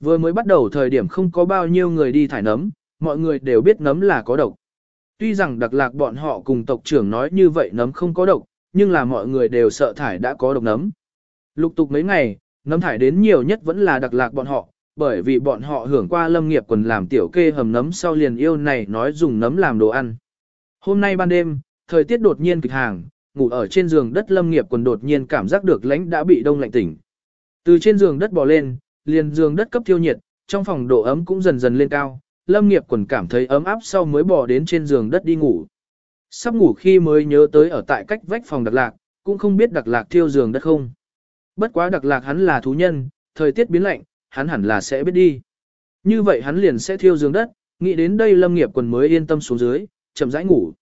Vừa mới bắt đầu thời điểm không có bao nhiêu người đi thải nấm, mọi người đều biết nấm là có độc. Tuy rằng đặc lạc bọn họ cùng tộc trưởng nói như vậy nấm không có độc, nhưng là mọi người đều sợ thải đã có độc nấm. Lục tục mấy ngày, nấm thải đến nhiều nhất vẫn là đặc lạc bọn họ, bởi vì bọn họ hưởng qua lâm nghiệp quần làm tiểu kê hầm nấm sau liền yêu này nói dùng nấm làm đồ ăn. Hôm nay ban đêm, thời tiết đột nhiên kịch hàng, ngủ ở trên giường đất lâm nghiệp quần đột nhiên cảm giác được lãnh đã bị đông lạnh tỉnh. Từ trên giường đất bò lên, liền giường đất cấp tiêu nhiệt, trong phòng độ ấm cũng dần dần lên cao, lâm nghiệp quần cảm thấy ấm áp sau mới bò đến trên giường đất đi ngủ. Sắp ngủ khi mới nhớ tới ở tại cách vách phòng đặc lạc, cũng không biết đặc lạc thiêu giường đất không. Bất quá đặc lạc hắn là thú nhân, thời tiết biến lạnh, hắn hẳn là sẽ biết đi. Như vậy hắn liền sẽ thiêu giường đất, nghĩ đến đây lâm nghiệp quần mới yên tâm xuống dưới, chậm rãi ngủ.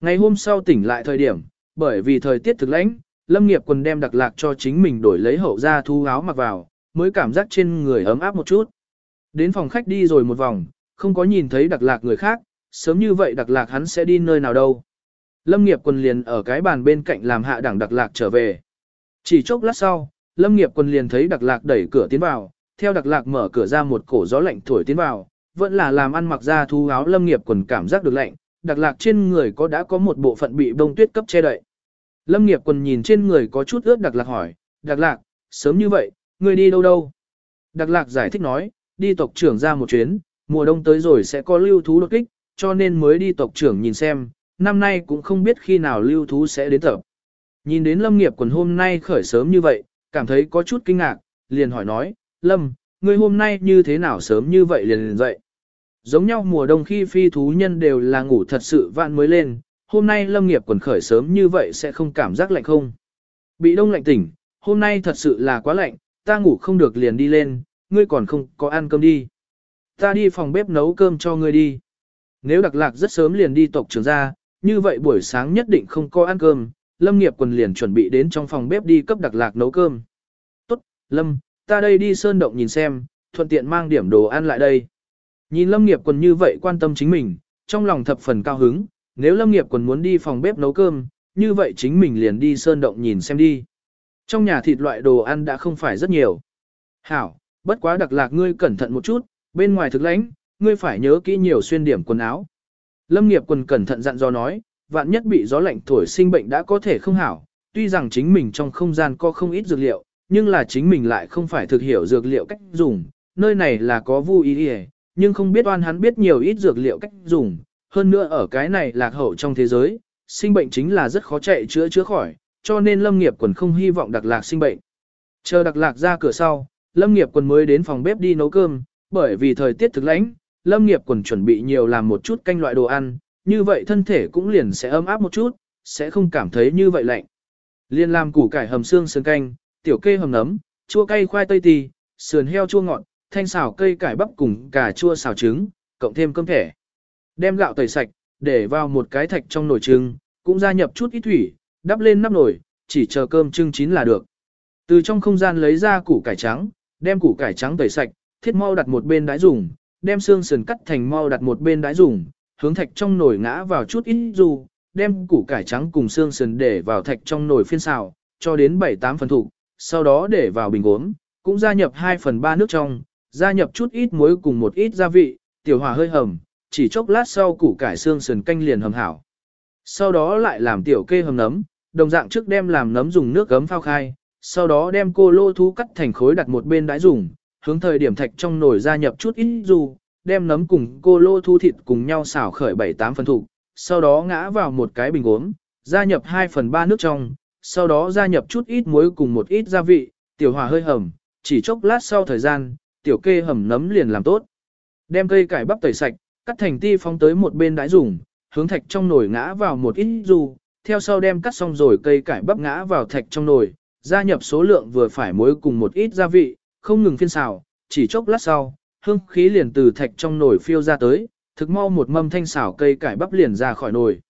Ngày hôm sau tỉnh lại thời điểm, bởi vì thời tiết thực lãnh, lâm nghiệp quần đem đặc lạc cho chính mình đổi lấy hậu ra thu áo mặc vào, mới cảm giác trên người ấm áp một chút. Đến phòng khách đi rồi một vòng, không có nhìn thấy đặc lạc người khác, sớm như vậy đặc lạc hắn sẽ đi nơi nào đâu. Lâm nghiệp quần liền ở cái bàn bên cạnh làm hạ đẳng đặc lạc trở về. Chỉ chốc lát sau, Lâm nghiệp quần liền thấy đặc lạc đẩy cửa tiến vào, theo đặc lạc mở cửa ra một cổ gió lạnh thổi tiến vào, vẫn là làm ăn mặc ra thu áo Lâm nghiệp quần cảm giác được lạnh, đặc lạc trên người có đã có một bộ phận bị bông tuyết cấp che đậy. Lâm nghiệp quần nhìn trên người có chút ướt đặc lạc hỏi, đặc lạc, sớm như vậy, người đi đâu đâu? Đặc lạc giải thích nói, đi tộc trưởng ra một chuyến, mùa đông tới rồi sẽ có lưu thú đột kích, cho nên mới đi tộc trưởng nhìn xem, năm nay cũng không biết khi nào lưu thú sẽ đến tập. Nhìn đến lâm nghiệp quần hôm nay khởi sớm như vậy, cảm thấy có chút kinh ngạc, liền hỏi nói, lâm, ngươi hôm nay như thế nào sớm như vậy liền liền dậy? Giống nhau mùa đông khi phi thú nhân đều là ngủ thật sự vạn mới lên, hôm nay lâm nghiệp quần khởi sớm như vậy sẽ không cảm giác lạnh không? Bị đông lạnh tỉnh, hôm nay thật sự là quá lạnh, ta ngủ không được liền đi lên, ngươi còn không có ăn cơm đi. Ta đi phòng bếp nấu cơm cho ngươi đi. Nếu đặc lạc rất sớm liền đi tộc trưởng ra, như vậy buổi sáng nhất định không có ăn cơm, Lâm nghiệp quần liền chuẩn bị đến trong phòng bếp đi cấp đặc lạc nấu cơm. Tốt, Lâm, ta đây đi sơn động nhìn xem, thuận tiện mang điểm đồ ăn lại đây. Nhìn Lâm nghiệp quần như vậy quan tâm chính mình, trong lòng thập phần cao hứng, nếu Lâm nghiệp quần muốn đi phòng bếp nấu cơm, như vậy chính mình liền đi sơn động nhìn xem đi. Trong nhà thịt loại đồ ăn đã không phải rất nhiều. Hảo, bất quá đặc lạc ngươi cẩn thận một chút, bên ngoài thực lãnh, ngươi phải nhớ kỹ nhiều xuyên điểm quần áo. Lâm nghiệp quần cẩn thận dặn dò nói, vạn nhất bị gió lạnh thổi sinh bệnh đã có thể không hảo, tuy rằng chính mình trong không gian có không ít dược liệu, nhưng là chính mình lại không phải thực hiểu dược liệu cách dùng, nơi này là có vu ý đi nhưng không biết oan hắn biết nhiều ít dược liệu cách dùng, hơn nữa ở cái này lạc hậu trong thế giới, sinh bệnh chính là rất khó chạy chữa chữa khỏi, cho nên Lâm Nghiệp Quần không hy vọng Đặc Lạc sinh bệnh. Chờ Đặc Lạc ra cửa sau, Lâm Nghiệp Quần mới đến phòng bếp đi nấu cơm, bởi vì thời tiết thực lãnh, Lâm Nghiệp Quần chuẩn bị nhiều làm một chút canh loại đồ ăn, như vậy thân thể cũng liền sẽ ấm áp một chút, sẽ không cảm thấy như vậy lạnh. Liên làm củ cải hầm xương sườn canh, tiểu kê hầm nấm, chua cay khoai tây tì, sườn heo chua ngọt, thanh xào cây cải bắp cùng cà chua xào trứng, cộng thêm cơm thẻ. Đem gạo tẩy sạch, để vào một cái thạch trong nồi trưng, cũng gia nhập chút ít thủy, đắp lên nắp nồi, chỉ chờ cơm trưng chín là được. Từ trong không gian lấy ra củ cải trắng, đem củ cải trắng tẩy sạch, thiết mau đặt một bên đáy dùng, đem xương sườn cắt thành mau đặt một bên đáy dùng, hướng thạch trong nồi ngã vào chút ít dù, đem củ cải trắng cùng xương sườn để vào thạch trong nồi phiên xào, cho đến 7-8 phần thủ, sau đó để vào bình uống, cũng gia nhập 2 phần 3 nước trong, gia nhập chút ít muối cùng một ít gia vị, tiểu hòa hơi hầm, chỉ chốc lát sau củ cải xương sườn canh liền hầm hảo. Sau đó lại làm tiểu kê hầm nấm, đồng dạng trước đem làm nấm dùng nước gấm phao khai, sau đó đem cô lô thú cắt thành khối đặt một bên đãi dùng, hướng thời điểm thạch trong nồi gia nhập chút ít dù, đem nấm cùng cô lô thu thịt cùng nhau xào khởi 7-8 phần thủ, sau đó ngã vào một cái bình uống, gia nhập 2 phần 3 nước trong, sau đó gia nhập chút ít muối cùng một ít gia vị, tiểu hòa hơi hầm, chỉ chốc lát sau thời gian, tiểu kê hầm nấm liền làm tốt. Đem cây cải bắp tẩy sạch, cắt thành ti phong tới một bên đãi dùng, hướng thạch trong nồi ngã vào một ít dù, theo sau đem cắt xong rồi cây cải bắp ngã vào thạch trong nồi, gia nhập số lượng vừa phải muối cùng một ít gia vị, không ngừng phiên xào, chỉ chốc lát sau, hương khí liền từ thạch trong nồi phiêu ra tới, thực mau một mâm thanh xào cây cải bắp liền ra khỏi nồi.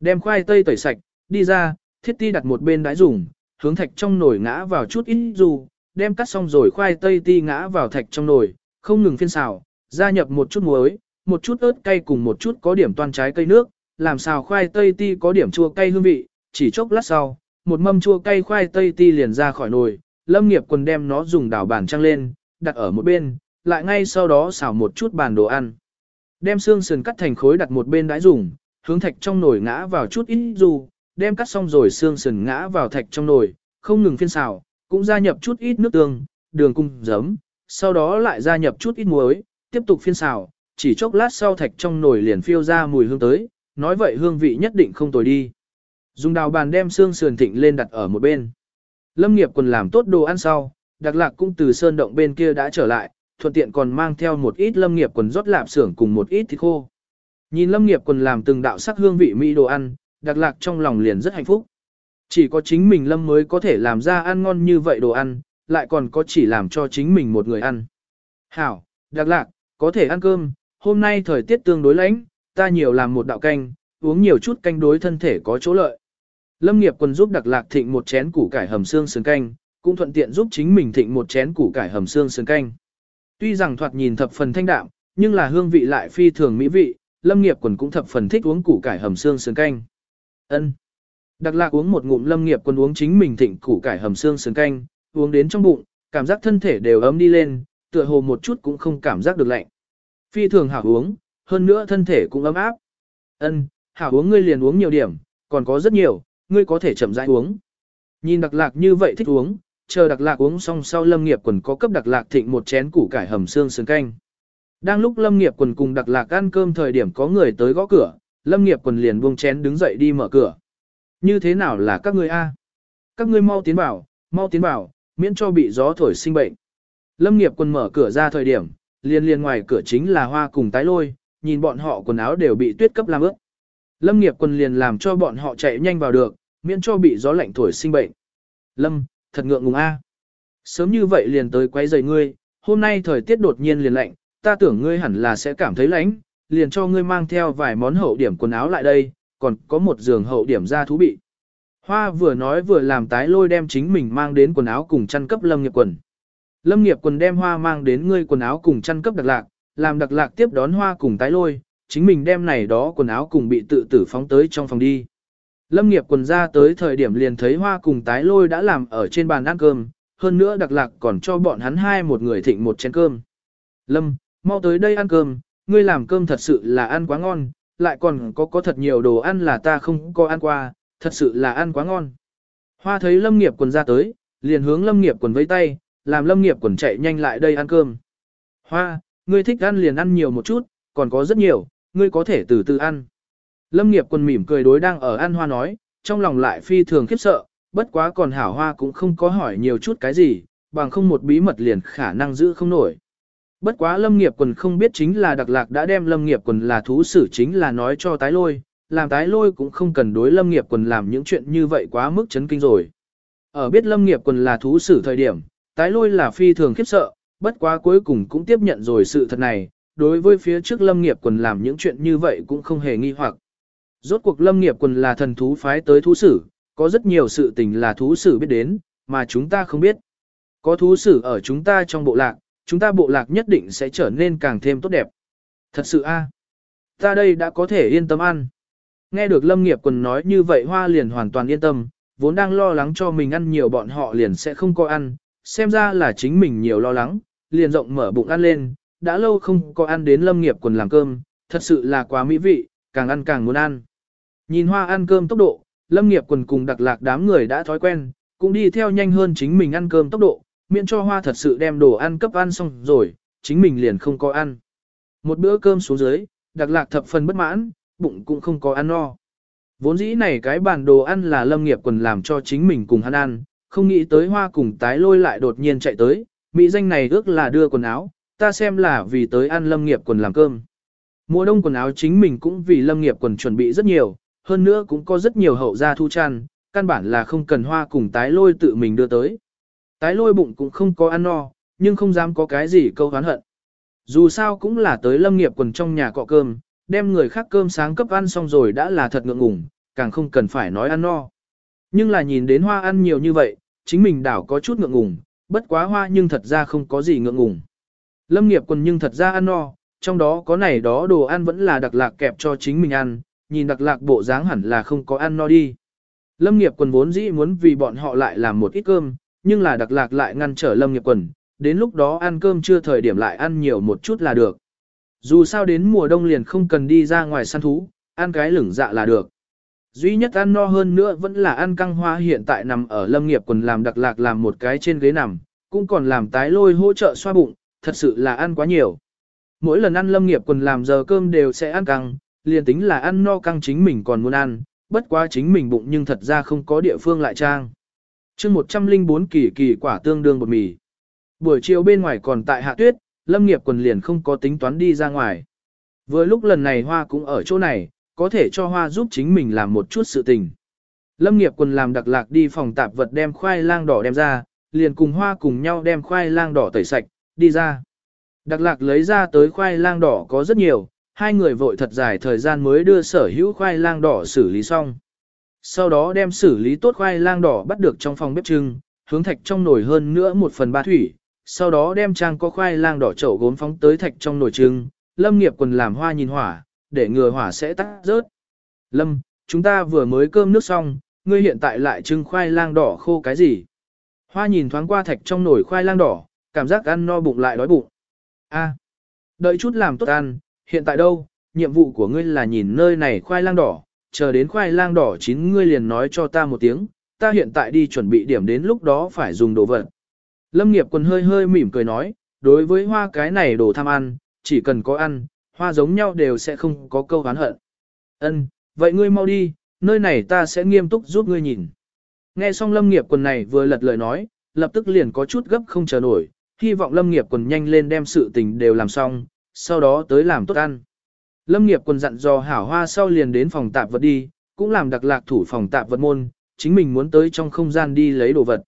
Đem khoai tây tẩy sạch, đi ra, thiết ti đặt một bên đãi dùng, hướng thạch trong nồi ngã vào chút ít dù, đem cắt xong rồi khoai tây ti ngã vào thạch trong nồi, không ngừng phiên xào, gia nhập một chút muối, một chút ớt cay cùng một chút có điểm toan trái cây nước, làm xào khoai tây ti có điểm chua cay hương vị, chỉ chốc lát sau, một mâm chua cay khoai tây ti liền ra khỏi nồi, lâm nghiệp quần đem nó dùng đảo bàn trăng lên, đặt ở một bên, lại ngay sau đó xào một chút bàn đồ ăn. Đem xương sườn cắt thành khối đặt một bên đãi dùng, hướng thạch trong nồi ngã vào chút ít dù, đem cắt xong rồi xương sườn ngã vào thạch trong nồi, không ngừng phiên xào, cũng gia nhập chút ít nước tương, đường cung, giấm, sau đó lại gia nhập chút ít muối, tiếp tục phiên xào, chỉ chốc lát sau thạch trong nồi liền phiêu ra mùi hương tới, nói vậy hương vị nhất định không tồi đi. Dùng đào bàn đem xương sườn thịnh lên đặt ở một bên. Lâm nghiệp còn làm tốt đồ ăn sau, đặc lạc cũng từ sơn động bên kia đã trở lại, thuận tiện còn mang theo một ít lâm nghiệp quần rót lạp xưởng cùng một ít thịt khô. Nhìn lâm nghiệp quần làm từng đạo sắc hương vị mỹ đồ ăn, đặc lạc trong lòng liền rất hạnh phúc. Chỉ có chính mình lâm mới có thể làm ra ăn ngon như vậy đồ ăn, lại còn có chỉ làm cho chính mình một người ăn. Hảo, đặc lạc, có thể ăn cơm, hôm nay thời tiết tương đối lạnh, ta nhiều làm một đạo canh, uống nhiều chút canh đối thân thể có chỗ lợi. Lâm nghiệp Quân giúp đặc lạc thịnh một chén củ cải hầm xương sườn canh, cũng thuận tiện giúp chính mình thịnh một chén củ cải hầm xương sườn canh. Tuy rằng thoạt nhìn thập phần thanh đạm, nhưng là hương vị lại phi thường mỹ vị, Lâm Nghiệp Quân cũng thập phần thích uống củ cải hầm xương sườn canh. Ân. Đặc lạc uống một ngụm Lâm Nghiệp Quân uống chính mình thịnh củ cải hầm xương sườn canh, uống đến trong bụng, cảm giác thân thể đều ấm đi lên, tựa hồ một chút cũng không cảm giác được lạnh. Phi thường hảo uống, hơn nữa thân thể cũng ấm áp. Ân, hảo uống ngươi liền uống nhiều điểm, còn có rất nhiều, ngươi có thể chậm rãi uống. Nhìn đặc lạc như vậy thích uống, chờ đặc lạc uống xong sau lâm nghiệp quần có cấp đặc lạc thịnh một chén củ cải hầm xương sườn canh. Đang lúc lâm nghiệp quần cùng đặc lạc ăn cơm thời điểm có người tới gõ cửa, lâm nghiệp quần liền buông chén đứng dậy đi mở cửa. Như thế nào là các ngươi a? Các ngươi mau tiến vào, mau tiến vào, miễn cho bị gió thổi sinh bệnh. Lâm nghiệp quần mở cửa ra thời điểm, liền liền ngoài cửa chính là hoa cùng tái lôi, nhìn bọn họ quần áo đều bị tuyết cấp làm ướt. Lâm nghiệp quần liền làm cho bọn họ chạy nhanh vào được, miễn cho bị gió lạnh thổi sinh bệnh. Lâm, thật ngượng ngùng a. Sớm như vậy liền tới quấy rầy ngươi, hôm nay thời tiết đột nhiên liền lạnh, ta tưởng ngươi hẳn là sẽ cảm thấy lạnh, liền cho ngươi mang theo vài món hậu điểm quần áo lại đây, còn có một giường hậu điểm ra thú bị. Hoa vừa nói vừa làm tái lôi đem chính mình mang đến quần áo cùng chăn cấp lâm nghiệp quần. Lâm nghiệp quần đem hoa mang đến ngươi quần áo cùng chăn cấp đặc lạc, làm đặc lạc tiếp đón hoa cùng tái lôi, chính mình đem này đó quần áo cùng bị tự tử phóng tới trong phòng đi. Lâm nghiệp quần ra tới thời điểm liền thấy hoa cùng tái lôi đã làm ở trên bàn ăn cơm, hơn nữa đặc lạc còn cho bọn hắn hai một người thịnh một chén cơm. Lâm, mau tới đây ăn cơm, ngươi làm cơm thật sự là ăn quá ngon, lại còn có có thật nhiều đồ ăn là ta không có ăn qua, thật sự là ăn quá ngon. Hoa thấy lâm nghiệp quần ra tới, liền hướng lâm nghiệp quần vây tay, làm lâm nghiệp quần chạy nhanh lại đây ăn cơm. Hoa, ngươi thích ăn liền ăn nhiều một chút, còn có rất nhiều, ngươi có thể từ từ ăn. Lâm nghiệp quần mỉm cười đối đang ở ăn hoa nói, trong lòng lại phi thường khiếp sợ, bất quá còn hảo hoa cũng không có hỏi nhiều chút cái gì, bằng không một bí mật liền khả năng giữ không nổi. Bất quá lâm nghiệp quần không biết chính là đặc lạc đã đem lâm nghiệp quần là thú sử chính là nói cho tái lôi, làm tái lôi cũng không cần đối lâm nghiệp quần làm những chuyện như vậy quá mức chấn kinh rồi. Ở biết lâm nghiệp quần là thú sử thời điểm, tái lôi là phi thường khiếp sợ, bất quá cuối cùng cũng tiếp nhận rồi sự thật này, đối với phía trước lâm nghiệp quần làm những chuyện như vậy cũng không hề nghi hoặc. Rốt cuộc lâm nghiệp quần là thần thú phái tới thú sử, có rất nhiều sự tình là thú sử biết đến, mà chúng ta không biết. Có thú sử ở chúng ta trong bộ lạc, chúng ta bộ lạc nhất định sẽ trở nên càng thêm tốt đẹp. Thật sự a, ta đây đã có thể yên tâm ăn. Nghe được lâm nghiệp quần nói như vậy hoa liền hoàn toàn yên tâm, vốn đang lo lắng cho mình ăn nhiều bọn họ liền sẽ không có ăn, xem ra là chính mình nhiều lo lắng, liền rộng mở bụng ăn lên, đã lâu không có ăn đến lâm nghiệp quần làm cơm, thật sự là quá mỹ vị, càng ăn càng muốn ăn. Nhìn hoa ăn cơm tốc độ, lâm nghiệp quần cùng đặc lạc đám người đã thói quen, cũng đi theo nhanh hơn chính mình ăn cơm tốc độ, miễn cho hoa thật sự đem đồ ăn cấp ăn xong rồi, chính mình liền không có ăn. Một bữa cơm xuống dưới, đặc lạc thập phần bất mãn, bụng cũng không có ăn no. Vốn dĩ này cái bàn đồ ăn là lâm nghiệp quần làm cho chính mình cùng hắn ăn, không nghĩ tới hoa cùng tái lôi lại đột nhiên chạy tới, mỹ danh này ước là đưa quần áo, ta xem là vì tới ăn lâm nghiệp quần làm cơm. Mùa đông quần áo chính mình cũng vì lâm nghiệp quần chuẩn bị rất nhiều, hơn nữa cũng có rất nhiều hậu gia thu chăn, căn bản là không cần hoa cùng tái lôi tự mình đưa tới. Tái lôi bụng cũng không có ăn no, nhưng không dám có cái gì câu hán hận. Dù sao cũng là tới lâm nghiệp quần trong nhà cọ cơm, đem người khác cơm sáng cấp ăn xong rồi đã là thật ngượng ngùng, càng không cần phải nói ăn no. Nhưng là nhìn đến hoa ăn nhiều như vậy, chính mình đảo có chút ngượng ngùng, bất quá hoa nhưng thật ra không có gì ngượng ngùng. Lâm nghiệp quần nhưng thật ra ăn no, trong đó có này đó đồ ăn vẫn là đặc lạc kẹp cho chính mình ăn, nhìn đặc lạc bộ dáng hẳn là không có ăn no đi. Lâm nghiệp quần vốn dĩ muốn vì bọn họ lại làm một ít cơm, nhưng là đặc lạc lại ngăn trở lâm nghiệp quần, đến lúc đó ăn cơm chưa thời điểm lại ăn nhiều một chút là được. Dù sao đến mùa đông liền không cần đi ra ngoài săn thú, ăn cái lửng dạ là được. Duy nhất ăn no hơn nữa vẫn là ăn căng hoa hiện tại nằm ở lâm nghiệp quần làm đặc lạc làm một cái trên ghế nằm, cũng còn làm tái lôi hỗ trợ xoa bụng, thật sự là ăn quá nhiều. Mỗi lần ăn lâm nghiệp quần làm giờ cơm đều sẽ ăn căng, liền tính là ăn no căng chính mình còn muốn ăn, bất quá chính mình bụng nhưng thật ra không có địa phương lại trang. chương 104 kỳ kỳ quả tương đương bột mì. Buổi chiều bên ngoài còn tại hạ tuyết, lâm nghiệp quần liền không có tính toán đi ra ngoài. Vừa lúc lần này hoa cũng ở chỗ này, có thể cho hoa giúp chính mình làm một chút sự tình. Lâm nghiệp quần làm đặc lạc đi phòng tạp vật đem khoai lang đỏ đem ra, liền cùng hoa cùng nhau đem khoai lang đỏ tẩy sạch, đi ra. Đặc lạc lấy ra tới khoai lang đỏ có rất nhiều, hai người vội thật dài thời gian mới đưa sở hữu khoai lang đỏ xử lý xong. Sau đó đem xử lý tốt khoai lang đỏ bắt được trong phòng bếp trưng, hướng thạch trong nồi hơn nữa một phần ba thủy, sau đó đem trang có khoai lang đỏ chậu gốm phóng tới thạch trong nồi trưng, lâm nghiệp quần làm hoa nhìn hỏa, để ngừa hỏa sẽ tắt rớt. Lâm, chúng ta vừa mới cơm nước xong, ngươi hiện tại lại trưng khoai lang đỏ khô cái gì? Hoa nhìn thoáng qua thạch trong nồi khoai lang đỏ, cảm giác ăn no bụng lại đói bụng. A, đợi chút làm tốt ăn, hiện tại đâu, nhiệm vụ của ngươi là nhìn nơi này khoai lang đỏ, chờ đến khoai lang đỏ chín ngươi liền nói cho ta một tiếng, ta hiện tại đi chuẩn bị điểm đến lúc đó phải dùng đồ vật. Lâm nghiệp quần hơi hơi mỉm cười nói, đối với hoa cái này đồ tham ăn, chỉ cần có ăn, hoa giống nhau đều sẽ không có câu hán hận. Ân, vậy ngươi mau đi, nơi này ta sẽ nghiêm túc giúp ngươi nhìn. Nghe xong lâm nghiệp quần này vừa lật lời nói, lập tức liền có chút gấp không chờ nổi, hy vọng lâm nghiệp quần nhanh lên đem sự tình đều làm xong, sau đó tới làm tốt ăn. Lâm nghiệp quần dặn dò hảo hoa sau liền đến phòng tạp vật đi, cũng làm đặc lạc thủ phòng tạp vật môn, chính mình muốn tới trong không gian đi lấy đồ vật.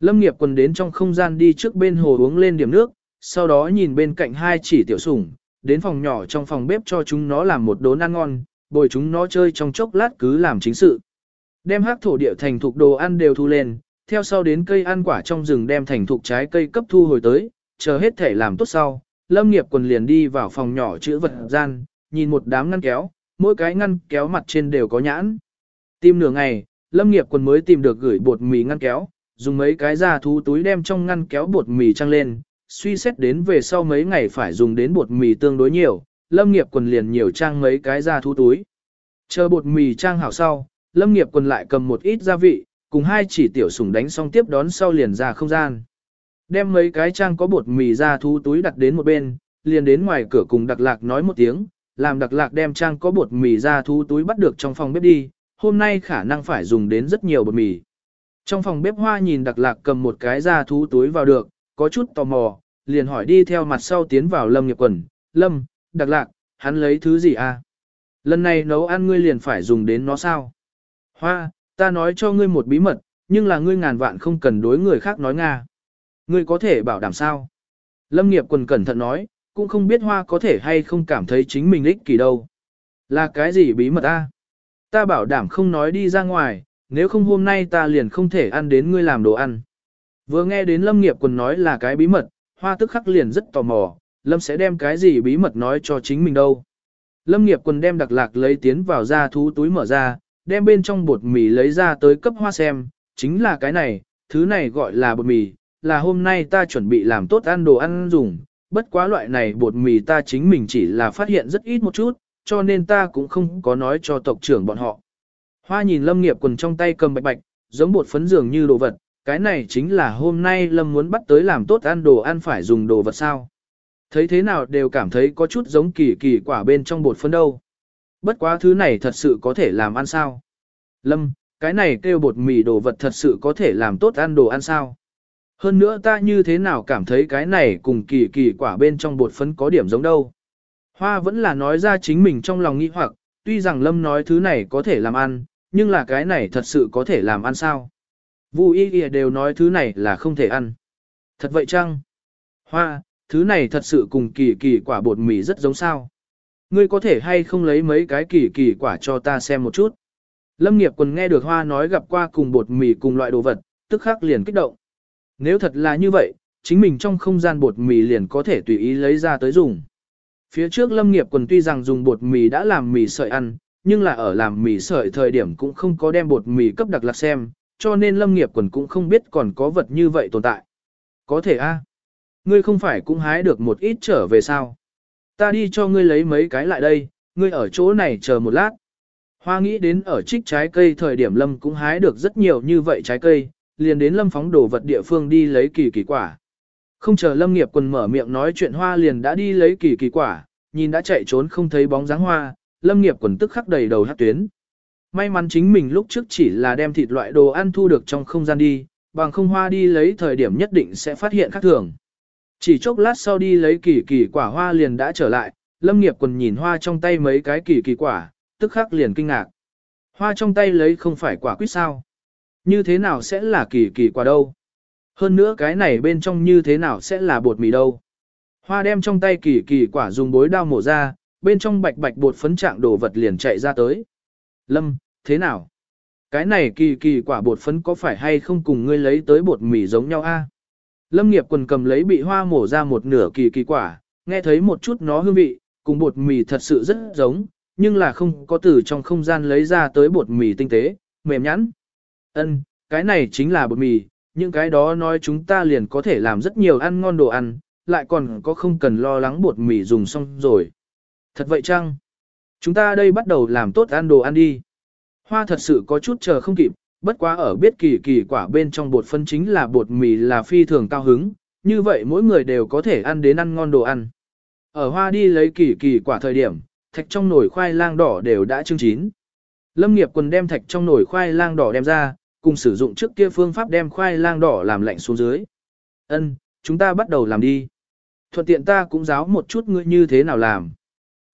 Lâm nghiệp quần đến trong không gian đi trước bên hồ uống lên điểm nước, sau đó nhìn bên cạnh hai chỉ tiểu sủng, đến phòng nhỏ trong phòng bếp cho chúng nó làm một đốn ăn ngon, bồi chúng nó chơi trong chốc lát cứ làm chính sự. Đem hắc thổ địa thành thục đồ ăn đều thu lên, theo sau đến cây ăn quả trong rừng đem thành thục trái cây cấp thu hồi tới, chờ hết thể làm tốt sau, lâm nghiệp quần liền đi vào phòng nhỏ chữ vật gian, nhìn một đám ngăn kéo, mỗi cái ngăn kéo mặt trên đều có nhãn. Tìm nửa ngày, lâm nghiệp quần mới tìm được gửi bột mì ngăn kéo, dùng mấy cái da thú túi đem trong ngăn kéo bột mì trăng lên, suy xét đến về sau mấy ngày phải dùng đến bột mì tương đối nhiều, lâm nghiệp quần liền nhiều trang mấy cái ra thú túi. Chờ bột mì trang hảo sau, lâm nghiệp quần lại cầm một ít gia vị, cùng hai chỉ tiểu sủng đánh xong tiếp đón sau liền ra không gian. Đem mấy cái trang có bột mì ra thú túi đặt đến một bên, liền đến ngoài cửa cùng đặc lạc nói một tiếng, làm đặc lạc đem trang có bột mì ra thú túi bắt được trong phòng bếp đi, hôm nay khả năng phải dùng đến rất nhiều bột mì. Trong phòng bếp hoa nhìn đặc lạc cầm một cái ra thú túi vào được, có chút tò mò, liền hỏi đi theo mặt sau tiến vào lâm nghiệp quần, lâm, đặc lạc, hắn lấy thứ gì à? Lần này nấu ăn ngươi liền phải dùng đến nó sao? Hoa, ta nói cho ngươi một bí mật, nhưng là ngươi ngàn vạn không cần đối người khác nói Nga. Ngươi có thể bảo đảm sao? Lâm nghiệp quần cẩn thận nói, cũng không biết hoa có thể hay không cảm thấy chính mình ích kỷ đâu. Là cái gì bí mật a? Ta bảo đảm không nói đi ra ngoài, nếu không hôm nay ta liền không thể ăn đến ngươi làm đồ ăn. Vừa nghe đến Lâm nghiệp quần nói là cái bí mật, hoa tức khắc liền rất tò mò, Lâm sẽ đem cái gì bí mật nói cho chính mình đâu. Lâm nghiệp quần đem đặc lạc lấy tiến vào ra thú túi mở ra, đem bên trong bột mì lấy ra tới cấp hoa xem, chính là cái này, thứ này gọi là bột mì, là hôm nay ta chuẩn bị làm tốt ăn đồ ăn dùng, bất quá loại này bột mì ta chính mình chỉ là phát hiện rất ít một chút, cho nên ta cũng không có nói cho tộc trưởng bọn họ. Hoa nhìn lâm nghiệp quần trong tay cầm bạch bạch, giống bột phấn dường như đồ vật, cái này chính là hôm nay lâm muốn bắt tới làm tốt ăn đồ ăn phải dùng đồ vật sao. Thấy thế nào đều cảm thấy có chút giống kỳ kỳ quả bên trong bột phấn đâu. Bất quá thứ này thật sự có thể làm ăn sao? Lâm, cái này kêu bột mì đồ vật thật sự có thể làm tốt ăn đồ ăn sao? Hơn nữa ta như thế nào cảm thấy cái này cùng kỳ kỳ quả bên trong bột phấn có điểm giống đâu. Hoa vẫn là nói ra chính mình trong lòng nghĩ hoặc, tuy rằng Lâm nói thứ này có thể làm ăn, nhưng là cái này thật sự có thể làm ăn sao? Vu y y đều nói thứ này là không thể ăn. Thật vậy chăng? Hoa, thứ này thật sự cùng kỳ kỳ quả bột mì rất giống sao? Ngươi có thể hay không lấy mấy cái kỳ kỳ quả cho ta xem một chút? Lâm nghiệp quần nghe được hoa nói gặp qua cùng bột mì cùng loại đồ vật, tức khắc liền kích động. Nếu thật là như vậy, chính mình trong không gian bột mì liền có thể tùy ý lấy ra tới dùng. Phía trước lâm nghiệp quần tuy rằng dùng bột mì đã làm mì sợi ăn, nhưng là ở làm mì sợi thời điểm cũng không có đem bột mì cấp đặc lạc xem, cho nên lâm nghiệp quần cũng không biết còn có vật như vậy tồn tại. Có thể a ngươi không phải cũng hái được một ít trở về sao. Ta đi cho ngươi lấy mấy cái lại đây, ngươi ở chỗ này chờ một lát. Hoa nghĩ đến ở trích trái cây thời điểm Lâm cũng hái được rất nhiều như vậy trái cây, liền đến Lâm phóng đồ vật địa phương đi lấy kỳ kỳ quả. Không chờ Lâm nghiệp quần mở miệng nói chuyện Hoa liền đã đi lấy kỳ kỳ quả, nhìn đã chạy trốn không thấy bóng dáng Hoa, Lâm nghiệp quần tức khắc đầy đầu hát tuyến. May mắn chính mình lúc trước chỉ là đem thịt loại đồ ăn thu được trong không gian đi, bằng không Hoa đi lấy thời điểm nhất định sẽ phát hiện khác thường. Chỉ chốc lát sau đi lấy kỳ kỳ quả Hoa liền đã trở lại, Lâm nghiệp quần nhìn Hoa trong tay mấy cái kỳ kỳ quả, tức khắc liền kinh ngạc. Hoa trong tay lấy không phải quả quýt sao? Như thế nào sẽ là kỳ kỳ quả đâu? Hơn nữa cái này bên trong như thế nào sẽ là bột mì đâu? Hoa đem trong tay kỳ kỳ quả dùng bối đao mổ ra, bên trong bạch bạch bột phấn trạng đồ vật liền chạy ra tới. Lâm, thế nào? Cái này kỳ kỳ quả bột phấn có phải hay không cùng ngươi lấy tới bột mì giống nhau a? Lâm nghiệp quần cầm lấy bị hoa mổ ra một nửa kỳ kỳ quả, nghe thấy một chút nó hương vị, cùng bột mì thật sự rất giống, nhưng là không có từ trong không gian lấy ra tới bột mì tinh tế, mềm nhẵn. Ân, cái này chính là bột mì, những cái đó nói chúng ta liền có thể làm rất nhiều ăn ngon đồ ăn, lại còn có không cần lo lắng bột mì dùng xong rồi. Thật vậy chăng? Chúng ta đây bắt đầu làm tốt ăn đồ ăn đi. Hoa thật sự có chút chờ không kịp, bất quá ở biết kỳ kỳ quả bên trong bột phân chính là bột mì là phi thường cao hứng, như vậy mỗi người đều có thể ăn đến ăn ngon đồ ăn. Ở hoa đi lấy kỳ kỳ quả thời điểm, thạch trong nồi khoai lang đỏ đều đã chưng chín. Lâm nghiệp quần đem thạch trong nồi khoai lang đỏ đem ra, cùng sử dụng trước kia phương pháp đem khoai lang đỏ làm lạnh xuống dưới. Ân, chúng ta bắt đầu làm đi. Thuận tiện ta cũng giáo một chút ngươi như thế nào làm.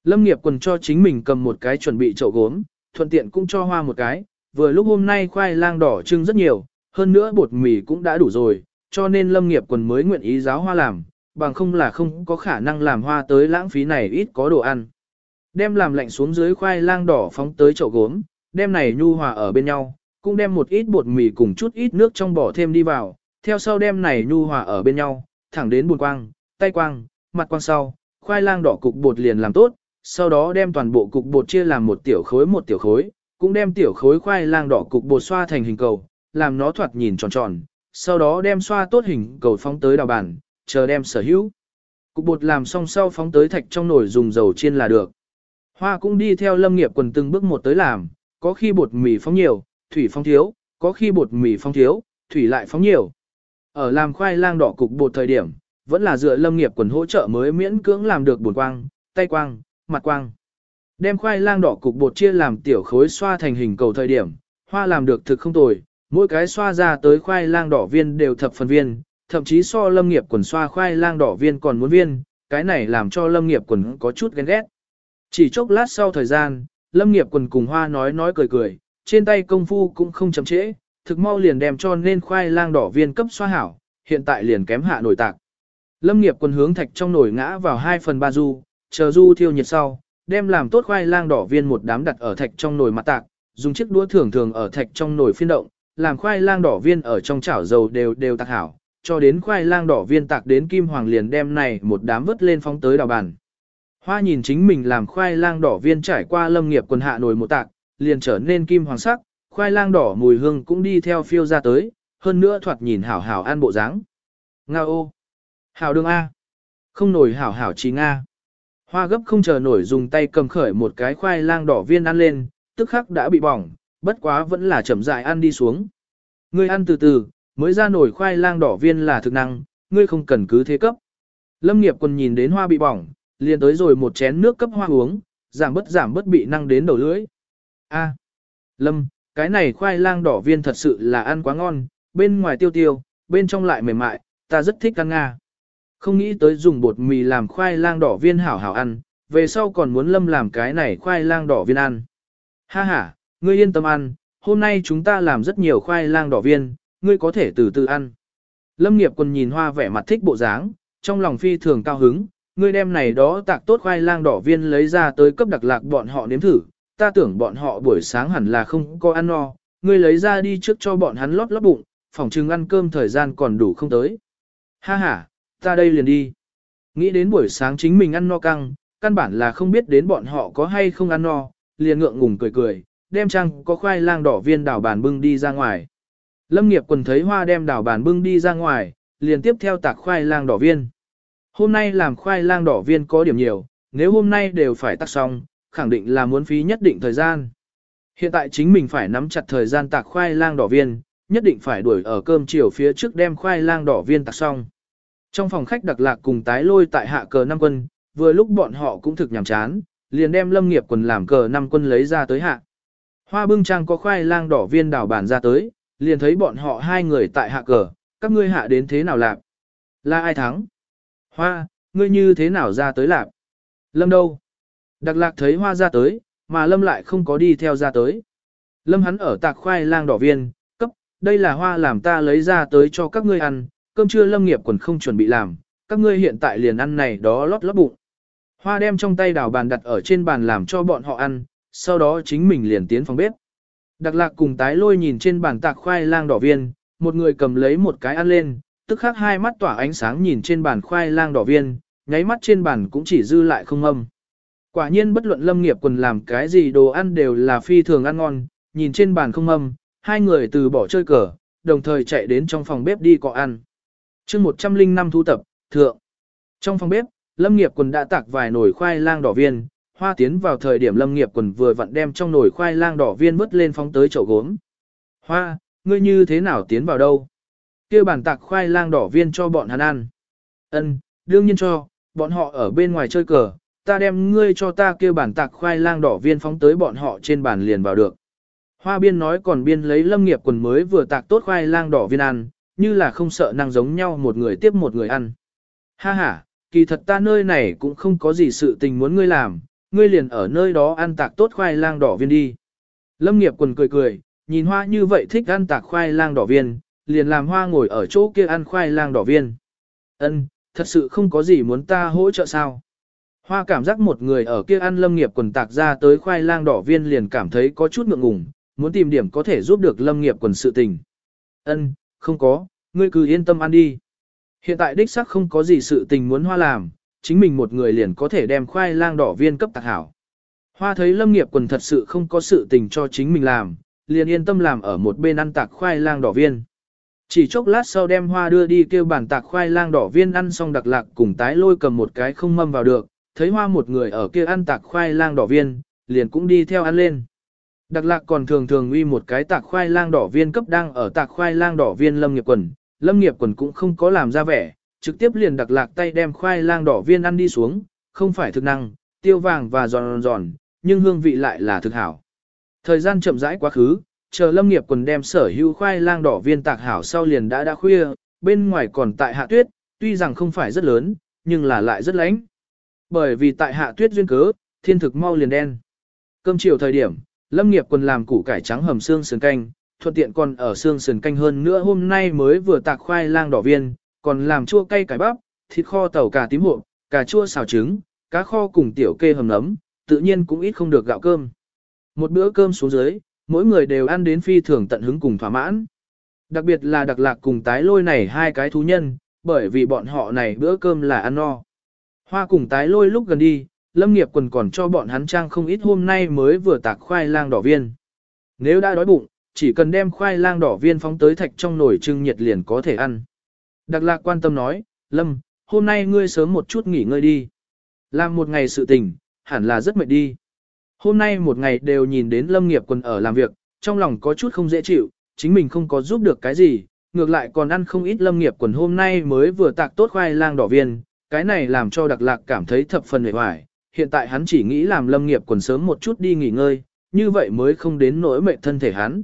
Lâm nghiệp quần cho chính mình cầm một cái chuẩn bị chậu gốm, thuận tiện cũng cho hoa một cái, vừa lúc hôm nay khoai lang đỏ trưng rất nhiều, hơn nữa bột mì cũng đã đủ rồi, cho nên lâm nghiệp quần mới nguyện ý giáo hoa làm, bằng không là không có khả năng làm hoa tới lãng phí này ít có đồ ăn. Đem làm lạnh xuống dưới khoai lang đỏ phóng tới chậu gốm, đem này nhu hòa ở bên nhau, cũng đem một ít bột mì cùng chút ít nước trong bỏ thêm đi vào, theo sau đem này nhu hòa ở bên nhau, thẳng đến buồn quang, tay quang, mặt quang sau, khoai lang đỏ cục bột liền làm tốt, sau đó đem toàn bộ cục bột chia làm một tiểu khối một tiểu khối, cũng đem tiểu khối khoai lang đỏ cục bột xoa thành hình cầu, làm nó thoạt nhìn tròn tròn, sau đó đem xoa tốt hình cầu phóng tới đào bàn, chờ đem sở hữu. Cục bột làm xong sau phóng tới thạch trong nồi dùng dầu chiên là được. Hoa cũng đi theo lâm nghiệp quần từng bước một tới làm, có khi bột mì phóng nhiều, thủy phóng thiếu, có khi bột mì phóng thiếu, thủy lại phóng nhiều. Ở làm khoai lang đỏ cục bột thời điểm, vẫn là dựa lâm nghiệp quần hỗ trợ mới miễn cưỡng làm được bột quang, tay quang, mặt quang. Đem khoai lang đỏ cục bột chia làm tiểu khối xoa thành hình cầu thời điểm, hoa làm được thực không tồi, mỗi cái xoa ra tới khoai lang đỏ viên đều thập phần viên, thậm chí so lâm nghiệp quần xoa khoai lang đỏ viên còn muốn viên, cái này làm cho lâm nghiệp quần có chút ghen ghét. Chỉ chốc lát sau thời gian, lâm nghiệp quần cùng hoa nói nói cười cười, trên tay công phu cũng không chậm trễ, thực mau liền đem cho nên khoai lang đỏ viên cấp xoa hảo, hiện tại liền kém hạ nổi tạc. Lâm nghiệp quần hướng thạch trong nồi ngã vào 2 phần 3 du, chờ du thiêu nhiệt sau, đem làm tốt khoai lang đỏ viên một đám đặt ở thạch trong nồi mặt tạc, dùng chiếc đũa thường thường ở thạch trong nồi phiên động, làm khoai lang đỏ viên ở trong chảo dầu đều đều tạc hảo, cho đến khoai lang đỏ viên tạc đến kim hoàng liền đem này một đám vớt lên phóng tới đào bàn. Hoa nhìn chính mình làm khoai lang đỏ viên trải qua lâm nghiệp quần hạ nồi một tạc, liền trở nên kim hoàng sắc, khoai lang đỏ mùi hương cũng đi theo phiêu ra tới, hơn nữa thoạt nhìn hảo hảo ăn bộ dáng. Nga ô! Hảo đường A! Không nổi hảo hảo chỉ Nga. Hoa gấp không chờ nổi dùng tay cầm khởi một cái khoai lang đỏ viên ăn lên, tức khắc đã bị bỏng, bất quá vẫn là chậm dại ăn đi xuống. Ngươi ăn từ từ, mới ra nổi khoai lang đỏ viên là thực năng, ngươi không cần cứ thế cấp. Lâm nghiệp còn nhìn đến hoa bị bỏng, liền tới rồi một chén nước cấp hoa uống, giảm bất giảm bất bị năng đến đầu lưỡi. A, Lâm, cái này khoai lang đỏ viên thật sự là ăn quá ngon, bên ngoài tiêu tiêu, bên trong lại mềm mại, ta rất thích ăn nga. Không nghĩ tới dùng bột mì làm khoai lang đỏ viên hảo hảo ăn, về sau còn muốn Lâm làm cái này khoai lang đỏ viên ăn. Ha ha, ngươi yên tâm ăn, hôm nay chúng ta làm rất nhiều khoai lang đỏ viên, ngươi có thể từ từ ăn. Lâm nghiệp còn nhìn hoa vẻ mặt thích bộ dáng, trong lòng phi thường cao hứng, ngươi đem này đó tạc tốt khoai lang đỏ viên lấy ra tới cấp đặc lạc bọn họ nếm thử, ta tưởng bọn họ buổi sáng hẳn là không có ăn no, ngươi lấy ra đi trước cho bọn hắn lót lót bụng, phòng trừng ăn cơm thời gian còn đủ không tới. Ha ha, ta đây liền đi. Nghĩ đến buổi sáng chính mình ăn no căng, căn bản là không biết đến bọn họ có hay không ăn no, liền ngượng ngùng cười cười, đem trang có khoai lang đỏ viên đảo bàn bưng đi ra ngoài. Lâm nghiệp quần thấy hoa đem đảo bàn bưng đi ra ngoài, liền tiếp theo tạc khoai lang đỏ viên. Hôm nay làm khoai lang đỏ viên có điểm nhiều, nếu hôm nay đều phải tạc xong, khẳng định là muốn phí nhất định thời gian. Hiện tại chính mình phải nắm chặt thời gian tạc khoai lang đỏ viên, nhất định phải đuổi ở cơm chiều phía trước đem khoai lang đỏ viên tạc xong. Trong phòng khách đặc lạc cùng tái lôi tại hạ cờ năm quân, vừa lúc bọn họ cũng thực nhàm chán, liền đem lâm nghiệp quần làm cờ năm quân lấy ra tới hạ. Hoa bưng trang có khoai lang đỏ viên đảo bàn ra tới, liền thấy bọn họ hai người tại hạ cờ, các ngươi hạ đến thế nào lạp? Là ai thắng? Hoa, ngươi như thế nào ra tới lạp? Lâm đâu? Đặc lạc thấy hoa ra tới, mà lâm lại không có đi theo ra tới. Lâm hắn ở tạc khoai lang đỏ viên, cấp, đây là hoa làm ta lấy ra tới cho các ngươi ăn, cơm trưa lâm nghiệp còn không chuẩn bị làm, các ngươi hiện tại liền ăn này đó lót lót bụng. Hoa đem trong tay đào bàn đặt ở trên bàn làm cho bọn họ ăn, sau đó chính mình liền tiến phòng bếp. Đặc lạc cùng tái lôi nhìn trên bàn tạc khoai lang đỏ viên, một người cầm lấy một cái ăn lên, tức khắc hai mắt tỏa ánh sáng nhìn trên bàn khoai lang đỏ viên, nháy mắt trên bàn cũng chỉ dư lại không âm. Quả nhiên bất luận lâm nghiệp quần làm cái gì đồ ăn đều là phi thường ăn ngon, nhìn trên bàn không âm, hai người từ bỏ chơi cờ, đồng thời chạy đến trong phòng bếp đi cọ ăn chương 105 thu tập, thượng. Trong phòng bếp, lâm nghiệp quần đã tạc vài nồi khoai lang đỏ viên, hoa tiến vào thời điểm lâm nghiệp quần vừa vặn đem trong nồi khoai lang đỏ viên vứt lên phóng tới chậu gốm. Hoa, ngươi như thế nào tiến vào đâu? kia bản tạc khoai lang đỏ viên cho bọn hắn ăn. Ân, đương nhiên cho, bọn họ ở bên ngoài chơi cờ, ta đem ngươi cho ta kêu bản tạc khoai lang đỏ viên phóng tới bọn họ trên bàn liền vào được. Hoa biên nói còn biên lấy lâm nghiệp quần mới vừa tạc tốt khoai lang đỏ viên ăn, như là không sợ năng giống nhau một người tiếp một người ăn. Ha ha, kỳ thật ta nơi này cũng không có gì sự tình muốn ngươi làm, ngươi liền ở nơi đó ăn tạc tốt khoai lang đỏ viên đi. Lâm nghiệp quần cười cười, nhìn hoa như vậy thích ăn tạc khoai lang đỏ viên, liền làm hoa ngồi ở chỗ kia ăn khoai lang đỏ viên. Ân, thật sự không có gì muốn ta hỗ trợ sao. Hoa cảm giác một người ở kia ăn lâm nghiệp quần tạc ra tới khoai lang đỏ viên liền cảm thấy có chút ngượng ngùng, muốn tìm điểm có thể giúp được lâm nghiệp quần sự tình. Ân, không có, ngươi cứ yên tâm ăn đi. Hiện tại đích xác không có gì sự tình muốn hoa làm, chính mình một người liền có thể đem khoai lang đỏ viên cấp tạc hảo. Hoa thấy lâm nghiệp quần thật sự không có sự tình cho chính mình làm, liền yên tâm làm ở một bên ăn tạc khoai lang đỏ viên. Chỉ chốc lát sau đem hoa đưa đi kêu bản tạc khoai lang đỏ viên ăn xong đặc lạc cùng tái lôi cầm một cái không mâm vào được, thấy hoa một người ở kia ăn tạc khoai lang đỏ viên, liền cũng đi theo ăn lên. Đặc lạc còn thường thường uy một cái tạc khoai lang đỏ viên cấp đang ở tạc khoai lang đỏ viên lâm nghiệp quần, lâm nghiệp quần cũng không có làm ra vẻ, trực tiếp liền đặc lạc tay đem khoai lang đỏ viên ăn đi xuống, không phải thực năng, tiêu vàng và giòn giòn, nhưng hương vị lại là thực hảo. Thời gian chậm rãi quá khứ, chờ lâm nghiệp quần đem sở hữu khoai lang đỏ viên tạc hảo sau liền đã đã khuya, bên ngoài còn tại hạ tuyết, tuy rằng không phải rất lớn, nhưng là lại rất lánh. Bởi vì tại hạ tuyết duyên cớ, thiên thực mau liền đen. Cơm chiều thời điểm, lâm nghiệp quần làm củ cải trắng hầm xương sườn canh, thuận tiện còn ở xương sườn canh hơn nữa hôm nay mới vừa tạc khoai lang đỏ viên, còn làm chua cay cải bắp, thịt kho tàu cà tím hộp, cà chua xào trứng, cá kho cùng tiểu kê hầm nấm, tự nhiên cũng ít không được gạo cơm. Một bữa cơm xuống dưới, mỗi người đều ăn đến phi thường tận hứng cùng thỏa mãn. Đặc biệt là đặc lạc cùng tái lôi này hai cái thú nhân, bởi vì bọn họ này bữa cơm là ăn no. Hoa cùng tái lôi lúc gần đi, lâm nghiệp quần còn cho bọn hắn trang không ít hôm nay mới vừa tạc khoai lang đỏ viên. Nếu đã đói bụng, chỉ cần đem khoai lang đỏ viên phóng tới thạch trong nồi trưng nhiệt liền có thể ăn. Đặc lạc quan tâm nói, Lâm, hôm nay ngươi sớm một chút nghỉ ngơi đi. Làm một ngày sự tình, hẳn là rất mệt đi. Hôm nay một ngày đều nhìn đến Lâm nghiệp quần ở làm việc, trong lòng có chút không dễ chịu, chính mình không có giúp được cái gì, ngược lại còn ăn không ít Lâm nghiệp quần hôm nay mới vừa tạc tốt khoai lang đỏ viên, cái này làm cho đặc lạc cảm thấy thập phần hề hoài. Hiện tại hắn chỉ nghĩ làm Lâm nghiệp quần sớm một chút đi nghỉ ngơi, như vậy mới không đến nỗi mệt thân thể hắn.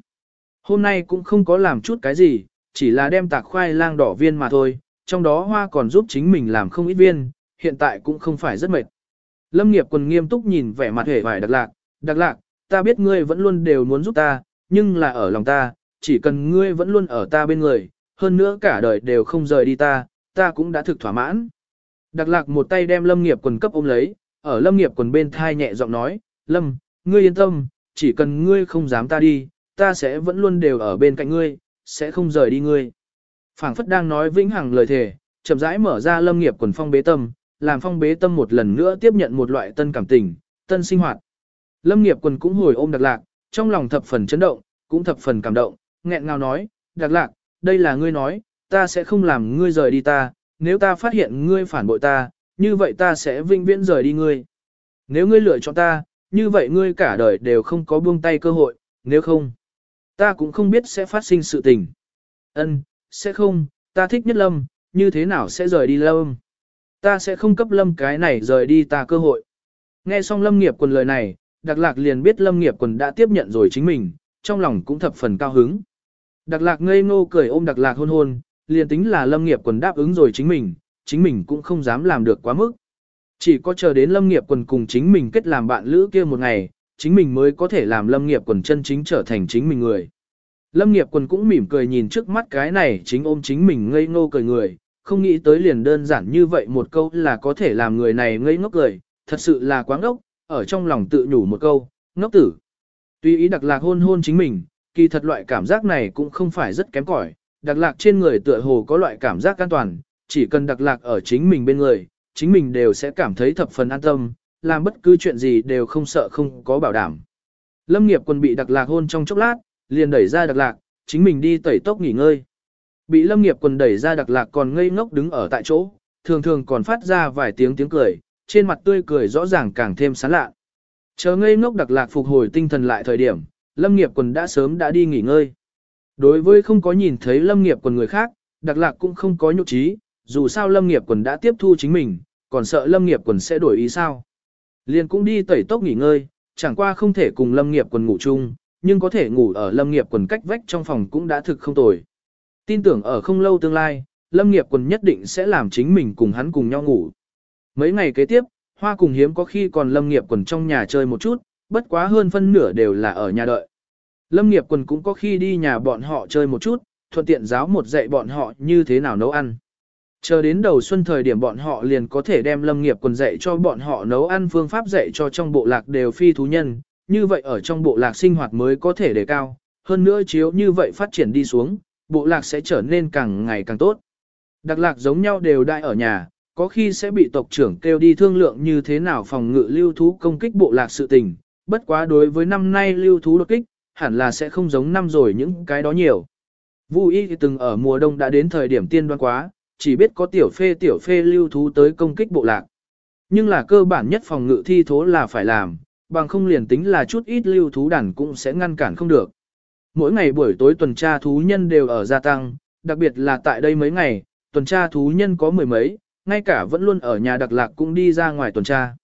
Hôm nay cũng không có làm chút cái gì, chỉ là đem tạc khoai lang đỏ viên mà thôi, trong đó hoa còn giúp chính mình làm không ít viên, hiện tại cũng không phải rất mệt. Lâm nghiệp quần nghiêm túc nhìn vẻ mặt hề vải đặc lạc, đặc lạc, ta biết ngươi vẫn luôn đều muốn giúp ta, nhưng là ở lòng ta, chỉ cần ngươi vẫn luôn ở ta bên người, hơn nữa cả đời đều không rời đi ta, ta cũng đã thực thỏa mãn. Đặc lạc một tay đem lâm nghiệp quần cấp ôm lấy, ở lâm nghiệp quần bên thai nhẹ giọng nói, lâm, ngươi yên tâm, chỉ cần ngươi không dám ta đi, ta sẽ vẫn luôn đều ở bên cạnh ngươi, sẽ không rời đi ngươi. Phảng phất đang nói vĩnh hằng lời thề, chậm rãi mở ra lâm nghiệp quần phong bế tâm, làm phong bế tâm một lần nữa tiếp nhận một loại tân cảm tình, tân sinh hoạt. Lâm nghiệp quần cũng hồi ôm đặc lạc, trong lòng thập phần chấn động, cũng thập phần cảm động, nghẹn ngào nói, đặc lạc, đây là ngươi nói, ta sẽ không làm ngươi rời đi ta, nếu ta phát hiện ngươi phản bội ta, như vậy ta sẽ vinh viễn rời đi ngươi. Nếu ngươi lựa chọn ta, như vậy ngươi cả đời đều không có buông tay cơ hội, nếu không, ta cũng không biết sẽ phát sinh sự tình. Ân, sẽ không, ta thích nhất lâm, như thế nào sẽ rời đi lâm. Ta sẽ không cấp lâm cái này rời đi ta cơ hội. Nghe xong lâm nghiệp quần lời này, đặc lạc liền biết lâm nghiệp quần đã tiếp nhận rồi chính mình, trong lòng cũng thập phần cao hứng. Đặc lạc ngây ngô cười ôm đặc lạc hôn hôn, liền tính là lâm nghiệp quần đáp ứng rồi chính mình, chính mình cũng không dám làm được quá mức. Chỉ có chờ đến lâm nghiệp quần cùng chính mình kết làm bạn lữ kia một ngày, chính mình mới có thể làm lâm nghiệp quần chân chính trở thành chính mình người. Lâm nghiệp quần cũng mỉm cười nhìn trước mắt cái này chính ôm chính mình ngây ngô cười người, không nghĩ tới liền đơn giản như vậy một câu là có thể làm người này ngây ngốc cười, thật sự là quá ngốc, ở trong lòng tự nhủ một câu, ngốc tử. Tuy ý đặc lạc hôn hôn chính mình, kỳ thật loại cảm giác này cũng không phải rất kém cỏi, đặc lạc trên người tựa hồ có loại cảm giác an toàn, chỉ cần đặc lạc ở chính mình bên người, chính mình đều sẽ cảm thấy thập phần an tâm, làm bất cứ chuyện gì đều không sợ không có bảo đảm. Lâm nghiệp quân bị đặc lạc hôn trong chốc lát, liền đẩy ra đặc lạc, chính mình đi tẩy tốc nghỉ ngơi. Bị lâm nghiệp quân đẩy ra đặc lạc còn ngây ngốc đứng ở tại chỗ, thường thường còn phát ra vài tiếng tiếng cười, trên mặt tươi cười rõ ràng càng thêm sán lạ. Chờ ngây ngốc đặc lạc phục hồi tinh thần lại thời điểm, lâm nghiệp quân đã sớm đã đi nghỉ ngơi. Đối với không có nhìn thấy lâm nghiệp quân người khác, đặc lạc cũng không có nhục trí, dù sao lâm nghiệp quần đã tiếp thu chính mình, còn sợ lâm nghiệp quần sẽ đổi ý sao. Liền cũng đi tẩy tốc nghỉ ngơi, chẳng qua không thể cùng lâm nghiệp quần ngủ chung, nhưng có thể ngủ ở lâm nghiệp quần cách vách trong phòng cũng đã thực không tồi. Tin tưởng ở không lâu tương lai, lâm nghiệp quần nhất định sẽ làm chính mình cùng hắn cùng nhau ngủ. Mấy ngày kế tiếp, hoa cùng hiếm có khi còn lâm nghiệp quần trong nhà chơi một chút, bất quá hơn phân nửa đều là ở nhà đợi. Lâm nghiệp quần cũng có khi đi nhà bọn họ chơi một chút, thuận tiện giáo một dạy bọn họ như thế nào nấu ăn. Chờ đến đầu xuân thời điểm bọn họ liền có thể đem lâm nghiệp quần dạy cho bọn họ nấu ăn phương pháp dạy cho trong bộ lạc đều phi thú nhân, như vậy ở trong bộ lạc sinh hoạt mới có thể đề cao, hơn nữa chiếu như vậy phát triển đi xuống, bộ lạc sẽ trở nên càng ngày càng tốt. Đặc lạc giống nhau đều đại ở nhà, có khi sẽ bị tộc trưởng kêu đi thương lượng như thế nào phòng ngự lưu thú công kích bộ lạc sự tình, bất quá đối với năm nay lưu thú đột kích, hẳn là sẽ không giống năm rồi những cái đó nhiều. Vu y từng ở mùa đông đã đến thời điểm tiên đoan quá, chỉ biết có tiểu phê tiểu phê lưu thú tới công kích bộ lạc. Nhưng là cơ bản nhất phòng ngự thi thố là phải làm, bằng không liền tính là chút ít lưu thú đàn cũng sẽ ngăn cản không được. Mỗi ngày buổi tối tuần tra thú nhân đều ở gia tăng, đặc biệt là tại đây mấy ngày, tuần tra thú nhân có mười mấy, ngay cả vẫn luôn ở nhà đặc lạc cũng đi ra ngoài tuần tra.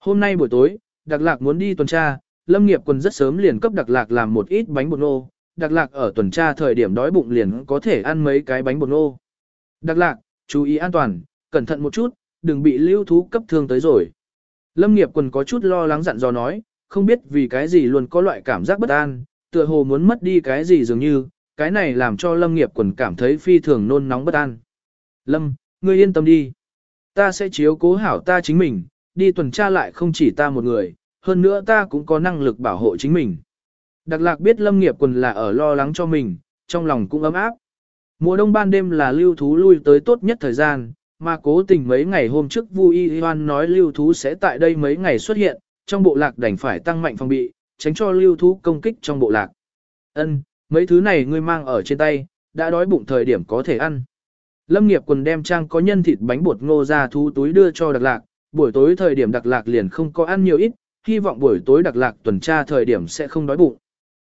Hôm nay buổi tối, đặc lạc muốn đi tuần tra, lâm nghiệp quân rất sớm liền cấp đặc lạc làm một ít bánh bột nô, đặc lạc ở tuần tra thời điểm đói bụng liền có thể ăn mấy cái bánh bột nô. Đặc lạc, chú ý an toàn, cẩn thận một chút, đừng bị lưu thú cấp thương tới rồi. Lâm nghiệp quần có chút lo lắng dặn dò nói, không biết vì cái gì luôn có loại cảm giác bất an, tựa hồ muốn mất đi cái gì dường như, cái này làm cho Lâm nghiệp quần cảm thấy phi thường nôn nóng bất an. Lâm, ngươi yên tâm đi. Ta sẽ chiếu cố hảo ta chính mình, đi tuần tra lại không chỉ ta một người, hơn nữa ta cũng có năng lực bảo hộ chính mình. Đặc lạc biết Lâm nghiệp quần là ở lo lắng cho mình, trong lòng cũng ấm áp. Mùa đông ban đêm là lưu thú lui tới tốt nhất thời gian, mà cố tình mấy ngày hôm trước Vu Y Hoan nói lưu thú sẽ tại đây mấy ngày xuất hiện, trong bộ lạc đành phải tăng mạnh phòng bị, tránh cho lưu thú công kích trong bộ lạc. Ân, mấy thứ này ngươi mang ở trên tay, đã đói bụng thời điểm có thể ăn. Lâm nghiệp quần đem trang có nhân thịt bánh bột ngô ra thú túi đưa cho đặc lạc, buổi tối thời điểm đặc lạc liền không có ăn nhiều ít, hy vọng buổi tối đặc lạc tuần tra thời điểm sẽ không đói bụng.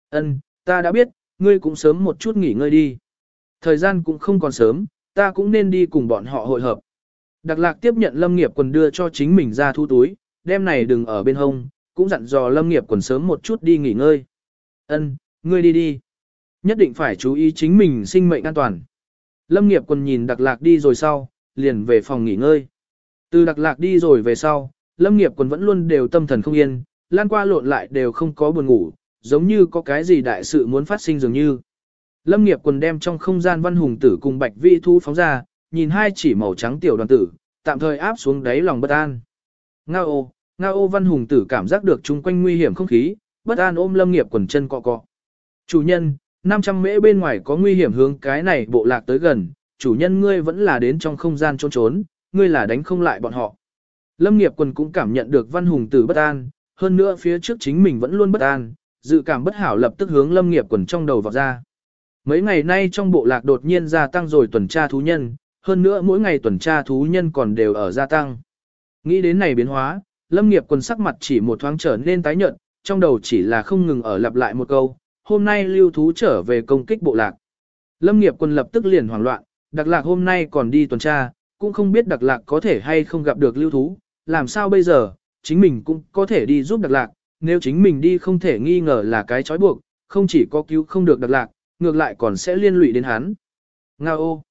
Ân, ta đã biết, ngươi cũng sớm một chút nghỉ ngơi đi. Thời gian cũng không còn sớm, ta cũng nên đi cùng bọn họ hội hợp. Đặc lạc tiếp nhận lâm nghiệp quần đưa cho chính mình ra thu túi, đem này đừng ở bên hông, cũng dặn dò lâm nghiệp quần sớm một chút đi nghỉ ngơi. Ân, ngươi đi đi. Nhất định phải chú ý chính mình sinh mệnh an toàn. Lâm nghiệp quần nhìn đặc lạc đi rồi sau, liền về phòng nghỉ ngơi. Từ đặc lạc đi rồi về sau, lâm nghiệp quần vẫn luôn đều tâm thần không yên, lan qua lộn lại đều không có buồn ngủ, giống như có cái gì đại sự muốn phát sinh dường như. Lâm nghiệp quần đem trong không gian văn hùng tử cùng bạch vi thu phóng ra, nhìn hai chỉ màu trắng tiểu đoàn tử, tạm thời áp xuống đáy lòng bất an. Ngao ô, ngao ô văn hùng tử cảm giác được chung quanh nguy hiểm không khí, bất an ôm lâm nghiệp quần chân cọ cọ. Chủ nhân, 500 mễ bên ngoài có nguy hiểm hướng cái này bộ lạc tới gần, chủ nhân ngươi vẫn là đến trong không gian trốn trốn, ngươi là đánh không lại bọn họ. Lâm nghiệp quần cũng cảm nhận được văn hùng tử bất an, hơn nữa phía trước chính mình vẫn luôn bất an, dự cảm bất hảo lập tức hướng lâm nghiệp quần trong đầu vọt ra. Mấy ngày nay trong bộ lạc đột nhiên gia tăng rồi tuần tra thú nhân, hơn nữa mỗi ngày tuần tra thú nhân còn đều ở gia tăng. Nghĩ đến này biến hóa, lâm nghiệp quần sắc mặt chỉ một thoáng trở nên tái nhợt, trong đầu chỉ là không ngừng ở lặp lại một câu, hôm nay lưu thú trở về công kích bộ lạc. Lâm nghiệp quân lập tức liền hoảng loạn, đặc lạc hôm nay còn đi tuần tra, cũng không biết đặc lạc có thể hay không gặp được lưu thú, làm sao bây giờ, chính mình cũng có thể đi giúp đặc lạc, nếu chính mình đi không thể nghi ngờ là cái trói buộc, không chỉ có cứu không được đặc lạc, ngược lại còn sẽ liên lụy đến hắn. Nga ô!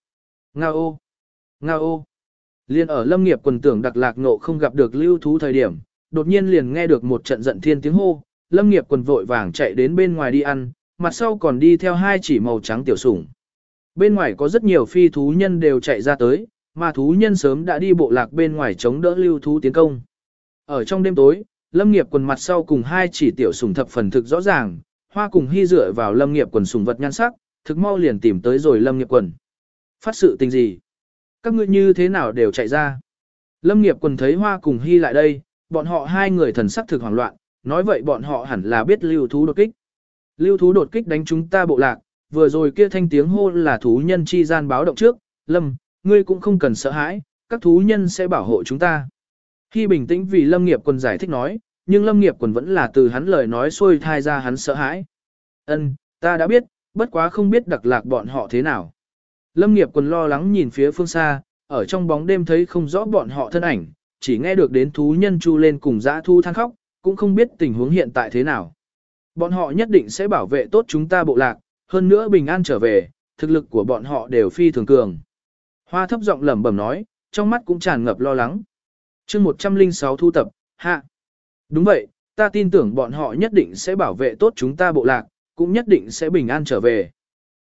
Nga ô! Nga ô! Liên ở lâm nghiệp quần tưởng đặc lạc nộ không gặp được lưu thú thời điểm, đột nhiên liền nghe được một trận giận thiên tiếng hô, lâm nghiệp quần vội vàng chạy đến bên ngoài đi ăn, mặt sau còn đi theo hai chỉ màu trắng tiểu sủng. Bên ngoài có rất nhiều phi thú nhân đều chạy ra tới, mà thú nhân sớm đã đi bộ lạc bên ngoài chống đỡ lưu thú tiến công. Ở trong đêm tối, lâm nghiệp quần mặt sau cùng hai chỉ tiểu sủng thập phần thực rõ ràng, hoa cùng hy dựa vào lâm nghiệp quần sùng vật nhan sắc, thực mau liền tìm tới rồi lâm nghiệp quần. Phát sự tình gì? Các ngươi như thế nào đều chạy ra? Lâm nghiệp quần thấy hoa cùng hy lại đây, bọn họ hai người thần sắc thực hoảng loạn, nói vậy bọn họ hẳn là biết lưu thú đột kích. Lưu thú đột kích đánh chúng ta bộ lạc, vừa rồi kia thanh tiếng hô là thú nhân chi gian báo động trước, Lâm, ngươi cũng không cần sợ hãi, các thú nhân sẽ bảo hộ chúng ta. Khi bình tĩnh vì Lâm nghiệp quần giải thích nói, nhưng Lâm nghiệp quần vẫn là từ hắn lời nói xuôi thai ra hắn sợ hãi. Ân, ta đã biết, bất quá không biết đặc lạc bọn họ thế nào. Lâm nghiệp quần lo lắng nhìn phía phương xa, ở trong bóng đêm thấy không rõ bọn họ thân ảnh, chỉ nghe được đến thú nhân chu lên cùng dã thu than khóc, cũng không biết tình huống hiện tại thế nào. Bọn họ nhất định sẽ bảo vệ tốt chúng ta bộ lạc, hơn nữa bình an trở về, thực lực của bọn họ đều phi thường cường. Hoa thấp giọng lẩm bẩm nói, trong mắt cũng tràn ngập lo lắng. chương 106 thu tập, hạ. Đúng vậy, ta tin tưởng bọn họ nhất định sẽ bảo vệ tốt chúng ta bộ lạc, cũng nhất định sẽ bình an trở về.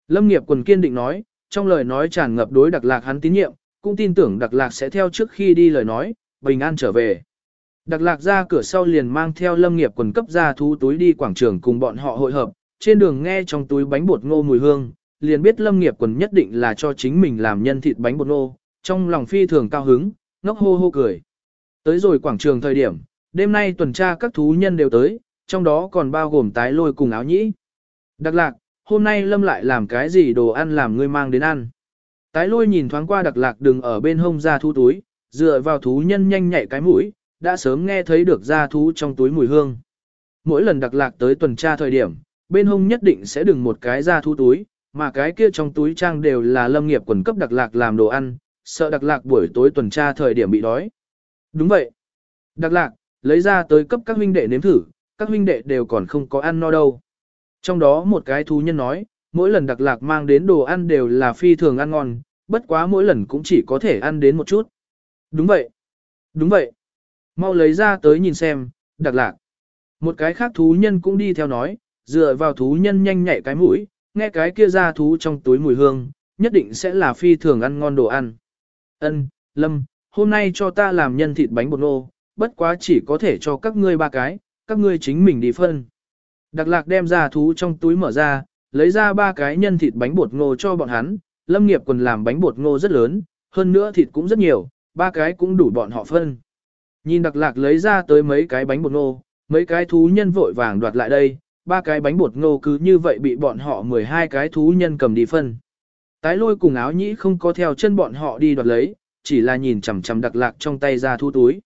Lâm nghiệp quần kiên định nói, trong lời nói tràn ngập đối đặc lạc hắn tín nhiệm, cũng tin tưởng đặc lạc sẽ theo trước khi đi lời nói, bình an trở về. Đặc lạc ra cửa sau liền mang theo lâm nghiệp quần cấp ra thú túi đi quảng trường cùng bọn họ hội hợp, trên đường nghe trong túi bánh bột ngô mùi hương, liền biết lâm nghiệp quần nhất định là cho chính mình làm nhân thịt bánh bột ngô, trong lòng phi thường cao hứng, ngốc hô hô cười. Tới rồi quảng trường thời điểm, đêm nay tuần tra các thú nhân đều tới, trong đó còn bao gồm tái lôi cùng áo nhĩ. Đặc lạc, hôm nay lâm lại làm cái gì đồ ăn làm ngươi mang đến ăn. Tái lôi nhìn thoáng qua đặc lạc đừng ở bên hông ra thú túi, dựa vào thú nhân nhanh nhạy cái mũi, đã sớm nghe thấy được ra thú trong túi mùi hương. Mỗi lần đặc lạc tới tuần tra thời điểm, bên hông nhất định sẽ đừng một cái ra thú túi, mà cái kia trong túi trang đều là lâm nghiệp quần cấp đặc lạc làm đồ ăn, sợ đặc lạc buổi tối tuần tra thời điểm bị đói. Đúng vậy. Đặc lạc, lấy ra tới cấp các huynh đệ nếm thử, các huynh đệ đều còn không có ăn no đâu. Trong đó một cái thú nhân nói, mỗi lần đặc lạc mang đến đồ ăn đều là phi thường ăn ngon, bất quá mỗi lần cũng chỉ có thể ăn đến một chút. Đúng vậy. Đúng vậy. Mau lấy ra tới nhìn xem, đặc lạc. Một cái khác thú nhân cũng đi theo nói, dựa vào thú nhân nhanh nhạy cái mũi, nghe cái kia ra thú trong túi mùi hương, nhất định sẽ là phi thường ăn ngon đồ ăn. Ân, Lâm, hôm nay cho ta làm nhân thịt bánh bột nô, bất quá chỉ có thể cho các ngươi ba cái, các ngươi chính mình đi phân. Đặc lạc đem ra thú trong túi mở ra, lấy ra ba cái nhân thịt bánh bột ngô cho bọn hắn, lâm nghiệp còn làm bánh bột ngô rất lớn, hơn nữa thịt cũng rất nhiều, ba cái cũng đủ bọn họ phân. Nhìn đặc lạc lấy ra tới mấy cái bánh bột ngô, mấy cái thú nhân vội vàng đoạt lại đây, ba cái bánh bột ngô cứ như vậy bị bọn họ 12 cái thú nhân cầm đi phân. Tái lôi cùng áo nhĩ không có theo chân bọn họ đi đoạt lấy, chỉ là nhìn chằm chằm đặc lạc trong tay ra thu túi.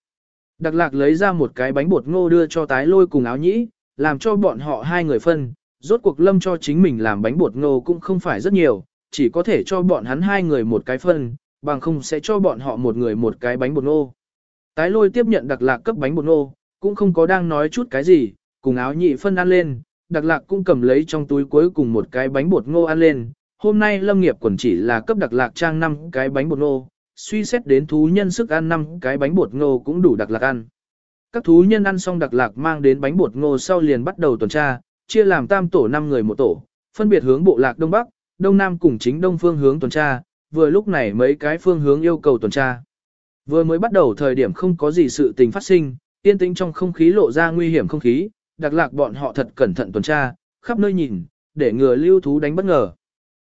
Đặc lạc lấy ra một cái bánh bột ngô đưa cho tái lôi cùng áo nhĩ, làm cho bọn họ hai người phân, rốt cuộc lâm cho chính mình làm bánh bột ngô cũng không phải rất nhiều, chỉ có thể cho bọn hắn hai người một cái phân, bằng không sẽ cho bọn họ một người một cái bánh bột ngô. Tái lôi tiếp nhận đặc lạc cấp bánh bột ngô, cũng không có đang nói chút cái gì, cùng áo nhị phân ăn lên, đặc lạc cũng cầm lấy trong túi cuối cùng một cái bánh bột ngô ăn lên. Hôm nay lâm nghiệp quần chỉ là cấp đặc lạc trang 5 cái bánh bột ngô, suy xét đến thú nhân sức ăn 5 cái bánh bột ngô cũng đủ đặc lạc ăn. Các thú nhân ăn xong đặc lạc mang đến bánh bột ngô sau liền bắt đầu tuần tra, chia làm tam tổ 5 người một tổ, phân biệt hướng bộ lạc đông bắc, đông nam cùng chính đông phương hướng tuần tra, vừa lúc này mấy cái phương hướng yêu cầu tuần tra. Vừa mới bắt đầu thời điểm không có gì sự tình phát sinh, yên tĩnh trong không khí lộ ra nguy hiểm không khí, đặc lạc bọn họ thật cẩn thận tuần tra, khắp nơi nhìn, để ngừa lưu thú đánh bất ngờ.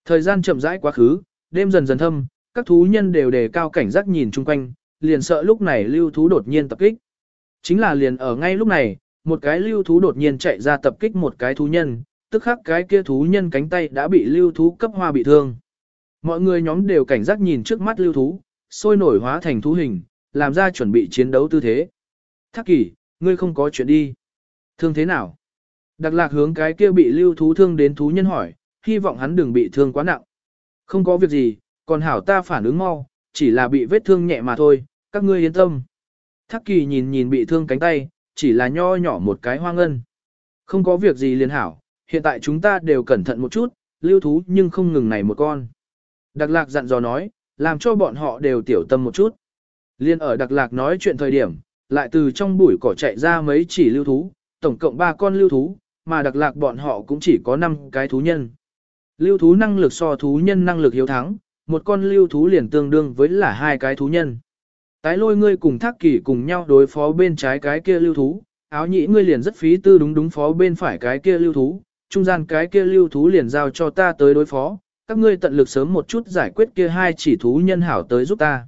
Thời gian chậm rãi quá khứ, đêm dần dần thâm, các thú nhân đều đề cao cảnh giác nhìn chung quanh, liền sợ lúc này lưu thú đột nhiên tập kích. Chính là liền ở ngay lúc này, một cái lưu thú đột nhiên chạy ra tập kích một cái thú nhân, tức khắc cái kia thú nhân cánh tay đã bị lưu thú cấp hoa bị thương. Mọi người nhóm đều cảnh giác nhìn trước mắt lưu thú, sôi nổi hóa thành thú hình, làm ra chuẩn bị chiến đấu tư thế. Thác kỳ, ngươi không có chuyện đi. Thương thế nào? Đặc lạc hướng cái kia bị lưu thú thương đến thú nhân hỏi, hy vọng hắn đừng bị thương quá nặng. Không có việc gì, còn hảo ta phản ứng mau, chỉ là bị vết thương nhẹ mà thôi, các ngươi yên tâm. Thác kỳ nhìn nhìn bị thương cánh tay, chỉ là nho nhỏ một cái hoang ngân. Không có việc gì liền hảo, hiện tại chúng ta đều cẩn thận một chút, lưu thú nhưng không ngừng này một con. Đặc lạc dặn dò nói, làm cho bọn họ đều tiểu tâm một chút. Liên ở đặc lạc nói chuyện thời điểm, lại từ trong bụi cỏ chạy ra mấy chỉ lưu thú, tổng cộng 3 con lưu thú, mà đặc lạc bọn họ cũng chỉ có 5 cái thú nhân. Lưu thú năng lực so thú nhân năng lực hiếu thắng, một con lưu thú liền tương đương với là hai cái thú nhân. Tái lôi ngươi cùng thác kỷ cùng nhau đối phó bên trái cái kia lưu thú, áo nhĩ ngươi liền rất phí tư đúng đúng phó bên phải cái kia lưu thú, trung gian cái kia lưu thú liền giao cho ta tới đối phó, các ngươi tận lực sớm một chút giải quyết kia hai chỉ thú nhân hảo tới giúp ta.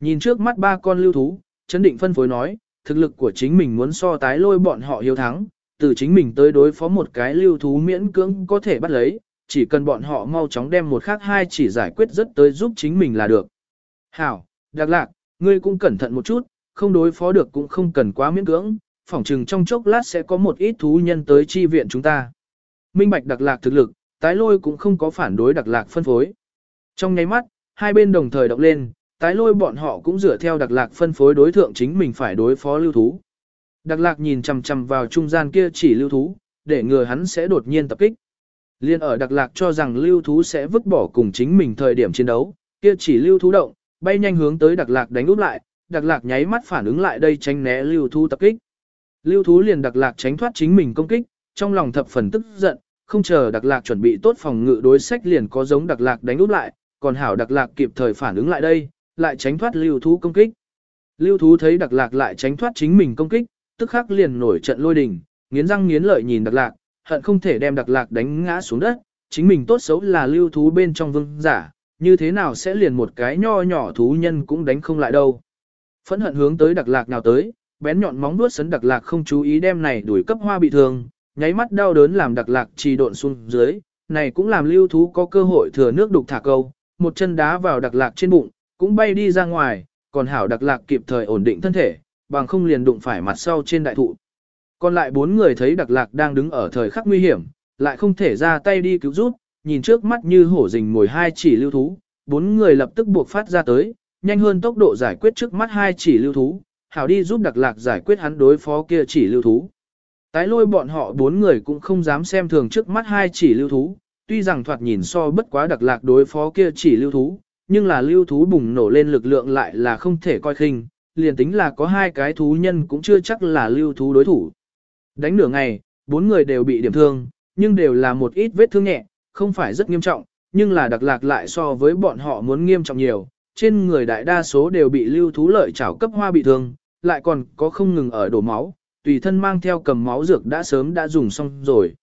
Nhìn trước mắt ba con lưu thú, chấn định phân phối nói, thực lực của chính mình muốn so tái lôi bọn họ hiếu thắng, từ chính mình tới đối phó một cái lưu thú miễn cưỡng có thể bắt lấy, chỉ cần bọn họ mau chóng đem một khác hai chỉ giải quyết rất tới giúp chính mình là được. Hảo, đặc lạc, ngươi cũng cẩn thận một chút, không đối phó được cũng không cần quá miễn cưỡng, phỏng chừng trong chốc lát sẽ có một ít thú nhân tới chi viện chúng ta. Minh bạch đặc lạc thực lực, tái lôi cũng không có phản đối đặc lạc phân phối. Trong nháy mắt, hai bên đồng thời động lên, tái lôi bọn họ cũng dựa theo đặc lạc phân phối đối thượng chính mình phải đối phó lưu thú. Đặc lạc nhìn chằm chằm vào trung gian kia chỉ lưu thú, để ngừa hắn sẽ đột nhiên tập kích. Liên ở đặc lạc cho rằng lưu thú sẽ vứt bỏ cùng chính mình thời điểm chiến đấu, kia chỉ lưu thú động, bay nhanh hướng tới đặc lạc đánh úp lại, đặc lạc nháy mắt phản ứng lại đây tránh né lưu thú tập kích. Lưu thú liền đặc lạc tránh thoát chính mình công kích, trong lòng thập phần tức giận, không chờ đặc lạc chuẩn bị tốt phòng ngự đối sách liền có giống đặc lạc đánh úp lại, còn hảo đặc lạc kịp thời phản ứng lại đây, lại tránh thoát lưu thú công kích. Lưu thú thấy đặc lạc lại tránh thoát chính mình công kích, tức khắc liền nổi trận lôi đình, nghiến răng nghiến lợi nhìn đặc lạc, hận không thể đem đặc lạc đánh ngã xuống đất, chính mình tốt xấu là lưu thú bên trong vương giả, như thế nào sẽ liền một cái nho nhỏ thú nhân cũng đánh không lại đâu. Phẫn hận hướng tới đặc lạc nào tới, bén nhọn móng vuốt sấn đặc lạc không chú ý đem này đuổi cấp hoa bị thương, nháy mắt đau đớn làm đặc lạc trì độn xuống dưới, này cũng làm lưu thú có cơ hội thừa nước đục thả câu, một chân đá vào đặc lạc trên bụng, cũng bay đi ra ngoài, còn hảo đặc lạc kịp thời ổn định thân thể, bằng không liền đụng phải mặt sau trên đại thụ. Còn lại bốn người thấy đặc lạc đang đứng ở thời khắc nguy hiểm, lại không thể ra tay đi cứu giúp, nhìn trước mắt như hổ rình mồi hai chỉ lưu thú, bốn người lập tức buộc phát ra tới, nhanh hơn tốc độ giải quyết trước mắt hai chỉ lưu thú, hảo đi giúp đặc lạc giải quyết hắn đối phó kia chỉ lưu thú. Tái lôi bọn họ bốn người cũng không dám xem thường trước mắt hai chỉ lưu thú, tuy rằng thoạt nhìn so bất quá đặc lạc đối phó kia chỉ lưu thú, nhưng là lưu thú bùng nổ lên lực lượng lại là không thể coi khinh, liền tính là có hai cái thú nhân cũng chưa chắc là lưu thú đối thủ. Đánh nửa ngày, bốn người đều bị điểm thương, nhưng đều là một ít vết thương nhẹ, không phải rất nghiêm trọng, nhưng là đặc lạc lại so với bọn họ muốn nghiêm trọng nhiều. Trên người đại đa số đều bị lưu thú lợi chảo cấp hoa bị thương, lại còn có không ngừng ở đổ máu, tùy thân mang theo cầm máu dược đã sớm đã dùng xong rồi.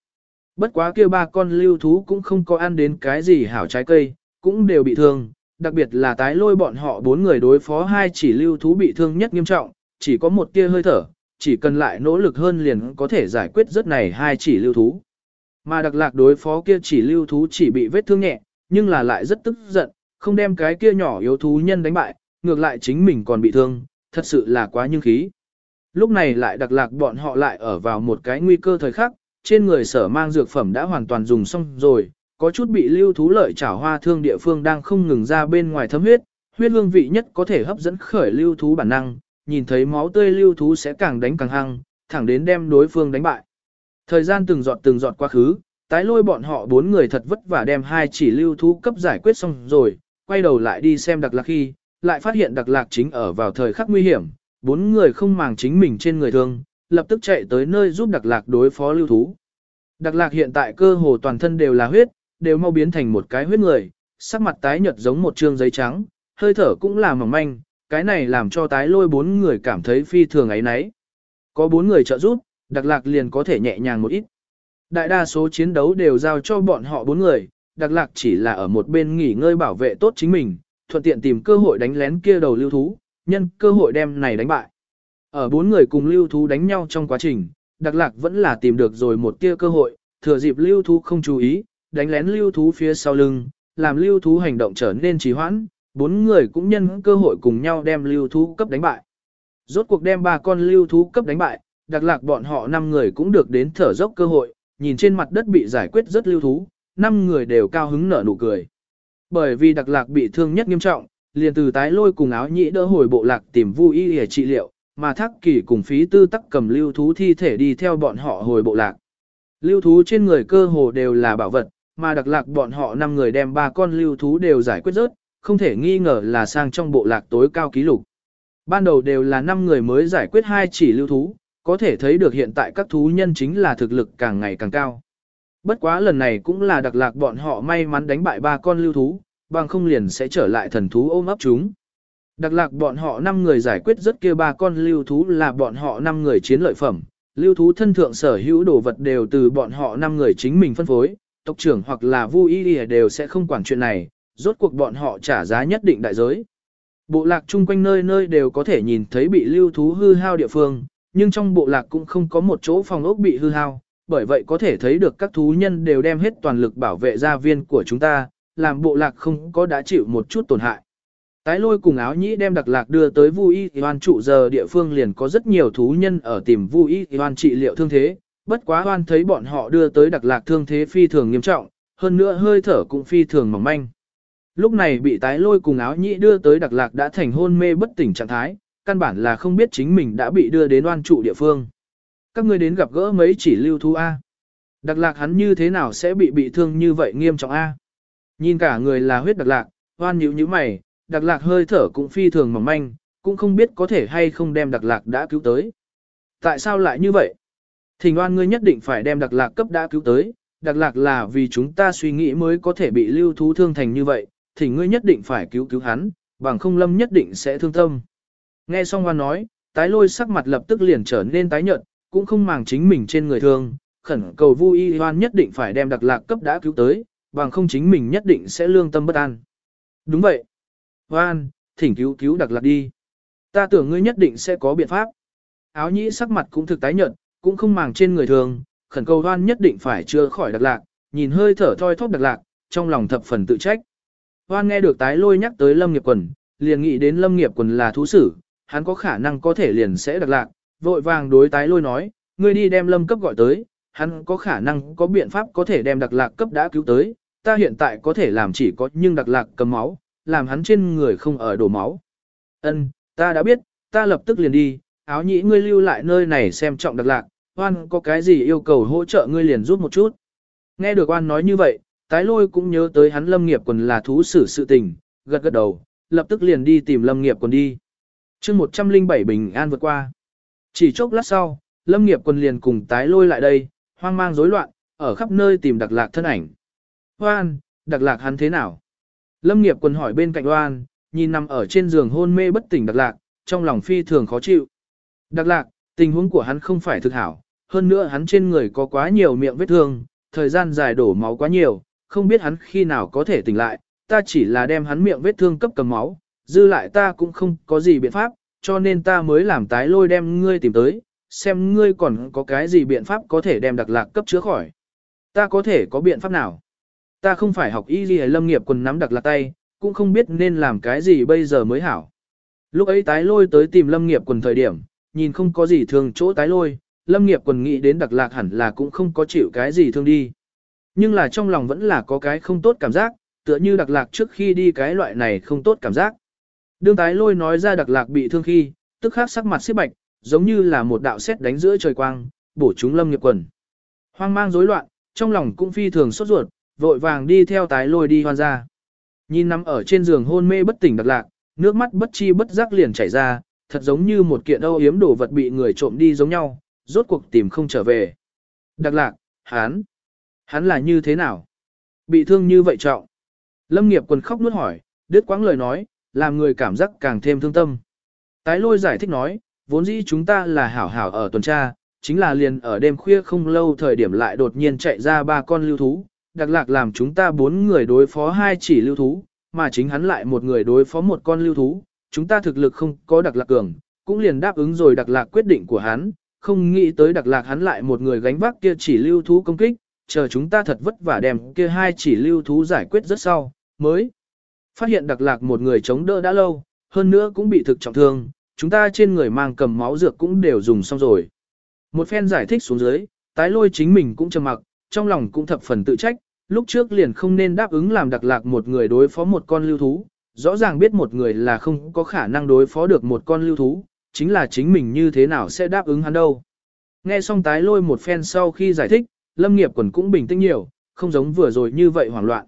Bất quá kia ba con lưu thú cũng không có ăn đến cái gì hảo trái cây, cũng đều bị thương, đặc biệt là tái lôi bọn họ bốn người đối phó hai chỉ lưu thú bị thương nhất nghiêm trọng, chỉ có một tia hơi thở, chỉ cần lại nỗ lực hơn liền có thể giải quyết rất này hai chỉ lưu thú. Mà đặc lạc đối phó kia chỉ lưu thú chỉ bị vết thương nhẹ, nhưng là lại rất tức giận, không đem cái kia nhỏ yếu thú nhân đánh bại, ngược lại chính mình còn bị thương, thật sự là quá nhưng khí. Lúc này lại đặc lạc bọn họ lại ở vào một cái nguy cơ thời khắc, trên người sở mang dược phẩm đã hoàn toàn dùng xong rồi, có chút bị lưu thú lợi chảo hoa thương địa phương đang không ngừng ra bên ngoài thấm huyết, huyết hương vị nhất có thể hấp dẫn khởi lưu thú bản năng, nhìn thấy máu tươi lưu thú sẽ càng đánh càng hăng, thẳng đến đem đối phương đánh bại. Thời gian từng giọt từng giọt quá khứ, tái lôi bọn họ bốn người thật vất vả đem hai chỉ lưu thú cấp giải quyết xong rồi, quay đầu lại đi xem đặc lạc khi, lại phát hiện đặc lạc chính ở vào thời khắc nguy hiểm, bốn người không màng chính mình trên người thương, lập tức chạy tới nơi giúp đặc lạc đối phó lưu thú. Đặc lạc hiện tại cơ hồ toàn thân đều là huyết, đều mau biến thành một cái huyết người, sắc mặt tái nhợt giống một trương giấy trắng, hơi thở cũng là mỏng manh, cái này làm cho tái lôi bốn người cảm thấy phi thường ấy nấy. Có bốn người trợ giúp, đặc lạc liền có thể nhẹ nhàng một ít. Đại đa số chiến đấu đều giao cho bọn họ bốn người, đặc lạc chỉ là ở một bên nghỉ ngơi bảo vệ tốt chính mình, thuận tiện tìm cơ hội đánh lén kia đầu lưu thú, nhân cơ hội đem này đánh bại. Ở bốn người cùng lưu thú đánh nhau trong quá trình, đặc lạc vẫn là tìm được rồi một tia cơ hội, thừa dịp lưu thú không chú ý, đánh lén lưu thú phía sau lưng, làm lưu thú hành động trở nên trì hoãn, bốn người cũng nhân cơ hội cùng nhau đem lưu thú cấp đánh bại. Rốt cuộc đem ba con lưu thú cấp đánh bại, đặc lạc bọn họ năm người cũng được đến thở dốc cơ hội, nhìn trên mặt đất bị giải quyết rất lưu thú, năm người đều cao hứng nở nụ cười. Bởi vì đặc lạc bị thương nhất nghiêm trọng, liền từ tái lôi cùng áo nhĩ đỡ hồi bộ lạc tìm vui y để trị liệu, mà thác kỳ cùng phí tư tắc cầm lưu thú thi thể đi theo bọn họ hồi bộ lạc. Lưu thú trên người cơ hồ đều là bảo vật, mà đặc lạc bọn họ năm người đem ba con lưu thú đều giải quyết rớt, không thể nghi ngờ là sang trong bộ lạc tối cao ký lục. Ban đầu đều là năm người mới giải quyết hai chỉ lưu thú, có thể thấy được hiện tại các thú nhân chính là thực lực càng ngày càng cao. Bất quá lần này cũng là đặc lạc bọn họ may mắn đánh bại ba con lưu thú, bằng không liền sẽ trở lại thần thú ôm ấp chúng. Đặc lạc bọn họ 5 người giải quyết rất kia ba con lưu thú là bọn họ 5 người chiến lợi phẩm, lưu thú thân thượng sở hữu đồ vật đều từ bọn họ 5 người chính mình phân phối, tộc trưởng hoặc là vu y đều sẽ không quản chuyện này, rốt cuộc bọn họ trả giá nhất định đại giới. Bộ lạc chung quanh nơi nơi đều có thể nhìn thấy bị lưu thú hư hao địa phương, nhưng trong bộ lạc cũng không có một chỗ phòng ốc bị hư hao, bởi vậy có thể thấy được các thú nhân đều đem hết toàn lực bảo vệ gia viên của chúng ta, làm bộ lạc không có đã chịu một chút tổn hại. Tái lôi cùng áo nhĩ đem đặc lạc đưa tới Vu Y Hoan trụ giờ địa phương liền có rất nhiều thú nhân ở tìm Vu Y Hoan trị liệu thương thế, bất quá Hoan thấy bọn họ đưa tới đặc lạc thương thế phi thường nghiêm trọng, hơn nữa hơi thở cũng phi thường mỏng manh. Lúc này bị tái lôi cùng áo nhĩ đưa tới đặc lạc đã thành hôn mê bất tỉnh trạng thái, căn bản là không biết chính mình đã bị đưa đến oan trụ địa phương. Các ngươi đến gặp gỡ mấy chỉ lưu thú A. Đặc lạc hắn như thế nào sẽ bị bị thương như vậy nghiêm trọng A. Nhìn cả người là huyết đặc lạc, hoan nhíu như mày, đặc lạc hơi thở cũng phi thường mỏng manh, cũng không biết có thể hay không đem đặc lạc đã cứu tới. Tại sao lại như vậy? Thỉnh oan ngươi nhất định phải đem đặc lạc cấp đã cứu tới, đặc lạc là vì chúng ta suy nghĩ mới có thể bị lưu thú thương thành như vậy, thỉnh ngươi nhất định phải cứu cứu hắn, bằng không lâm nhất định sẽ thương tâm. Nghe xong hoan nói, tái lôi sắc mặt lập tức liền trở nên tái nhợt, cũng không màng chính mình trên người thương, khẩn cầu Vu Y Hoan nhất định phải đem đặc lạc cấp đã cứu tới, bằng không chính mình nhất định sẽ lương tâm bất an. Đúng vậy. Hoan, thỉnh cứu cứu đặc lạc đi. Ta tưởng ngươi nhất định sẽ có biện pháp. Áo nhĩ sắc mặt cũng thực tái nhợt, cũng không màng trên người thường, khẩn cầu Hoan nhất định phải chưa khỏi đặc lạc, nhìn hơi thở thoi thóp đặc lạc, trong lòng thập phần tự trách. Hoan nghe được tái lôi nhắc tới Lâm Nghiệp Quần, liền nghĩ đến Lâm Nghiệp Quần là thú sử, hắn có khả năng có thể liền sẽ đặc lạc, vội vàng đối tái lôi nói, ngươi đi đem Lâm cấp gọi tới, hắn có khả năng có biện pháp có thể đem đặc lạc cấp đã cứu tới, ta hiện tại có thể làm chỉ có nhưng đặc lạc cầm máu, làm hắn trên người không ở đổ máu. Ân, ta đã biết, ta lập tức liền đi, áo nhĩ ngươi lưu lại nơi này xem trọng đặc lạc, hoan có cái gì yêu cầu hỗ trợ ngươi liền giúp một chút. Nghe được oan nói như vậy, tái lôi cũng nhớ tới hắn lâm nghiệp quần là thú xử sự tình, gật gật đầu, lập tức liền đi tìm lâm nghiệp quần đi. chương 107 bình an vượt qua. Chỉ chốc lát sau, lâm nghiệp quần liền cùng tái lôi lại đây, hoang mang rối loạn, ở khắp nơi tìm đặc lạc thân ảnh. Hoan, đặc lạc hắn thế nào? Lâm nghiệp quần hỏi bên cạnh Hoan, nhìn nằm ở trên giường hôn mê bất tỉnh đặc lạc, trong lòng phi thường khó chịu. Đặc lạc, tình huống của hắn không phải thực hảo, hơn nữa hắn trên người có quá nhiều miệng vết thương, thời gian dài đổ máu quá nhiều, không biết hắn khi nào có thể tỉnh lại, ta chỉ là đem hắn miệng vết thương cấp cầm máu, dư lại ta cũng không có gì biện pháp, cho nên ta mới làm tái lôi đem ngươi tìm tới, xem ngươi còn có cái gì biện pháp có thể đem đặc lạc cấp chữa khỏi. Ta có thể có biện pháp nào? Ta không phải học y gì lâm nghiệp quần nắm đặc lạc tay, cũng không biết nên làm cái gì bây giờ mới hảo. Lúc ấy tái lôi tới tìm lâm nghiệp quần thời điểm, nhìn không có gì thường chỗ tái lôi, lâm nghiệp quần nghĩ đến đặc lạc hẳn là cũng không có chịu cái gì thương đi. Nhưng là trong lòng vẫn là có cái không tốt cảm giác, tựa như đặc lạc trước khi đi cái loại này không tốt cảm giác. Đương tái lôi nói ra đặc lạc bị thương khi, tức khắc sắc mặt xếp bạch, giống như là một đạo xét đánh giữa trời quang, bổ chúng lâm nghiệp quần. Hoang mang rối loạn, trong lòng cũng phi thường sốt ruột, vội vàng đi theo tái lôi đi hoan ra. Nhìn nằm ở trên giường hôn mê bất tỉnh đặc lạc, nước mắt bất chi bất giác liền chảy ra, thật giống như một kiện âu yếm đồ vật bị người trộm đi giống nhau, rốt cuộc tìm không trở về. Đặc lạc, hắn, hắn là như thế nào? Bị thương như vậy trọng. Lâm nghiệp quần khóc nuốt hỏi, đứt quãng lời nói, làm người cảm giác càng thêm thương tâm. Tái lôi giải thích nói, vốn dĩ chúng ta là hảo hảo ở tuần tra, chính là liền ở đêm khuya không lâu thời điểm lại đột nhiên chạy ra ba con lưu thú, đặc lạc làm chúng ta bốn người đối phó hai chỉ lưu thú, mà chính hắn lại một người đối phó một con lưu thú, chúng ta thực lực không có đặc lạc cường, cũng liền đáp ứng rồi đặc lạc quyết định của hắn, không nghĩ tới đặc lạc hắn lại một người gánh vác kia chỉ lưu thú công kích, chờ chúng ta thật vất vả đem kia hai chỉ lưu thú giải quyết rất sau, mới phát hiện đặc lạc một người chống đỡ đã lâu, hơn nữa cũng bị thực trọng thương, chúng ta trên người mang cầm máu dược cũng đều dùng xong rồi. Một phen giải thích xuống dưới, tái lôi chính mình cũng trầm mặc, trong lòng cũng thập phần tự trách, lúc trước liền không nên đáp ứng làm đặc lạc một người đối phó một con lưu thú, rõ ràng biết một người là không có khả năng đối phó được một con lưu thú, chính là chính mình như thế nào sẽ đáp ứng hắn đâu. Nghe xong tái lôi một phen sau khi giải thích, lâm nghiệp quần cũng bình tĩnh nhiều, không giống vừa rồi như vậy hoảng loạn.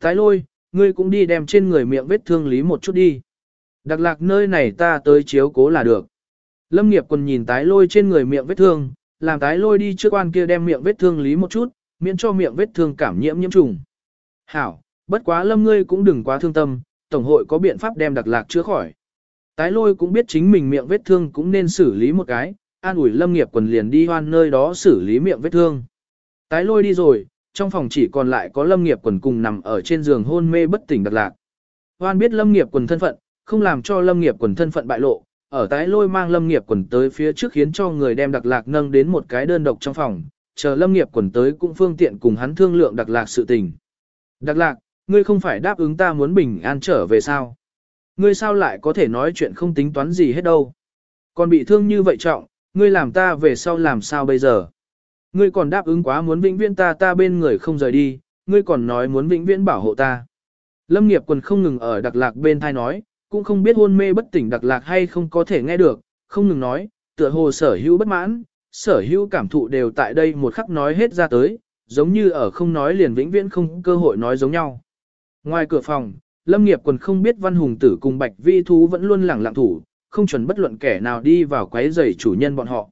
Tái lôi, ngươi cũng đi đem trên người miệng vết thương lý một chút đi. Đặc lạc nơi này ta tới chiếu cố là được. Lâm nghiệp quần nhìn tái lôi trên người miệng vết thương, làm tái lôi đi trước quan kia đem miệng vết thương lý một chút, miễn cho miệng vết thương cảm nhiễm nhiễm trùng. Hảo, bất quá lâm ngươi cũng đừng quá thương tâm, tổng hội có biện pháp đem đặc lạc chữa khỏi. Tái lôi cũng biết chính mình miệng vết thương cũng nên xử lý một cái, an ủi lâm nghiệp quần liền đi hoan nơi đó xử lý miệng vết thương. Tái lôi đi rồi, trong phòng chỉ còn lại có lâm nghiệp quần cùng nằm ở trên giường hôn mê bất tỉnh đặc lạc. Hoan biết lâm nghiệp quần thân phận, không làm cho lâm nghiệp quần thân phận bại lộ, ở tái lôi mang lâm nghiệp quần tới phía trước khiến cho người đem đặc lạc nâng đến một cái đơn độc trong phòng, chờ lâm nghiệp quần tới cũng phương tiện cùng hắn thương lượng đặc lạc sự tình. Đặc lạc, ngươi không phải đáp ứng ta muốn bình an trở về sao? Ngươi sao lại có thể nói chuyện không tính toán gì hết đâu? Còn bị thương như vậy trọng, ngươi làm ta về sau làm sao bây giờ? Ngươi còn đáp ứng quá muốn vĩnh viễn ta ta bên người không rời đi, ngươi còn nói muốn vĩnh viễn bảo hộ ta. Lâm nghiệp quần không ngừng ở đặc lạc bên thai nói, cũng không biết hôn mê bất tỉnh đặc lạc hay không có thể nghe được, không ngừng nói, tựa hồ sở hữu bất mãn, sở hữu cảm thụ đều tại đây một khắc nói hết ra tới, giống như ở không nói liền vĩnh viễn không cơ hội nói giống nhau. Ngoài cửa phòng, Lâm Nghiệp quần không biết Văn Hùng Tử cùng Bạch Vi Thú vẫn luôn lẳng lặng thủ, không chuẩn bất luận kẻ nào đi vào quấy rầy chủ nhân bọn họ.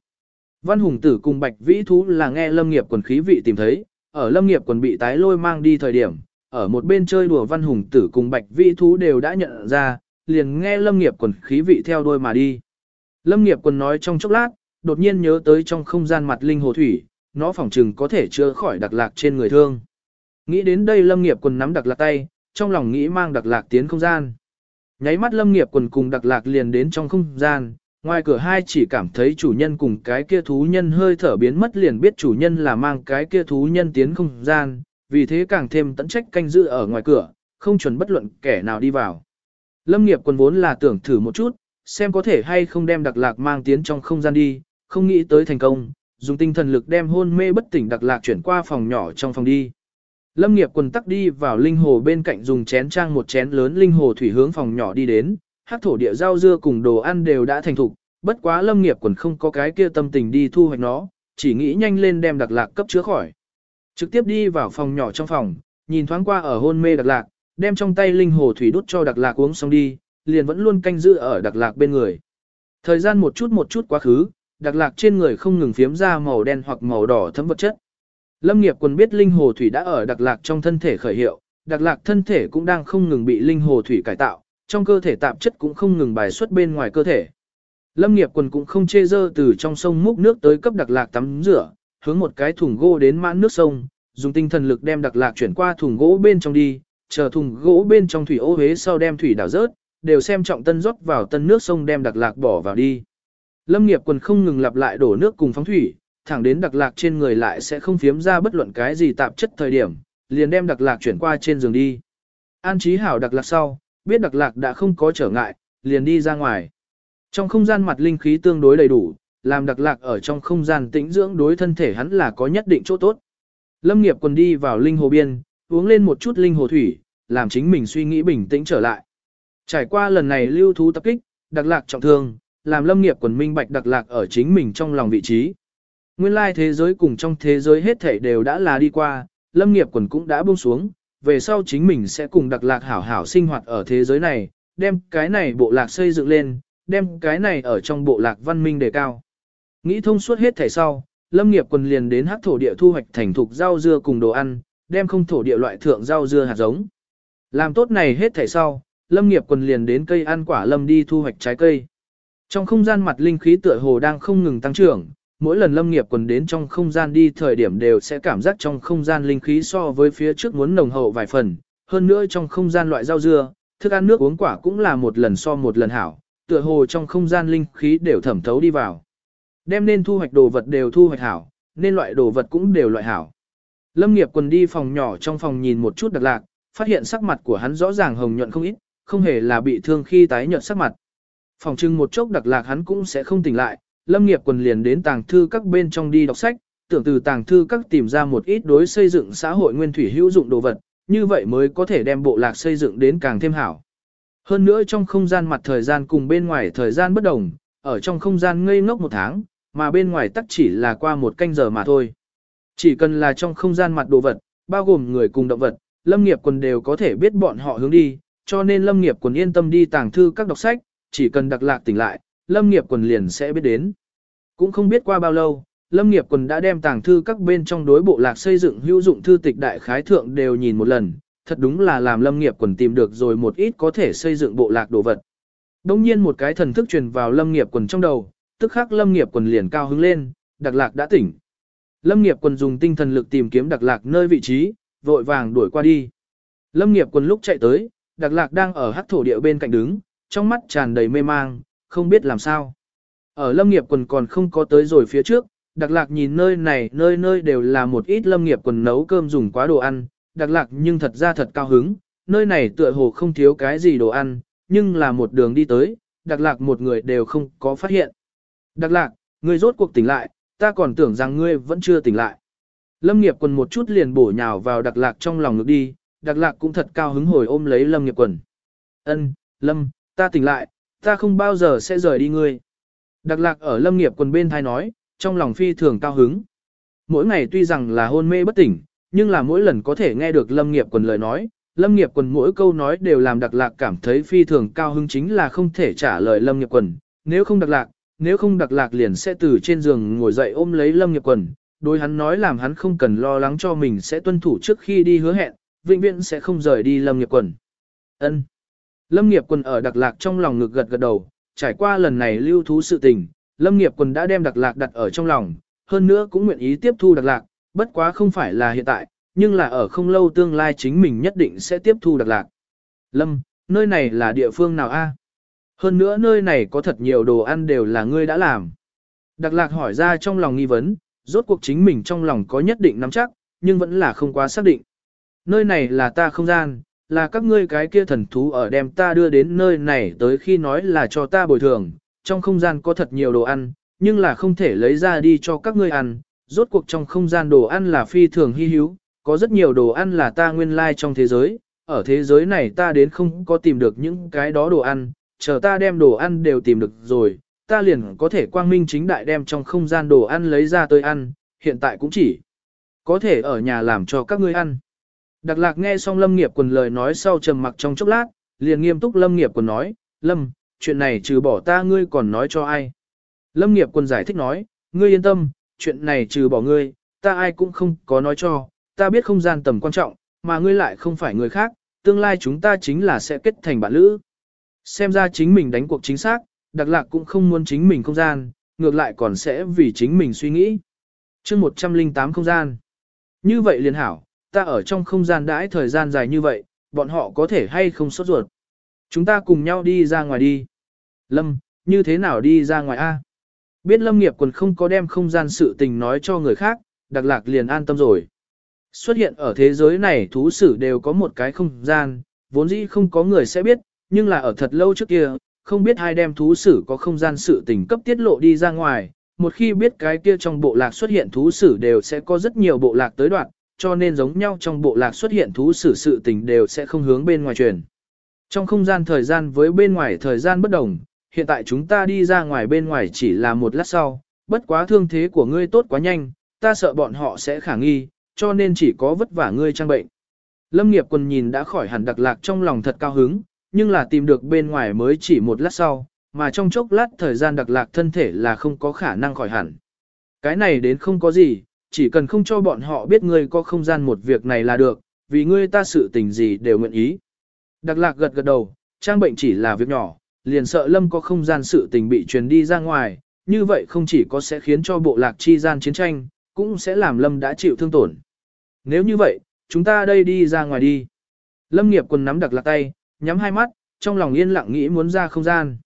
Văn Hùng Tử cùng Bạch Vĩ Thú là nghe Lâm Nghiệp quần khí vị tìm thấy, ở Lâm Nghiệp quần bị tái lôi mang đi thời điểm, ở một bên chơi đùa Văn Hùng Tử cùng Bạch Vĩ Thú đều đã nhận ra, liền nghe Lâm Nghiệp quần khí vị theo đôi mà đi. Lâm Nghiệp quần nói trong chốc lát, đột nhiên nhớ tới trong không gian mặt linh hồ thủy, nó phỏng chừng có thể chữa khỏi đặc lạc trên người thương. Nghĩ đến đây Lâm Nghiệp quần nắm đặc lạc tay, trong lòng nghĩ mang đặc lạc tiến không gian. Nháy mắt Lâm Nghiệp quần cùng đặc lạc liền đến trong không gian, ngoài cửa hai chỉ cảm thấy chủ nhân cùng cái kia thú nhân hơi thở biến mất liền biết chủ nhân là mang cái kia thú nhân tiến không gian, vì thế càng thêm tận trách canh giữ ở ngoài cửa, không chuẩn bất luận kẻ nào đi vào. Lâm nghiệp quần vốn là tưởng thử một chút, xem có thể hay không đem đặc lạc mang tiến trong không gian đi, không nghĩ tới thành công, dùng tinh thần lực đem hôn mê bất tỉnh đặc lạc chuyển qua phòng nhỏ trong phòng đi. Lâm nghiệp quần tắc đi vào linh hồ bên cạnh dùng chén trang một chén lớn linh hồ thủy hướng phòng nhỏ đi đến, hắc thổ địa rau dưa cùng đồ ăn đều đã thành thục, bất quá lâm nghiệp quần không có cái kia tâm tình đi thu hoạch nó, chỉ nghĩ nhanh lên đem đặc lạc cấp chứa khỏi. Trực tiếp đi vào phòng nhỏ trong phòng, nhìn thoáng qua ở hôn mê đặc lạc, đem trong tay linh hồ thủy đút cho đặc lạc uống xong đi, liền vẫn luôn canh giữ ở đặc lạc bên người. Thời gian một chút một chút quá khứ, đặc lạc trên người không ngừng phiếm ra màu đen hoặc màu đỏ thấm vật chất. Lâm nghiệp quần biết linh hồ thủy đã ở đặc lạc trong thân thể khởi hiệu, đặc lạc thân thể cũng đang không ngừng bị linh hồ thủy cải tạo, trong cơ thể tạp chất cũng không ngừng bài xuất bên ngoài cơ thể. Lâm nghiệp quần cũng không chê dơ từ trong sông múc nước tới cấp đặc lạc tắm rửa, hướng một cái thùng gỗ đến mãn nước sông, dùng tinh thần lực đem đặc lạc chuyển qua thùng gỗ bên trong đi, chờ thùng gỗ bên trong thủy ô hế sau đem thủy đảo rớt, đều xem trọng tân rót vào tân nước sông đem đặc lạc bỏ vào đi. Lâm nghiệp quần không ngừng lặp lại đổ nước cùng phóng thủy, thẳng đến đặc lạc trên người lại sẽ không phiếm ra bất luận cái gì tạp chất thời điểm, liền đem đặc lạc chuyển qua trên giường đi. An trí hảo đặc lạc sau, biết đặc lạc đã không có trở ngại, liền đi ra ngoài. Trong không gian mặt linh khí tương đối đầy đủ, làm đặc lạc ở trong không gian tĩnh dưỡng đối thân thể hắn là có nhất định chỗ tốt. Lâm nghiệp quần đi vào linh hồ biên, uống lên một chút linh hồ thủy, làm chính mình suy nghĩ bình tĩnh trở lại. Trải qua lần này lưu thú tập kích, đặc lạc trọng thương, làm lâm nghiệp quần minh bạch đặc lạc ở chính mình trong lòng vị trí. Nguyên lai thế giới cùng trong thế giới hết thảy đều đã là đi qua, lâm nghiệp quần cũng đã buông xuống, về sau chính mình sẽ cùng đặc lạc hảo hảo sinh hoạt ở thế giới này, đem cái này bộ lạc xây dựng lên, đem cái này ở trong bộ lạc văn minh đề cao. Nghĩ thông suốt hết thảy sau, lâm nghiệp quần liền đến hắc thổ địa thu hoạch thành thục rau dưa cùng đồ ăn, đem không thổ địa loại thượng rau dưa hạt giống. Làm tốt này hết thảy sau, lâm nghiệp quần liền đến cây ăn quả lâm đi thu hoạch trái cây. Trong không gian mặt linh khí tựa hồ đang không ngừng tăng trưởng, mỗi lần lâm nghiệp quần đến trong không gian đi thời điểm đều sẽ cảm giác trong không gian linh khí so với phía trước muốn nồng hậu vài phần, hơn nữa trong không gian loại rau dưa, thức ăn nước uống quả cũng là một lần so một lần hảo, tựa hồ trong không gian linh khí đều thẩm thấu đi vào. Đem nên thu hoạch đồ vật đều thu hoạch hảo, nên loại đồ vật cũng đều loại hảo. Lâm nghiệp quần đi phòng nhỏ trong phòng nhìn một chút đặc lạc, phát hiện sắc mặt của hắn rõ ràng hồng nhuận không ít, không hề là bị thương khi tái nhợt sắc mặt. Phòng trưng một chốc đặc lạc hắn cũng sẽ không tỉnh lại, lâm nghiệp quần liền đến tàng thư các bên trong đi đọc sách, tưởng từ tàng thư các tìm ra một ít đối xây dựng xã hội nguyên thủy hữu dụng đồ vật, như vậy mới có thể đem bộ lạc xây dựng đến càng thêm hảo. Hơn nữa trong không gian mặt thời gian cùng bên ngoài thời gian bất đồng, ở trong không gian ngây ngốc một tháng, mà bên ngoài tắc chỉ là qua một canh giờ mà thôi. Chỉ cần là trong không gian mặt đồ vật, bao gồm người cùng động vật, lâm nghiệp quần đều có thể biết bọn họ hướng đi, cho nên lâm nghiệp quần yên tâm đi tàng thư các đọc sách, chỉ cần đặc lạc tỉnh lại, lâm nghiệp quần liền sẽ biết đến. Cũng không biết qua bao lâu, lâm nghiệp quần đã đem tàng thư các bên trong đối bộ lạc xây dựng hữu dụng thư tịch đại khái thượng đều nhìn một lần, thật đúng là làm lâm nghiệp quần tìm được rồi một ít có thể xây dựng bộ lạc đồ vật. Đông nhiên một cái thần thức truyền vào lâm nghiệp quần trong đầu, tức khắc lâm nghiệp quần liền cao hứng lên, đặc lạc đã tỉnh. Lâm nghiệp quần dùng tinh thần lực tìm kiếm đặc lạc nơi vị trí, vội vàng đuổi qua đi. Lâm nghiệp quần lúc chạy tới, đặc lạc đang ở hắc thổ địa bên cạnh đứng, trong mắt tràn đầy mê mang, không biết làm sao. Ở lâm nghiệp quần còn không có tới rồi phía trước, đặc lạc nhìn nơi này nơi nơi đều là một ít lâm nghiệp quần nấu cơm dùng quá đồ ăn, đặc lạc nhưng thật ra thật cao hứng, nơi này tựa hồ không thiếu cái gì đồ ăn, nhưng là một đường đi tới, đặc lạc một người đều không có phát hiện. Đặc lạc, ngươi rốt cuộc tỉnh lại, ta còn tưởng rằng ngươi vẫn chưa tỉnh lại. Lâm nghiệp quần một chút liền bổ nhào vào đặc lạc trong lòng ngực đi, đặc lạc cũng thật cao hứng hồi ôm lấy lâm nghiệp quần. Ân, Lâm, ta tỉnh lại, ta không bao giờ sẽ rời đi ngươi. Đặc lạc ở lâm nghiệp quần bên thai nói, trong lòng phi thường cao hứng. Mỗi ngày tuy rằng là hôn mê bất tỉnh, nhưng là mỗi lần có thể nghe được lâm nghiệp quần lời nói, lâm nghiệp quần mỗi câu nói đều làm đặc lạc cảm thấy phi thường cao hứng chính là không thể trả lời lâm nghiệp quần. Nếu không đặc lạc, nếu không đặc lạc liền sẽ từ trên giường ngồi dậy ôm lấy lâm nghiệp quần, đối hắn nói làm hắn không cần lo lắng cho mình sẽ tuân thủ trước khi đi hứa hẹn, vĩnh viễn sẽ không rời đi lâm nghiệp quần. Ân. Lâm nghiệp quần ở đặc lạc trong lòng ngực gật gật đầu, trải qua lần này lưu thú sự tình, lâm nghiệp quần đã đem đặc lạc đặt ở trong lòng, hơn nữa cũng nguyện ý tiếp thu đặc lạc, bất quá không phải là hiện tại, nhưng là ở không lâu tương lai chính mình nhất định sẽ tiếp thu đặc lạc. Lâm, nơi này là địa phương nào a? Hơn nữa nơi này có thật nhiều đồ ăn đều là ngươi đã làm. Đặc lạc hỏi ra trong lòng nghi vấn, rốt cuộc chính mình trong lòng có nhất định nắm chắc, nhưng vẫn là không quá xác định. Nơi này là ta không gian, là các ngươi cái kia thần thú ở đem ta đưa đến nơi này tới khi nói là cho ta bồi thường, trong không gian có thật nhiều đồ ăn, nhưng là không thể lấy ra đi cho các ngươi ăn, rốt cuộc trong không gian đồ ăn là phi thường hy hữu, có rất nhiều đồ ăn là ta nguyên lai like trong thế giới, ở thế giới này ta đến không có tìm được những cái đó đồ ăn, chờ ta đem đồ ăn đều tìm được rồi, ta liền có thể quang minh chính đại đem trong không gian đồ ăn lấy ra tới ăn, hiện tại cũng chỉ có thể ở nhà làm cho các ngươi ăn. Đặc lạc nghe xong Lâm Nghiệp quần lời nói sau trầm mặc trong chốc lát, liền nghiêm túc Lâm Nghiệp quần nói, Lâm, chuyện này trừ bỏ ta ngươi còn nói cho ai. Lâm Nghiệp quần giải thích nói, ngươi yên tâm, chuyện này trừ bỏ ngươi, ta ai cũng không có nói cho, ta biết không gian tầm quan trọng, mà ngươi lại không phải người khác, tương lai chúng ta chính là sẽ kết thành bạn lữ. Xem ra chính mình đánh cuộc chính xác, đặc lạc cũng không muốn chính mình không gian, ngược lại còn sẽ vì chính mình suy nghĩ. chương 108 không gian. Như vậy liền hảo, ta ở trong không gian đãi thời gian dài như vậy, bọn họ có thể hay không sốt ruột. Chúng ta cùng nhau đi ra ngoài đi. Lâm, như thế nào đi ra ngoài a? Biết Lâm nghiệp còn không có đem không gian sự tình nói cho người khác, đặc lạc liền an tâm rồi. Xuất hiện ở thế giới này thú sử đều có một cái không gian, vốn dĩ không có người sẽ biết, nhưng là ở thật lâu trước kia, không biết hai đem thú sử có không gian sự tình cấp tiết lộ đi ra ngoài, một khi biết cái kia trong bộ lạc xuất hiện thú sử đều sẽ có rất nhiều bộ lạc tới đoạn, cho nên giống nhau trong bộ lạc xuất hiện thú sử sự tình đều sẽ không hướng bên ngoài truyền. Trong không gian thời gian với bên ngoài thời gian bất đồng, hiện tại chúng ta đi ra ngoài bên ngoài chỉ là một lát sau, bất quá thương thế của ngươi tốt quá nhanh, ta sợ bọn họ sẽ khả nghi, cho nên chỉ có vất vả ngươi trang bệnh. Lâm nghiệp quần nhìn đã khỏi hẳn đặc lạc trong lòng thật cao hứng, nhưng là tìm được bên ngoài mới chỉ một lát sau, mà trong chốc lát thời gian đặc lạc thân thể là không có khả năng khỏi hẳn. Cái này đến không có gì, chỉ cần không cho bọn họ biết ngươi có không gian một việc này là được, vì ngươi ta sự tình gì đều nguyện ý. Đặc lạc gật gật đầu, trang bệnh chỉ là việc nhỏ, liền sợ lâm có không gian sự tình bị truyền đi ra ngoài, như vậy không chỉ có sẽ khiến cho bộ lạc chi gian chiến tranh, cũng sẽ làm lâm đã chịu thương tổn. Nếu như vậy, chúng ta đây đi ra ngoài đi. Lâm nghiệp quần nắm đặc lạc tay, nhắm hai mắt, trong lòng yên lặng nghĩ muốn ra không gian.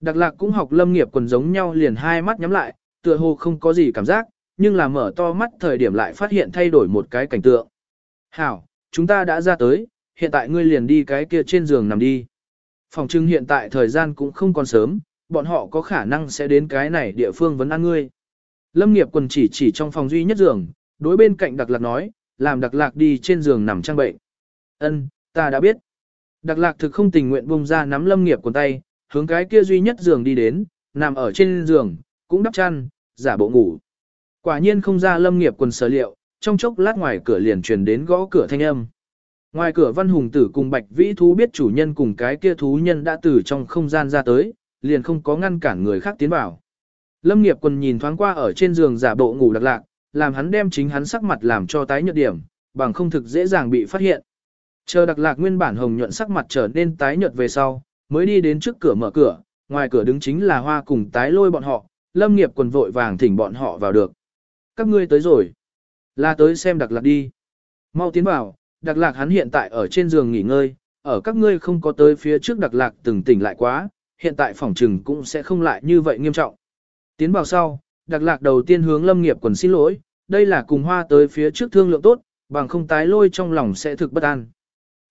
Đặc lạc cũng học lâm nghiệp quần giống nhau liền hai mắt nhắm lại, tựa hồ không có gì cảm giác, nhưng là mở to mắt thời điểm lại phát hiện thay đổi một cái cảnh tượng. Hảo, chúng ta đã ra tới, hiện tại ngươi liền đi cái kia trên giường nằm đi. Phòng trưng hiện tại thời gian cũng không còn sớm, bọn họ có khả năng sẽ đến cái này địa phương vấn an ngươi. Lâm nghiệp quần chỉ chỉ trong phòng duy nhất giường, đối bên cạnh đặc lạc nói, làm đặc lạc đi trên giường nằm trang bệnh. Ân, ta đã biết. Đặc lạc thực không tình nguyện bung ra nắm lâm nghiệp quần tay, hướng cái kia duy nhất giường đi đến, nằm ở trên giường, cũng đắp chăn, giả bộ ngủ. Quả nhiên không ra lâm nghiệp quần sở liệu, trong chốc lát ngoài cửa liền truyền đến gõ cửa thanh âm. Ngoài cửa văn hùng tử cùng bạch vĩ thú biết chủ nhân cùng cái kia thú nhân đã từ trong không gian ra tới, liền không có ngăn cản người khác tiến vào. Lâm nghiệp quần nhìn thoáng qua ở trên giường giả bộ ngủ đặc lạc, làm hắn đem chính hắn sắc mặt làm cho tái nhợt điểm, bằng không thực dễ dàng bị phát hiện. Chờ đặc lạc nguyên bản hồng nhuận sắc mặt trở nên tái nhợt về sau, mới đi đến trước cửa mở cửa, ngoài cửa đứng chính là hoa cùng tái lôi bọn họ, lâm nghiệp quần vội vàng thỉnh bọn họ vào được. Các ngươi tới rồi. Là tới xem đặc lạc đi. Mau tiến vào, đặc lạc hắn hiện tại ở trên giường nghỉ ngơi, ở các ngươi không có tới phía trước đặc lạc từng tỉnh lại quá, hiện tại phòng trừng cũng sẽ không lại như vậy nghiêm trọng. Tiến vào sau, đặc lạc đầu tiên hướng lâm nghiệp quần xin lỗi, đây là cùng hoa tới phía trước thương lượng tốt, bằng không tái lôi trong lòng sẽ thực bất an.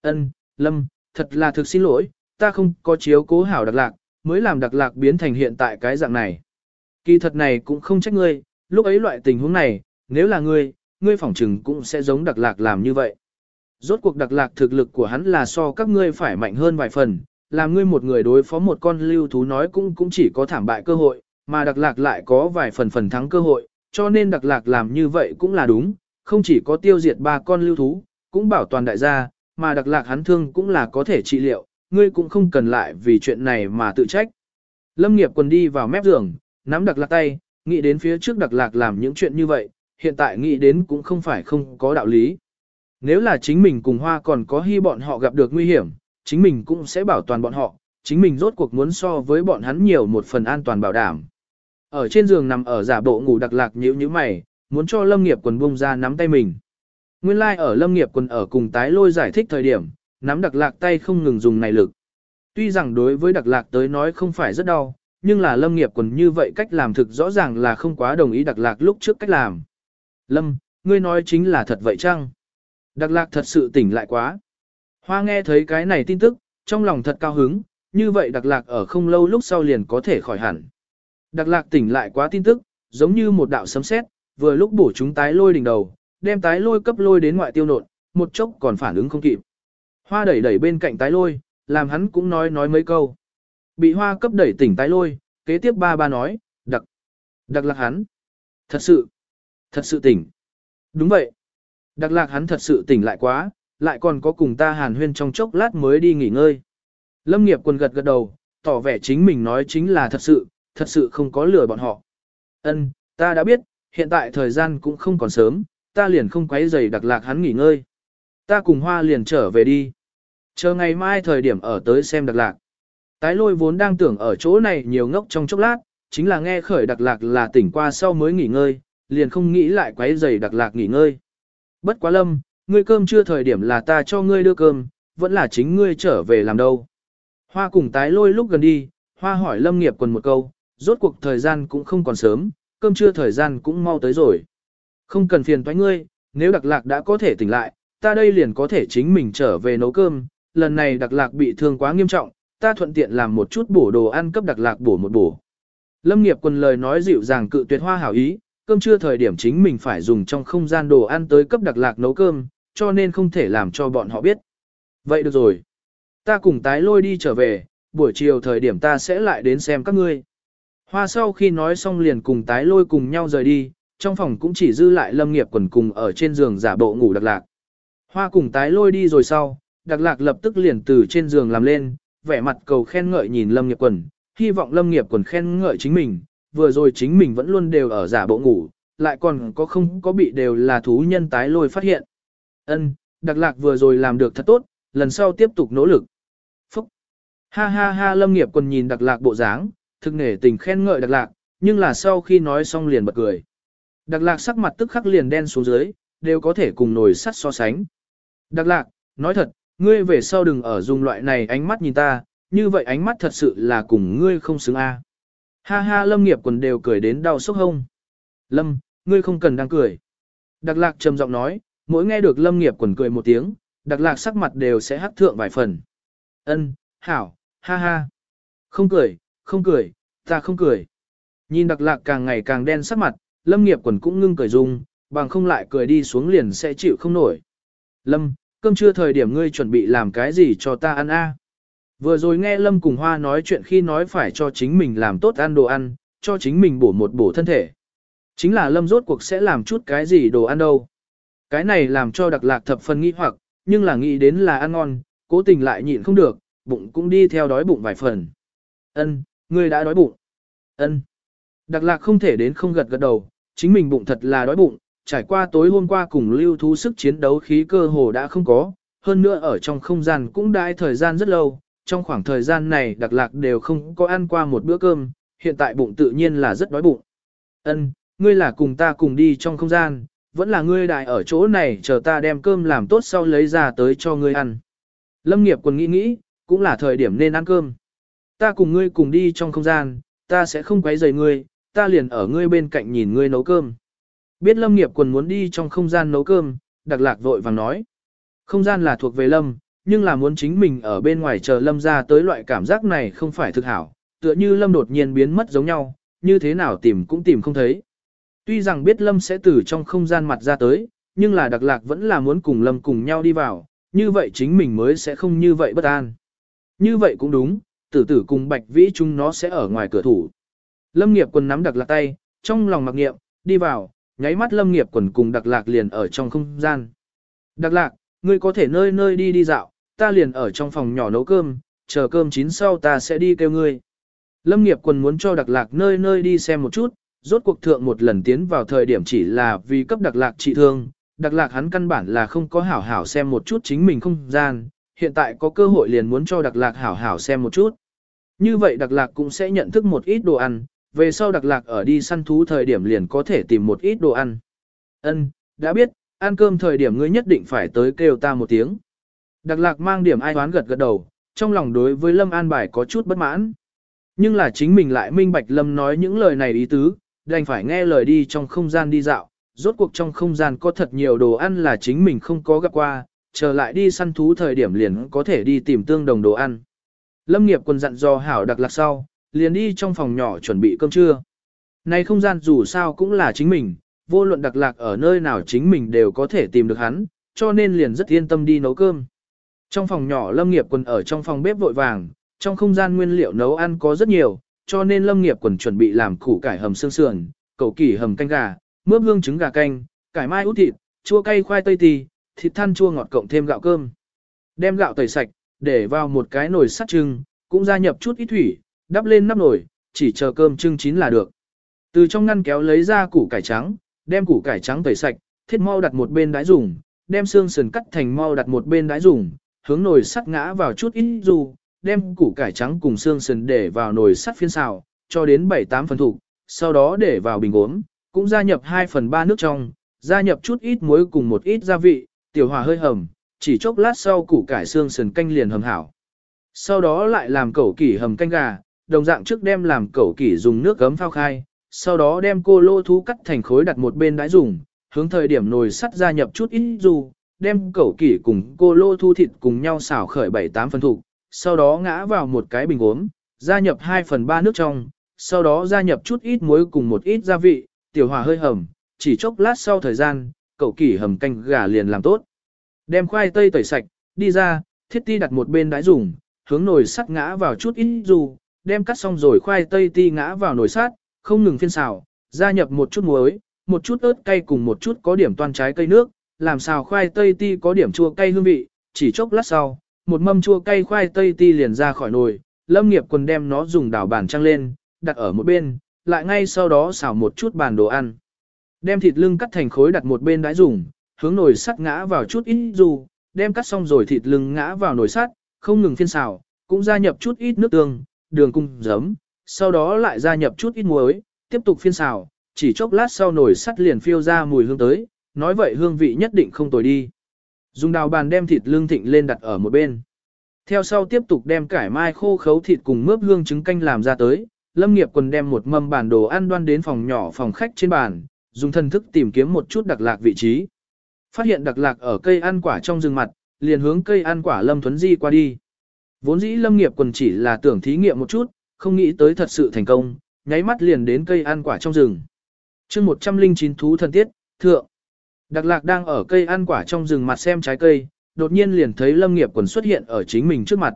Ân, lâm, thật là thực xin lỗi, ta không có chiếu cố hảo đặc lạc, mới làm đặc lạc biến thành hiện tại cái dạng này. Kỳ thật này cũng không trách ngươi, lúc ấy loại tình huống này, nếu là ngươi, ngươi phỏng trừng cũng sẽ giống đặc lạc làm như vậy. Rốt cuộc đặc lạc thực lực của hắn là so các ngươi phải mạnh hơn vài phần, làm ngươi một người đối phó một con lưu thú nói cũng cũng chỉ có thảm bại cơ hội, mà đặc lạc lại có vài phần phần thắng cơ hội, cho nên đặc lạc làm như vậy cũng là đúng, không chỉ có tiêu diệt ba con lưu thú, cũng bảo toàn đại gia, mà đặc lạc hắn thương cũng là có thể trị liệu, ngươi cũng không cần lại vì chuyện này mà tự trách. Lâm nghiệp quần đi vào mép giường, nắm đặc lạc tay, nghĩ đến phía trước đặc lạc làm những chuyện như vậy, hiện tại nghĩ đến cũng không phải không có đạo lý. Nếu là chính mình cùng hoa còn có hy bọn họ gặp được nguy hiểm, chính mình cũng sẽ bảo toàn bọn họ, chính mình rốt cuộc muốn so với bọn hắn nhiều một phần an toàn bảo đảm. Ở trên giường nằm ở giả bộ ngủ đặc lạc nhíu nhíu mày, muốn cho Lâm Nghiệp quần bung ra nắm tay mình. Nguyên lai like ở Lâm Nghiệp quần ở cùng tái lôi giải thích thời điểm, nắm đặc lạc tay không ngừng dùng này lực. Tuy rằng đối với đặc lạc tới nói không phải rất đau, nhưng là Lâm Nghiệp quần như vậy cách làm thực rõ ràng là không quá đồng ý đặc lạc lúc trước cách làm. Lâm, ngươi nói chính là thật vậy chăng? Đặc lạc thật sự tỉnh lại quá. Hoa nghe thấy cái này tin tức, trong lòng thật cao hứng, như vậy đặc lạc ở không lâu lúc sau liền có thể khỏi hẳn. Đặc lạc tỉnh lại quá tin tức, giống như một đạo sấm sét, vừa lúc bổ chúng tái lôi đỉnh đầu, đem tái lôi cấp lôi đến ngoại tiêu nộn, một chốc còn phản ứng không kịp. Hoa đẩy đẩy bên cạnh tái lôi, làm hắn cũng nói nói mấy câu. Bị hoa cấp đẩy tỉnh tái lôi, kế tiếp ba ba nói, đặc, đặc lạc hắn. Thật sự, thật sự tỉnh. Đúng vậy. Đặc lạc hắn thật sự tỉnh lại quá, lại còn có cùng ta hàn huyên trong chốc lát mới đi nghỉ ngơi. Lâm nghiệp quần gật gật đầu, tỏ vẻ chính mình nói chính là thật sự, thật sự không có lừa bọn họ. Ân, ta đã biết, hiện tại thời gian cũng không còn sớm, ta liền không quấy giày đặc lạc hắn nghỉ ngơi. Ta cùng hoa liền trở về đi. Chờ ngày mai thời điểm ở tới xem đặc lạc. Tái lôi vốn đang tưởng ở chỗ này nhiều ngốc trong chốc lát, chính là nghe khởi đặc lạc là tỉnh qua sau mới nghỉ ngơi, liền không nghĩ lại quấy giày đặc lạc nghỉ ngơi. Bất quá lâm, ngươi cơm chưa thời điểm là ta cho ngươi đưa cơm, vẫn là chính ngươi trở về làm đâu. Hoa cùng tái lôi lúc gần đi, hoa hỏi lâm nghiệp quần một câu, rốt cuộc thời gian cũng không còn sớm, cơm trưa thời gian cũng mau tới rồi. Không cần phiền toái ngươi, nếu đặc lạc đã có thể tỉnh lại, ta đây liền có thể chính mình trở về nấu cơm, lần này đặc lạc bị thương quá nghiêm trọng, ta thuận tiện làm một chút bổ đồ ăn cấp đặc lạc bổ một bổ. Lâm nghiệp quần lời nói dịu dàng cự tuyệt hoa hảo ý, cơm trưa thời điểm chính mình phải dùng trong không gian đồ ăn tới cấp đặc lạc nấu cơm, cho nên không thể làm cho bọn họ biết. Vậy được rồi. Ta cùng tái lôi đi trở về, buổi chiều thời điểm ta sẽ lại đến xem các ngươi. Hoa sau khi nói xong liền cùng tái lôi cùng nhau rời đi, trong phòng cũng chỉ dư lại lâm nghiệp quần cùng ở trên giường giả bộ ngủ đặc lạc. Hoa cùng tái lôi đi rồi sau, đặc lạc lập tức liền từ trên giường làm lên, vẻ mặt cầu khen ngợi nhìn lâm nghiệp quần, hy vọng lâm nghiệp quần khen ngợi chính mình, vừa rồi chính mình vẫn luôn đều ở giả bộ ngủ, lại còn có không có bị đều là thú nhân tái lôi phát hiện. Ân, đặc lạc vừa rồi làm được thật tốt, lần sau tiếp tục nỗ lực. Phúc! Ha ha ha lâm nghiệp quần nhìn đặc lạc bộ dáng, thực nể tình khen ngợi đặc lạc, nhưng là sau khi nói xong liền bật cười. Đặc lạc sắc mặt tức khắc liền đen xuống dưới, đều có thể cùng nổi sắt so sánh. Đặc lạc, nói thật, ngươi về sau đừng ở dùng loại này ánh mắt nhìn ta, như vậy ánh mắt thật sự là cùng ngươi không xứng a. Ha ha lâm nghiệp quần đều cười đến đau sốc hông. Lâm, ngươi không cần đang cười. Đặc lạc trầm giọng nói, mỗi nghe được lâm nghiệp quần cười một tiếng, đặc lạc sắc mặt đều sẽ hắc thượng vài phần. Ân, hảo, ha ha. Không cười, không cười, ta không cười. Nhìn đặc lạc càng ngày càng đen sắc mặt, lâm nghiệp quần cũng ngưng cười dung, bằng không lại cười đi xuống liền sẽ chịu không nổi. Lâm, cơm trưa thời điểm ngươi chuẩn bị làm cái gì cho ta ăn a? Vừa rồi nghe Lâm cùng Hoa nói chuyện khi nói phải cho chính mình làm tốt ăn đồ ăn, cho chính mình bổ một bổ thân thể. Chính là Lâm rốt cuộc sẽ làm chút cái gì đồ ăn đâu. Cái này làm cho đặc lạc thập phần nghi hoặc, nhưng là nghĩ đến là ăn ngon, cố tình lại nhịn không được, bụng cũng đi theo đói bụng vài phần. Ân, ngươi đã đói bụng. Ân. Đặc lạc không thể đến không gật gật đầu, chính mình bụng thật là đói bụng, trải qua tối hôm qua cùng lưu thú sức chiến đấu khí cơ hồ đã không có, hơn nữa ở trong không gian cũng đãi thời gian rất lâu, trong khoảng thời gian này đặc lạc đều không có ăn qua một bữa cơm, hiện tại bụng tự nhiên là rất đói bụng. Ân, ngươi là cùng ta cùng đi trong không gian, vẫn là ngươi đại ở chỗ này chờ ta đem cơm làm tốt sau lấy ra tới cho ngươi ăn. Lâm nghiệp còn nghĩ nghĩ, cũng là thời điểm nên ăn cơm. Ta cùng ngươi cùng đi trong không gian, ta sẽ không quấy rầy ngươi, ta liền ở ngươi bên cạnh nhìn ngươi nấu cơm. Biết Lâm nghiệp quần muốn đi trong không gian nấu cơm, đặc lạc vội vàng nói. Không gian là thuộc về Lâm, nhưng là muốn chính mình ở bên ngoài chờ Lâm ra tới loại cảm giác này không phải thực hảo, tựa như Lâm đột nhiên biến mất giống nhau, như thế nào tìm cũng tìm không thấy. Tuy rằng biết Lâm sẽ từ trong không gian mặt ra tới, nhưng là đặc lạc vẫn là muốn cùng Lâm cùng nhau đi vào, như vậy chính mình mới sẽ không như vậy bất an. Như vậy cũng đúng, tử tử cùng bạch vĩ chúng nó sẽ ở ngoài cửa thủ. Lâm nghiệp quần nắm đặc lạc tay, trong lòng mặc nghiệm, đi vào, nháy mắt lâm nghiệp quần cùng đặc lạc liền ở trong không gian. Đặc lạc, ngươi có thể nơi nơi đi đi dạo, ta liền ở trong phòng nhỏ nấu cơm, chờ cơm chín sau ta sẽ đi kêu ngươi. Lâm nghiệp quần muốn cho đặc lạc nơi nơi đi xem một chút, rốt cuộc thượng một lần tiến vào thời điểm chỉ là vì cấp đặc lạc trị thương, đặc lạc hắn căn bản là không có hảo hảo xem một chút chính mình không gian, hiện tại có cơ hội liền muốn cho đặc lạc hảo hảo xem một chút. Như vậy đặc lạc cũng sẽ nhận thức một ít đồ ăn, về sau đặc lạc ở đi săn thú thời điểm liền có thể tìm một ít đồ ăn. Ân, đã biết, ăn cơm thời điểm ngươi nhất định phải tới kêu ta một tiếng. Đặc lạc mang điểm ai toán gật gật đầu, trong lòng đối với Lâm An Bài có chút bất mãn. Nhưng là chính mình lại minh bạch Lâm nói những lời này ý tứ, đành phải nghe lời đi trong không gian đi dạo, rốt cuộc trong không gian có thật nhiều đồ ăn là chính mình không có gặp qua, chờ lại đi săn thú thời điểm liền có thể đi tìm tương đồng đồ ăn. Lâm nghiệp quân dặn do hảo đặc lạc sau, liền đi trong phòng nhỏ chuẩn bị cơm trưa. Này không gian dù sao cũng là chính mình, vô luận đặc lạc ở nơi nào chính mình đều có thể tìm được hắn, cho nên liền rất yên tâm đi nấu cơm. Trong phòng nhỏ Lâm nghiệp quân ở trong phòng bếp vội vàng, trong không gian nguyên liệu nấu ăn có rất nhiều, cho nên Lâm nghiệp quân chuẩn bị làm củ cải hầm xương sườn, cầu kỳ hầm canh gà, mướp hương trứng gà canh, cải mai út thịt, chua cay khoai tây tì, thịt than chua ngọt cộng thêm gạo cơm. Đem gạo tẩy sạch, để vào một cái nồi sắt trưng, cũng gia nhập chút ít thủy, đắp lên nắp nồi, chỉ chờ cơm trưng chín là được. Từ trong ngăn kéo lấy ra củ cải trắng, đem củ cải trắng tẩy sạch, thiết mau đặt một bên đáy dùng, đem xương sườn cắt thành mau đặt một bên đáy dùng, hướng nồi sắt ngã vào chút ít dù, đem củ cải trắng cùng xương sườn để vào nồi sắt phiên xào, cho đến 7-8 phần thủ, sau đó để vào bình uống, cũng gia nhập 2 phần 3 nước trong, gia nhập chút ít muối cùng một ít gia vị, tiểu hòa hơi hầm, chỉ chốc lát sau củ cải xương sườn canh liền hầm hảo. Sau đó lại làm cẩu kỷ hầm canh gà, đồng dạng trước đem làm cẩu kỷ dùng nước gấm phao khai, sau đó đem cô lô thú cắt thành khối đặt một bên đãi dùng, hướng thời điểm nồi sắt gia nhập chút ít dù, đem cẩu kỷ cùng cô lô thu thịt cùng nhau xào khởi 7-8 phần thủ, sau đó ngã vào một cái bình uống, gia nhập 2 phần 3 nước trong, sau đó gia nhập chút ít muối cùng một ít gia vị, tiểu hòa hơi hầm, chỉ chốc lát sau thời gian, cậu kỷ hầm canh gà liền làm tốt. Đem khoai tây tẩy sạch, đi ra, thiết ti đặt một bên đãi dùng, hướng nồi sắt ngã vào chút ít dù, đem cắt xong rồi khoai tây ti ngã vào nồi sắt, không ngừng phiên xào, gia nhập một chút muối, một chút ớt cay cùng một chút có điểm toan trái cây nước, làm xào khoai tây ti có điểm chua cay hương vị, chỉ chốc lát sau, một mâm chua cay khoai tây ti liền ra khỏi nồi, lâm nghiệp quần đem nó dùng đảo bàn trăng lên, đặt ở một bên, lại ngay sau đó xào một chút bàn đồ ăn. Đem thịt lưng cắt thành khối đặt một bên đãi dùng, hướng nồi sắt ngã vào chút ít dù, đem cắt xong rồi thịt lưng ngã vào nồi sắt, không ngừng phiên xào, cũng gia nhập chút ít nước tương, đường cung, giấm, sau đó lại gia nhập chút ít muối, tiếp tục phiên xào, chỉ chốc lát sau nồi sắt liền phiêu ra mùi hương tới, nói vậy hương vị nhất định không tồi đi. Dùng đào bàn đem thịt lương thịnh lên đặt ở một bên. Theo sau tiếp tục đem cải mai khô khấu thịt cùng mướp hương trứng canh làm ra tới, Lâm Nghiệp quần đem một mâm bản đồ ăn đoan đến phòng nhỏ phòng khách trên bàn, dùng thân thức tìm kiếm một chút đặc lạc vị trí. Phát hiện đặc lạc ở cây ăn quả trong rừng mặt, liền hướng cây ăn quả Lâm Thuấn Di qua đi. Vốn dĩ Lâm nghiệp quần chỉ là tưởng thí nghiệm một chút, không nghĩ tới thật sự thành công, nháy mắt liền đến cây ăn quả trong rừng. chương 109 thú thần tiết, thượng. Đặc lạc đang ở cây ăn quả trong rừng mặt xem trái cây, đột nhiên liền thấy Lâm nghiệp quần xuất hiện ở chính mình trước mặt.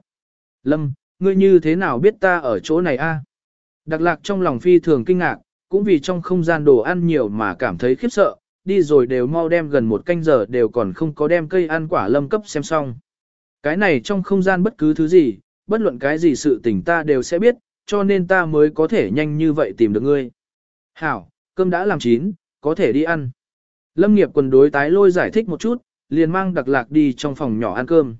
Lâm, ngươi như thế nào biết ta ở chỗ này a? Đặc lạc trong lòng phi thường kinh ngạc, cũng vì trong không gian đồ ăn nhiều mà cảm thấy khiếp sợ, đi rồi đều mau đem gần một canh giờ đều còn không có đem cây ăn quả lâm cấp xem xong. Cái này trong không gian bất cứ thứ gì, bất luận cái gì sự tình ta đều sẽ biết, cho nên ta mới có thể nhanh như vậy tìm được ngươi. Hảo, cơm đã làm chín, có thể đi ăn. Lâm nghiệp quần đối tái lôi giải thích một chút, liền mang đặc lạc đi trong phòng nhỏ ăn cơm.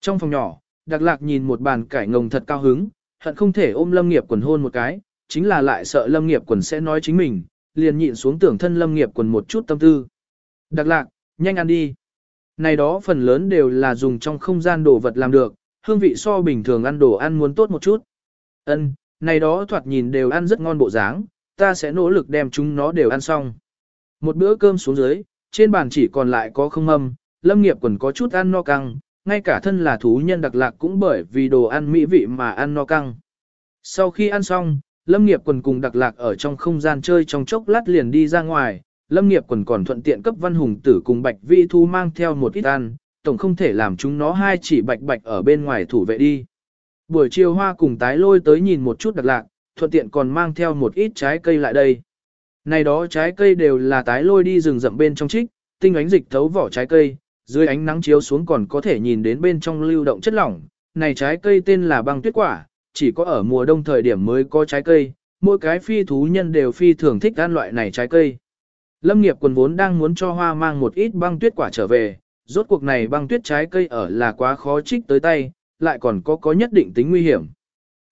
Trong phòng nhỏ, đặc lạc nhìn một bàn cải ngồng thật cao hứng, hận không thể ôm lâm nghiệp quần hôn một cái, chính là lại sợ lâm nghiệp quần sẽ nói chính mình, liền nhịn xuống tưởng thân lâm nghiệp quần một chút tâm tư. Đặc lạc, nhanh ăn đi. Này đó phần lớn đều là dùng trong không gian đồ vật làm được, hương vị so bình thường ăn đồ ăn muốn tốt một chút. Ân, này đó thoạt nhìn đều ăn rất ngon bộ dáng, ta sẽ nỗ lực đem chúng nó đều ăn xong. Một bữa cơm xuống dưới, trên bàn chỉ còn lại có không mâm, lâm nghiệp quần có chút ăn no căng, ngay cả thân là thú nhân đặc lạc cũng bởi vì đồ ăn mỹ vị mà ăn no căng. Sau khi ăn xong, lâm nghiệp quần cùng đặc lạc ở trong không gian chơi trong chốc lát liền đi ra ngoài, lâm nghiệp quần còn thuận tiện cấp văn hùng tử cùng bạch vi thu mang theo một ít ăn, tổng không thể làm chúng nó hai chỉ bạch bạch ở bên ngoài thủ vệ đi. Buổi chiều hoa cùng tái lôi tới nhìn một chút đặc lạc, thuận tiện còn mang theo một ít trái cây lại đây. Này đó trái cây đều là tái lôi đi rừng rậm bên trong trích, tinh ánh dịch thấu vỏ trái cây, dưới ánh nắng chiếu xuống còn có thể nhìn đến bên trong lưu động chất lỏng. Này trái cây tên là băng tuyết quả, chỉ có ở mùa đông thời điểm mới có trái cây, mỗi cái phi thú nhân đều phi thường thích ăn loại này trái cây. Lâm nghiệp quần vốn đang muốn cho hoa mang một ít băng tuyết quả trở về, rốt cuộc này băng tuyết trái cây ở là quá khó trích tới tay, lại còn có có nhất định tính nguy hiểm.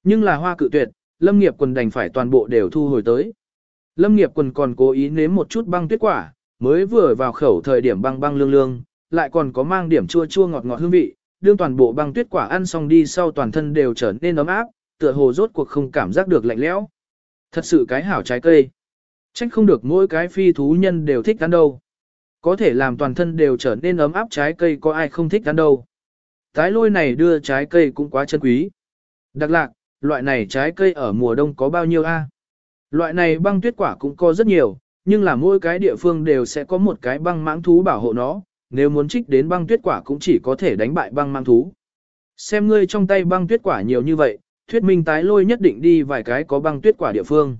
Nhưng là hoa cự tuyệt, lâm nghiệp quần đành phải toàn bộ đều thu hồi tới. Lâm nghiệp quần còn cố ý nếm một chút băng tuyết quả, mới vừa vào khẩu thời điểm băng băng lương lương, lại còn có mang điểm chua chua ngọt ngọt hương vị, đương toàn bộ băng tuyết quả ăn xong đi sau toàn thân đều trở nên ấm áp, tựa hồ rốt cuộc không cảm giác được lạnh lẽo. Thật sự cái hảo trái cây. Trách không được mỗi cái phi thú nhân đều thích ăn đâu. Có thể làm toàn thân đều trở nên ấm áp trái cây có ai không thích ăn đâu. Tái lôi này đưa trái cây cũng quá chân quý. Đặc lạc, loại này trái cây ở mùa đông có bao nhiêu a? Loại này băng tuyết quả cũng có rất nhiều, nhưng là mỗi cái địa phương đều sẽ có một cái băng mãng thú bảo hộ nó, nếu muốn trích đến băng tuyết quả cũng chỉ có thể đánh bại băng mãng thú. Xem ngươi trong tay băng tuyết quả nhiều như vậy, thuyết minh tái lôi nhất định đi vài cái có băng tuyết quả địa phương.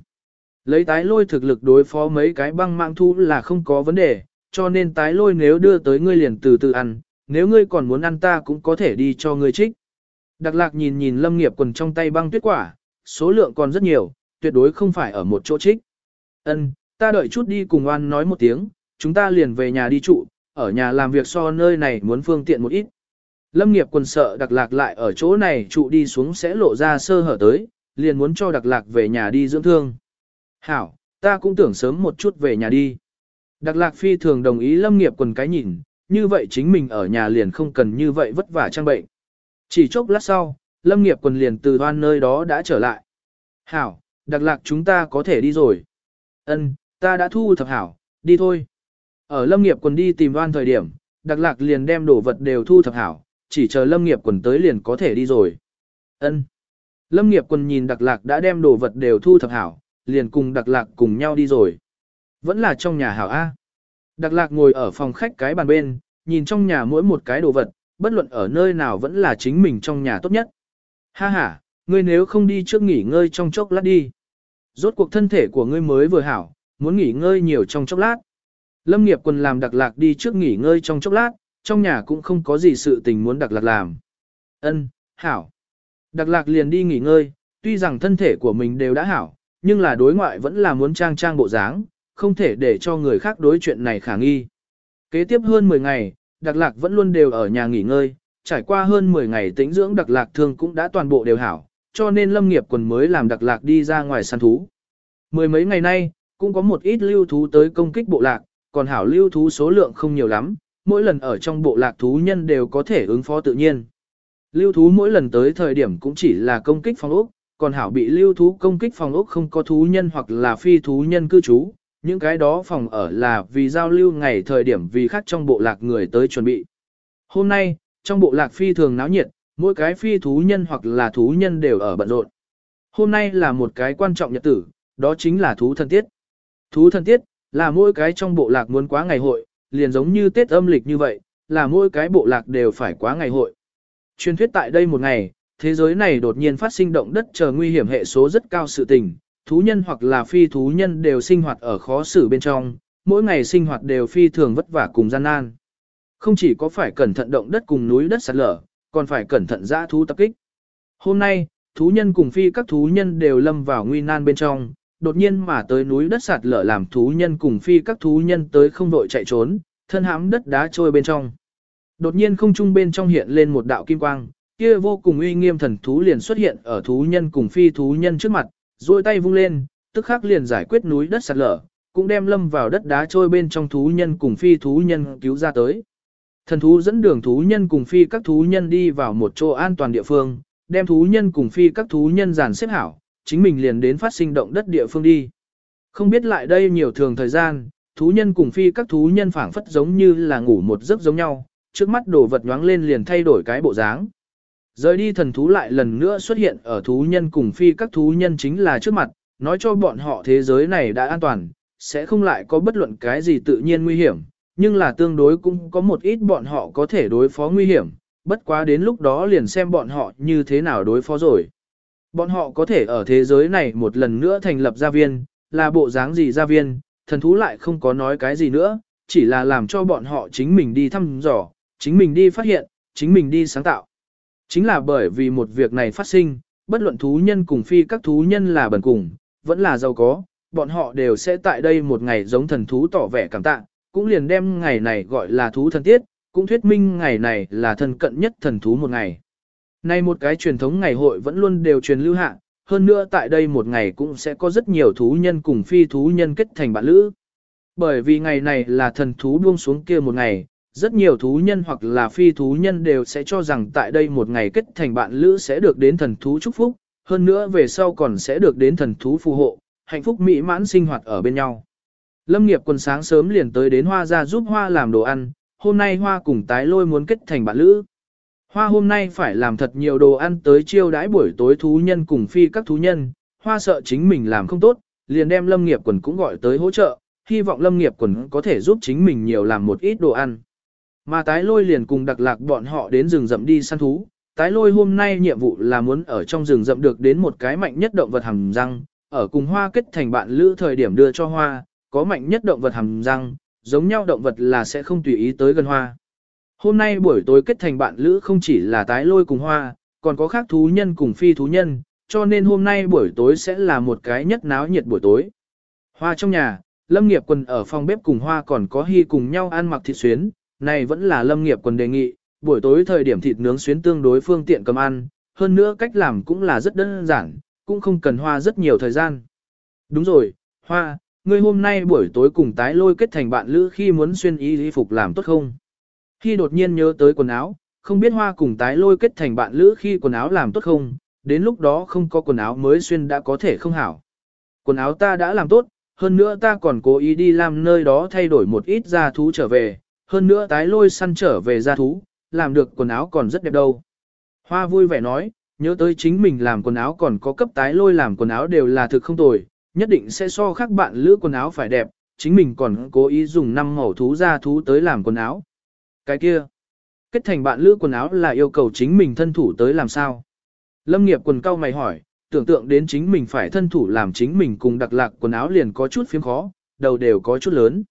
Lấy tái lôi thực lực đối phó mấy cái băng mạng thú là không có vấn đề, cho nên tái lôi nếu đưa tới ngươi liền từ từ ăn, nếu ngươi còn muốn ăn ta cũng có thể đi cho ngươi trích. Đặc lạc nhìn nhìn lâm nghiệp quần trong tay băng tuyết quả, số lượng còn rất nhiều, tuyệt đối không phải ở một chỗ trích. Ân, ta đợi chút đi cùng oan nói một tiếng, chúng ta liền về nhà đi trụ, ở nhà làm việc so nơi này muốn phương tiện một ít. Lâm nghiệp quần sợ đặc lạc lại ở chỗ này trụ đi xuống sẽ lộ ra sơ hở tới, liền muốn cho đặc lạc về nhà đi dưỡng thương. Hảo, ta cũng tưởng sớm một chút về nhà đi. Đặc lạc phi thường đồng ý lâm nghiệp quần cái nhìn, như vậy chính mình ở nhà liền không cần như vậy vất vả trang bệnh. Chỉ chốc lát sau, lâm nghiệp quần liền từ đoan nơi đó đã trở lại. Hảo, đặc lạc chúng ta có thể đi rồi. Ân, ta đã thu thập hảo, đi thôi. Ở lâm nghiệp quần đi tìm đoan thời điểm, đặc lạc liền đem đồ vật đều thu thập hảo, chỉ chờ lâm nghiệp quần tới liền có thể đi rồi. Ân. Lâm nghiệp quần nhìn đặc lạc đã đem đồ vật đều thu thập hảo, liền cùng đặc lạc cùng nhau đi rồi. Vẫn là trong nhà hảo A. Đặc lạc ngồi ở phòng khách cái bàn bên, nhìn trong nhà mỗi một cái đồ vật, bất luận ở nơi nào vẫn là chính mình trong nhà tốt nhất. Ha ha, ngươi nếu không đi trước nghỉ ngơi trong chốc lát đi. Rốt cuộc thân thể của ngươi mới vừa hảo, muốn nghỉ ngơi nhiều trong chốc lát. Lâm nghiệp quần làm đặc lạc đi trước nghỉ ngơi trong chốc lát, trong nhà cũng không có gì sự tình muốn đặc lạc làm. Ân, hảo. Đặc lạc liền đi nghỉ ngơi, tuy rằng thân thể của mình đều đã hảo, nhưng là đối ngoại vẫn là muốn trang trang bộ dáng, không thể để cho người khác đối chuyện này khả nghi. Kế tiếp hơn 10 ngày, Đặc Lạc vẫn luôn đều ở nhà nghỉ ngơi, trải qua hơn 10 ngày tĩnh dưỡng Đặc Lạc thương cũng đã toàn bộ đều hảo, cho nên Lâm Nghiệp quần mới làm Đặc Lạc đi ra ngoài săn thú. Mười mấy ngày nay, cũng có một ít lưu thú tới công kích bộ lạc, còn hảo lưu thú số lượng không nhiều lắm, mỗi lần ở trong bộ lạc thú nhân đều có thể ứng phó tự nhiên. Lưu thú mỗi lần tới thời điểm cũng chỉ là công kích phòng ốc, còn hảo bị lưu thú công kích phòng ốc không có thú nhân hoặc là phi thú nhân cư trú, những cái đó phòng ở là vì giao lưu ngày thời điểm vì khác trong bộ lạc người tới chuẩn bị. Hôm nay, trong bộ lạc phi thường náo nhiệt, mỗi cái phi thú nhân hoặc là thú nhân đều ở bận rộn. Hôm nay là một cái quan trọng nhật tử, đó chính là thú thân tiết. Thú thân tiết, là mỗi cái trong bộ lạc muốn quá ngày hội, liền giống như Tết âm lịch như vậy, là mỗi cái bộ lạc đều phải quá ngày hội. Truyền thuyết tại đây một ngày, thế giới này đột nhiên phát sinh động đất chờ nguy hiểm hệ số rất cao sự tình, thú nhân hoặc là phi thú nhân đều sinh hoạt ở khó xử bên trong, mỗi ngày sinh hoạt đều phi thường vất vả cùng gian nan. Không chỉ có phải cẩn thận động đất cùng núi đất sạt lở, còn phải cẩn thận dã thú tập kích. Hôm nay, thú nhân cùng phi các thú nhân đều lâm vào nguy nan bên trong, đột nhiên mà tới núi đất sạt lở làm thú nhân cùng phi các thú nhân tới không đội chạy trốn, thân hãm đất đá trôi bên trong. Đột nhiên không trung bên trong hiện lên một đạo kim quang, kia vô cùng uy nghiêm thần thú liền xuất hiện ở thú nhân cùng phi thú nhân trước mặt, duỗi tay vung lên, tức khắc liền giải quyết núi đất sạt lở, cũng đem lâm vào đất đá trôi bên trong thú nhân cùng phi thú nhân cứu ra tới. Thần thú dẫn đường thú nhân cùng phi các thú nhân đi vào một chỗ an toàn địa phương, đem thú nhân cùng phi các thú nhân dàn xếp hảo, chính mình liền đến phát sinh động đất địa phương đi. Không biết lại đây nhiều thường thời gian, thú nhân cùng phi các thú nhân phảng phất giống như là ngủ một giấc giống nhau, trước mắt đồ vật nhoáng lên liền thay đổi cái bộ dáng. Rời đi thần thú lại lần nữa xuất hiện ở thú nhân cùng phi các thú nhân chính là trước mặt, nói cho bọn họ thế giới này đã an toàn, sẽ không lại có bất luận cái gì tự nhiên nguy hiểm, nhưng là tương đối cũng có một ít bọn họ có thể đối phó nguy hiểm, bất quá đến lúc đó liền xem bọn họ như thế nào đối phó rồi. Bọn họ có thể ở thế giới này một lần nữa thành lập gia viên, là bộ dáng gì gia viên, thần thú lại không có nói cái gì nữa, chỉ là làm cho bọn họ chính mình đi thăm dò, chính mình đi phát hiện, chính mình đi sáng tạo. Chính là bởi vì một việc này phát sinh, bất luận thú nhân cùng phi các thú nhân là bần cùng, vẫn là giàu có, bọn họ đều sẽ tại đây một ngày giống thần thú tỏ vẻ cảm tạ, cũng liền đem ngày này gọi là thú thần tiết, cũng thuyết minh ngày này là thân cận nhất thần thú một ngày. Nay một cái truyền thống ngày hội vẫn luôn đều truyền lưu hạ, hơn nữa tại đây một ngày cũng sẽ có rất nhiều thú nhân cùng phi thú nhân kết thành bạn lữ. Bởi vì ngày này là thần thú buông xuống kia một ngày, rất nhiều thú nhân hoặc là phi thú nhân đều sẽ cho rằng tại đây một ngày kết thành bạn lữ sẽ được đến thần thú chúc phúc, hơn nữa về sau còn sẽ được đến thần thú phù hộ, hạnh phúc mỹ mãn sinh hoạt ở bên nhau. Lâm nghiệp quần sáng sớm liền tới đến hoa ra giúp hoa làm đồ ăn, hôm nay hoa cùng tái lôi muốn kết thành bạn lữ. Hoa hôm nay phải làm thật nhiều đồ ăn tới chiêu đãi buổi tối thú nhân cùng phi các thú nhân, hoa sợ chính mình làm không tốt, liền đem lâm nghiệp quần cũng gọi tới hỗ trợ, hy vọng lâm nghiệp quần có thể giúp chính mình nhiều làm một ít đồ ăn. Mà tái lôi liền cùng đặc lạc bọn họ đến rừng rậm đi săn thú, tái lôi hôm nay nhiệm vụ là muốn ở trong rừng rậm được đến một cái mạnh nhất động vật hàm răng, ở cùng hoa kết thành bạn lữ thời điểm đưa cho hoa, có mạnh nhất động vật hàm răng, giống nhau động vật là sẽ không tùy ý tới gần hoa. Hôm nay buổi tối kết thành bạn lữ không chỉ là tái lôi cùng hoa, còn có khác thú nhân cùng phi thú nhân, cho nên hôm nay buổi tối sẽ là một cái nhất náo nhiệt buổi tối. Hoa trong nhà, Lâm Nghiệp Quần ở phòng bếp cùng Hoa còn có Hy cùng nhau ăn mặc thịt xuyến, này vẫn là Lâm Nghiệp Quần đề nghị, buổi tối thời điểm thịt nướng xuyến tương đối phương tiện cầm ăn, hơn nữa cách làm cũng là rất đơn giản, cũng không cần Hoa rất nhiều thời gian. Đúng rồi, Hoa, ngươi hôm nay buổi tối cùng tái lôi kết thành bạn lữ khi muốn xuyên y y phục làm tốt không? Khi đột nhiên nhớ tới quần áo, không biết hoa cùng tái lôi kết thành bạn lữ khi quần áo làm tốt không, đến lúc đó không có quần áo mới xuyên đã có thể không hảo. Quần áo ta đã làm tốt, hơn nữa ta còn cố ý đi làm nơi đó thay đổi một ít gia thú trở về, hơn nữa tái lôi săn trở về gia thú, làm được quần áo còn rất đẹp đâu. Hoa vui vẻ nói, nhớ tới chính mình làm quần áo còn có cấp tái lôi làm quần áo đều là thực không tồi, nhất định sẽ so khác bạn lữ quần áo phải đẹp, chính mình còn cố ý dùng năm màu thú gia thú tới làm quần áo. Cái kia, kết thành bạn lữ quần áo là yêu cầu chính mình thân thủ tới làm sao? Lâm nghiệp quần cao mày hỏi, tưởng tượng đến chính mình phải thân thủ làm chính mình cùng đặc lạc quần áo liền có chút phiếm khó, đầu đều có chút lớn.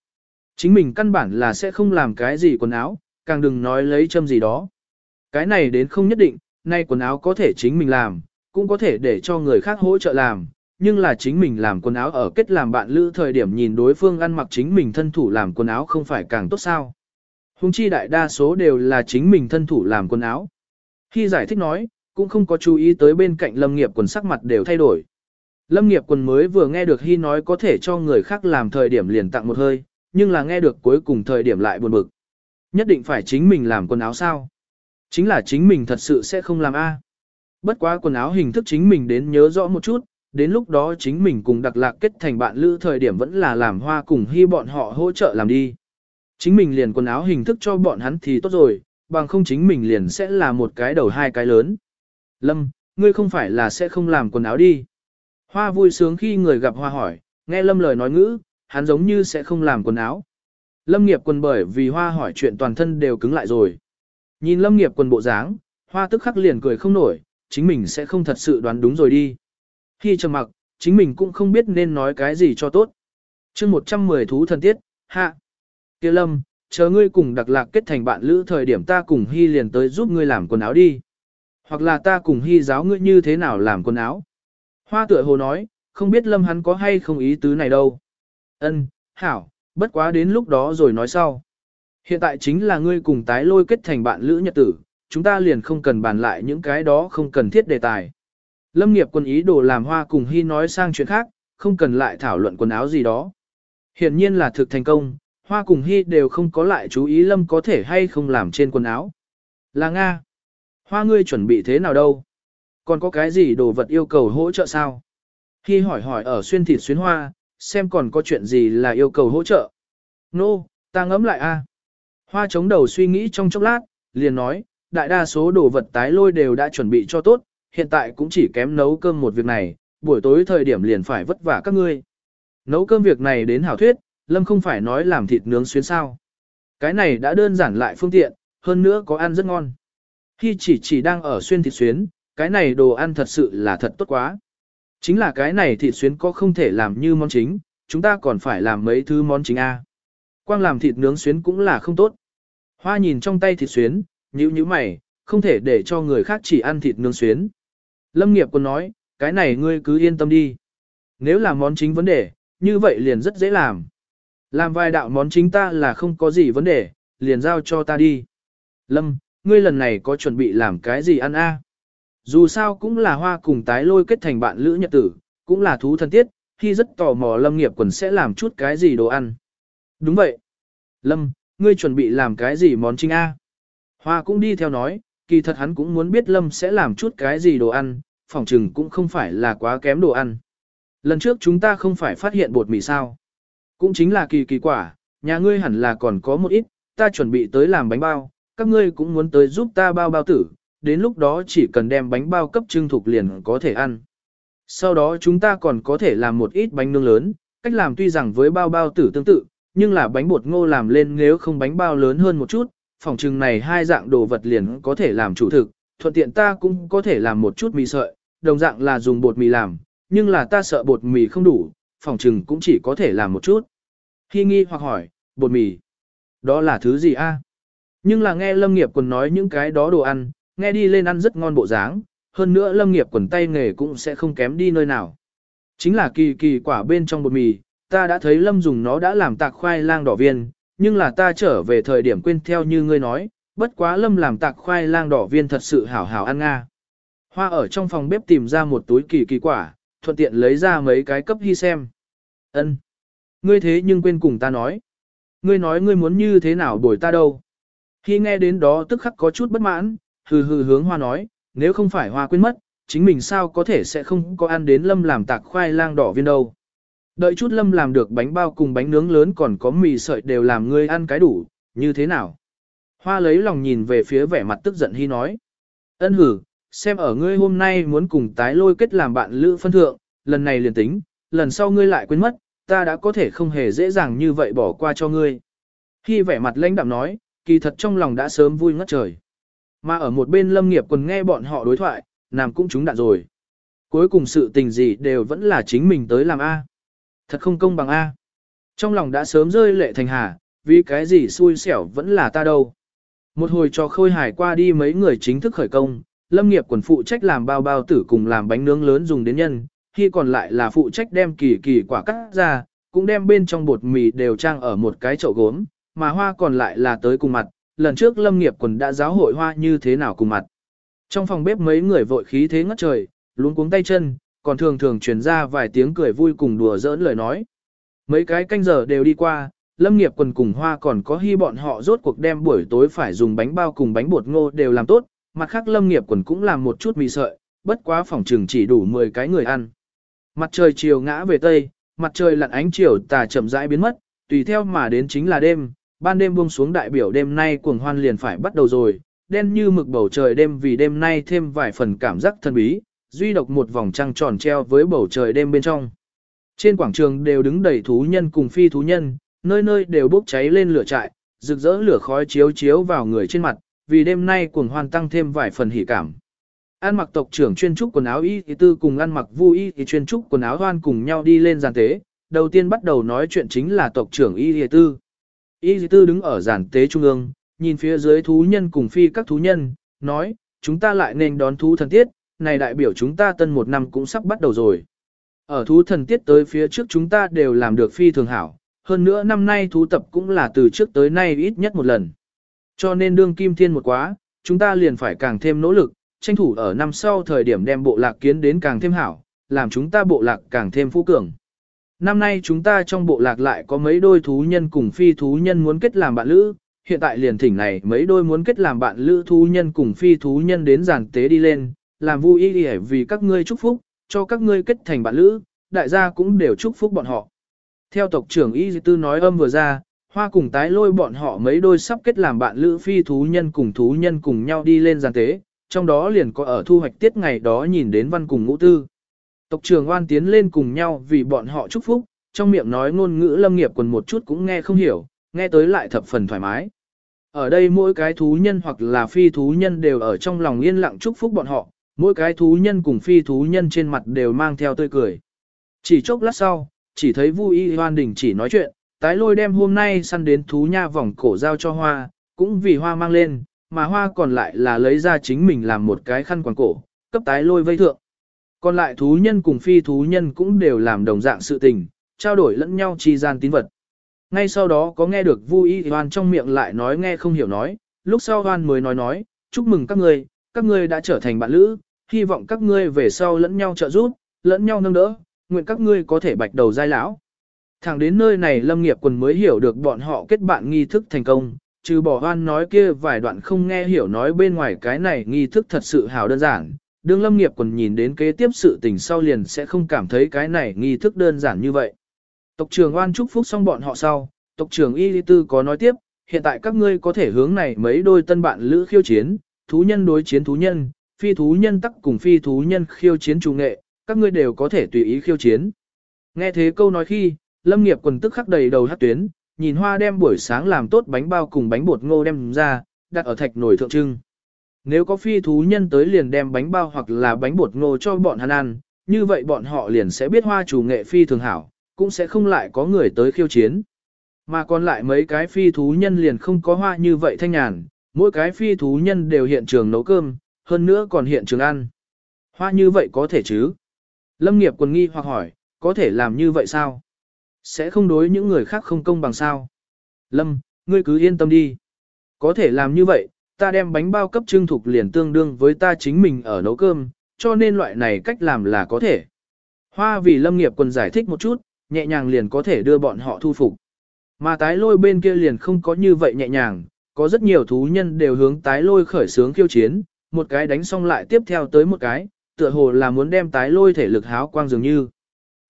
Chính mình căn bản là sẽ không làm cái gì quần áo, càng đừng nói lấy châm gì đó. Cái này đến không nhất định, nay quần áo có thể chính mình làm, cũng có thể để cho người khác hỗ trợ làm, nhưng là chính mình làm quần áo ở kết làm bạn lữ thời điểm nhìn đối phương ăn mặc chính mình thân thủ làm quần áo không phải càng tốt sao. Hùng chi đại đa số đều là chính mình thân thủ làm quần áo. Khi giải thích nói, cũng không có chú ý tới bên cạnh lâm nghiệp quần sắc mặt đều thay đổi. Lâm nghiệp quần mới vừa nghe được Hy nói có thể cho người khác làm thời điểm liền tặng một hơi, nhưng là nghe được cuối cùng thời điểm lại buồn bực. Nhất định phải chính mình làm quần áo sao? Chính là chính mình thật sự sẽ không làm A. Bất quá quần áo hình thức chính mình đến nhớ rõ một chút, đến lúc đó chính mình cùng đặc lạc kết thành bạn lữ thời điểm vẫn là làm hoa cùng hy bọn họ hỗ trợ làm đi. Chính mình liền quần áo hình thức cho bọn hắn thì tốt rồi, bằng không chính mình liền sẽ là một cái đầu hai cái lớn. Lâm, ngươi không phải là sẽ không làm quần áo đi. Hoa vui sướng khi người gặp hoa hỏi, nghe Lâm lời nói ngữ, hắn giống như sẽ không làm quần áo. Lâm nghiệp quần bởi vì hoa hỏi chuyện toàn thân đều cứng lại rồi. Nhìn lâm nghiệp quần bộ dáng, hoa tức khắc liền cười không nổi, chính mình sẽ không thật sự đoán đúng rồi đi. Khi trầm mặc, chính mình cũng không biết nên nói cái gì cho tốt. chương 110 thú thần tiết, hạ. Kêu lâm, chờ ngươi cùng đặc lạc kết thành bạn lữ thời điểm ta cùng Hy liền tới giúp ngươi làm quần áo đi. Hoặc là ta cùng Hy giáo ngươi như thế nào làm quần áo. Hoa tựa hồ nói, không biết lâm hắn có hay không ý tứ này đâu. Ân, hảo, bất quá đến lúc đó rồi nói sau. Hiện tại chính là ngươi cùng tái lôi kết thành bạn lữ nhật tử, chúng ta liền không cần bàn lại những cái đó không cần thiết đề tài. Lâm nghiệp quân ý đồ làm hoa cùng Hy nói sang chuyện khác, không cần lại thảo luận quần áo gì đó. Hiện nhiên là thực thành công, hoa cùng Hy đều không có lại chú ý Lâm có thể hay không làm trên quần áo. Là Nga. Hoa ngươi chuẩn bị thế nào đâu? Còn có cái gì đồ vật yêu cầu hỗ trợ sao? Hy hỏi hỏi ở xuyên thịt xuyến hoa, xem còn có chuyện gì là yêu cầu hỗ trợ. Nô, no, ta ngẫm lại a. À. Hoa chống đầu suy nghĩ trong chốc lát, liền nói, đại đa số đồ vật tái lôi đều đã chuẩn bị cho tốt, hiện tại cũng chỉ kém nấu cơm một việc này, buổi tối thời điểm liền phải vất vả các ngươi. Nấu cơm việc này đến hảo thuyết, Lâm không phải nói làm thịt nướng xuyến sao. Cái này đã đơn giản lại phương tiện, hơn nữa có ăn rất ngon. Khi chỉ chỉ đang ở xuyên thịt xuyến, cái này đồ ăn thật sự là thật tốt quá. Chính là cái này thịt xuyến có không thể làm như món chính, chúng ta còn phải làm mấy thứ món chính A. Quang làm thịt nướng xuyến cũng là không tốt. Hoa nhìn trong tay thịt xuyến, nhíu nhíu mày, không thể để cho người khác chỉ ăn thịt nướng xuyến. Lâm nghiệp còn nói, cái này ngươi cứ yên tâm đi. Nếu là món chính vấn đề, như vậy liền rất dễ làm. Làm vài đạo món chính ta là không có gì vấn đề, liền giao cho ta đi. Lâm, ngươi lần này có chuẩn bị làm cái gì ăn a? Dù sao cũng là hoa cùng tái lôi kết thành bạn lữ nhật tử, cũng là thú thân tiết, khi rất tò mò Lâm nghiệp quần sẽ làm chút cái gì đồ ăn. Đúng vậy. Lâm, ngươi chuẩn bị làm cái gì món chính A? Hoa cũng đi theo nói, kỳ thật hắn cũng muốn biết Lâm sẽ làm chút cái gì đồ ăn, phỏng chừng cũng không phải là quá kém đồ ăn. Lần trước chúng ta không phải phát hiện bột mì sao. Cũng chính là kỳ kỳ quả, nhà ngươi hẳn là còn có một ít, ta chuẩn bị tới làm bánh bao, các ngươi cũng muốn tới giúp ta bao bao tử, đến lúc đó chỉ cần đem bánh bao cấp trưng thục liền có thể ăn. Sau đó chúng ta còn có thể làm một ít bánh nướng lớn, cách làm tuy rằng với bao bao tử tương tự, nhưng là bánh bột ngô làm lên nếu không bánh bao lớn hơn một chút, phòng trừng này hai dạng đồ vật liền có thể làm chủ thực, thuận tiện ta cũng có thể làm một chút mì sợi, đồng dạng là dùng bột mì làm, nhưng là ta sợ bột mì không đủ, phòng trừng cũng chỉ có thể làm một chút. Khi nghi hoặc hỏi, bột mì, đó là thứ gì a? Nhưng là nghe Lâm Nghiệp còn nói những cái đó đồ ăn, nghe đi lên ăn rất ngon bộ dáng, hơn nữa Lâm Nghiệp quần tay nghề cũng sẽ không kém đi nơi nào. Chính là kỳ kỳ quả bên trong bột mì, ta đã thấy Lâm dùng nó đã làm tạc khoai lang đỏ viên, nhưng là ta trở về thời điểm quên theo như ngươi nói, bất quá Lâm làm tạc khoai lang đỏ viên thật sự hảo hảo ăn nga. Hoa ở trong phòng bếp tìm ra một túi kỳ kỳ quả, thuận tiện lấy ra mấy cái cấp hy xem. Ân, Ngươi thế nhưng quên cùng ta nói. Ngươi nói ngươi muốn như thế nào đổi ta đâu. Khi nghe đến đó tức khắc có chút bất mãn, hừ hừ hướng hoa nói, nếu không phải hoa quên mất, chính mình sao có thể sẽ không có ăn đến lâm làm tạc khoai lang đỏ viên đâu. Đợi chút lâm làm được bánh bao cùng bánh nướng lớn còn có mì sợi đều làm ngươi ăn cái đủ, như thế nào? Hoa lấy lòng nhìn về phía vẻ mặt tức giận hy nói. Ân hử, xem ở ngươi hôm nay muốn cùng tái lôi kết làm bạn lữ phân thượng, lần này liền tính, lần sau ngươi lại quên mất, ta đã có thể không hề dễ dàng như vậy bỏ qua cho ngươi. Khi vẻ mặt lãnh đạm nói, kỳ thật trong lòng đã sớm vui ngất trời. Mà ở một bên lâm nghiệp còn nghe bọn họ đối thoại, nằm cũng trúng đạn rồi. Cuối cùng sự tình gì đều vẫn là chính mình tới làm A. Thật không công bằng A. Trong lòng đã sớm rơi lệ thành hà, vì cái gì xui xẻo vẫn là ta đâu. Một hồi cho khôi Hải qua đi mấy người chính thức khởi công, lâm nghiệp quần phụ trách làm bao bao tử cùng làm bánh nướng lớn dùng đến nhân, khi còn lại là phụ trách đem kỳ kỳ quả cắt ra, cũng đem bên trong bột mì đều trang ở một cái chậu gốm, mà hoa còn lại là tới cùng mặt, lần trước lâm nghiệp quần đã giáo hội hoa như thế nào cùng mặt. Trong phòng bếp mấy người vội khí thế ngất trời, luống cuống tay chân, còn thường thường truyền ra vài tiếng cười vui cùng đùa giỡn lời nói. Mấy cái canh giờ đều đi qua, lâm nghiệp quần cùng hoa còn có hy bọn họ rốt cuộc đem buổi tối phải dùng bánh bao cùng bánh bột ngô đều làm tốt, mặt khác lâm nghiệp quần cũng làm một chút mì sợi, bất quá phòng trường chỉ đủ 10 cái người ăn. Mặt trời chiều ngã về tây, mặt trời lặn ánh chiều tà chậm rãi biến mất, tùy theo mà đến chính là đêm, ban đêm buông xuống đại biểu đêm nay cuồng hoan liền phải bắt đầu rồi, đen như mực bầu trời đêm vì đêm nay thêm vài phần cảm giác thần bí, duy độc một vòng trăng tròn treo với bầu trời đêm bên trong. Trên quảng trường đều đứng đầy thú nhân cùng phi thú nhân, nơi nơi đều bốc cháy lên lửa trại, rực rỡ lửa khói chiếu chiếu vào người trên mặt, vì đêm nay cuồng hoan tăng thêm vài phần hỉ cảm. An mặc tộc trưởng chuyên trúc quần áo y thì tư cùng ăn mặc vu y thì chuyên trúc quần áo hoan cùng nhau đi lên giàn tế, đầu tiên bắt đầu nói chuyện chính là tộc trưởng y thì tư. Y dì tư đứng ở giản tế trung ương, nhìn phía dưới thú nhân cùng phi các thú nhân, nói, chúng ta lại nên đón thú thần tiết, này đại biểu chúng ta tân một năm cũng sắp bắt đầu rồi. Ở thú thần tiết tới phía trước chúng ta đều làm được phi thường hảo, hơn nữa năm nay thú tập cũng là từ trước tới nay ít nhất một lần. Cho nên đương kim thiên một quá, chúng ta liền phải càng thêm nỗ lực, tranh thủ ở năm sau thời điểm đem bộ lạc kiến đến càng thêm hảo, làm chúng ta bộ lạc càng thêm phú cường. Năm nay chúng ta trong bộ lạc lại có mấy đôi thú nhân cùng phi thú nhân muốn kết làm bạn lữ, hiện tại liền thỉnh này mấy đôi muốn kết làm bạn lữ thú nhân cùng phi thú nhân đến giàn tế đi lên, làm vui đi vì các ngươi chúc phúc, cho các ngươi kết thành bạn lữ, đại gia cũng đều chúc phúc bọn họ. Theo tộc trưởng Y Tư nói âm vừa ra, hoa cùng tái lôi bọn họ mấy đôi sắp kết làm bạn lữ phi thú nhân cùng thú nhân cùng nhau đi lên giàn tế, trong đó liền có ở thu hoạch tiết ngày đó nhìn đến văn cùng ngũ tư. Tộc trưởng oan tiến lên cùng nhau vì bọn họ chúc phúc, trong miệng nói ngôn ngữ lâm nghiệp còn một chút cũng nghe không hiểu, nghe tới lại thập phần thoải mái. Ở đây mỗi cái thú nhân hoặc là phi thú nhân đều ở trong lòng yên lặng chúc phúc bọn họ, mỗi cái thú nhân cùng phi thú nhân trên mặt đều mang theo tươi cười. Chỉ chốc lát sau, chỉ thấy Vu Y Hoan Đình chỉ nói chuyện, tái lôi đem hôm nay săn đến thú nha vòng cổ giao cho hoa, cũng vì hoa mang lên, mà hoa còn lại là lấy ra chính mình làm một cái khăn quàng cổ, cấp tái lôi vây thượng. Còn lại thú nhân cùng phi thú nhân cũng đều làm đồng dạng sự tình, trao đổi lẫn nhau chi gian tín vật. Ngay sau đó có nghe được Vu Y Hoan trong miệng lại nói nghe không hiểu nói, lúc sau Hoan mới nói nói, chúc mừng các ngươi, các ngươi đã trở thành bạn lữ, hy vọng các ngươi về sau lẫn nhau trợ giúp, lẫn nhau nâng đỡ, nguyện các ngươi có thể bạch đầu giai lão. Thẳng đến nơi này Lâm Nghiệp Quần mới hiểu được bọn họ kết bạn nghi thức thành công, trừ bỏ hoan nói kia vài đoạn không nghe hiểu nói bên ngoài cái này nghi thức thật sự hào đơn giản. Đương Lâm Nghiệp Quần nhìn đến kế tiếp sự tình sau liền sẽ không cảm thấy cái này nghi thức đơn giản như vậy. Tộc trưởng oan chúc phúc xong bọn họ sau, tộc trưởng Y Lý Tư có nói tiếp, hiện tại các ngươi có thể hướng này mấy đôi tân bạn lữ khiêu chiến, thú nhân đối chiến thú nhân, phi thú nhân tắc cùng phi thú nhân khiêu chiến chủ nghệ, các ngươi đều có thể tùy ý khiêu chiến. Nghe thế câu nói khi, lâm nghiệp quần tức khắc đầy đầu hát tuyến, nhìn hoa đem buổi sáng làm tốt bánh bao cùng bánh bột ngô đem ra, đặt ở thạch nồi thượng trưng. Nếu có phi thú nhân tới liền đem bánh bao hoặc là bánh bột ngô cho bọn hắn ăn, như vậy bọn họ liền sẽ biết hoa chủ nghệ phi thường hảo, cũng sẽ không lại có người tới khiêu chiến. Mà còn lại mấy cái phi thú nhân liền không có hoa như vậy thanh nhàn, mỗi cái phi thú nhân đều hiện trường nấu cơm, hơn nữa còn hiện trường ăn. Hoa như vậy có thể chứ? Lâm nghiệp quần nghi hoặc hỏi, có thể làm như vậy sao? Sẽ không đối những người khác không công bằng sao? Lâm, ngươi cứ yên tâm đi. Có thể làm như vậy, ta đem bánh bao cấp trưng thục liền tương đương với ta chính mình ở nấu cơm, cho nên loại này cách làm là có thể. Hoa vì lâm nghiệp quần giải thích một chút, nhẹ nhàng liền có thể đưa bọn họ thu phục. Mà tái lôi bên kia liền không có như vậy nhẹ nhàng, có rất nhiều thú nhân đều hướng tái lôi khởi sướng khiêu chiến, một cái đánh xong lại tiếp theo tới một cái, tựa hồ là muốn đem tái lôi thể lực háo quang dường như.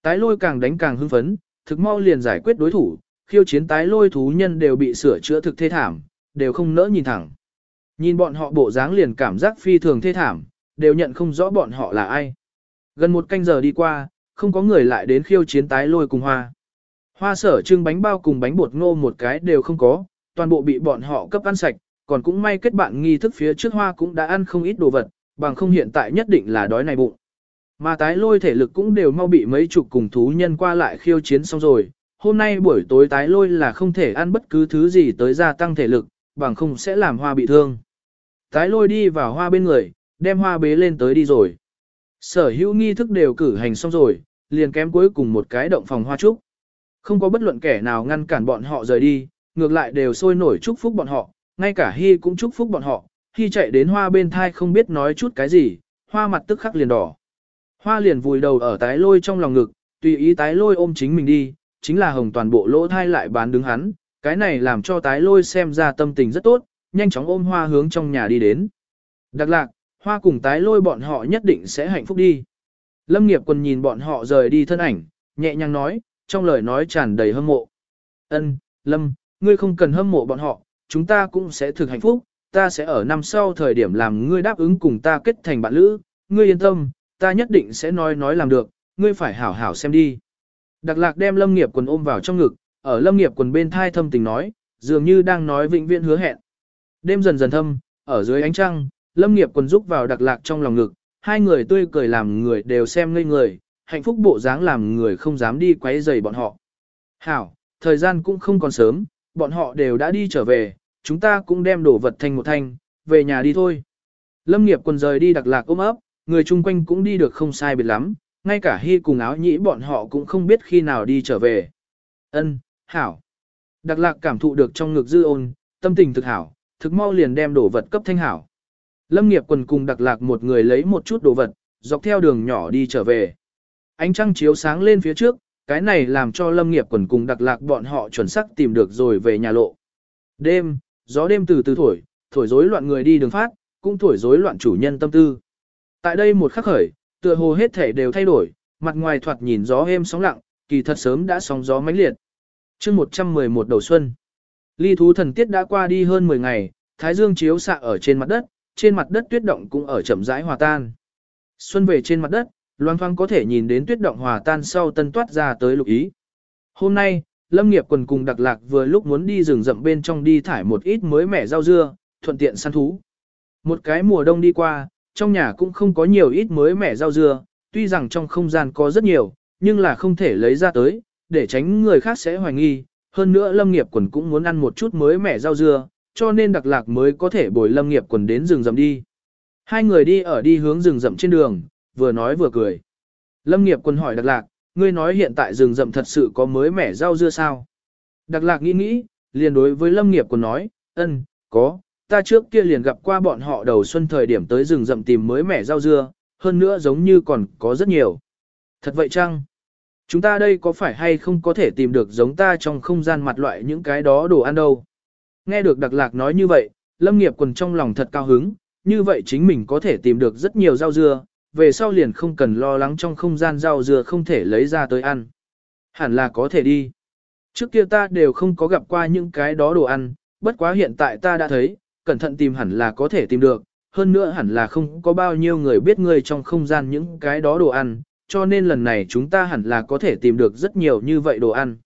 Tái lôi càng đánh càng hưng phấn, thực mau liền giải quyết đối thủ, khiêu chiến tái lôi thú nhân đều bị sửa chữa thực thê thảm, đều không nỡ nhìn thẳng. Nhìn bọn họ bộ dáng liền cảm giác phi thường thê thảm, đều nhận không rõ bọn họ là ai. Gần một canh giờ đi qua, không có người lại đến khiêu chiến tái lôi cùng hoa. Hoa sở trưng bánh bao cùng bánh bột ngô một cái đều không có, toàn bộ bị bọn họ cấp ăn sạch, còn cũng may kết bạn nghi thức phía trước hoa cũng đã ăn không ít đồ vật, bằng không hiện tại nhất định là đói này bụng. Mà tái lôi thể lực cũng đều mau bị mấy chục cùng thú nhân qua lại khiêu chiến xong rồi, hôm nay buổi tối tái lôi là không thể ăn bất cứ thứ gì tới gia tăng thể lực, bằng không sẽ làm hoa bị thương. Tái lôi đi vào hoa bên người, đem hoa bế lên tới đi rồi. Sở hữu nghi thức đều cử hành xong rồi, liền kém cuối cùng một cái động phòng hoa trúc. Không có bất luận kẻ nào ngăn cản bọn họ rời đi, ngược lại đều sôi nổi chúc phúc bọn họ, ngay cả Hy cũng chúc phúc bọn họ, Hy chạy đến hoa bên thai không biết nói chút cái gì, hoa mặt tức khắc liền đỏ. Hoa liền vùi đầu ở tái lôi trong lòng ngực, tùy ý tái lôi ôm chính mình đi, chính là hồng toàn bộ lỗ thai lại bán đứng hắn, cái này làm cho tái lôi xem ra tâm tình rất tốt, nhanh chóng ôm hoa hướng trong nhà đi đến. Đặc lạc, hoa cùng tái lôi bọn họ nhất định sẽ hạnh phúc đi. Lâm nghiệp quần nhìn bọn họ rời đi thân ảnh, nhẹ nhàng nói, trong lời nói tràn đầy hâm mộ. Ân, Lâm, ngươi không cần hâm mộ bọn họ, chúng ta cũng sẽ thực hạnh phúc, ta sẽ ở năm sau thời điểm làm ngươi đáp ứng cùng ta kết thành bạn lữ, ngươi yên tâm, ta nhất định sẽ nói nói làm được, ngươi phải hảo hảo xem đi. Đặc lạc đem lâm nghiệp quần ôm vào trong ngực, ở lâm nghiệp quần bên thai thâm tình nói, dường như đang nói vĩnh viễn hứa hẹn. Đêm dần dần thâm, ở dưới ánh trăng, lâm nghiệp quần rúc vào đặc lạc trong lòng ngực, hai người tươi cười làm người đều xem ngây người, hạnh phúc bộ dáng làm người không dám đi quấy rầy bọn họ. Hảo, thời gian cũng không còn sớm, bọn họ đều đã đi trở về, chúng ta cũng đem đổ vật thành một thanh, về nhà đi thôi. Lâm nghiệp quần rời đi đặc lạc ôm ấp, người chung quanh cũng đi được không sai biệt lắm, ngay cả hy cùng áo nhĩ bọn họ cũng không biết khi nào đi trở về. Ân, hảo. Đặc lạc cảm thụ được trong ngực dư ôn, tâm tình thực hảo, thực mau liền đem đổ vật cấp thanh hảo. Lâm nghiệp quần cùng đặc lạc một người lấy một chút đồ vật, dọc theo đường nhỏ đi trở về. Ánh trăng chiếu sáng lên phía trước, cái này làm cho lâm nghiệp quần cùng đặc lạc bọn họ chuẩn xác tìm được rồi về nhà lộ. Đêm, gió đêm từ từ thổi, thổi rối loạn người đi đường phát, cũng thổi rối loạn chủ nhân tâm tư. Tại đây một khắc khởi, tựa hồ hết thể đều thay đổi, mặt ngoài thoạt nhìn gió êm sóng lặng, kỳ thật sớm đã sóng gió mãnh liệt. chương 111 đầu xuân, ly thú thần tiết đã qua đi hơn 10 ngày, thái dương chiếu xạ ở trên mặt đất, trên mặt đất tuyết động cũng ở chậm rãi hòa tan. Xuân về trên mặt đất, loang thoang có thể nhìn đến tuyết động hòa tan sau tân toát ra tới lục ý. Hôm nay, Lâm nghiệp quần cùng đặc lạc vừa lúc muốn đi rừng rậm bên trong đi thải một ít mới mẻ rau dưa, thuận tiện săn thú. Một cái mùa đông đi qua, trong nhà cũng không có nhiều ít mới mẻ rau dưa, tuy rằng trong không gian có rất nhiều, nhưng là không thể lấy ra tới, để tránh người khác sẽ hoài nghi. Hơn nữa lâm nghiệp quần cũng muốn ăn một chút mới mẻ rau dưa, cho nên đặc lạc mới có thể bồi lâm nghiệp quần đến rừng rậm đi. Hai người đi ở đi hướng rừng rậm trên đường, vừa nói vừa cười. Lâm nghiệp quần hỏi đặc lạc, ngươi nói hiện tại rừng rậm thật sự có mới mẻ rau dưa sao? Đặc lạc nghĩ nghĩ, liền đối với lâm nghiệp quần nói, ân, có, ta trước kia liền gặp qua bọn họ đầu xuân thời điểm tới rừng rậm tìm mới mẻ rau dưa, hơn nữa giống như còn có rất nhiều. Thật vậy chăng? Chúng ta đây có phải hay không có thể tìm được giống ta trong không gian mặt loại những cái đó đồ ăn đâu? Nghe được đặc lạc nói như vậy, lâm nghiệp quần trong lòng thật cao hứng, như vậy chính mình có thể tìm được rất nhiều rau dưa, về sau liền không cần lo lắng trong không gian rau dưa không thể lấy ra tới ăn. Hẳn là có thể đi. Trước kia ta đều không có gặp qua những cái đó đồ ăn, bất quá hiện tại ta đã thấy, cẩn thận tìm hẳn là có thể tìm được, hơn nữa hẳn là không có bao nhiêu người biết ngươi trong không gian những cái đó đồ ăn, cho nên lần này chúng ta hẳn là có thể tìm được rất nhiều như vậy đồ ăn.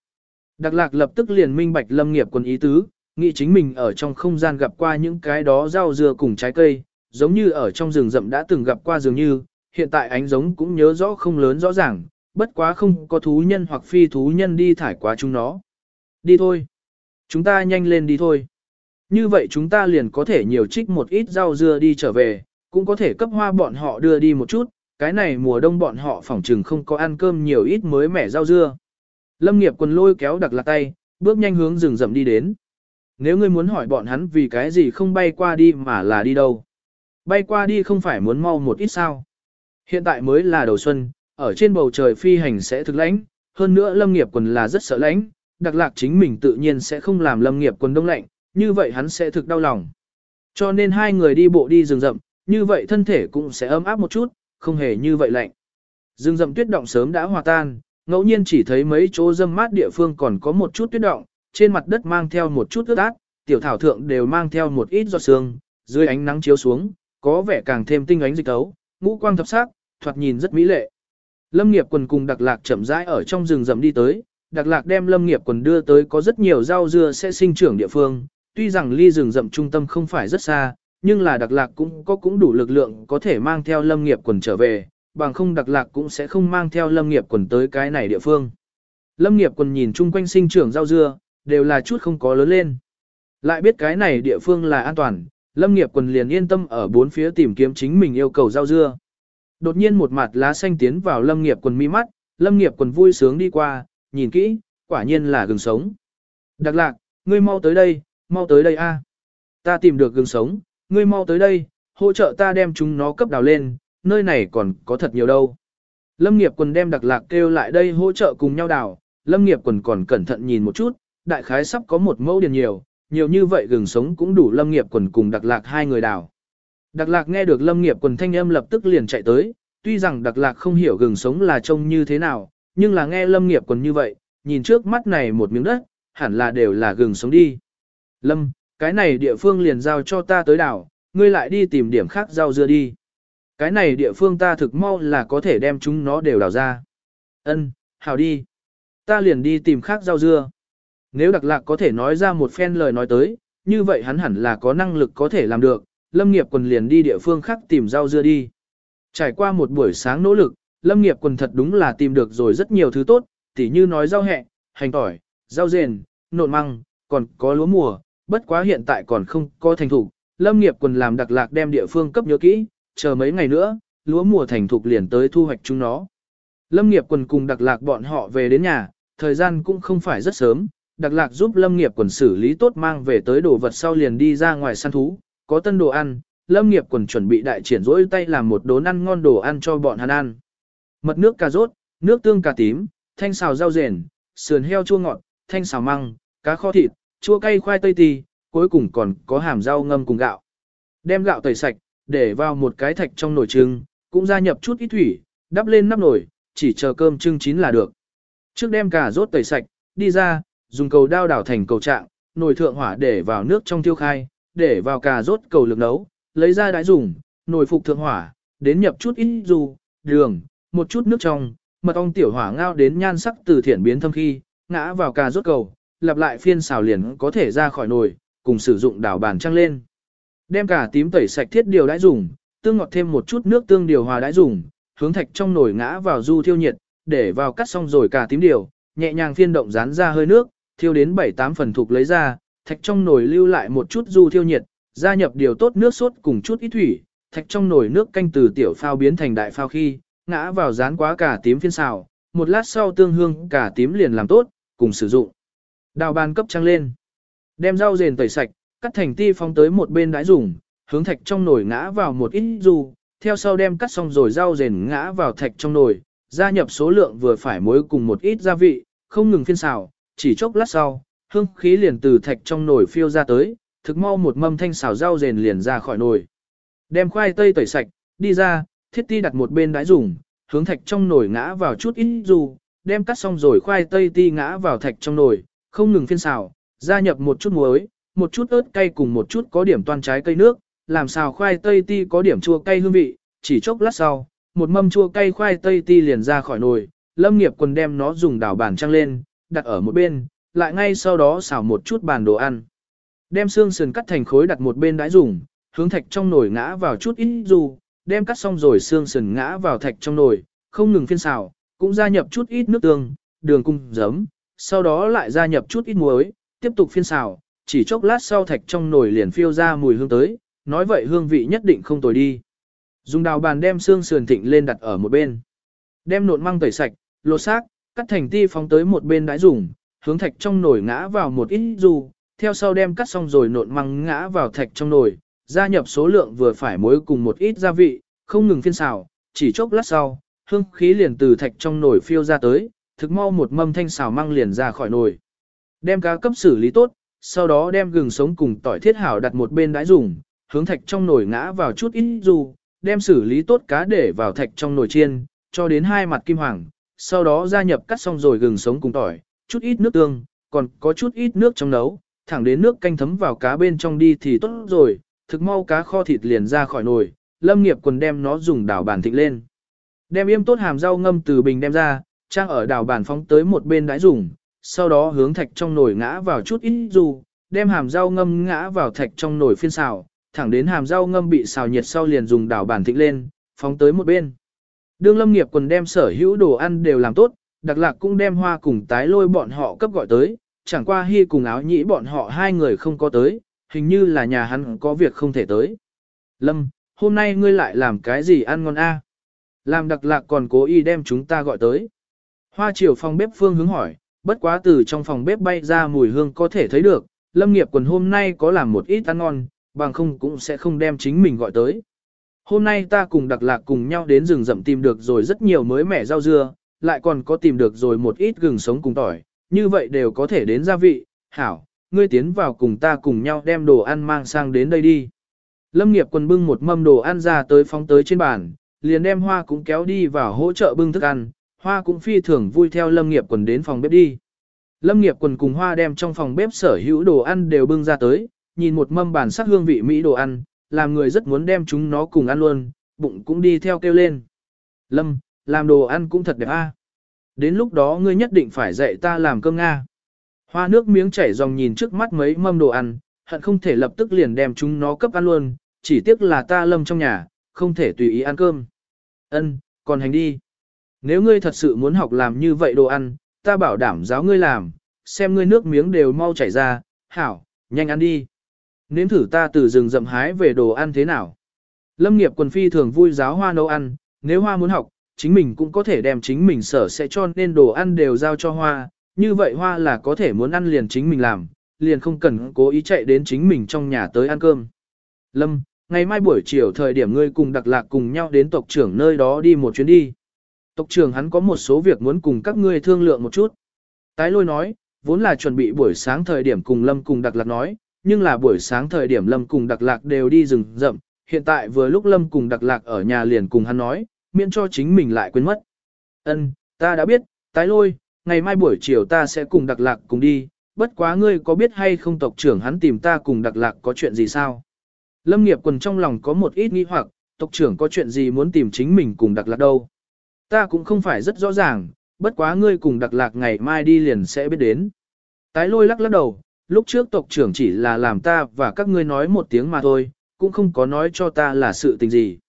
Đặc lạc lập tức liền minh bạch lâm nghiệp quân ý tứ, nghĩ chính mình ở trong không gian gặp qua những cái đó rau dưa cùng trái cây, giống như ở trong rừng rậm đã từng gặp qua dường như, hiện tại ánh giống cũng nhớ rõ không lớn rõ ràng, bất quá không có thú nhân hoặc phi thú nhân đi thải quá chúng nó. Đi thôi. Chúng ta nhanh lên đi thôi. Như vậy chúng ta liền có thể nhiều trích một ít rau dưa đi trở về, cũng có thể cấp hoa bọn họ đưa đi một chút, cái này mùa đông bọn họ phỏng trừng không có ăn cơm nhiều ít mới mẻ rau dưa. Lâm nghiệp quần lôi kéo đặc lạc tay, bước nhanh hướng rừng rậm đi đến. Nếu ngươi muốn hỏi bọn hắn vì cái gì không bay qua đi mà là đi đâu. Bay qua đi không phải muốn mau một ít sao. Hiện tại mới là đầu xuân, ở trên bầu trời phi hành sẽ thực lãnh, hơn nữa lâm nghiệp quần là rất sợ lãnh, đặc lạc chính mình tự nhiên sẽ không làm lâm nghiệp quần đông lạnh, như vậy hắn sẽ thực đau lòng. Cho nên hai người đi bộ đi rừng rậm, như vậy thân thể cũng sẽ ấm áp một chút, không hề như vậy lạnh. Dương rậm tuyết động sớm đã hòa tan, ngẫu nhiên chỉ thấy mấy chỗ dâm mát địa phương còn có một chút tuyết động, trên mặt đất mang theo một chút ướt át, tiểu thảo thượng đều mang theo một ít giọt sương, dưới ánh nắng chiếu xuống, có vẻ càng thêm tinh ánh dịch tấu, ngũ quang thập sắc, thoạt nhìn rất mỹ lệ. Lâm nghiệp quần cùng đặc lạc chậm rãi ở trong rừng rậm đi tới, đặc lạc đem lâm nghiệp quần đưa tới có rất nhiều rau dưa sẽ sinh trưởng địa phương, tuy rằng ly rừng rậm trung tâm không phải rất xa, nhưng là đặc lạc cũng có cũng đủ lực lượng có thể mang theo lâm nghiệp quần trở về, bằng không đặc lạc cũng sẽ không mang theo lâm nghiệp quần tới cái này địa phương. Lâm nghiệp quần nhìn chung quanh sinh trưởng rau dưa, đều là chút không có lớn lên. Lại biết cái này địa phương là an toàn, lâm nghiệp quần liền yên tâm ở bốn phía tìm kiếm chính mình yêu cầu rau dưa. Đột nhiên một mặt lá xanh tiến vào lâm nghiệp quần mi mắt, lâm nghiệp quần vui sướng đi qua, nhìn kỹ, quả nhiên là gừng sống. Đặc lạc, ngươi mau tới đây, mau tới đây a. Ta tìm được gừng sống, ngươi mau tới đây, hỗ trợ ta đem chúng nó cấp đào lên, nơi này còn có thật nhiều đâu. Lâm nghiệp quần đem đặc lạc kêu lại đây hỗ trợ cùng nhau đào, lâm nghiệp quần còn cẩn thận nhìn một chút, đại khái sắp có một mẫu điền nhiều, nhiều như vậy gừng sống cũng đủ lâm nghiệp quần cùng đặc lạc hai người đào. Đặc lạc nghe được lâm nghiệp quần thanh âm lập tức liền chạy tới, tuy rằng đặc lạc không hiểu gừng sống là trông như thế nào, nhưng là nghe lâm nghiệp quần như vậy, nhìn trước mắt này một miếng đất, hẳn là đều là gừng sống đi. Lâm, cái này địa phương liền giao cho ta tới đảo, ngươi lại đi tìm điểm khác rau dưa đi. Cái này địa phương ta thực mau là có thể đem chúng nó đều đào ra. Ân, hảo đi. Ta liền đi tìm khác rau dưa. Nếu đặc lạc có thể nói ra một phen lời nói tới, như vậy hắn hẳn là có năng lực có thể làm được, lâm nghiệp quần liền đi địa phương khác tìm rau dưa đi. Trải qua một buổi sáng nỗ lực, lâm nghiệp quần thật đúng là tìm được rồi rất nhiều thứ tốt, tỉ như nói rau hẹ, hành tỏi, rau rền, nộn măng, còn có lúa mùa, bất quá hiện tại còn không có thành thủ. Lâm nghiệp quần làm đặc lạc đem địa phương cấp nhớ kỹ, chờ mấy ngày nữa, lúa mùa thành thục liền tới thu hoạch chúng nó. Lâm nghiệp quần cùng đặc lạc bọn họ về đến nhà, thời gian cũng không phải rất sớm, đặc lạc giúp lâm nghiệp quần xử lý tốt mang về tới đồ vật sau liền đi ra ngoài săn thú, có tân đồ ăn, lâm nghiệp quần chuẩn bị đại triển rỗi tay làm một đốn ăn ngon đồ ăn cho bọn hắn ăn. Mật nước cà rốt, nước tương cà tím, thanh xào rau rền, sườn heo chua ngọt, thanh xào măng, cá kho thịt, chua cay khoai tây tì, cuối cùng còn có hàm rau ngâm cùng gạo. Đem gạo tẩy sạch, để vào một cái thạch trong nồi trưng, cũng gia nhập chút ít thủy, đắp lên nắp nồi, chỉ chờ cơm trưng chín là được. Trước đem cà rốt tẩy sạch, đi ra, dùng cầu đao đảo thành cầu trạng, nồi thượng hỏa để vào nước trong tiêu khai, để vào cà rốt cầu lực nấu, lấy ra đãi dùng, nồi phục thượng hỏa, đến nhập chút ít dù đường, một chút nước trong, mật ong tiểu hỏa ngao đến nhan sắc từ thiện biến thâm khi, ngã vào cà rốt cầu, lặp lại phiên xào liền có thể ra khỏi nồi, cùng sử dụng đảo bàn trăng lên. Đem cả tím tẩy sạch thiết điều đãi dùng, tương ngọt thêm một chút nước tương điều hòa đãi dùng, hướng thạch trong nồi ngã vào du thiêu nhiệt, để vào cắt xong rồi cả tím điều, nhẹ nhàng phiên động rán ra hơi nước, thiêu đến 7-8 phần thuộc lấy ra, thạch trong nồi lưu lại một chút du thiêu nhiệt, gia nhập điều tốt nước sốt cùng chút ít thủy, thạch trong nồi nước canh từ tiểu phao biến thành đại phao khi, ngã vào rán quá cả tím phiên xào, một lát sau tương hương cả tím liền làm tốt, cùng sử dụng. Đào bàn cấp trăng lên. Đem rau rền tẩy sạch, cắt thành ti phóng tới một bên đãi dùng, hướng thạch trong nồi ngã vào một ít dù, theo sau đem cắt xong rồi rau rền ngã vào thạch trong nồi, gia nhập số lượng vừa phải muối cùng một ít gia vị, không ngừng phiên xào, chỉ chốc lát sau, hương khí liền từ thạch trong nồi phiêu ra tới, thực mau một mâm thanh xào rau rền liền ra khỏi nồi. Đem khoai tây tẩy sạch, đi ra, thiết ti đặt một bên đãi dùng, hướng thạch trong nồi ngã vào chút ít dù, đem cắt xong rồi khoai tây ti ngã vào thạch trong nồi, không ngừng phiên xào, gia nhập một chút muối, một chút ớt cay cùng một chút có điểm toan trái cây nước, làm xào khoai tây ti có điểm chua cay hương vị, chỉ chốc lát sau, một mâm chua cay khoai tây ti liền ra khỏi nồi, lâm nghiệp quần đem nó dùng đảo bàn trăng lên, đặt ở một bên, lại ngay sau đó xào một chút bàn đồ ăn. Đem xương sườn cắt thành khối đặt một bên đãi dùng, hướng thạch trong nồi ngã vào chút ít dù, đem cắt xong rồi xương sườn ngã vào thạch trong nồi, không ngừng phiên xào, cũng gia nhập chút ít nước tương, đường cung, giấm, sau đó lại gia nhập chút ít muối, tiếp tục phiên xào, chỉ chốc lát sau thạch trong nồi liền phiêu ra mùi hương tới, nói vậy hương vị nhất định không tồi đi. Dùng đào bàn đem xương sườn thịnh lên đặt ở một bên. Đem nộn măng tẩy sạch, lột xác, cắt thành ti phóng tới một bên đãi dùng, hướng thạch trong nồi ngã vào một ít dù, theo sau đem cắt xong rồi nộn măng ngã vào thạch trong nồi, gia nhập số lượng vừa phải muối cùng một ít gia vị, không ngừng phiên xào, chỉ chốc lát sau, hương khí liền từ thạch trong nồi phiêu ra tới, thực mau một mâm thanh xào măng liền ra khỏi nồi. Đem cá cấp xử lý tốt, sau đó đem gừng sống cùng tỏi thiết hảo đặt một bên đãi dùng, hướng thạch trong nồi ngã vào chút ít dù, đem xử lý tốt cá để vào thạch trong nồi chiên, cho đến hai mặt kim hoàng, sau đó gia nhập cắt xong rồi gừng sống cùng tỏi, chút ít nước tương, còn có chút ít nước trong nấu, thẳng đến nước canh thấm vào cá bên trong đi thì tốt rồi, thực mau cá kho thịt liền ra khỏi nồi, lâm nghiệp quần đem nó dùng đảo bàn thịnh lên. Đem yêm tốt hàm rau ngâm từ bình đem ra, trang ở đào bàn phóng tới một bên đãi dùng, sau đó hướng thạch trong nồi ngã vào chút ít dù, đem hàm rau ngâm ngã vào thạch trong nồi phiên xào, thẳng đến hàm rau ngâm bị xào nhiệt sau liền dùng đảo bàn thịnh lên, phóng tới một bên. Đương lâm nghiệp quần đem sở hữu đồ ăn đều làm tốt, đặc lạc cũng đem hoa cùng tái lôi bọn họ cấp gọi tới, chẳng qua hy cùng áo nhĩ bọn họ hai người không có tới, hình như là nhà hắn có việc không thể tới. Lâm, hôm nay ngươi lại làm cái gì ăn ngon a? Làm đặc lạc còn cố ý đem chúng ta gọi tới. Hoa chiều phòng bếp phương hướng hỏi, bất quá từ trong phòng bếp bay ra mùi hương có thể thấy được, lâm nghiệp quần hôm nay có làm một ít ăn ngon, bằng không cũng sẽ không đem chính mình gọi tới. Hôm nay ta cùng đặc lạc cùng nhau đến rừng rậm tìm được rồi rất nhiều mới mẻ rau dưa, lại còn có tìm được rồi một ít gừng sống cùng tỏi, như vậy đều có thể đến gia vị, hảo, ngươi tiến vào cùng ta cùng nhau đem đồ ăn mang sang đến đây đi. Lâm nghiệp quần bưng một mâm đồ ăn ra tới phóng tới trên bàn, liền đem hoa cũng kéo đi vào hỗ trợ bưng thức ăn, hoa cũng phi thường vui theo lâm nghiệp quần đến phòng bếp đi. Lâm nghiệp quần cùng hoa đem trong phòng bếp sở hữu đồ ăn đều bưng ra tới, nhìn một mâm bản sắc hương vị Mỹ đồ ăn, làm người rất muốn đem chúng nó cùng ăn luôn, bụng cũng đi theo kêu lên. Lâm, làm đồ ăn cũng thật đẹp a. Đến lúc đó ngươi nhất định phải dạy ta làm cơm Nga. Hoa nước miếng chảy dòng nhìn trước mắt mấy mâm đồ ăn, hận không thể lập tức liền đem chúng nó cấp ăn luôn, chỉ tiếc là ta lâm trong nhà, không thể tùy ý ăn cơm. Ân, còn hành đi. Nếu ngươi thật sự muốn học làm như vậy đồ ăn, ta bảo đảm giáo ngươi làm, xem ngươi nước miếng đều mau chảy ra, hảo, nhanh ăn đi. Nếm thử ta từ rừng rậm hái về đồ ăn thế nào. Lâm nghiệp quần phi thường vui giáo hoa nấu ăn, nếu hoa muốn học, chính mình cũng có thể đem chính mình sở sẽ cho nên đồ ăn đều giao cho hoa, như vậy hoa là có thể muốn ăn liền chính mình làm, liền không cần cố ý chạy đến chính mình trong nhà tới ăn cơm. Lâm, ngày mai buổi chiều thời điểm ngươi cùng đặc lạc cùng nhau đến tộc trưởng nơi đó đi một chuyến đi. Tộc trưởng hắn có một số việc muốn cùng các ngươi thương lượng một chút. Tái lôi nói, vốn là chuẩn bị buổi sáng thời điểm cùng Lâm cùng đặc lạc nói, nhưng là buổi sáng thời điểm Lâm cùng đặc lạc đều đi rừng rậm, hiện tại vừa lúc Lâm cùng đặc lạc ở nhà liền cùng hắn nói, miễn cho chính mình lại quên mất. Ân, ta đã biết, tái lôi, ngày mai buổi chiều ta sẽ cùng đặc lạc cùng đi, bất quá ngươi có biết hay không tộc trưởng hắn tìm ta cùng đặc lạc có chuyện gì sao? Lâm nghiệp quần trong lòng có một ít nghi hoặc, tộc trưởng có chuyện gì muốn tìm chính mình cùng đặc lạc đâu? Ta cũng không phải rất rõ ràng, bất quá ngươi cùng đặc lạc ngày mai đi liền sẽ biết đến. Tái lôi lắc lắc đầu, lúc trước tộc trưởng chỉ là làm ta và các ngươi nói một tiếng mà thôi, cũng không có nói cho ta là sự tình gì.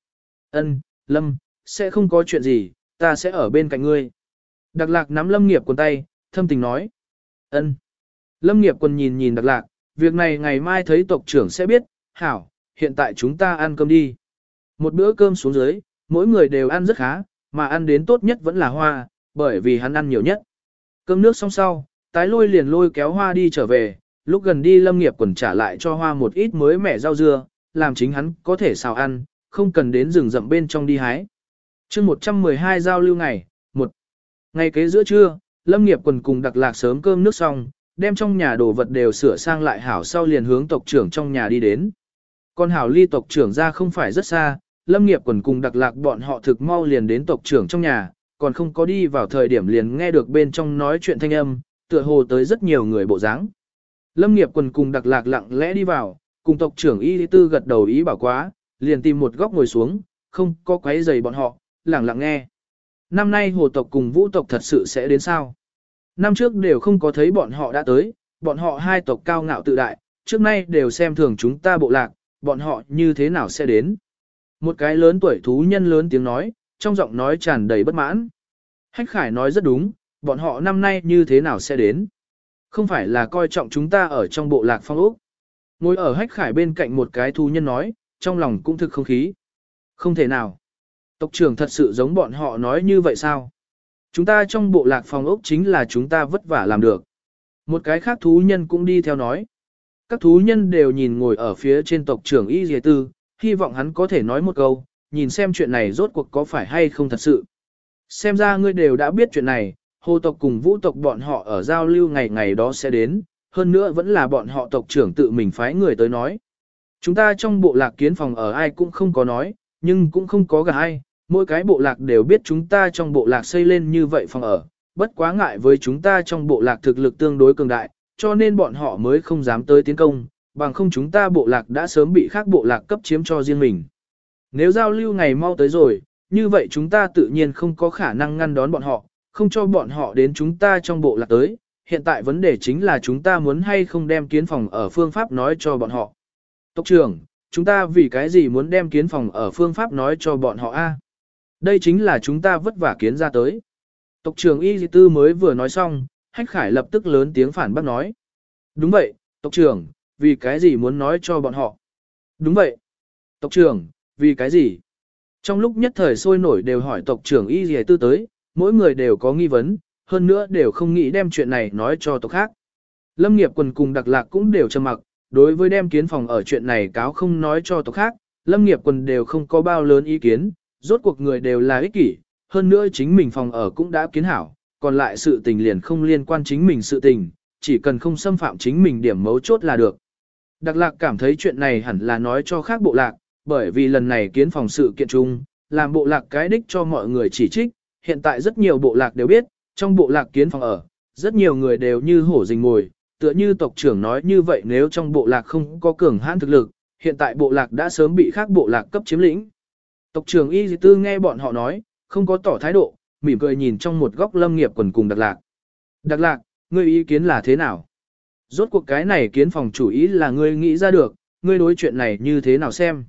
Ân, Lâm, sẽ không có chuyện gì, ta sẽ ở bên cạnh ngươi. Đặc lạc nắm lâm nghiệp quần tay, thâm tình nói. ân. Lâm nghiệp quần nhìn nhìn đặc lạc, việc này ngày mai thấy tộc trưởng sẽ biết, hảo, hiện tại chúng ta ăn cơm đi. Một bữa cơm xuống dưới, mỗi người đều ăn rất khá, mà ăn đến tốt nhất vẫn là hoa, bởi vì hắn ăn nhiều nhất. Cơm nước xong sau, tái lôi liền lôi kéo hoa đi trở về, lúc gần đi lâm nghiệp quần trả lại cho hoa một ít mới mẻ rau dưa, làm chính hắn có thể xào ăn, không cần đến rừng rậm bên trong đi hái chương 112 giao lưu ngày, một Ngày kế giữa trưa, Lâm nghiệp quần cùng đặc lạc sớm cơm nước xong, đem trong nhà đồ vật đều sửa sang lại hảo sau liền hướng tộc trưởng trong nhà đi đến. Con hảo ly tộc trưởng ra không phải rất xa, Lâm nghiệp quần cùng đặc lạc bọn họ thực mau liền đến tộc trưởng trong nhà, còn không có đi vào thời điểm liền nghe được bên trong nói chuyện thanh âm, tựa hồ tới rất nhiều người bộ dáng. Lâm nghiệp quần cùng đặc lạc lặng lẽ đi vào, cùng tộc trưởng y tư gật đầu ý bảo quá, liền tìm một góc ngồi xuống, không có quấy giày bọn họ, lặng lặng nghe. Năm nay hồ tộc cùng vũ tộc thật sự sẽ đến sao? Năm trước đều không có thấy bọn họ đã tới, bọn họ hai tộc cao ngạo tự đại, trước nay đều xem thường chúng ta bộ lạc, bọn họ như thế nào sẽ đến? Một cái lớn tuổi thú nhân lớn tiếng nói, trong giọng nói tràn đầy bất mãn. Hách Khải nói rất đúng, bọn họ năm nay như thế nào sẽ đến? Không phải là coi trọng chúng ta ở trong bộ lạc phong ốc. Ngồi ở Hách Khải bên cạnh một cái thú nhân nói, trong lòng cũng thực không khí. Không thể nào. Tộc trưởng thật sự giống bọn họ nói như vậy sao? Chúng ta trong bộ lạc phòng ốc chính là chúng ta vất vả làm được. Một cái khác thú nhân cũng đi theo nói. Các thú nhân đều nhìn ngồi ở phía trên tộc trưởng Y Dì Tư, hy vọng hắn có thể nói một câu, nhìn xem chuyện này rốt cuộc có phải hay không thật sự. Xem ra ngươi đều đã biết chuyện này, hồ tộc cùng vũ tộc bọn họ ở giao lưu ngày ngày đó sẽ đến, hơn nữa vẫn là bọn họ tộc trưởng tự mình phái người tới nói. Chúng ta trong bộ lạc kiến phòng ở ai cũng không có nói, nhưng cũng không có gà ai, mỗi cái bộ lạc đều biết chúng ta trong bộ lạc xây lên như vậy phòng ở, bất quá ngại với chúng ta trong bộ lạc thực lực tương đối cường đại, cho nên bọn họ mới không dám tới tiến công, bằng không chúng ta bộ lạc đã sớm bị khác bộ lạc cấp chiếm cho riêng mình. Nếu giao lưu ngày mau tới rồi, như vậy chúng ta tự nhiên không có khả năng ngăn đón bọn họ, không cho bọn họ đến chúng ta trong bộ lạc tới. Hiện tại vấn đề chính là chúng ta muốn hay không đem kiến phòng ở phương pháp nói cho bọn họ. Tốc trưởng, chúng ta vì cái gì muốn đem kiến phòng ở phương pháp nói cho bọn họ a? Đây chính là chúng ta vất vả kiến ra tới. Tộc trưởng Y Di Tư mới vừa nói xong, Hách Khải lập tức lớn tiếng phản bác nói. Đúng vậy, tộc trưởng, vì cái gì muốn nói cho bọn họ? Đúng vậy. Tộc trưởng, vì cái gì? Trong lúc nhất thời sôi nổi đều hỏi tộc trưởng Y gì Tư tới, mỗi người đều có nghi vấn, hơn nữa đều không nghĩ đem chuyện này nói cho tộc khác. Lâm nghiệp quần cùng đặc lạc cũng đều trầm mặc, đối với đem kiến phòng ở chuyện này cáo không nói cho tộc khác, lâm nghiệp quần đều không có bao lớn ý kiến, rốt cuộc người đều là ích kỷ, hơn nữa chính mình phòng ở cũng đã kiến hảo, còn lại sự tình liền không liên quan chính mình sự tình, chỉ cần không xâm phạm chính mình điểm mấu chốt là được. Đặc lạc cảm thấy chuyện này hẳn là nói cho khác bộ lạc, bởi vì lần này kiến phòng sự kiện chung, làm bộ lạc cái đích cho mọi người chỉ trích, hiện tại rất nhiều bộ lạc đều biết, trong bộ lạc kiến phòng ở, rất nhiều người đều như hổ rình mồi, tựa như tộc trưởng nói như vậy nếu trong bộ lạc không có cường hãn thực lực, hiện tại bộ lạc đã sớm bị khác bộ lạc cấp chiếm lĩnh. Tộc trưởng Y Dì Tư nghe bọn họ nói, không có tỏ thái độ, mỉm cười nhìn trong một góc lâm nghiệp quần cùng đặc lạc. Đặc lạc, ngươi ý kiến là thế nào? Rốt cuộc cái này kiến phòng chủ ý là ngươi nghĩ ra được, ngươi đối chuyện này như thế nào xem?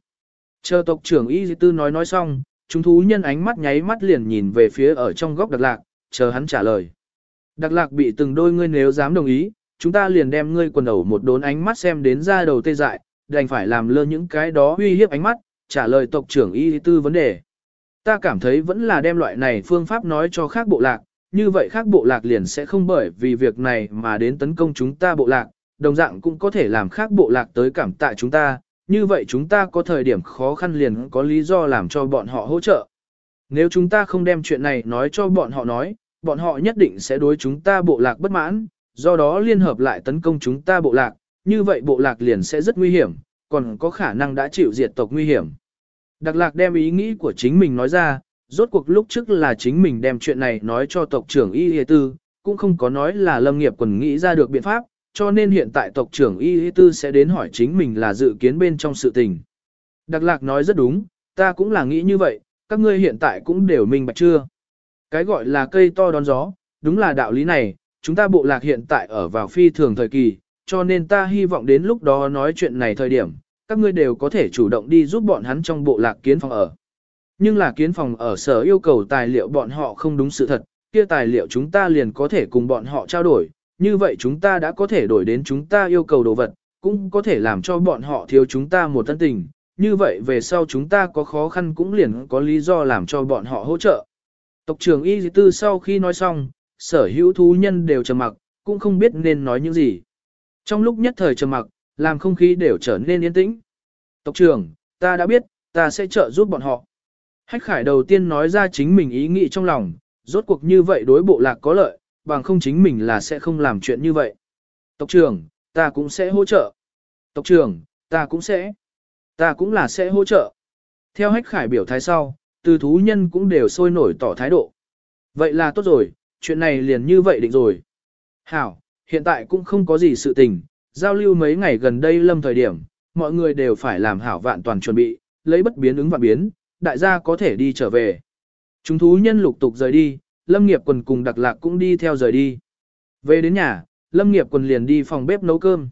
Chờ tộc trưởng Y Di Tư nói nói xong, chúng thú nhân ánh mắt nháy mắt liền nhìn về phía ở trong góc đặc lạc, chờ hắn trả lời. Đặc lạc bị từng đôi ngươi nếu dám đồng ý, chúng ta liền đem ngươi quần ẩu một đốn ánh mắt xem đến ra đầu tê dại, đành phải làm lơ những cái đó uy hiếp ánh mắt, trả lời tộc trưởng y tư vấn đề. Ta cảm thấy vẫn là đem loại này phương pháp nói cho khác bộ lạc, như vậy khác bộ lạc liền sẽ không bởi vì việc này mà đến tấn công chúng ta bộ lạc, đồng dạng cũng có thể làm khác bộ lạc tới cảm tạ chúng ta, như vậy chúng ta có thời điểm khó khăn liền có lý do làm cho bọn họ hỗ trợ. Nếu chúng ta không đem chuyện này nói cho bọn họ nói, bọn họ nhất định sẽ đối chúng ta bộ lạc bất mãn, do đó liên hợp lại tấn công chúng ta bộ lạc, như vậy bộ lạc liền sẽ rất nguy hiểm, còn có khả năng đã chịu diệt tộc nguy hiểm. Đặc lạc đem ý nghĩ của chính mình nói ra, rốt cuộc lúc trước là chính mình đem chuyện này nói cho tộc trưởng Y Y Tư, cũng không có nói là lâm nghiệp quần nghĩ ra được biện pháp, cho nên hiện tại tộc trưởng Y Y Tư sẽ đến hỏi chính mình là dự kiến bên trong sự tình. Đặc lạc nói rất đúng, ta cũng là nghĩ như vậy, các ngươi hiện tại cũng đều minh bạch chưa. Cái gọi là cây to đón gió, đúng là đạo lý này, chúng ta bộ lạc hiện tại ở vào phi thường thời kỳ, cho nên ta hy vọng đến lúc đó nói chuyện này thời điểm, các ngươi đều có thể chủ động đi giúp bọn hắn trong bộ lạc kiến phòng ở. Nhưng là kiến phòng ở sở yêu cầu tài liệu bọn họ không đúng sự thật, kia tài liệu chúng ta liền có thể cùng bọn họ trao đổi, như vậy chúng ta đã có thể đổi đến chúng ta yêu cầu đồ vật, cũng có thể làm cho bọn họ thiếu chúng ta một thân tình, như vậy về sau chúng ta có khó khăn cũng liền có lý do làm cho bọn họ hỗ trợ. Tộc trưởng Y Tư sau khi nói xong, sở hữu thú nhân đều trầm mặc, cũng không biết nên nói những gì. Trong lúc nhất thời trầm mặc, làm không khí đều trở nên yên tĩnh. Tộc trưởng, ta đã biết, ta sẽ trợ giúp bọn họ. Hách khải đầu tiên nói ra chính mình ý nghĩ trong lòng, rốt cuộc như vậy đối bộ lạc có lợi, bằng không chính mình là sẽ không làm chuyện như vậy. Tộc trưởng, ta cũng sẽ hỗ trợ. Tộc trưởng, ta cũng sẽ. Ta cũng là sẽ hỗ trợ. Theo hách khải biểu thái sau, từ thú nhân cũng đều sôi nổi tỏ thái độ. Vậy là tốt rồi, chuyện này liền như vậy định rồi. Hảo, hiện tại cũng không có gì sự tình, giao lưu mấy ngày gần đây lâm thời điểm, mọi người đều phải làm hảo vạn toàn chuẩn bị, lấy bất biến ứng vạn biến, đại gia có thể đi trở về. Chúng thú nhân lục tục rời đi, lâm nghiệp quần cùng đặc lạc cũng đi theo rời đi. Về đến nhà, lâm nghiệp quần liền đi phòng bếp nấu cơm.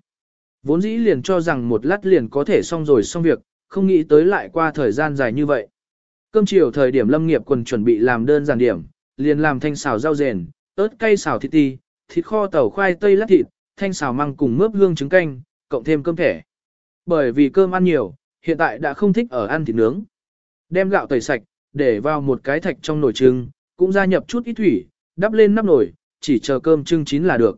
Vốn dĩ liền cho rằng một lát liền có thể xong rồi xong việc, không nghĩ tới lại qua thời gian dài như vậy. Cơm chiều thời điểm lâm nghiệp quần chuẩn bị làm đơn giản điểm, liền làm thanh xào rau rền, ớt cay xào thịt ti, thịt kho tàu khoai tây lát thịt, thanh xào măng cùng mướp hương trứng canh, cộng thêm cơm thẻ. Bởi vì cơm ăn nhiều, hiện tại đã không thích ở ăn thịt nướng. Đem gạo tẩy sạch, để vào một cái thạch trong nồi trưng, cũng gia nhập chút ít thủy, đắp lên nắp nồi, chỉ chờ cơm trưng chín là được.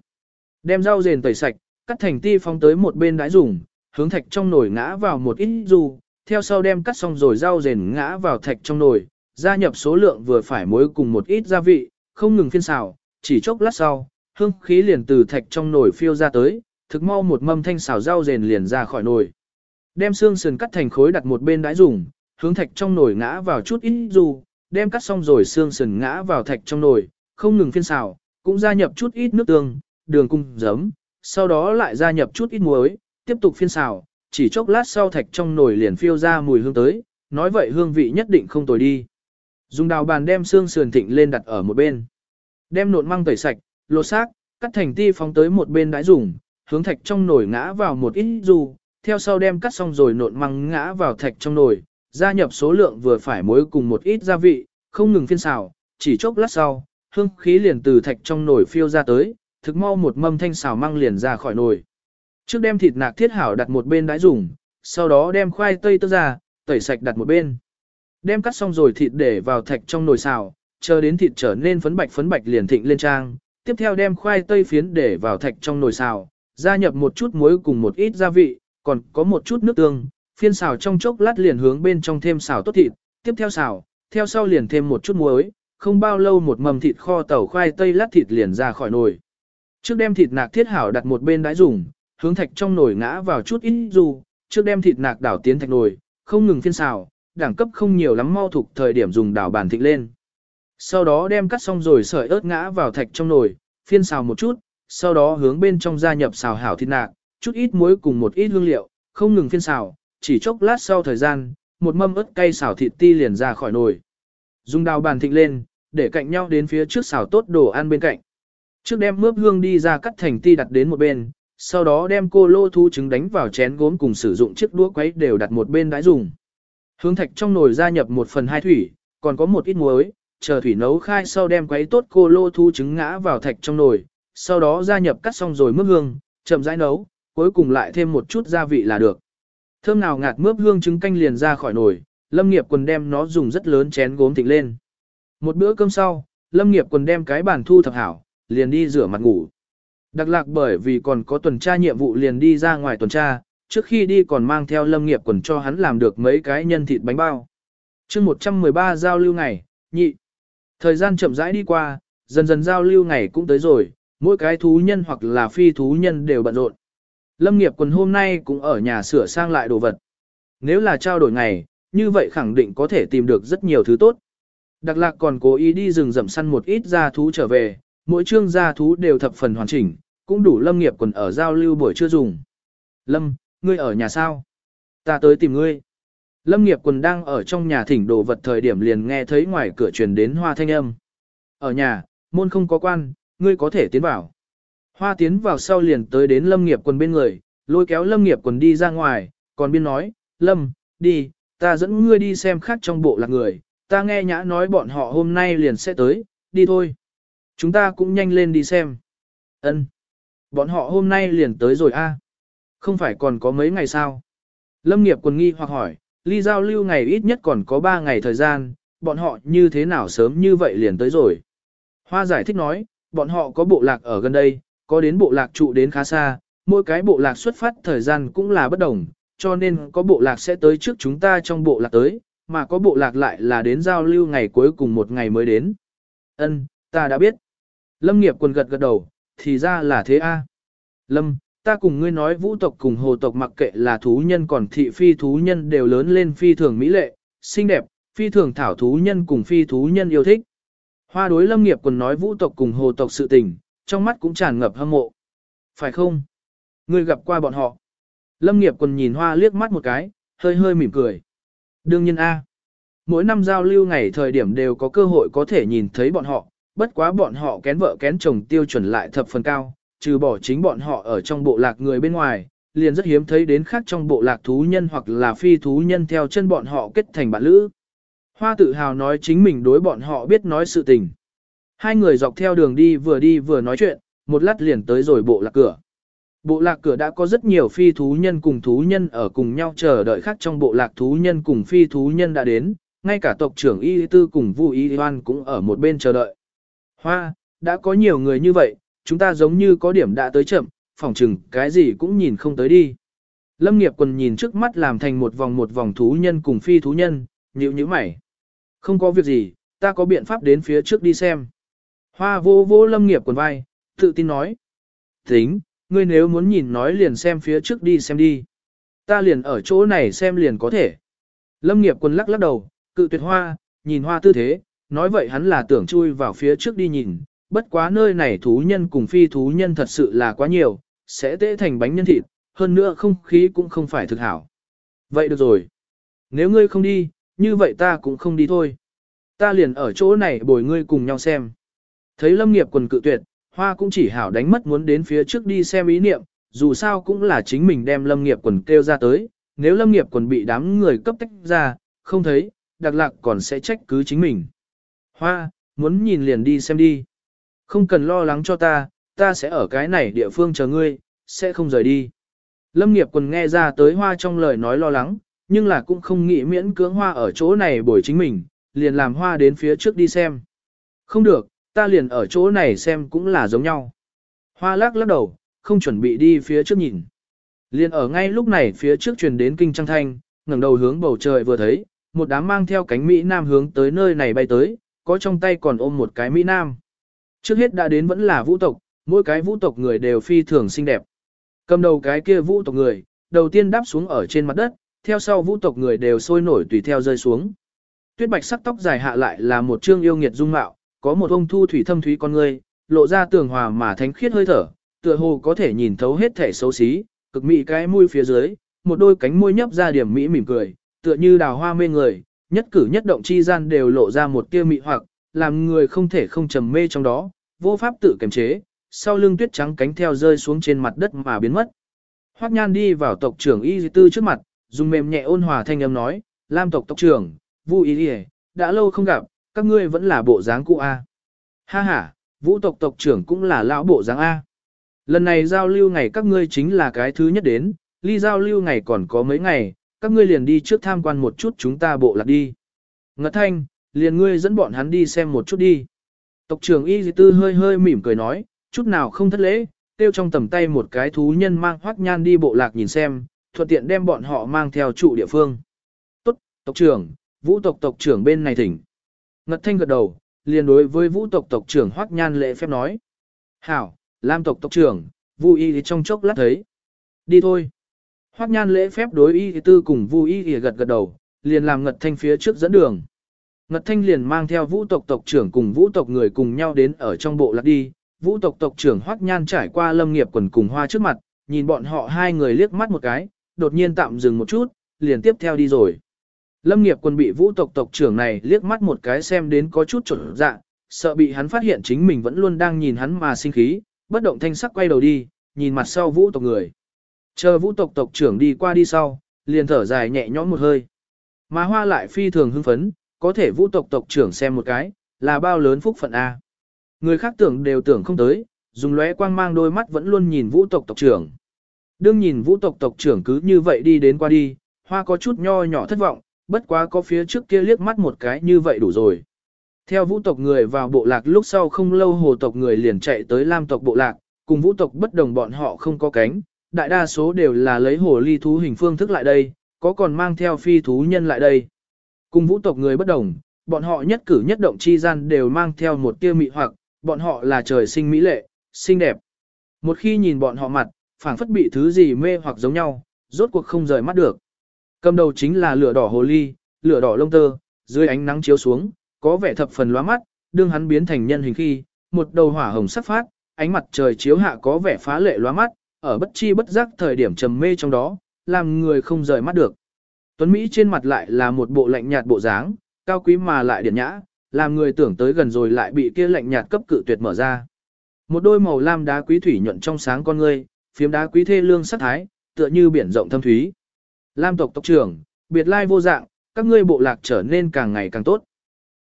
Đem rau rền tẩy sạch, cắt thành ti phong tới một bên đãi dùng, hướng thạch trong nồi ngã vào một ít dù, theo sau đem cắt xong rồi rau rền ngã vào thạch trong nồi, gia nhập số lượng vừa phải muối cùng một ít gia vị, không ngừng phiên xào, chỉ chốc lát sau, hương khí liền từ thạch trong nồi phiêu ra tới, thực mau một mâm thanh xào rau rền liền ra khỏi nồi. Đem xương sườn cắt thành khối đặt một bên đãi dùng, hướng thạch trong nồi ngã vào chút ít dù, đem cắt xong rồi xương sườn ngã vào thạch trong nồi, không ngừng phiên xào, cũng gia nhập chút ít nước tương, đường cung, giấm, sau đó lại gia nhập chút ít muối, tiếp tục phiên xào, chỉ chốc lát sau thạch trong nồi liền phiêu ra mùi hương tới, nói vậy hương vị nhất định không tồi đi. Dùng đào bàn đem xương sườn thịnh lên đặt ở một bên. Đem nộn măng tẩy sạch, lột xác, cắt thành ti phóng tới một bên đãi dùng, hướng thạch trong nồi ngã vào một ít dù, theo sau đem cắt xong rồi nộn măng ngã vào thạch trong nồi, gia nhập số lượng vừa phải muối cùng một ít gia vị, không ngừng phiên xào, chỉ chốc lát sau, hương khí liền từ thạch trong nồi phiêu ra tới, thực mau một mâm thanh xào măng liền ra khỏi nồi. Trước đem thịt nạc thiết hảo đặt một bên đãi dùng, sau đó đem khoai tây tơ ra, tẩy sạch đặt một bên. Đem cắt xong rồi thịt để vào thạch trong nồi xào, chờ đến thịt trở nên phấn bạch phấn bạch liền thịnh lên trang, tiếp theo đem khoai tây phiến để vào thạch trong nồi xào, gia nhập một chút muối cùng một ít gia vị, còn có một chút nước tương, phiên xào trong chốc lát liền hướng bên trong thêm xào tốt thịt, tiếp theo xào, theo sau liền thêm một chút muối, không bao lâu một mầm thịt kho tàu khoai tây lát thịt liền ra khỏi nồi. Trước đem thịt nạc thiết hảo đặt một bên đãi dùng, hướng thạch trong nồi ngã vào chút ít dù, trước đem thịt nạc đảo tiến thạch nồi, không ngừng phiên xào, đẳng cấp không nhiều lắm mau thuộc thời điểm dùng đảo bàn thịt lên. Sau đó đem cắt xong rồi sợi ớt ngã vào thạch trong nồi, phiên xào một chút, sau đó hướng bên trong gia nhập xào hảo thịt nạc, chút ít muối cùng một ít hương liệu, không ngừng phiên xào, chỉ chốc lát sau thời gian, một mâm ớt cay xào thịt ti liền ra khỏi nồi. Dùng đào bàn thịnh lên, để cạnh nhau đến phía trước xào tốt đồ ăn bên cạnh. Trước đem mướp hương đi ra cắt thành ti đặt đến một bên, sau đó đem cô lô thu trứng đánh vào chén gốm cùng sử dụng chiếc đũa quấy đều đặt một bên đãi dùng. Hướng thạch trong nồi gia nhập một phần hai thủy, còn có một ít muối, chờ thủy nấu khai sau đem quấy tốt cô lô thu trứng ngã vào thạch trong nồi, sau đó gia nhập cắt xong rồi mướp hương, chậm rãi nấu, cuối cùng lại thêm một chút gia vị là được. Thơm nào ngạt mướp hương trứng canh liền ra khỏi nồi, Lâm Nghiệp quần đem nó dùng rất lớn chén gốm thịnh lên. Một bữa cơm sau, Lâm Nghiệp quần đem cái bàn thu thập hảo, liền đi rửa mặt ngủ. Đặc lạc bởi vì còn có tuần tra nhiệm vụ liền đi ra ngoài tuần tra, trước khi đi còn mang theo Lâm Nghiệp quần cho hắn làm được mấy cái nhân thịt bánh bao. chương 113 giao lưu ngày, nhị. Thời gian chậm rãi đi qua, dần dần giao lưu ngày cũng tới rồi, mỗi cái thú nhân hoặc là phi thú nhân đều bận rộn. Lâm nghiệp quần hôm nay cũng ở nhà sửa sang lại đồ vật. Nếu là trao đổi ngày, như vậy khẳng định có thể tìm được rất nhiều thứ tốt. Đặc lạc còn cố ý đi rừng rậm săn một ít gia thú trở về, mỗi chương gia thú đều thập phần hoàn chỉnh, cũng đủ lâm nghiệp quần ở giao lưu buổi chưa dùng. Lâm, ngươi ở nhà sao? Ta tới tìm ngươi. Lâm nghiệp quần đang ở trong nhà thỉnh đồ vật thời điểm liền nghe thấy ngoài cửa truyền đến hoa thanh âm. Ở nhà, môn không có quan, ngươi có thể tiến vào. Hoa tiến vào sau liền tới đến lâm nghiệp quần bên người, lôi kéo lâm nghiệp quần đi ra ngoài, còn biên nói, lâm, đi, ta dẫn ngươi đi xem khác trong bộ lạc người, ta nghe nhã nói bọn họ hôm nay liền sẽ tới, đi thôi. Chúng ta cũng nhanh lên đi xem. Ân, Bọn họ hôm nay liền tới rồi a Không phải còn có mấy ngày sao? Lâm nghiệp quần nghi hoặc hỏi, ly giao lưu ngày ít nhất còn có 3 ngày thời gian, bọn họ như thế nào sớm như vậy liền tới rồi. Hoa giải thích nói, bọn họ có bộ lạc ở gần đây, có đến bộ lạc trụ đến khá xa, mỗi cái bộ lạc xuất phát thời gian cũng là bất đồng, cho nên có bộ lạc sẽ tới trước chúng ta trong bộ lạc tới, mà có bộ lạc lại là đến giao lưu ngày cuối cùng một ngày mới đến. Ân, ta đã biết. Lâm nghiệp quần gật gật đầu, thì ra là thế a. Lâm, ta cùng ngươi nói vũ tộc cùng hồ tộc mặc kệ là thú nhân còn thị phi thú nhân đều lớn lên phi thường mỹ lệ, xinh đẹp, phi thường thảo thú nhân cùng phi thú nhân yêu thích. Hoa đối lâm nghiệp quần nói vũ tộc cùng hồ tộc sự tình, trong mắt cũng tràn ngập hâm mộ. Phải không? Ngươi gặp qua bọn họ. Lâm nghiệp còn nhìn hoa liếc mắt một cái, hơi hơi mỉm cười. Đương nhiên A. Mỗi năm giao lưu ngày thời điểm đều có cơ hội có thể nhìn thấy bọn họ, bất quá bọn họ kén vợ kén chồng tiêu chuẩn lại thập phần cao, trừ bỏ chính bọn họ ở trong bộ lạc người bên ngoài, liền rất hiếm thấy đến khác trong bộ lạc thú nhân hoặc là phi thú nhân theo chân bọn họ kết thành bạn lữ. Hoa tự hào nói chính mình đối bọn họ biết nói sự tình. Hai người dọc theo đường đi vừa đi vừa nói chuyện, một lát liền tới rồi bộ lạc cửa. Bộ lạc cửa đã có rất nhiều phi thú nhân cùng thú nhân ở cùng nhau chờ đợi khác trong bộ lạc thú nhân cùng phi thú nhân đã đến, ngay cả tộc trưởng Y Tư cùng Vu Y Hoan cũng ở một bên chờ đợi. Hoa, đã có nhiều người như vậy, chúng ta giống như có điểm đã tới chậm, phỏng chừng cái gì cũng nhìn không tới đi. Lâm nghiệp quần nhìn trước mắt làm thành một vòng một vòng thú nhân cùng phi thú nhân, nhíu nhíu mày. Không có việc gì, ta có biện pháp đến phía trước đi xem. Hoa vô vô lâm nghiệp quần vai, tự tin nói. Tính, ngươi nếu muốn nhìn nói liền xem phía trước đi xem đi. Ta liền ở chỗ này xem liền có thể. Lâm nghiệp quần lắc lắc đầu, cự tuyệt hoa, nhìn hoa tư thế, nói vậy hắn là tưởng chui vào phía trước đi nhìn, bất quá nơi này thú nhân cùng phi thú nhân thật sự là quá nhiều, sẽ tễ thành bánh nhân thịt, hơn nữa không khí cũng không phải thực hảo. Vậy được rồi. Nếu ngươi không đi, như vậy ta cũng không đi thôi. Ta liền ở chỗ này bồi ngươi cùng nhau xem. Thấy lâm nghiệp quần cự tuyệt, hoa cũng chỉ hảo đánh mất muốn đến phía trước đi xem ý niệm, dù sao cũng là chính mình đem lâm nghiệp quần kêu ra tới, nếu lâm nghiệp quần bị đám người cấp tách ra, không thấy, đặc lạc còn sẽ trách cứ chính mình. Hoa, muốn nhìn liền đi xem đi. Không cần lo lắng cho ta, ta sẽ ở cái này địa phương chờ ngươi, sẽ không rời đi. Lâm nghiệp quần nghe ra tới hoa trong lời nói lo lắng, nhưng là cũng không nghĩ miễn cưỡng hoa ở chỗ này bồi chính mình, liền làm hoa đến phía trước đi xem. Không được, ta liền ở chỗ này xem cũng là giống nhau. Hoa lắc lắc đầu, không chuẩn bị đi phía trước nhìn. Liền ở ngay lúc này phía trước truyền đến kinh trăng thanh, ngẩng đầu hướng bầu trời vừa thấy, một đám mang theo cánh Mỹ Nam hướng tới nơi này bay tới, có trong tay còn ôm một cái Mỹ Nam. Trước hết đã đến vẫn là vũ tộc, mỗi cái vũ tộc người đều phi thường xinh đẹp. Cầm đầu cái kia vũ tộc người, đầu tiên đáp xuống ở trên mặt đất, theo sau vũ tộc người đều sôi nổi tùy theo rơi xuống. Tuyết bạch sắc tóc dài hạ lại là một trương yêu nghiệt dung mạo, có một ông thu thủy thâm thúy con người, lộ ra tường hòa mà thánh khiết hơi thở, tựa hồ có thể nhìn thấu hết thể xấu xí, cực mỹ cái mũi phía dưới, một đôi cánh môi nhấp ra điểm mỹ mỉm cười, tựa như đào hoa mê người, nhất cử nhất động chi gian đều lộ ra một tia mị hoặc, làm người không thể không trầm mê trong đó, vô pháp tự kiềm chế, sau lưng tuyết trắng cánh theo rơi xuống trên mặt đất mà biến mất. Hoắc Nhan đi vào tộc trưởng Y Tư trước mặt, dùng mềm nhẹ ôn hòa thanh âm nói, "Lam tộc tộc trưởng, Vu Y đã lâu không gặp, các ngươi vẫn là bộ dáng cũ a." Ha ha, Vũ tộc tộc trưởng cũng là lão bộ dáng a. Lần này giao lưu ngày các ngươi chính là cái thứ nhất đến, ly giao lưu ngày còn có mấy ngày, các ngươi liền đi trước tham quan một chút chúng ta bộ lạc đi. Ngật thanh, liền ngươi dẫn bọn hắn đi xem một chút đi. Tộc trưởng Y Dì Tư hơi hơi mỉm cười nói, chút nào không thất lễ, tiêu trong tầm tay một cái thú nhân mang hoác nhan đi bộ lạc nhìn xem, thuận tiện đem bọn họ mang theo trụ địa phương. Tốt, tộc trưởng, vũ tộc tộc trưởng bên này thỉnh. Ngật thanh gật đầu, liền đối với vũ tộc tộc trưởng Hoắc nhan lễ phép nói. Hảo, lam tộc tộc trưởng, Vu y trong chốc lát thấy. Đi thôi. Hoắc nhan lễ phép đối y tư cùng Vu y gật gật đầu, liền làm ngật thanh phía trước dẫn đường. Ngật thanh liền mang theo vũ tộc tộc trưởng cùng vũ tộc người cùng nhau đến ở trong bộ lạc đi. Vũ tộc tộc trưởng Hoắc nhan trải qua lâm nghiệp quần cùng hoa trước mặt, nhìn bọn họ hai người liếc mắt một cái, đột nhiên tạm dừng một chút, liền tiếp theo đi rồi. Lâm nghiệp quân bị vũ tộc tộc trưởng này liếc mắt một cái xem đến có chút trộn dạ, sợ bị hắn phát hiện chính mình vẫn luôn đang nhìn hắn mà sinh khí, bất động thanh sắc quay đầu đi, nhìn mặt sau vũ tộc người. Chờ vũ tộc tộc trưởng đi qua đi sau, liền thở dài nhẹ nhõm một hơi. Mà hoa lại phi thường hưng phấn, có thể vũ tộc tộc trưởng xem một cái, là bao lớn phúc phận A. Người khác tưởng đều tưởng không tới, dùng lóe quang mang đôi mắt vẫn luôn nhìn vũ tộc tộc trưởng. Đương nhìn vũ tộc tộc trưởng cứ như vậy đi đến qua đi, hoa có chút nho nhỏ thất vọng, bất quá có phía trước kia liếc mắt một cái như vậy đủ rồi. Theo vũ tộc người vào bộ lạc lúc sau không lâu hồ tộc người liền chạy tới lam tộc bộ lạc, cùng vũ tộc bất đồng bọn họ không có cánh, đại đa số đều là lấy hồ ly thú hình phương thức lại đây, có còn mang theo phi thú nhân lại đây. Cùng vũ tộc người bất đồng, bọn họ nhất cử nhất động chi gian đều mang theo một tia mị hoặc, bọn họ là trời sinh mỹ lệ, xinh đẹp. Một khi nhìn bọn họ mặt, phảng phất bị thứ gì mê hoặc giống nhau, rốt cuộc không rời mắt được. Cầm đầu chính là lửa đỏ hồ ly, lửa đỏ lông tơ, dưới ánh nắng chiếu xuống, có vẻ thập phần lóa mắt, đương hắn biến thành nhân hình khi, một đầu hỏa hồng sắc phát, ánh mặt trời chiếu hạ có vẻ phá lệ lóa mắt, ở bất chi bất giác thời điểm trầm mê trong đó, làm người không rời mắt được. Tuấn Mỹ trên mặt lại là một bộ lạnh nhạt bộ dáng, cao quý mà lại điển nhã, làm người tưởng tới gần rồi lại bị kia lạnh nhạt cấp cự tuyệt mở ra. Một đôi màu lam đá quý thủy nhuận trong sáng con ngươi, phiếm đá quý thê lương sắc thái, tựa như biển rộng thâm thúy. Lam tộc tộc trưởng, biệt lai vô dạng, các ngươi bộ lạc trở nên càng ngày càng tốt.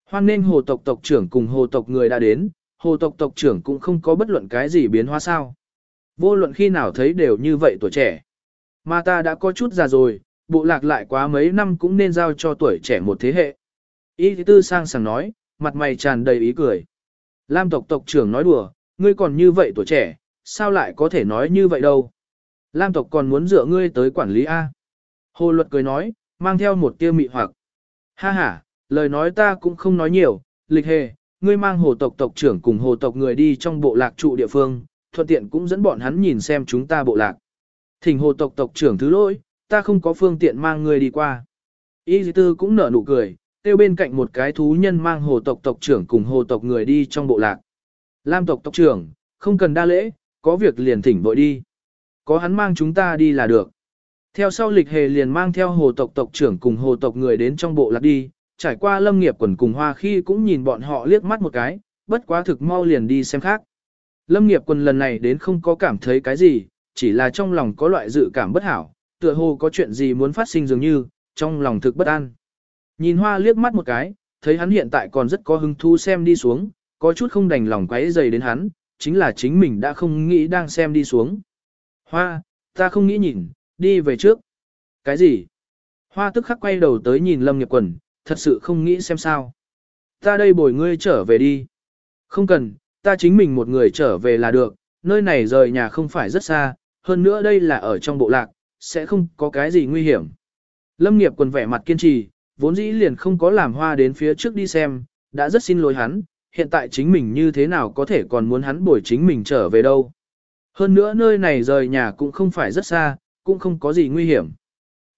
Hoan nên hồ tộc tộc trưởng cùng hồ tộc người đã đến, hồ tộc tộc trưởng cũng không có bất luận cái gì biến hóa sao. Vô luận khi nào thấy đều như vậy tuổi trẻ. Mà ta đã có chút già rồi, bộ lạc lại quá mấy năm cũng nên giao cho tuổi trẻ một thế hệ. Ý tư sang sàng nói, mặt mày tràn đầy ý cười. Lam tộc tộc trưởng nói đùa, ngươi còn như vậy tuổi trẻ, sao lại có thể nói như vậy đâu. Lam tộc còn muốn dựa ngươi tới quản lý A. Hồ luật cười nói, mang theo một tia mị hoặc. Ha ha, lời nói ta cũng không nói nhiều, lịch hề, ngươi mang hồ tộc tộc trưởng cùng hồ tộc người đi trong bộ lạc trụ địa phương, thuận tiện cũng dẫn bọn hắn nhìn xem chúng ta bộ lạc. Thỉnh hồ tộc tộc trưởng thứ lỗi, ta không có phương tiện mang ngươi đi qua. Y dì tư cũng nở nụ cười, tiêu bên cạnh một cái thú nhân mang hồ tộc tộc trưởng cùng hồ tộc người đi trong bộ lạc. Lam tộc tộc trưởng, không cần đa lễ, có việc liền thỉnh vội đi. Có hắn mang chúng ta đi là được. Theo sau lịch hề liền mang theo hồ tộc tộc trưởng cùng hồ tộc người đến trong bộ lạc đi, trải qua lâm nghiệp quần cùng hoa khi cũng nhìn bọn họ liếc mắt một cái, bất quá thực mau liền đi xem khác. Lâm nghiệp quần lần này đến không có cảm thấy cái gì, chỉ là trong lòng có loại dự cảm bất hảo, tựa hồ có chuyện gì muốn phát sinh dường như, trong lòng thực bất an. Nhìn hoa liếc mắt một cái, thấy hắn hiện tại còn rất có hứng thú xem đi xuống, có chút không đành lòng quấy dày đến hắn, chính là chính mình đã không nghĩ đang xem đi xuống. Hoa, ta không nghĩ nhìn, đi về trước. Cái gì? Hoa tức khắc quay đầu tới nhìn Lâm Nghiệp Quần, thật sự không nghĩ xem sao. Ta đây bồi ngươi trở về đi. Không cần, ta chính mình một người trở về là được, nơi này rời nhà không phải rất xa, hơn nữa đây là ở trong bộ lạc, sẽ không có cái gì nguy hiểm. Lâm Nghiệp Quần vẻ mặt kiên trì, vốn dĩ liền không có làm hoa đến phía trước đi xem, đã rất xin lỗi hắn, hiện tại chính mình như thế nào có thể còn muốn hắn bồi chính mình trở về đâu. Hơn nữa nơi này rời nhà cũng không phải rất xa, cũng không có gì nguy hiểm.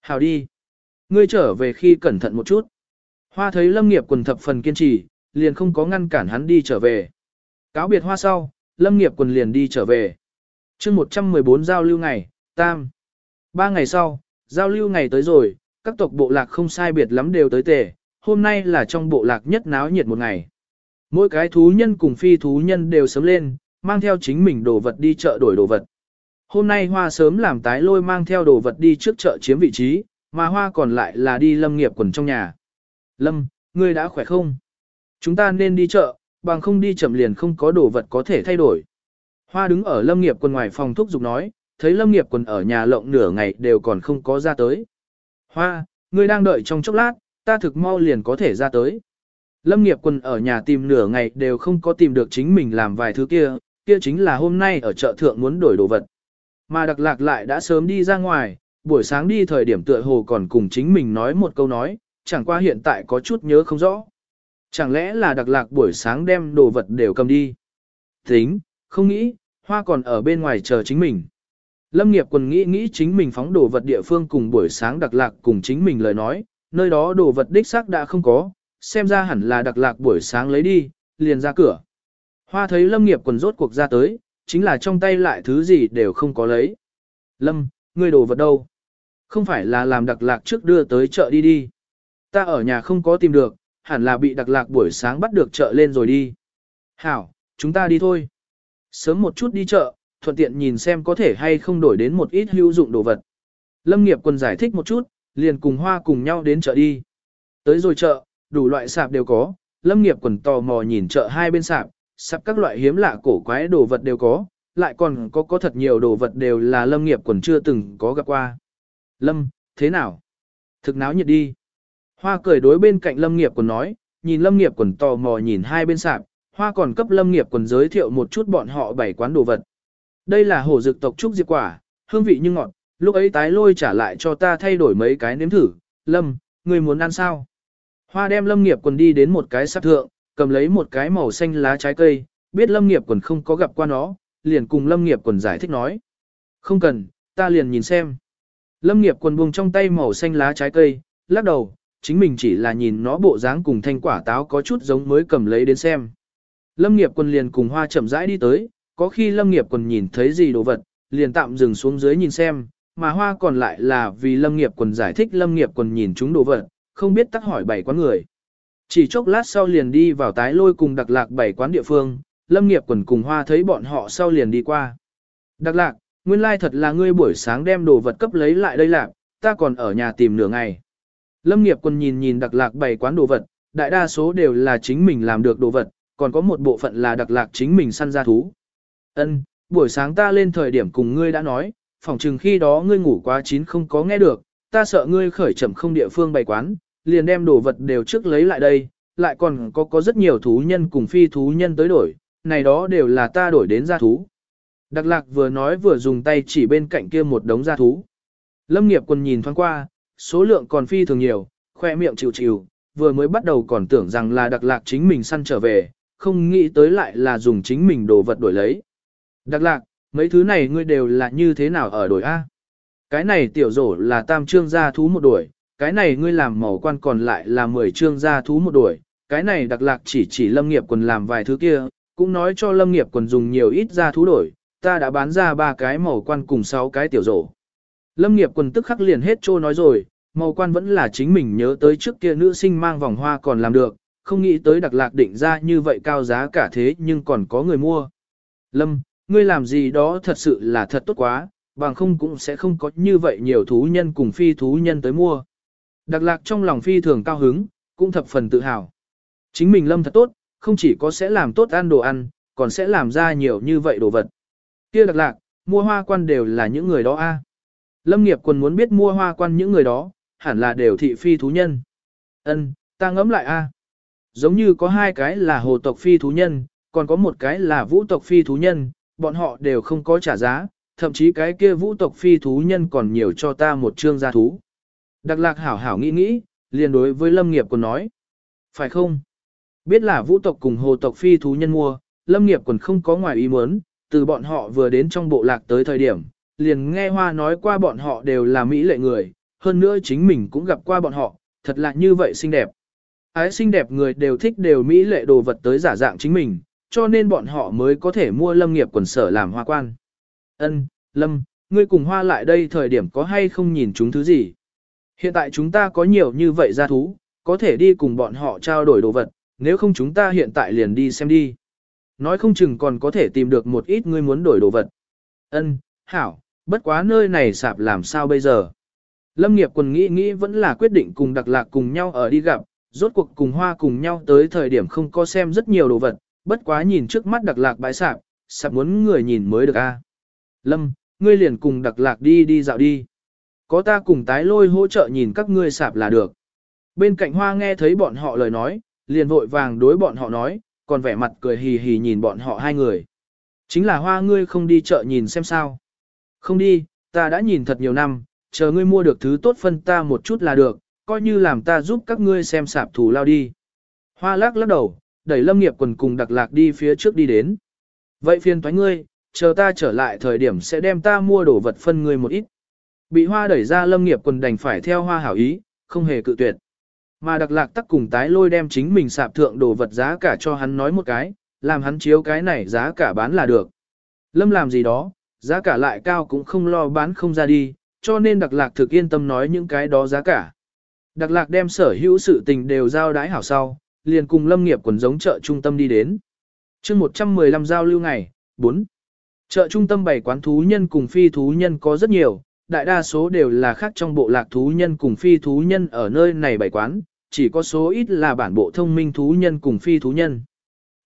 Hào đi. Ngươi trở về khi cẩn thận một chút. Hoa thấy lâm nghiệp quần thập phần kiên trì, liền không có ngăn cản hắn đi trở về. Cáo biệt hoa sau, Lâm nghiệp quần liền đi trở về. chương 114 giao lưu ngày, tam. Ba ngày sau, giao lưu ngày tới rồi, các tộc bộ lạc không sai biệt lắm đều tới tề, hôm nay là trong bộ lạc nhất náo nhiệt một ngày. Mỗi cái thú nhân cùng phi thú nhân đều sớm lên, mang theo chính mình đồ vật đi chợ đổi đồ vật. Hôm nay hoa sớm làm tái lôi mang theo đồ vật đi trước chợ chiếm vị trí, mà hoa còn lại là đi lâm nghiệp quần trong nhà. Lâm, ngươi đã khỏe không? Chúng ta nên đi chợ, bằng không đi chậm liền không có đồ vật có thể thay đổi. Hoa đứng ở lâm nghiệp quần ngoài phòng thúc giục nói, thấy lâm nghiệp quần ở nhà lộng nửa ngày đều còn không có ra tới. Hoa, ngươi đang đợi trong chốc lát, ta thực mau liền có thể ra tới. Lâm nghiệp quần ở nhà tìm nửa ngày đều không có tìm được chính mình làm vài thứ kia, kia chính là hôm nay ở chợ thượng muốn đổi đồ vật. Mà đặc lạc lại đã sớm đi ra ngoài, buổi sáng đi thời điểm tựa hồ còn cùng chính mình nói một câu nói, chẳng qua hiện tại có chút nhớ không rõ. Chẳng lẽ là đặc lạc buổi sáng đem đồ vật đều cầm đi? Tính, không nghĩ, hoa còn ở bên ngoài chờ chính mình. Lâm nghiệp quần nghĩ nghĩ chính mình phóng đồ vật địa phương cùng buổi sáng đặc lạc cùng chính mình lời nói, nơi đó đồ vật đích xác đã không có, xem ra hẳn là đặc lạc buổi sáng lấy đi, liền ra cửa. Hoa thấy lâm nghiệp quần rốt cuộc ra tới, chính là trong tay lại thứ gì đều không có lấy. Lâm, ngươi đồ vật đâu? Không phải là làm đặc lạc trước đưa tới chợ đi đi. Ta ở nhà không có tìm được, hẳn là bị đặc lạc buổi sáng bắt được chợ lên rồi đi. Hảo, chúng ta đi thôi. Sớm một chút đi chợ, thuận tiện nhìn xem có thể hay không đổi đến một ít hữu dụng đồ vật. Lâm nghiệp quân giải thích một chút, liền cùng hoa cùng nhau đến chợ đi. Tới rồi chợ, đủ loại sạp đều có, lâm nghiệp quần tò mò nhìn chợ hai bên sạp, sắp các loại hiếm lạ cổ quái đồ vật đều có, lại còn có có thật nhiều đồ vật đều là lâm nghiệp quần chưa từng có gặp qua. Lâm, thế nào? Thực náo nhiệt đi. Hoa cười đối bên cạnh lâm nghiệp quần nói, nhìn lâm nghiệp quần tò mò nhìn hai bên sạp, hoa còn cấp lâm nghiệp quần giới thiệu một chút bọn họ bảy quán đồ vật. Đây là hổ dược tộc trúc diệp quả, hương vị như ngọt, lúc ấy tái lôi trả lại cho ta thay đổi mấy cái nếm thử, lâm, người muốn ăn sao? Hoa đem lâm nghiệp quần đi đến một cái sạp thượng, cầm lấy một cái màu xanh lá trái cây, biết lâm nghiệp quần không có gặp qua nó, liền cùng lâm nghiệp quần giải thích nói. Không cần, ta liền nhìn xem. Lâm nghiệp quần buông trong tay màu xanh lá trái cây, lắc đầu, chính mình chỉ là nhìn nó bộ dáng cùng thanh quả táo có chút giống mới cầm lấy đến xem. Lâm nghiệp quần liền cùng hoa chậm rãi đi tới, có khi lâm nghiệp quần nhìn thấy gì đồ vật, liền tạm dừng xuống dưới nhìn xem, mà hoa còn lại là vì lâm nghiệp quần giải thích lâm nghiệp quần nhìn chúng đồ vật, không biết tắc hỏi bảy quán người. Chỉ chốc lát sau liền đi vào tái lôi cùng đặc lạc bảy quán địa phương, lâm nghiệp quần cùng hoa thấy bọn họ sau liền đi qua. Đặc lạc, nguyên lai thật là ngươi buổi sáng đem đồ vật cấp lấy lại đây lạc, ta còn ở nhà tìm nửa ngày. Lâm nghiệp quần nhìn nhìn đặc lạc bảy quán đồ vật, đại đa số đều là chính mình làm được đồ vật, còn có một bộ phận là đặc lạc chính mình săn ra thú. Ân, buổi sáng ta lên thời điểm cùng ngươi đã nói, phòng chừng khi đó ngươi ngủ quá chín không có nghe được, ta sợ ngươi khởi chậm không địa phương bày quán, liền đem đồ vật đều trước lấy lại đây, lại còn có có rất nhiều thú nhân cùng phi thú nhân tới đổi, này đó đều là ta đổi đến gia thú. Đặc lạc vừa nói vừa dùng tay chỉ bên cạnh kia một đống gia thú. Lâm nghiệp quân nhìn thoáng qua, số lượng còn phi thường nhiều, khoe miệng chịu chịu, vừa mới bắt đầu còn tưởng rằng là đặc lạc chính mình săn trở về, không nghĩ tới lại là dùng chính mình đồ vật đổi lấy. Đặc lạc, mấy thứ này ngươi đều là như thế nào ở đổi A? Cái này tiểu rổ là tam trương gia thú một đuổi, cái này ngươi làm màu quan còn lại là 10 chương gia thú một đuổi, cái này đặc lạc chỉ chỉ lâm nghiệp quần làm vài thứ kia, cũng nói cho lâm nghiệp quần dùng nhiều ít gia thú đổi, ta đã bán ra ba cái màu quan cùng 6 cái tiểu rổ. Lâm nghiệp quần tức khắc liền hết trô nói rồi, màu quan vẫn là chính mình nhớ tới trước kia nữ sinh mang vòng hoa còn làm được, không nghĩ tới đặc lạc định ra như vậy cao giá cả thế nhưng còn có người mua. Lâm, ngươi làm gì đó thật sự là thật tốt quá, bằng không cũng sẽ không có như vậy nhiều thú nhân cùng phi thú nhân tới mua. Đặc lạc trong lòng phi thường cao hứng, cũng thập phần tự hào. Chính mình lâm thật tốt, không chỉ có sẽ làm tốt ăn đồ ăn, còn sẽ làm ra nhiều như vậy đồ vật. kia đặc lạc, mua hoa quan đều là những người đó a. Lâm nghiệp quần muốn biết mua hoa quan những người đó, hẳn là đều thị phi thú nhân. Ân, ta ngẫm lại a. Giống như có hai cái là hồ tộc phi thú nhân, còn có một cái là vũ tộc phi thú nhân, bọn họ đều không có trả giá, thậm chí cái kia vũ tộc phi thú nhân còn nhiều cho ta một trương gia thú. Đặc lạc hảo hảo nghĩ nghĩ, liền đối với lâm nghiệp còn nói. Phải không? Biết là vũ tộc cùng hồ tộc phi thú nhân mua, lâm nghiệp còn không có ngoài ý muốn, từ bọn họ vừa đến trong bộ lạc tới thời điểm, liền nghe hoa nói qua bọn họ đều là mỹ lệ người, hơn nữa chính mình cũng gặp qua bọn họ, thật là như vậy xinh đẹp. Ái xinh đẹp người đều thích đều mỹ lệ đồ vật tới giả dạng chính mình, cho nên bọn họ mới có thể mua lâm nghiệp quần sở làm hoa quan. Ân, lâm, ngươi cùng hoa lại đây thời điểm có hay không nhìn chúng thứ gì? Hiện tại chúng ta có nhiều như vậy gia thú, có thể đi cùng bọn họ trao đổi đồ vật, nếu không chúng ta hiện tại liền đi xem đi. Nói không chừng còn có thể tìm được một ít ngươi muốn đổi đồ vật. Ân, hảo, bất quá nơi này sạp làm sao bây giờ? Lâm nghiệp quần nghĩ nghĩ vẫn là quyết định cùng đặc lạc cùng nhau ở đi gặp, rốt cuộc cùng hoa cùng nhau tới thời điểm không có xem rất nhiều đồ vật, bất quá nhìn trước mắt đặc lạc bãi sạp, sạp muốn người nhìn mới được a. Lâm, ngươi liền cùng đặc lạc đi đi dạo đi. Có ta cùng tái lôi hỗ trợ nhìn các ngươi sạp là được. Bên cạnh hoa nghe thấy bọn họ lời nói, liền vội vàng đối bọn họ nói, còn vẻ mặt cười hì hì nhìn bọn họ hai người. Chính là hoa ngươi không đi chợ nhìn xem sao. Không đi, ta đã nhìn thật nhiều năm, chờ ngươi mua được thứ tốt phân ta một chút là được, coi như làm ta giúp các ngươi xem sạp thủ lao đi. Hoa lắc lắc đầu, đẩy lâm nghiệp quần cùng đặc lạc đi phía trước đi đến. Vậy phiền thoái ngươi, chờ ta trở lại thời điểm sẽ đem ta mua đồ vật phân ngươi một ít. Bị hoa đẩy ra lâm nghiệp quần đành phải theo hoa hảo ý, không hề cự tuyệt. Mà đặc lạc tắc cùng tái lôi đem chính mình sạp thượng đồ vật giá cả cho hắn nói một cái, làm hắn chiếu cái này giá cả bán là được. Lâm làm gì đó, giá cả lại cao cũng không lo bán không ra đi, cho nên đặc lạc thực yên tâm nói những cái đó giá cả. Đặc lạc đem sở hữu sự tình đều giao đái hảo sau, liền cùng lâm nghiệp quần giống chợ trung tâm đi đến. chương 115 giao lưu ngày, 4. Chợ trung tâm bày quán thú nhân cùng phi thú nhân có rất nhiều, đại đa số đều là khác trong bộ lạc thú nhân cùng phi thú nhân ở nơi này bày quán, chỉ có số ít là bản bộ thông minh thú nhân cùng phi thú nhân.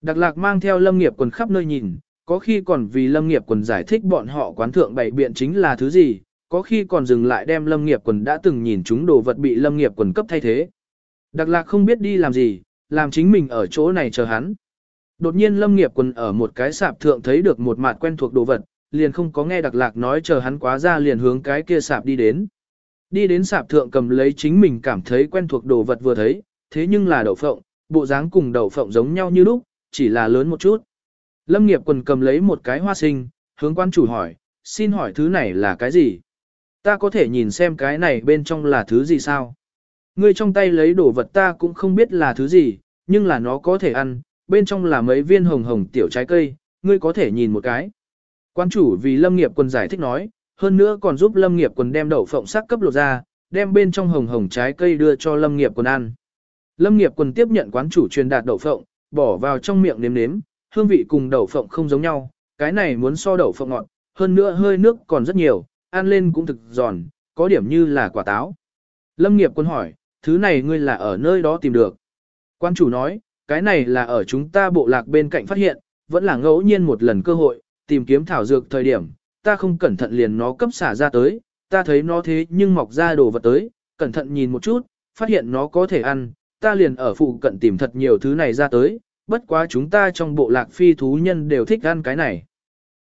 Đặc lạc mang theo lâm nghiệp quần khắp nơi nhìn, có khi còn vì lâm nghiệp quần giải thích bọn họ quán thượng bày biện chính là thứ gì, có khi còn dừng lại đem lâm nghiệp quần đã từng nhìn chúng đồ vật bị lâm nghiệp quần cấp thay thế. Đặc lạc không biết đi làm gì, làm chính mình ở chỗ này chờ hắn. Đột nhiên lâm nghiệp quần ở một cái sạp thượng thấy được một mặt quen thuộc đồ vật, liền không có nghe đặc lạc nói chờ hắn quá ra liền hướng cái kia sạp đi đến. Đi đến sạp thượng cầm lấy chính mình cảm thấy quen thuộc đồ vật vừa thấy, thế nhưng là đậu phộng, bộ dáng cùng đậu phộng giống nhau như lúc, chỉ là lớn một chút. Lâm nghiệp quần cầm lấy một cái hoa sinh, hướng quan chủ hỏi, xin hỏi thứ này là cái gì? Ta có thể nhìn xem cái này bên trong là thứ gì sao? Ngươi trong tay lấy đồ vật ta cũng không biết là thứ gì, nhưng là nó có thể ăn, bên trong là mấy viên hồng hồng tiểu trái cây, ngươi có thể nhìn một cái. Quan chủ vì Lâm Nghiệp Quân giải thích nói, hơn nữa còn giúp Lâm Nghiệp Quân đem đậu phộng sắc cấp lột ra, đem bên trong hồng hồng trái cây đưa cho Lâm Nghiệp Quân ăn. Lâm Nghiệp Quân tiếp nhận quán chủ truyền đạt đậu phộng, bỏ vào trong miệng nếm nếm, hương vị cùng đậu phộng không giống nhau, cái này muốn so đậu phộng ngọt, hơn nữa hơi nước còn rất nhiều, ăn lên cũng thực giòn, có điểm như là quả táo. Lâm Nghiệp Quân hỏi, thứ này ngươi là ở nơi đó tìm được. Quan chủ nói, cái này là ở chúng ta bộ lạc bên cạnh phát hiện, vẫn là ngẫu nhiên một lần cơ hội, tìm kiếm thảo dược thời điểm, ta không cẩn thận liền nó cấp xả ra tới, ta thấy nó thế nhưng mọc ra đồ vật tới, cẩn thận nhìn một chút, phát hiện nó có thể ăn, ta liền ở phụ cận tìm thật nhiều thứ này ra tới, bất quá chúng ta trong bộ lạc phi thú nhân đều thích ăn cái này.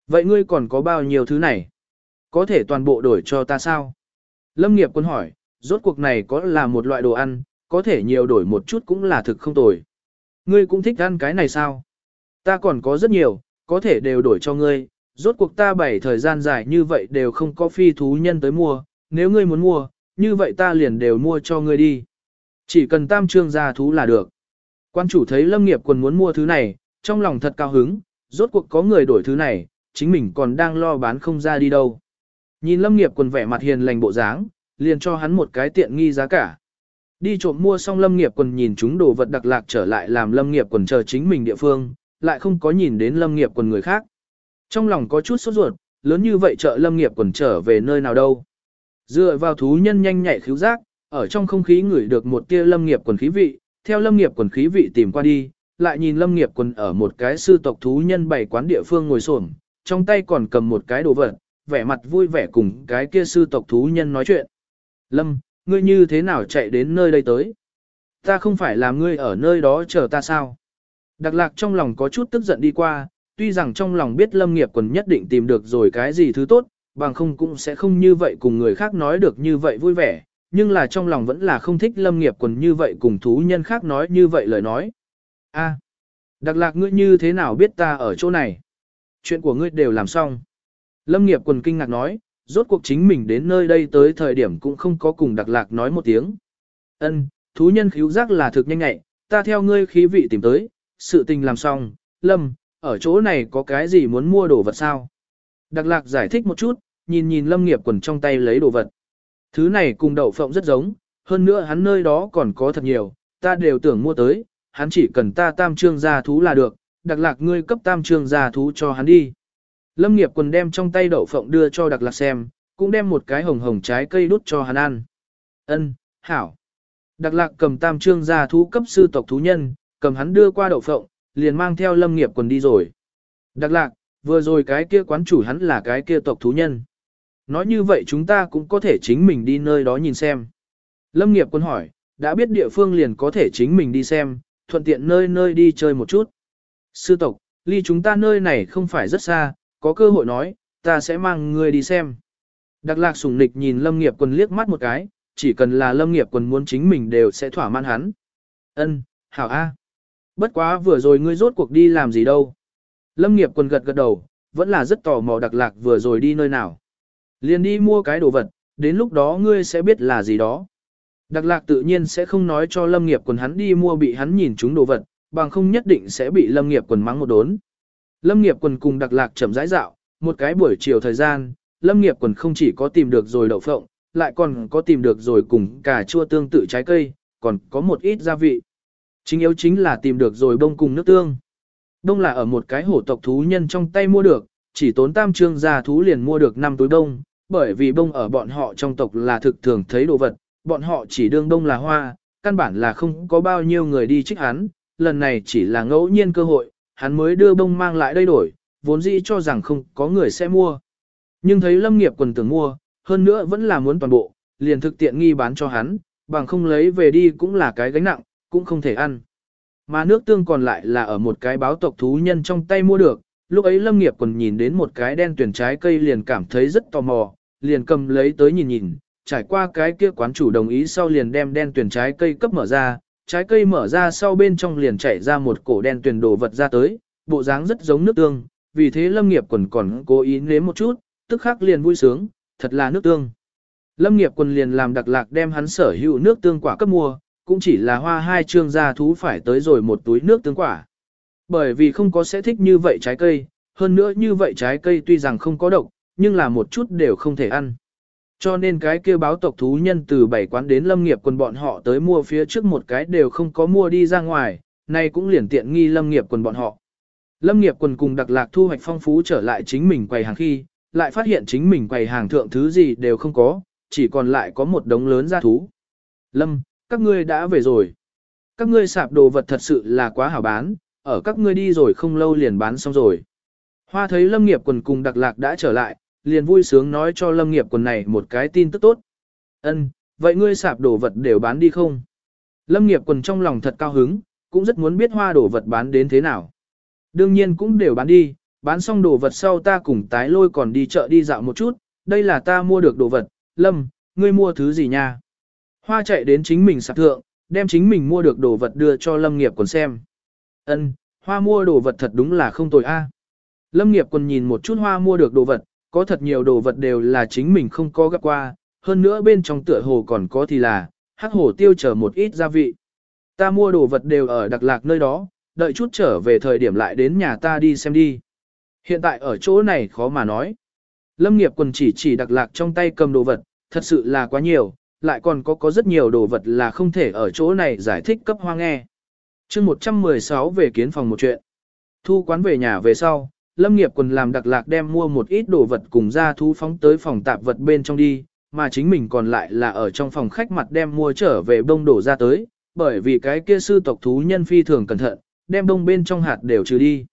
Vậy ngươi còn có bao nhiêu thứ này? Có thể toàn bộ đổi cho ta sao? Lâm nghiệp quân hỏi, rốt cuộc này có là một loại đồ ăn, có thể nhiều đổi một chút cũng là thực không tồi. Ngươi cũng thích ăn cái này sao? Ta còn có rất nhiều, có thể đều đổi cho ngươi, rốt cuộc ta bảy thời gian dài như vậy đều không có phi thú nhân tới mua, nếu ngươi muốn mua, như vậy ta liền đều mua cho ngươi đi. Chỉ cần tam trương gia thú là được. Quan chủ thấy lâm nghiệp quần muốn mua thứ này, trong lòng thật cao hứng, rốt cuộc có người đổi thứ này, chính mình còn đang lo bán không ra đi đâu. Nhìn lâm nghiệp quần vẻ mặt hiền lành bộ dáng, liền cho hắn một cái tiện nghi giá cả. Đi trộm mua xong lâm nghiệp quần nhìn chúng đồ vật đặc lạc trở lại làm lâm nghiệp quần chờ chính mình địa phương, lại không có nhìn đến lâm nghiệp quần người khác. Trong lòng có chút sốt ruột, lớn như vậy chợ lâm nghiệp quần trở về nơi nào đâu. Dựa vào thú nhân nhanh nhạy khíu giác, ở trong không khí ngửi được một tia lâm nghiệp quần khí vị, theo lâm nghiệp quần khí vị tìm qua đi, lại nhìn lâm nghiệp quần ở một cái sư tộc thú nhân bảy quán địa phương ngồi xổm trong tay còn cầm một cái đồ vật, vẻ mặt vui vẻ cùng cái kia sư tộc thú nhân nói chuyện. Lâm, ngươi như thế nào chạy đến nơi đây tới? Ta không phải là ngươi ở nơi đó chờ ta sao? Đặc lạc trong lòng có chút tức giận đi qua, tuy rằng trong lòng biết lâm nghiệp quần nhất định tìm được rồi cái gì thứ tốt, bằng không cũng sẽ không như vậy cùng người khác nói được như vậy vui vẻ, nhưng là trong lòng vẫn là không thích lâm nghiệp quần như vậy cùng thú nhân khác nói như vậy lời nói. a đặc lạc ngươi như thế nào biết ta ở chỗ này? Chuyện của ngươi đều làm xong. Lâm nghiệp quần kinh ngạc nói, rốt cuộc chính mình đến nơi đây tới thời điểm cũng không có cùng đặc lạc nói một tiếng. Ân, thú nhân khíu giác là thực nhanh ngại, ta theo ngươi khí vị tìm tới, sự tình làm xong, lâm, ở chỗ này có cái gì muốn mua đồ vật sao? Đặc lạc giải thích một chút, nhìn nhìn lâm nghiệp quần trong tay lấy đồ vật. Thứ này cùng đậu phộng rất giống, hơn nữa hắn nơi đó còn có thật nhiều, ta đều tưởng mua tới, hắn chỉ cần ta tam trương gia thú là được, đặc lạc ngươi cấp tam trương gia thú cho hắn đi. Lâm nghiệp quần đem trong tay đậu phộng đưa cho đặc lạc xem, cũng đem một cái hồng hồng trái cây đút cho hắn ăn. Ân, hảo. Đặc lạc cầm tam trương gia thú cấp sư tộc thú nhân, cầm hắn đưa qua đậu phộng, liền mang theo lâm nghiệp quần đi rồi. Đặc lạc, vừa rồi cái kia quán chủ hắn là cái kia tộc thú nhân. Nói như vậy chúng ta cũng có thể chính mình đi nơi đó nhìn xem. Lâm nghiệp quân hỏi, đã biết địa phương liền có thể chính mình đi xem, thuận tiện nơi nơi đi chơi một chút. Sư tộc, ly chúng ta nơi này không phải rất xa, có cơ hội nói, ta sẽ mang người đi xem. Đặc lạc sủng nịch nhìn lâm nghiệp quân liếc mắt một cái, chỉ cần là lâm nghiệp quân muốn chính mình đều sẽ thỏa mãn hắn. Ân, hảo A. Bất quá vừa rồi ngươi rốt cuộc đi làm gì đâu. Lâm nghiệp quần gật gật đầu, vẫn là rất tò mò đặc lạc vừa rồi đi nơi nào. Liền đi mua cái đồ vật, đến lúc đó ngươi sẽ biết là gì đó. Đặc lạc tự nhiên sẽ không nói cho lâm nghiệp quần hắn đi mua bị hắn nhìn chúng đồ vật, bằng không nhất định sẽ bị lâm nghiệp quần mắng một đốn. Lâm nghiệp quần cùng đặc lạc chậm rãi dạo, một cái buổi chiều thời gian, lâm nghiệp quần không chỉ có tìm được rồi đậu phộng, lại còn có tìm được rồi cùng cà chua tương tự trái cây, còn có một ít gia vị. Chính yếu chính là tìm được rồi bông cùng nước tương. Đông là ở một cái hổ tộc thú nhân trong tay mua được, chỉ tốn tam trương gia thú liền mua được 5 túi đông, bởi vì bông ở bọn họ trong tộc là thực thường thấy đồ vật, bọn họ chỉ đương đông là hoa, căn bản là không có bao nhiêu người đi trích hắn, lần này chỉ là ngẫu nhiên cơ hội, hắn mới đưa bông mang lại đây đổi, vốn dĩ cho rằng không có người sẽ mua. Nhưng thấy lâm nghiệp quần tưởng mua, hơn nữa vẫn là muốn toàn bộ, liền thực tiện nghi bán cho hắn, bằng không lấy về đi cũng là cái gánh nặng, cũng không thể ăn. Mà nước tương còn lại là ở một cái báo tộc thú nhân trong tay mua được, lúc ấy lâm nghiệp còn nhìn đến một cái đen tuyển trái cây liền cảm thấy rất tò mò, liền cầm lấy tới nhìn nhìn, trải qua cái kia quán chủ đồng ý sau liền đem đen tuyển trái cây cấp mở ra, trái cây mở ra sau bên trong liền chảy ra một cổ đen tuyển đồ vật ra tới, bộ dáng rất giống nước tương, vì thế lâm nghiệp quần còn cố ý nếm một chút, tức khắc liền vui sướng, thật là nước tương. Lâm nghiệp quần liền làm đặc lạc đem hắn sở hữu nước tương quả cấp mua, cũng chỉ là hoa hai trương gia thú phải tới rồi một túi nước tương quả. Bởi vì không có sẽ thích như vậy trái cây, hơn nữa như vậy trái cây tuy rằng không có độc, nhưng là một chút đều không thể ăn. Cho nên cái kia báo tộc thú nhân từ bảy quán đến lâm nghiệp quần bọn họ tới mua phía trước một cái đều không có mua đi ra ngoài, nay cũng liền tiện nghi lâm nghiệp quần bọn họ. Lâm nghiệp quần cùng đặc lạc thu hoạch phong phú trở lại chính mình quầy hàng khi, lại phát hiện chính mình quầy hàng thượng thứ gì đều không có, chỉ còn lại có một đống lớn gia thú. Lâm, các ngươi đã về rồi. Các ngươi sạp đồ vật thật sự là quá hảo bán, ở các ngươi đi rồi không lâu liền bán xong rồi. Hoa thấy lâm nghiệp quần cùng đặc lạc đã trở lại, liền vui sướng nói cho lâm nghiệp quần này một cái tin tức tốt. Ân, vậy ngươi sạp đồ vật đều bán đi không? Lâm nghiệp quần trong lòng thật cao hứng, cũng rất muốn biết hoa đồ vật bán đến thế nào. Đương nhiên cũng đều bán đi, bán xong đồ vật sau ta cùng tái lôi còn đi chợ đi dạo một chút, đây là ta mua được đồ vật, Lâm, ngươi mua thứ gì nha? Hoa chạy đến chính mình sạp thượng, đem chính mình mua được đồ vật đưa cho Lâm nghiệp quần xem. Ân, hoa mua đồ vật thật đúng là không tồi a. Lâm nghiệp quần nhìn một chút hoa mua được đồ vật, có thật nhiều đồ vật đều là chính mình không có gặp qua, hơn nữa bên trong tựa hồ còn có thì là, hắc hồ tiêu chở một ít gia vị. Ta mua đồ vật đều ở đặc lạc nơi đó, đợi chút trở về thời điểm lại đến nhà ta đi xem đi. Hiện tại ở chỗ này khó mà nói. Lâm nghiệp quần chỉ chỉ đặc lạc trong tay cầm đồ vật, thật sự là quá nhiều, lại còn có có rất nhiều đồ vật là không thể ở chỗ này giải thích cấp hoa nghe. chương 116 về kiến phòng một chuyện. Thu quán về nhà về sau, Lâm nghiệp quần làm đặc lạc đem mua một ít đồ vật cùng ra thu phóng tới phòng tạp vật bên trong đi, mà chính mình còn lại là ở trong phòng khách mặt đem mua trở về bông đổ ra tới, bởi vì cái kia sư tộc thú nhân phi thường cẩn thận, đem bông bên trong hạt đều trừ đi.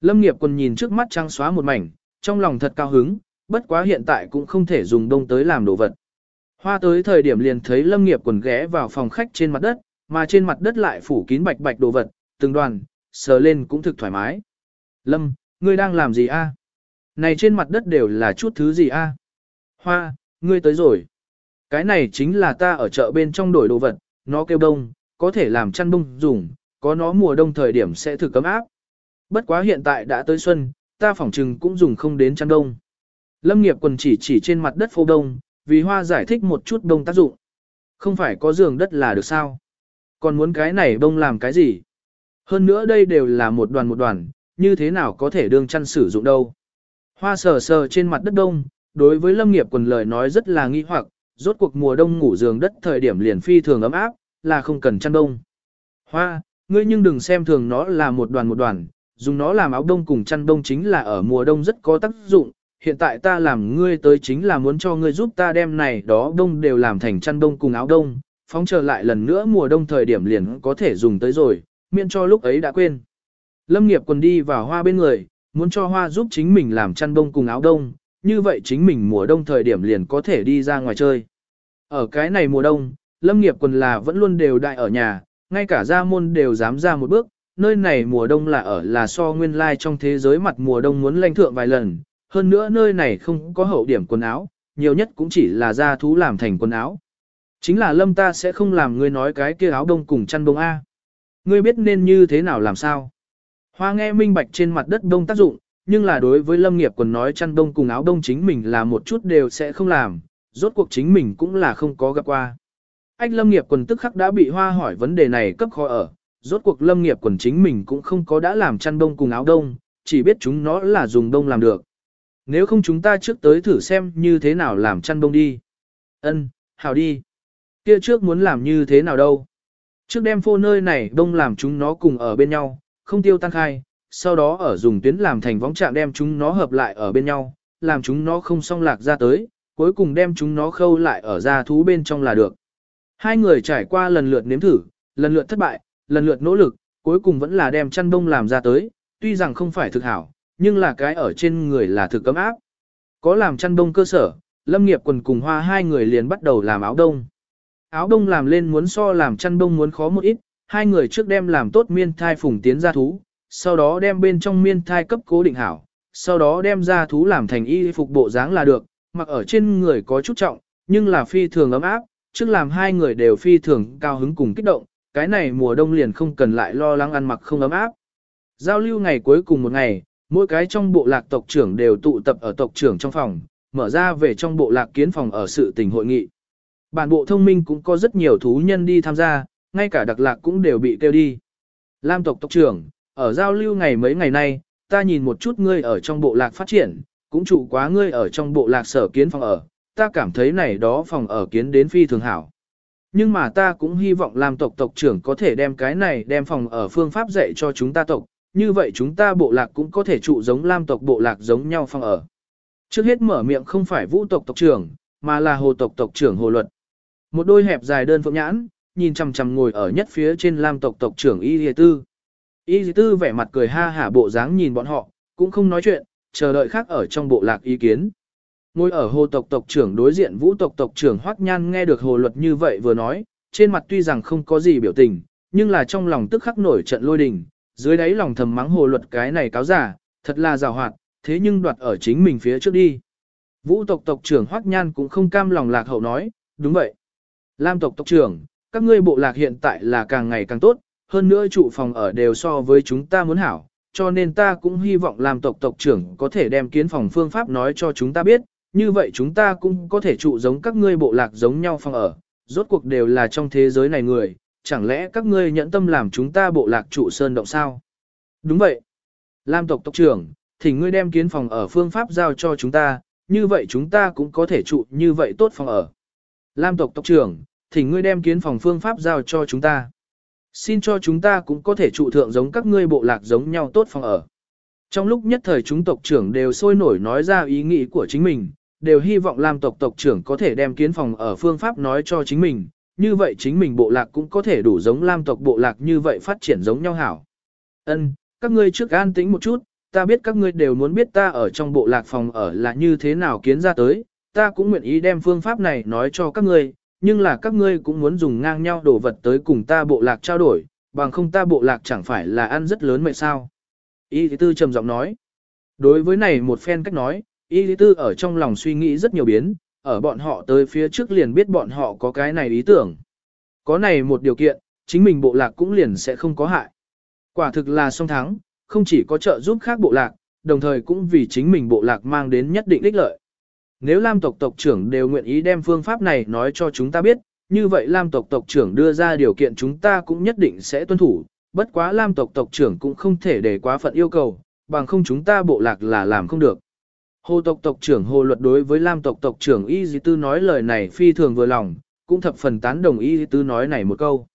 Lâm nghiệp quần nhìn trước mắt trăng xóa một mảnh, trong lòng thật cao hứng, bất quá hiện tại cũng không thể dùng đông tới làm đồ vật. Hoa tới thời điểm liền thấy Lâm nghiệp quần ghé vào phòng khách trên mặt đất, mà trên mặt đất lại phủ kín bạch bạch đồ vật, từng đoàn, sờ lên cũng thực thoải mái. Lâm, ngươi đang làm gì a? Này trên mặt đất đều là chút thứ gì a? Hoa, ngươi tới rồi. Cái này chính là ta ở chợ bên trong đổi đồ vật, nó kêu đông, có thể làm chăn đông dùng, có nó mùa đông thời điểm sẽ thử cấm áp. Bất quá hiện tại đã tới xuân, ta phỏng chừng cũng dùng không đến chăn đông. Lâm nghiệp quần chỉ chỉ trên mặt đất phô đông, vì hoa giải thích một chút đông tác dụng. Không phải có giường đất là được sao? Còn muốn cái này đông làm cái gì? Hơn nữa đây đều là một đoàn một đoàn, như thế nào có thể đương chăn sử dụng đâu. Hoa sờ sờ trên mặt đất đông, đối với lâm nghiệp quần lời nói rất là nghi hoặc, rốt cuộc mùa đông ngủ giường đất thời điểm liền phi thường ấm áp, là không cần chăn đông. Hoa, ngươi nhưng đừng xem thường nó là một đoàn một đoàn, dùng nó làm áo đông cùng chăn đông chính là ở mùa đông rất có tác dụng. Hiện tại ta làm ngươi tới chính là muốn cho ngươi giúp ta đem này đó đông đều làm thành chăn đông cùng áo đông, phóng trở lại lần nữa mùa đông thời điểm liền có thể dùng tới rồi, miễn cho lúc ấy đã quên. Lâm nghiệp quần đi vào hoa bên người, muốn cho hoa giúp chính mình làm chăn đông cùng áo đông, như vậy chính mình mùa đông thời điểm liền có thể đi ra ngoài chơi. Ở cái này mùa đông, lâm nghiệp quần là vẫn luôn đều đại ở nhà, ngay cả gia môn đều dám ra một bước, nơi này mùa đông là ở là so nguyên lai trong thế giới mặt mùa đông muốn lanh thượng vài lần, hơn nữa nơi này không có hậu điểm quần áo, nhiều nhất cũng chỉ là da thú làm thành quần áo. Chính là lâm ta sẽ không làm ngươi nói cái kia áo đông cùng chăn đông A. Ngươi biết nên như thế nào làm sao? Hoa nghe minh bạch trên mặt đất đông tác dụng, nhưng là đối với lâm nghiệp quần nói chăn đông cùng áo đông chính mình là một chút đều sẽ không làm, rốt cuộc chính mình cũng là không có gặp qua. Anh lâm nghiệp quần tức khắc đã bị hoa hỏi vấn đề này cấp khó ở, rốt cuộc lâm nghiệp quần chính mình cũng không có đã làm chăn đông cùng áo đông, chỉ biết chúng nó là dùng đông làm được. Nếu không chúng ta trước tới thử xem như thế nào làm chăn đông đi. Ân, hào đi. Kia trước muốn làm như thế nào đâu. Trước đem phô nơi này đông làm chúng nó cùng ở bên nhau, không tiêu tan khai, sau đó ở dùng tuyến làm thành vóng trạng đem chúng nó hợp lại ở bên nhau, làm chúng nó không song lạc ra tới, cuối cùng đem chúng nó khâu lại ở da thú bên trong là được. Hai người trải qua lần lượt nếm thử, lần lượt thất bại, lần lượt nỗ lực, cuối cùng vẫn là đem chăn đông làm ra tới, tuy rằng không phải thực hảo, nhưng là cái ở trên người là thực cấm áp. Có làm chăn đông cơ sở, lâm nghiệp quần cùng hoa hai người liền bắt đầu làm áo đông. Áo đông làm lên muốn so làm chăn đông muốn khó một ít, hai người trước đem làm tốt miên thai phùng tiến ra thú, sau đó đem bên trong miên thai cấp cố định hảo, sau đó đem ra thú làm thành y phục bộ dáng là được, mặc ở trên người có chút trọng, nhưng là phi thường ấm áp, trước làm hai người đều phi thường cao hứng cùng kích động, cái này mùa đông liền không cần lại lo lắng ăn mặc không ấm áp. Giao lưu ngày cuối cùng một ngày, mỗi cái trong bộ lạc tộc trưởng đều tụ tập ở tộc trưởng trong phòng, mở ra về trong bộ lạc kiến phòng ở sự tình hội nghị. Bản bộ thông minh cũng có rất nhiều thú nhân đi tham gia, ngay cả đặc lạc cũng đều bị kêu đi. Lam tộc tộc trưởng, ở giao lưu ngày mấy ngày nay, ta nhìn một chút ngươi ở trong bộ lạc phát triển, cũng trụ quá ngươi ở trong bộ lạc sở kiến phòng ở, ta cảm thấy này đó phòng ở kiến đến phi thường hảo. Nhưng mà ta cũng hy vọng làm tộc tộc trưởng có thể đem cái này đem phòng ở phương pháp dạy cho chúng ta tộc, như vậy chúng ta bộ lạc cũng có thể trụ giống lam tộc bộ lạc giống nhau phòng ở. Trước hết mở miệng không phải vũ tộc tộc trưởng, mà là hồ tộc tộc trưởng hồ luật. Một đôi hẹp dài đơn phượng nhãn, nhìn chằm chằm ngồi ở nhất phía trên lam tộc tộc trưởng Y Dì Tư. Y Dì Tư vẻ mặt cười ha hả bộ dáng nhìn bọn họ, cũng không nói chuyện, chờ đợi khác ở trong bộ lạc ý kiến. Ngồi ở hồ tộc tộc trưởng đối diện vũ tộc tộc trưởng Hoắc Nhan nghe được hồ luật như vậy vừa nói, trên mặt tuy rằng không có gì biểu tình, nhưng là trong lòng tức khắc nổi trận lôi đình, dưới đáy lòng thầm mắng hồ luật cái này cáo giả, thật là rào hoạt, thế nhưng đoạt ở chính mình phía trước đi. Vũ tộc tộc trưởng Hoắc Nhan cũng không cam lòng lạc hậu nói, đúng vậy. Lam tộc tộc trưởng, các ngươi bộ lạc hiện tại là càng ngày càng tốt, hơn nữa trụ phòng ở đều so với chúng ta muốn hảo, cho nên ta cũng hy vọng Lam tộc tộc trưởng có thể đem kiến phòng phương pháp nói cho chúng ta biết, như vậy chúng ta cũng có thể trụ giống các ngươi bộ lạc giống nhau phòng ở, rốt cuộc đều là trong thế giới này người, chẳng lẽ các ngươi nhẫn tâm làm chúng ta bộ lạc trụ sơn động sao? Đúng vậy. Lam tộc tộc trưởng, thì ngươi đem kiến phòng ở phương pháp giao cho chúng ta, như vậy chúng ta cũng có thể trụ như vậy tốt phòng ở. Lam tộc tộc trưởng, thì ngươi đem kiến phòng phương pháp giao cho chúng ta. Xin cho chúng ta cũng có thể trụ thượng giống các ngươi bộ lạc giống nhau tốt phòng ở. Trong lúc nhất thời chúng tộc trưởng đều sôi nổi nói ra ý nghĩ của chính mình, đều hy vọng Lam tộc tộc trưởng có thể đem kiến phòng ở phương pháp nói cho chính mình, như vậy chính mình bộ lạc cũng có thể đủ giống Lam tộc bộ lạc như vậy phát triển giống nhau hảo. Ân, các ngươi trước an tĩnh một chút, ta biết các ngươi đều muốn biết ta ở trong bộ lạc phòng ở là như thế nào kiến ra tới, ta cũng nguyện ý đem phương pháp này nói cho các ngươi, nhưng là các ngươi cũng muốn dùng ngang nhau đồ vật tới cùng ta bộ lạc trao đổi, bằng không ta bộ lạc chẳng phải là ăn rất lớn mệt sao. Y Lý Tư trầm giọng nói. Đối với này một phen cách nói, Y Lý Tư ở trong lòng suy nghĩ rất nhiều biến, ở bọn họ tới phía trước liền biết bọn họ có cái này ý tưởng. Có này một điều kiện, chính mình bộ lạc cũng liền sẽ không có hại. Quả thực là song thắng, không chỉ có trợ giúp khác bộ lạc, đồng thời cũng vì chính mình bộ lạc mang đến nhất định ích lợi. Nếu Lam tộc tộc trưởng đều nguyện ý đem phương pháp này nói cho chúng ta biết, như vậy Lam tộc tộc trưởng đưa ra điều kiện chúng ta cũng nhất định sẽ tuân thủ, bất quá Lam tộc tộc trưởng cũng không thể để quá phận yêu cầu, bằng không chúng ta bộ lạc là làm không được. Hồ tộc tộc trưởng Hồ Luật đối với Lam tộc tộc trưởng Y Dĩ Tư nói lời này phi thường vừa lòng, cũng thập phần tán đồng Y Dĩ Tư nói này một câu.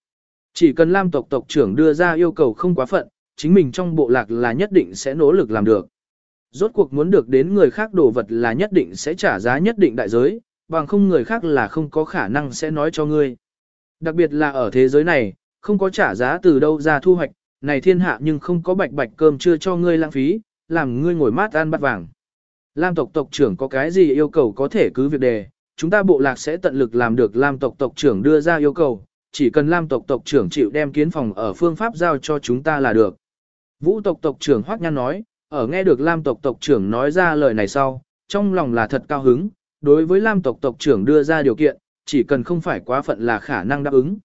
Chỉ cần Lam tộc tộc trưởng đưa ra yêu cầu không quá phận, chính mình trong bộ lạc là nhất định sẽ nỗ lực làm được. Rốt cuộc muốn được đến người khác đồ vật là nhất định sẽ trả giá nhất định đại giới, bằng không người khác là không có khả năng sẽ nói cho ngươi. Đặc biệt là ở thế giới này, không có trả giá từ đâu ra thu hoạch, này thiên hạ nhưng không có bạch bạch cơm chưa cho ngươi lãng phí, làm ngươi ngồi mát ăn bát vàng. Lam tộc tộc trưởng có cái gì yêu cầu có thể cứ việc đề, chúng ta bộ lạc sẽ tận lực làm được Lam tộc tộc trưởng đưa ra yêu cầu, chỉ cần Lam tộc tộc trưởng chịu đem kiến phòng ở phương pháp giao cho chúng ta là được. Vũ tộc tộc trưởng Hoắc Nhan nói, ở nghe được Lam tộc tộc trưởng nói ra lời này sau, trong lòng là thật cao hứng, đối với Lam tộc tộc trưởng đưa ra điều kiện, chỉ cần không phải quá phận là khả năng đáp ứng.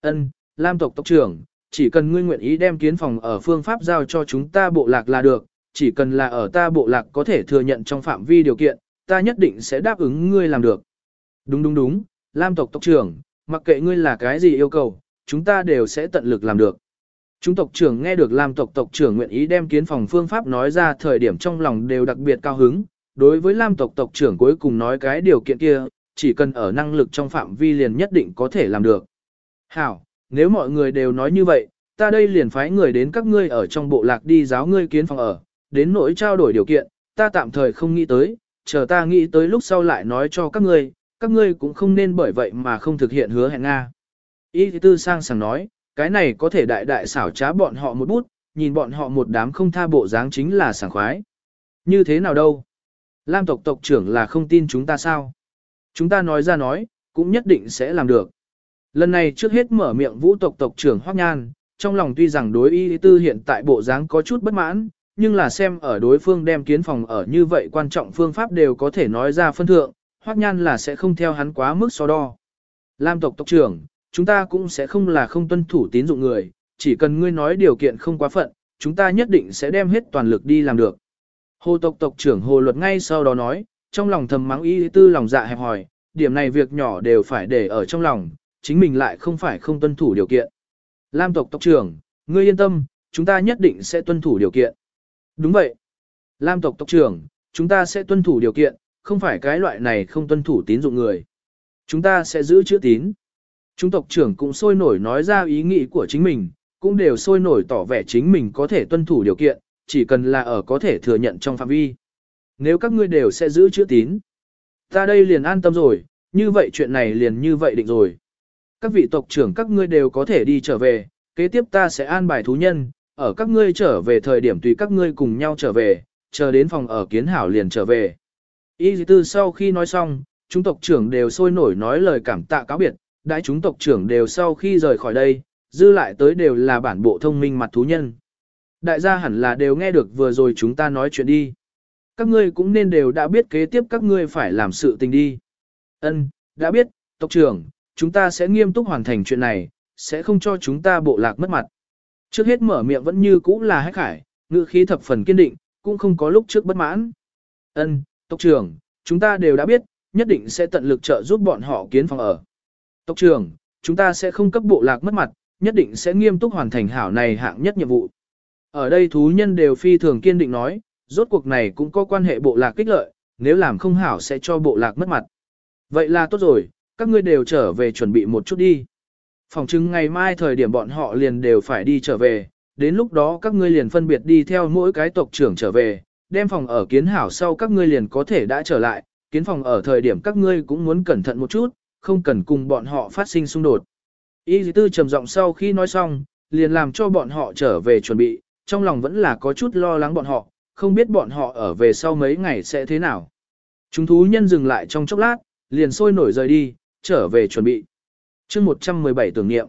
Ân, Lam tộc tộc trưởng, chỉ cần ngươi nguyện ý đem kiến phòng ở phương pháp giao cho chúng ta bộ lạc là được, chỉ cần là ở ta bộ lạc có thể thừa nhận trong phạm vi điều kiện, ta nhất định sẽ đáp ứng ngươi làm được. Đúng đúng đúng, Lam tộc tộc trưởng, mặc kệ ngươi là cái gì yêu cầu, chúng ta đều sẽ tận lực làm được. Chúng tộc trưởng nghe được Lam tộc tộc trưởng nguyện ý đem kiến phòng phương pháp nói ra thời điểm trong lòng đều đặc biệt cao hứng. Đối với Lam tộc tộc trưởng cuối cùng nói cái điều kiện kia, chỉ cần ở năng lực trong phạm vi liền nhất định có thể làm được. Hảo, nếu mọi người đều nói như vậy, ta đây liền phái người đến các ngươi ở trong bộ lạc đi giáo ngươi kiến phòng ở, đến nỗi trao đổi điều kiện, ta tạm thời không nghĩ tới, chờ ta nghĩ tới lúc sau lại nói cho các ngươi, các ngươi cũng không nên bởi vậy mà không thực hiện hứa hẹn Nga. Y tư sang sảng nói, cái này có thể đại đại xảo trá bọn họ một bút, nhìn bọn họ một đám không tha bộ dáng chính là sảng khoái. Như thế nào đâu? Lam tộc tộc trưởng là không tin chúng ta sao? Chúng ta nói ra nói, cũng nhất định sẽ làm được. Lần này trước hết mở miệng vũ tộc tộc trưởng Hoắc Nhan, trong lòng tuy rằng đối y tư hiện tại bộ dáng có chút bất mãn, nhưng là xem ở đối phương đem kiến phòng ở như vậy quan trọng phương pháp đều có thể nói ra phân thượng, Hoắc Nhan là sẽ không theo hắn quá mức so đo. Lam tộc tộc trưởng, chúng ta cũng sẽ không là không tuân thủ tín dụng người, chỉ cần ngươi nói điều kiện không quá phận, chúng ta nhất định sẽ đem hết toàn lực đi làm được. Hồ tộc tộc trưởng Hồ Luật ngay sau đó nói, trong lòng thầm mắng y tư lòng dạ hẹp hòi, điểm này việc nhỏ đều phải để ở trong lòng, chính mình lại không phải không tuân thủ điều kiện. Lam tộc tộc trưởng, ngươi yên tâm, chúng ta nhất định sẽ tuân thủ điều kiện. Đúng vậy. Lam tộc tộc trưởng, chúng ta sẽ tuân thủ điều kiện, không phải cái loại này không tuân thủ tín dụng người. Chúng ta sẽ giữ chữ tín. Chúng tộc trưởng cũng sôi nổi nói ra ý nghĩ của chính mình, cũng đều sôi nổi tỏ vẻ chính mình có thể tuân thủ điều kiện, chỉ cần là ở có thể thừa nhận trong phạm vi. Nếu các ngươi đều sẽ giữ chữ tín, ta đây liền an tâm rồi, như vậy chuyện này liền như vậy định rồi. Các vị tộc trưởng các ngươi đều có thể đi trở về, kế tiếp ta sẽ an bài thú nhân, ở các ngươi trở về thời điểm tùy các ngươi cùng nhau trở về, chờ đến phòng ở kiến hảo liền trở về. Y tư sau khi nói xong, chúng tộc trưởng đều sôi nổi nói lời cảm tạ cáo biệt, đại chúng tộc trưởng đều sau khi rời khỏi đây, dư lại tới đều là bản bộ thông minh mặt thú nhân. Đại gia hẳn là đều nghe được vừa rồi chúng ta nói chuyện đi. Các ngươi cũng nên đều đã biết kế tiếp các ngươi phải làm sự tình đi. Ân, đã biết, tộc trưởng, chúng ta sẽ nghiêm túc hoàn thành chuyện này, sẽ không cho chúng ta bộ lạc mất mặt. Trước hết mở miệng vẫn như cũ là hách khải, ngữ khí thập phần kiên định, cũng không có lúc trước bất mãn. Ân, tộc trưởng, chúng ta đều đã biết, nhất định sẽ tận lực trợ giúp bọn họ kiến phòng ở. Tộc trưởng, chúng ta sẽ không cấp bộ lạc mất mặt, nhất định sẽ nghiêm túc hoàn thành hảo này hạng nhất nhiệm vụ. Ở đây thú nhân đều phi thường kiên định nói, rốt cuộc này cũng có quan hệ bộ lạc kích lợi, nếu làm không hảo sẽ cho bộ lạc mất mặt. Vậy là tốt rồi, các ngươi đều trở về chuẩn bị một chút đi. Phòng chứng ngày mai thời điểm bọn họ liền đều phải đi trở về, đến lúc đó các ngươi liền phân biệt đi theo mỗi cái tộc trưởng trở về, đem phòng ở kiến hảo sau các ngươi liền có thể đã trở lại, kiến phòng ở thời điểm các ngươi cũng muốn cẩn thận một chút, không cần cùng bọn họ phát sinh xung đột. Y tư trầm giọng sau khi nói xong, liền làm cho bọn họ trở về chuẩn bị, trong lòng vẫn là có chút lo lắng bọn họ, không biết bọn họ ở về sau mấy ngày sẽ thế nào. Chúng thú nhân dừng lại trong chốc lát, liền sôi nổi rời đi, trở về chuẩn bị chương 117 tưởng niệm.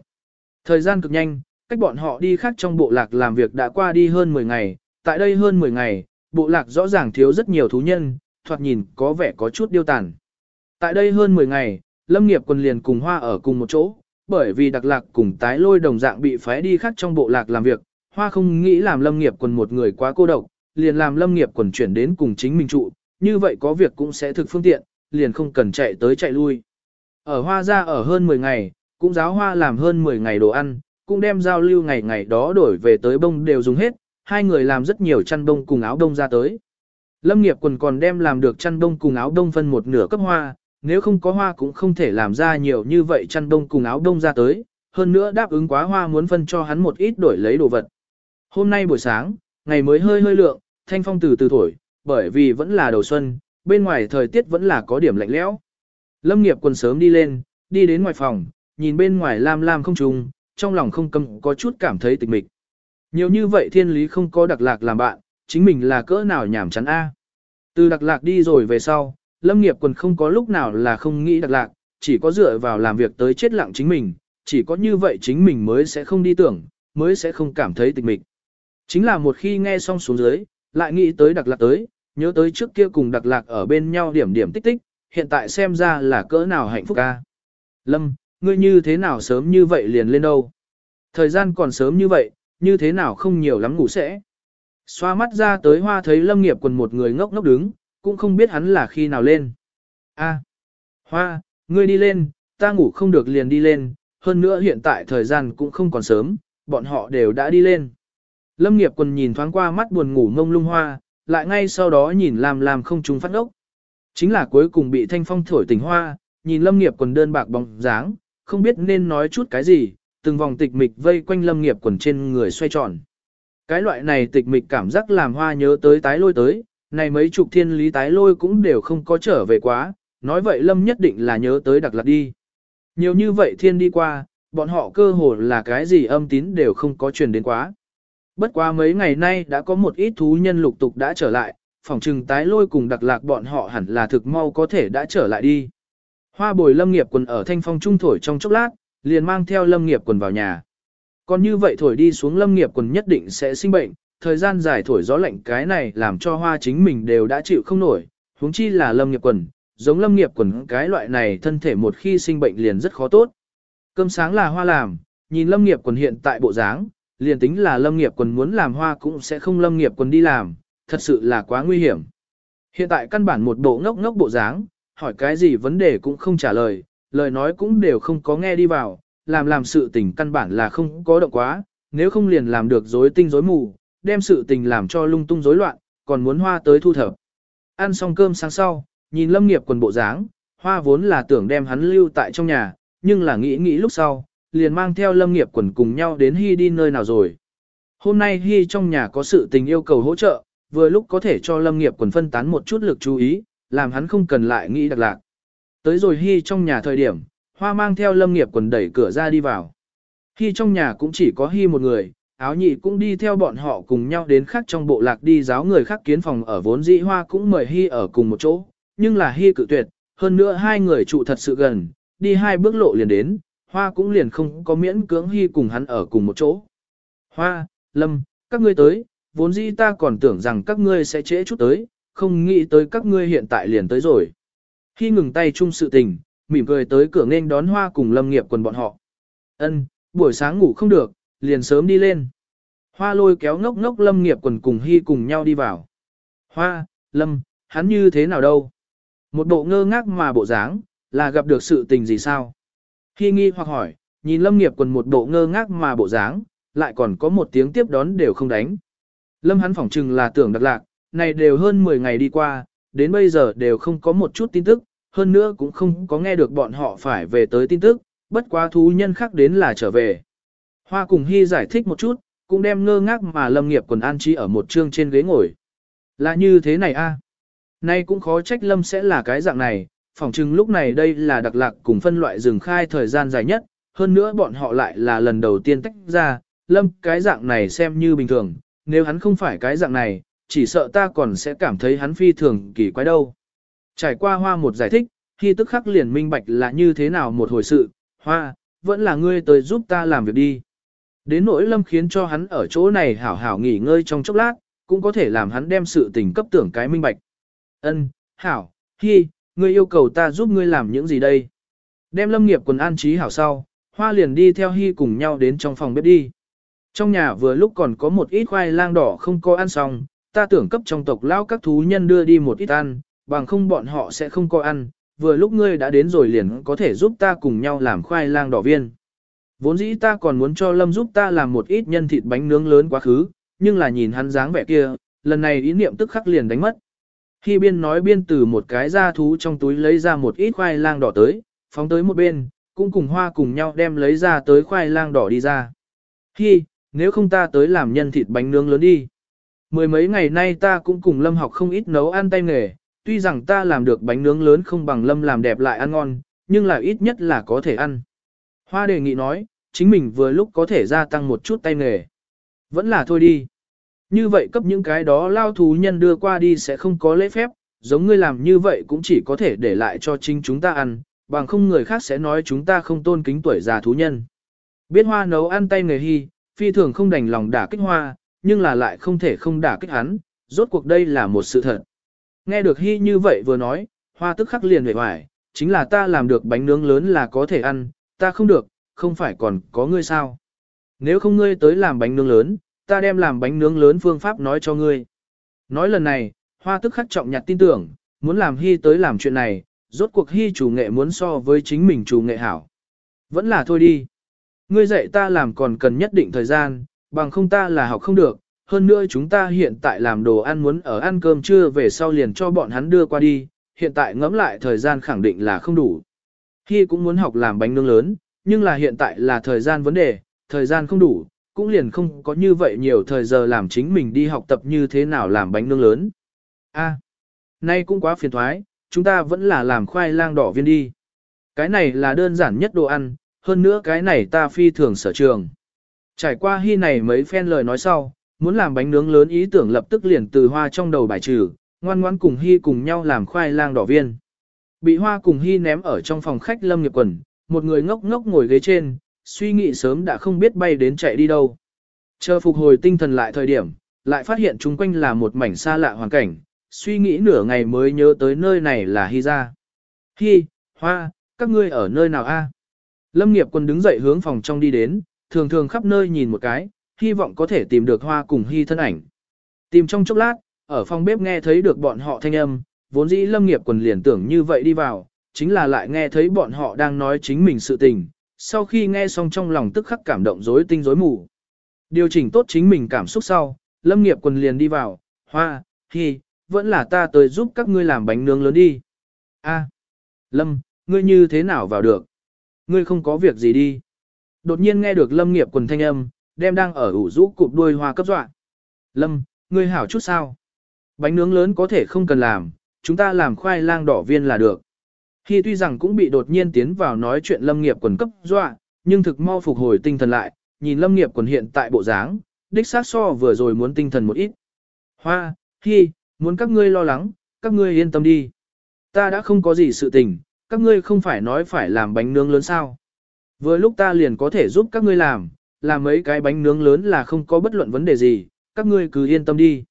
Thời gian cực nhanh, cách bọn họ đi khác trong bộ lạc làm việc đã qua đi hơn 10 ngày, tại đây hơn 10 ngày, bộ lạc rõ ràng thiếu rất nhiều thú nhân, thoạt nhìn có vẻ có chút điêu tàn. Tại đây hơn 10 ngày, Lâm nghiệp quân liền cùng Hoa ở cùng một chỗ, bởi vì đặc lạc cùng tái lôi đồng dạng bị phái đi khác trong bộ lạc làm việc, Hoa không nghĩ làm Lâm nghiệp quân một người quá cô độc, liền làm Lâm nghiệp quân chuyển đến cùng chính mình trụ, như vậy có việc cũng sẽ thực phương tiện, liền không cần chạy tới chạy lui. Ở Hoa ra ở hơn 10 ngày, cũng giáo Hoa làm hơn 10 ngày đồ ăn, cũng đem giao lưu ngày ngày đó đổi về tới bông đều dùng hết, hai người làm rất nhiều chăn bông cùng áo đông ra tới. Lâm nghiệp quần còn đem làm được chăn bông cùng áo đông phân một nửa cấp hoa, nếu không có hoa cũng không thể làm ra nhiều như vậy chăn bông cùng áo đông ra tới, hơn nữa đáp ứng quá hoa muốn phân cho hắn một ít đổi lấy đồ vật. Hôm nay buổi sáng, ngày mới hơi hơi lượng, thanh phong từ từ thổi, bởi vì vẫn là đầu xuân, bên ngoài thời tiết vẫn là có điểm lạnh lẽo. Lâm nghiệp quần sớm đi lên, đi đến ngoài phòng, nhìn bên ngoài lam lam không trùng, trong lòng không cầm có chút cảm thấy tịch mịch. Nhiều như vậy thiên lý không có đặc lạc làm bạn, chính mình là cỡ nào nhảm chán a. Từ đặc lạc đi rồi về sau, lâm nghiệp quần không có lúc nào là không nghĩ đặc lạc, chỉ có dựa vào làm việc tới chết lặng chính mình, chỉ có như vậy chính mình mới sẽ không đi tưởng, mới sẽ không cảm thấy tịch mịch. Chính là một khi nghe xong xuống dưới, lại nghĩ tới đặc lạc tới, nhớ tới trước kia cùng đặc lạc ở bên nhau điểm điểm tích tích, hiện tại xem ra là cỡ nào hạnh phúc ca. Lâm, ngươi như thế nào sớm như vậy liền lên đâu? Thời gian còn sớm như vậy, như thế nào không nhiều lắm ngủ sẽ? Xoa mắt ra tới hoa thấy lâm nghiệp quần một người ngốc ngốc đứng, cũng không biết hắn là khi nào lên. A, hoa, ngươi đi lên, ta ngủ không được liền đi lên, hơn nữa hiện tại thời gian cũng không còn sớm, bọn họ đều đã đi lên. Lâm nghiệp quần nhìn thoáng qua mắt buồn ngủ mông lung hoa, lại ngay sau đó nhìn làm làm không trúng phát ốc. Chính là cuối cùng bị thanh phong thổi tỉnh hoa, nhìn lâm nghiệp quần đơn bạc bóng dáng, không biết nên nói chút cái gì, từng vòng tịch mịch vây quanh lâm nghiệp quần trên người xoay tròn. Cái loại này tịch mịch cảm giác làm hoa nhớ tới tái lôi tới, này mấy chục thiên lý tái lôi cũng đều không có trở về quá, nói vậy lâm nhất định là nhớ tới đặc lạc đi. Nhiều như vậy thiên đi qua, bọn họ cơ hồ là cái gì âm tín đều không có truyền đến quá. Bất quá mấy ngày nay đã có một ít thú nhân lục tục đã trở lại, phòng trừng tái lôi cùng đặc lạc bọn họ hẳn là thực mau có thể đã trở lại đi. Hoa bồi lâm nghiệp quần ở thanh phong trung thổi trong chốc lát, liền mang theo lâm nghiệp quần vào nhà. Còn như vậy thổi đi xuống lâm nghiệp quần nhất định sẽ sinh bệnh, thời gian dài thổi gió lạnh cái này làm cho hoa chính mình đều đã chịu không nổi, huống chi là lâm nghiệp quần, giống lâm nghiệp quần cái loại này thân thể một khi sinh bệnh liền rất khó tốt. Cơm sáng là hoa làm, nhìn lâm nghiệp quần hiện tại bộ dáng, liền tính là lâm nghiệp quần muốn làm hoa cũng sẽ không lâm nghiệp quần đi làm, thật sự là quá nguy hiểm. Hiện tại căn bản một bộ ngốc ngốc bộ dáng, hỏi cái gì vấn đề cũng không trả lời, lời nói cũng đều không có nghe đi vào, làm làm sự tình căn bản là không có động quá, nếu không liền làm được rối tinh rối mù, đem sự tình làm cho lung tung rối loạn, còn muốn hoa tới thu thập. Ăn xong cơm sáng sau, nhìn lâm nghiệp quần bộ dáng, hoa vốn là tưởng đem hắn lưu tại trong nhà, nhưng là nghĩ nghĩ lúc sau, liền mang theo lâm nghiệp quần cùng nhau đến Hy đi nơi nào rồi. Hôm nay Hy trong nhà có sự tình yêu cầu hỗ trợ, vừa lúc có thể cho lâm nghiệp quần phân tán một chút lực chú ý, làm hắn không cần lại nghĩ đặc lạc. Tới rồi Hy trong nhà thời điểm, hoa mang theo lâm nghiệp quần đẩy cửa ra đi vào. Hy trong nhà cũng chỉ có Hy một người, áo nhị cũng đi theo bọn họ cùng nhau đến khác trong bộ lạc đi giáo người khác kiến phòng ở vốn dĩ hoa cũng mời Hy ở cùng một chỗ, nhưng là Hy cự tuyệt, hơn nữa hai người trụ thật sự gần, đi hai bước lộ liền đến, hoa cũng liền không có miễn cưỡng Hy cùng hắn ở cùng một chỗ. Hoa, Lâm, các ngươi tới, vốn dĩ ta còn tưởng rằng các ngươi sẽ trễ chút tới, không nghĩ tới các ngươi hiện tại liền tới rồi. Khi ngừng tay chung sự tình, mỉm cười tới cửa nghênh đón hoa cùng lâm nghiệp quần bọn họ. Ân, buổi sáng ngủ không được, liền sớm đi lên. Hoa lôi kéo ngốc ngốc lâm nghiệp quần cùng hy cùng nhau đi vào. Hoa, lâm, hắn như thế nào đâu? Một bộ ngơ ngác mà bộ dáng, là gặp được sự tình gì sao? Hy nghi hoặc hỏi, nhìn lâm nghiệp quần một bộ ngơ ngác mà bộ dáng, lại còn có một tiếng tiếp đón đều không đánh. Lâm hắn phỏng chừng là tưởng đặc lạc, này đều hơn 10 ngày đi qua, đến bây giờ đều không có một chút tin tức, hơn nữa cũng không có nghe được bọn họ phải về tới tin tức, bất quá thú nhân khác đến là trở về. Hoa cùng Hy giải thích một chút, cũng đem ngơ ngác mà lâm nghiệp quần an trí ở một chương trên ghế ngồi. Là như thế này a à? Nay cũng khó trách lâm sẽ là cái dạng này, phỏng chừng lúc này đây là đặc lạc cùng phân loại rừng khai thời gian dài nhất, hơn nữa bọn họ lại là lần đầu tiên tách ra, lâm cái dạng này xem như bình thường, nếu hắn không phải cái dạng này, chỉ sợ ta còn sẽ cảm thấy hắn phi thường kỳ quái đâu. Trải qua hoa một giải thích, khi tức khắc liền minh bạch là như thế nào một hồi sự, hoa, vẫn là ngươi tới giúp ta làm việc đi. Đến nỗi lâm khiến cho hắn ở chỗ này hảo hảo nghỉ ngơi trong chốc lát, cũng có thể làm hắn đem sự tình cấp tưởng cái minh bạch. Ân, hảo, hi, ngươi yêu cầu ta giúp ngươi làm những gì đây? Đem lâm nghiệp quần an trí hảo sau, hoa liền đi theo hi cùng nhau đến trong phòng bếp đi. Trong nhà vừa lúc còn có một ít khoai lang đỏ không có ăn xong, ta tưởng cấp trong tộc lao các thú nhân đưa đi một ít ăn, bằng không bọn họ sẽ không có ăn, vừa lúc ngươi đã đến rồi liền có thể giúp ta cùng nhau làm khoai lang đỏ viên. Vốn dĩ ta còn muốn cho Lâm giúp ta làm một ít nhân thịt bánh nướng lớn quá khứ, nhưng là nhìn hắn dáng vẻ kia, lần này ý niệm tức khắc liền đánh mất. Khi biên nói biên từ một cái da thú trong túi lấy ra một ít khoai lang đỏ tới, phóng tới một bên, cũng cùng hoa cùng nhau đem lấy ra tới khoai lang đỏ đi ra. khi nếu không ta tới làm nhân thịt bánh nướng lớn đi. Mười mấy ngày nay ta cũng cùng Lâm học không ít nấu ăn tay nghề, tuy rằng ta làm được bánh nướng lớn không bằng Lâm làm đẹp lại ăn ngon, nhưng là ít nhất là có thể ăn. Hoa đề nghị nói, chính mình vừa lúc có thể gia tăng một chút tay nghề. Vẫn là thôi đi. Như vậy cấp những cái đó lao thú nhân đưa qua đi sẽ không có lễ phép, giống ngươi làm như vậy cũng chỉ có thể để lại cho chính chúng ta ăn, bằng không người khác sẽ nói chúng ta không tôn kính tuổi già thú nhân. Biết hoa nấu ăn tay nghề hy, phi thường không đành lòng đả kích hoa, nhưng là lại không thể không đả kích hắn, rốt cuộc đây là một sự thật. Nghe được hy như vậy vừa nói, hoa tức khắc liền về hoài, chính là ta làm được bánh nướng lớn là có thể ăn, ta không được, không phải còn có ngươi sao. Nếu không ngươi tới làm bánh nướng lớn, ta đem làm bánh nướng lớn phương pháp nói cho ngươi. Nói lần này, hoa tức khắc trọng nhặt tin tưởng, muốn làm hy tới làm chuyện này, rốt cuộc hy chủ nghệ muốn so với chính mình chủ nghệ hảo. Vẫn là thôi đi. Ngươi dạy ta làm còn cần nhất định thời gian, bằng không ta là học không được, hơn nữa chúng ta hiện tại làm đồ ăn muốn ở ăn cơm trưa về sau liền cho bọn hắn đưa qua đi, hiện tại ngẫm lại thời gian khẳng định là không đủ. Hy cũng muốn học làm bánh nướng lớn, nhưng là hiện tại là thời gian vấn đề, thời gian không đủ, cũng liền không có như vậy nhiều thời giờ làm chính mình đi học tập như thế nào làm bánh nướng lớn. A, nay cũng quá phiền thoái, chúng ta vẫn là làm khoai lang đỏ viên đi. Cái này là đơn giản nhất đồ ăn, hơn nữa cái này ta phi thường sở trường. Trải qua hy này mấy phen lời nói sau, muốn làm bánh nướng lớn ý tưởng lập tức liền từ hoa trong đầu bài trừ, ngoan ngoãn cùng hy cùng nhau làm khoai lang đỏ viên. Bị hoa cùng hy ném ở trong phòng khách lâm nghiệp quần, một người ngốc ngốc ngồi ghế trên, suy nghĩ sớm đã không biết bay đến chạy đi đâu. Chờ phục hồi tinh thần lại thời điểm, lại phát hiện chung quanh là một mảnh xa lạ hoàn cảnh, suy nghĩ nửa ngày mới nhớ tới nơi này là Hy ra. Hy, Hoa, các ngươi ở nơi nào a? Lâm nghiệp quân đứng dậy hướng phòng trong đi đến, thường thường khắp nơi nhìn một cái, hy vọng có thể tìm được Hoa cùng Hy thân ảnh. Tìm trong chốc lát, ở phòng bếp nghe thấy được bọn họ thanh âm, vốn dĩ lâm nghiệp quần liền tưởng như vậy đi vào, chính là lại nghe thấy bọn họ đang nói chính mình sự tình, sau khi nghe xong trong lòng tức khắc cảm động rối tinh rối mù. Điều chỉnh tốt chính mình cảm xúc sau, lâm nghiệp quần liền đi vào, hoa, hi, vẫn là ta tới giúp các ngươi làm bánh nướng lớn đi. A, lâm, ngươi như thế nào vào được? Ngươi không có việc gì đi. Đột nhiên nghe được lâm nghiệp quần thanh âm, đem đang ở ủ rũ cụp đuôi hoa cấp dọa. Lâm, ngươi hảo chút sao? Bánh nướng lớn có thể không cần làm, chúng ta làm khoai lang đỏ viên là được. Khi tuy rằng cũng bị đột nhiên tiến vào nói chuyện lâm nghiệp quần cấp dọa, nhưng thực mau phục hồi tinh thần lại, nhìn lâm nghiệp quần hiện tại bộ dáng, đích xác so vừa rồi muốn tinh thần một ít. Hoa, khi, muốn các ngươi lo lắng, các ngươi yên tâm đi. Ta đã không có gì sự tình, các ngươi không phải nói phải làm bánh nướng lớn sao. Vừa lúc ta liền có thể giúp các ngươi làm, làm mấy cái bánh nướng lớn là không có bất luận vấn đề gì, các ngươi cứ yên tâm đi.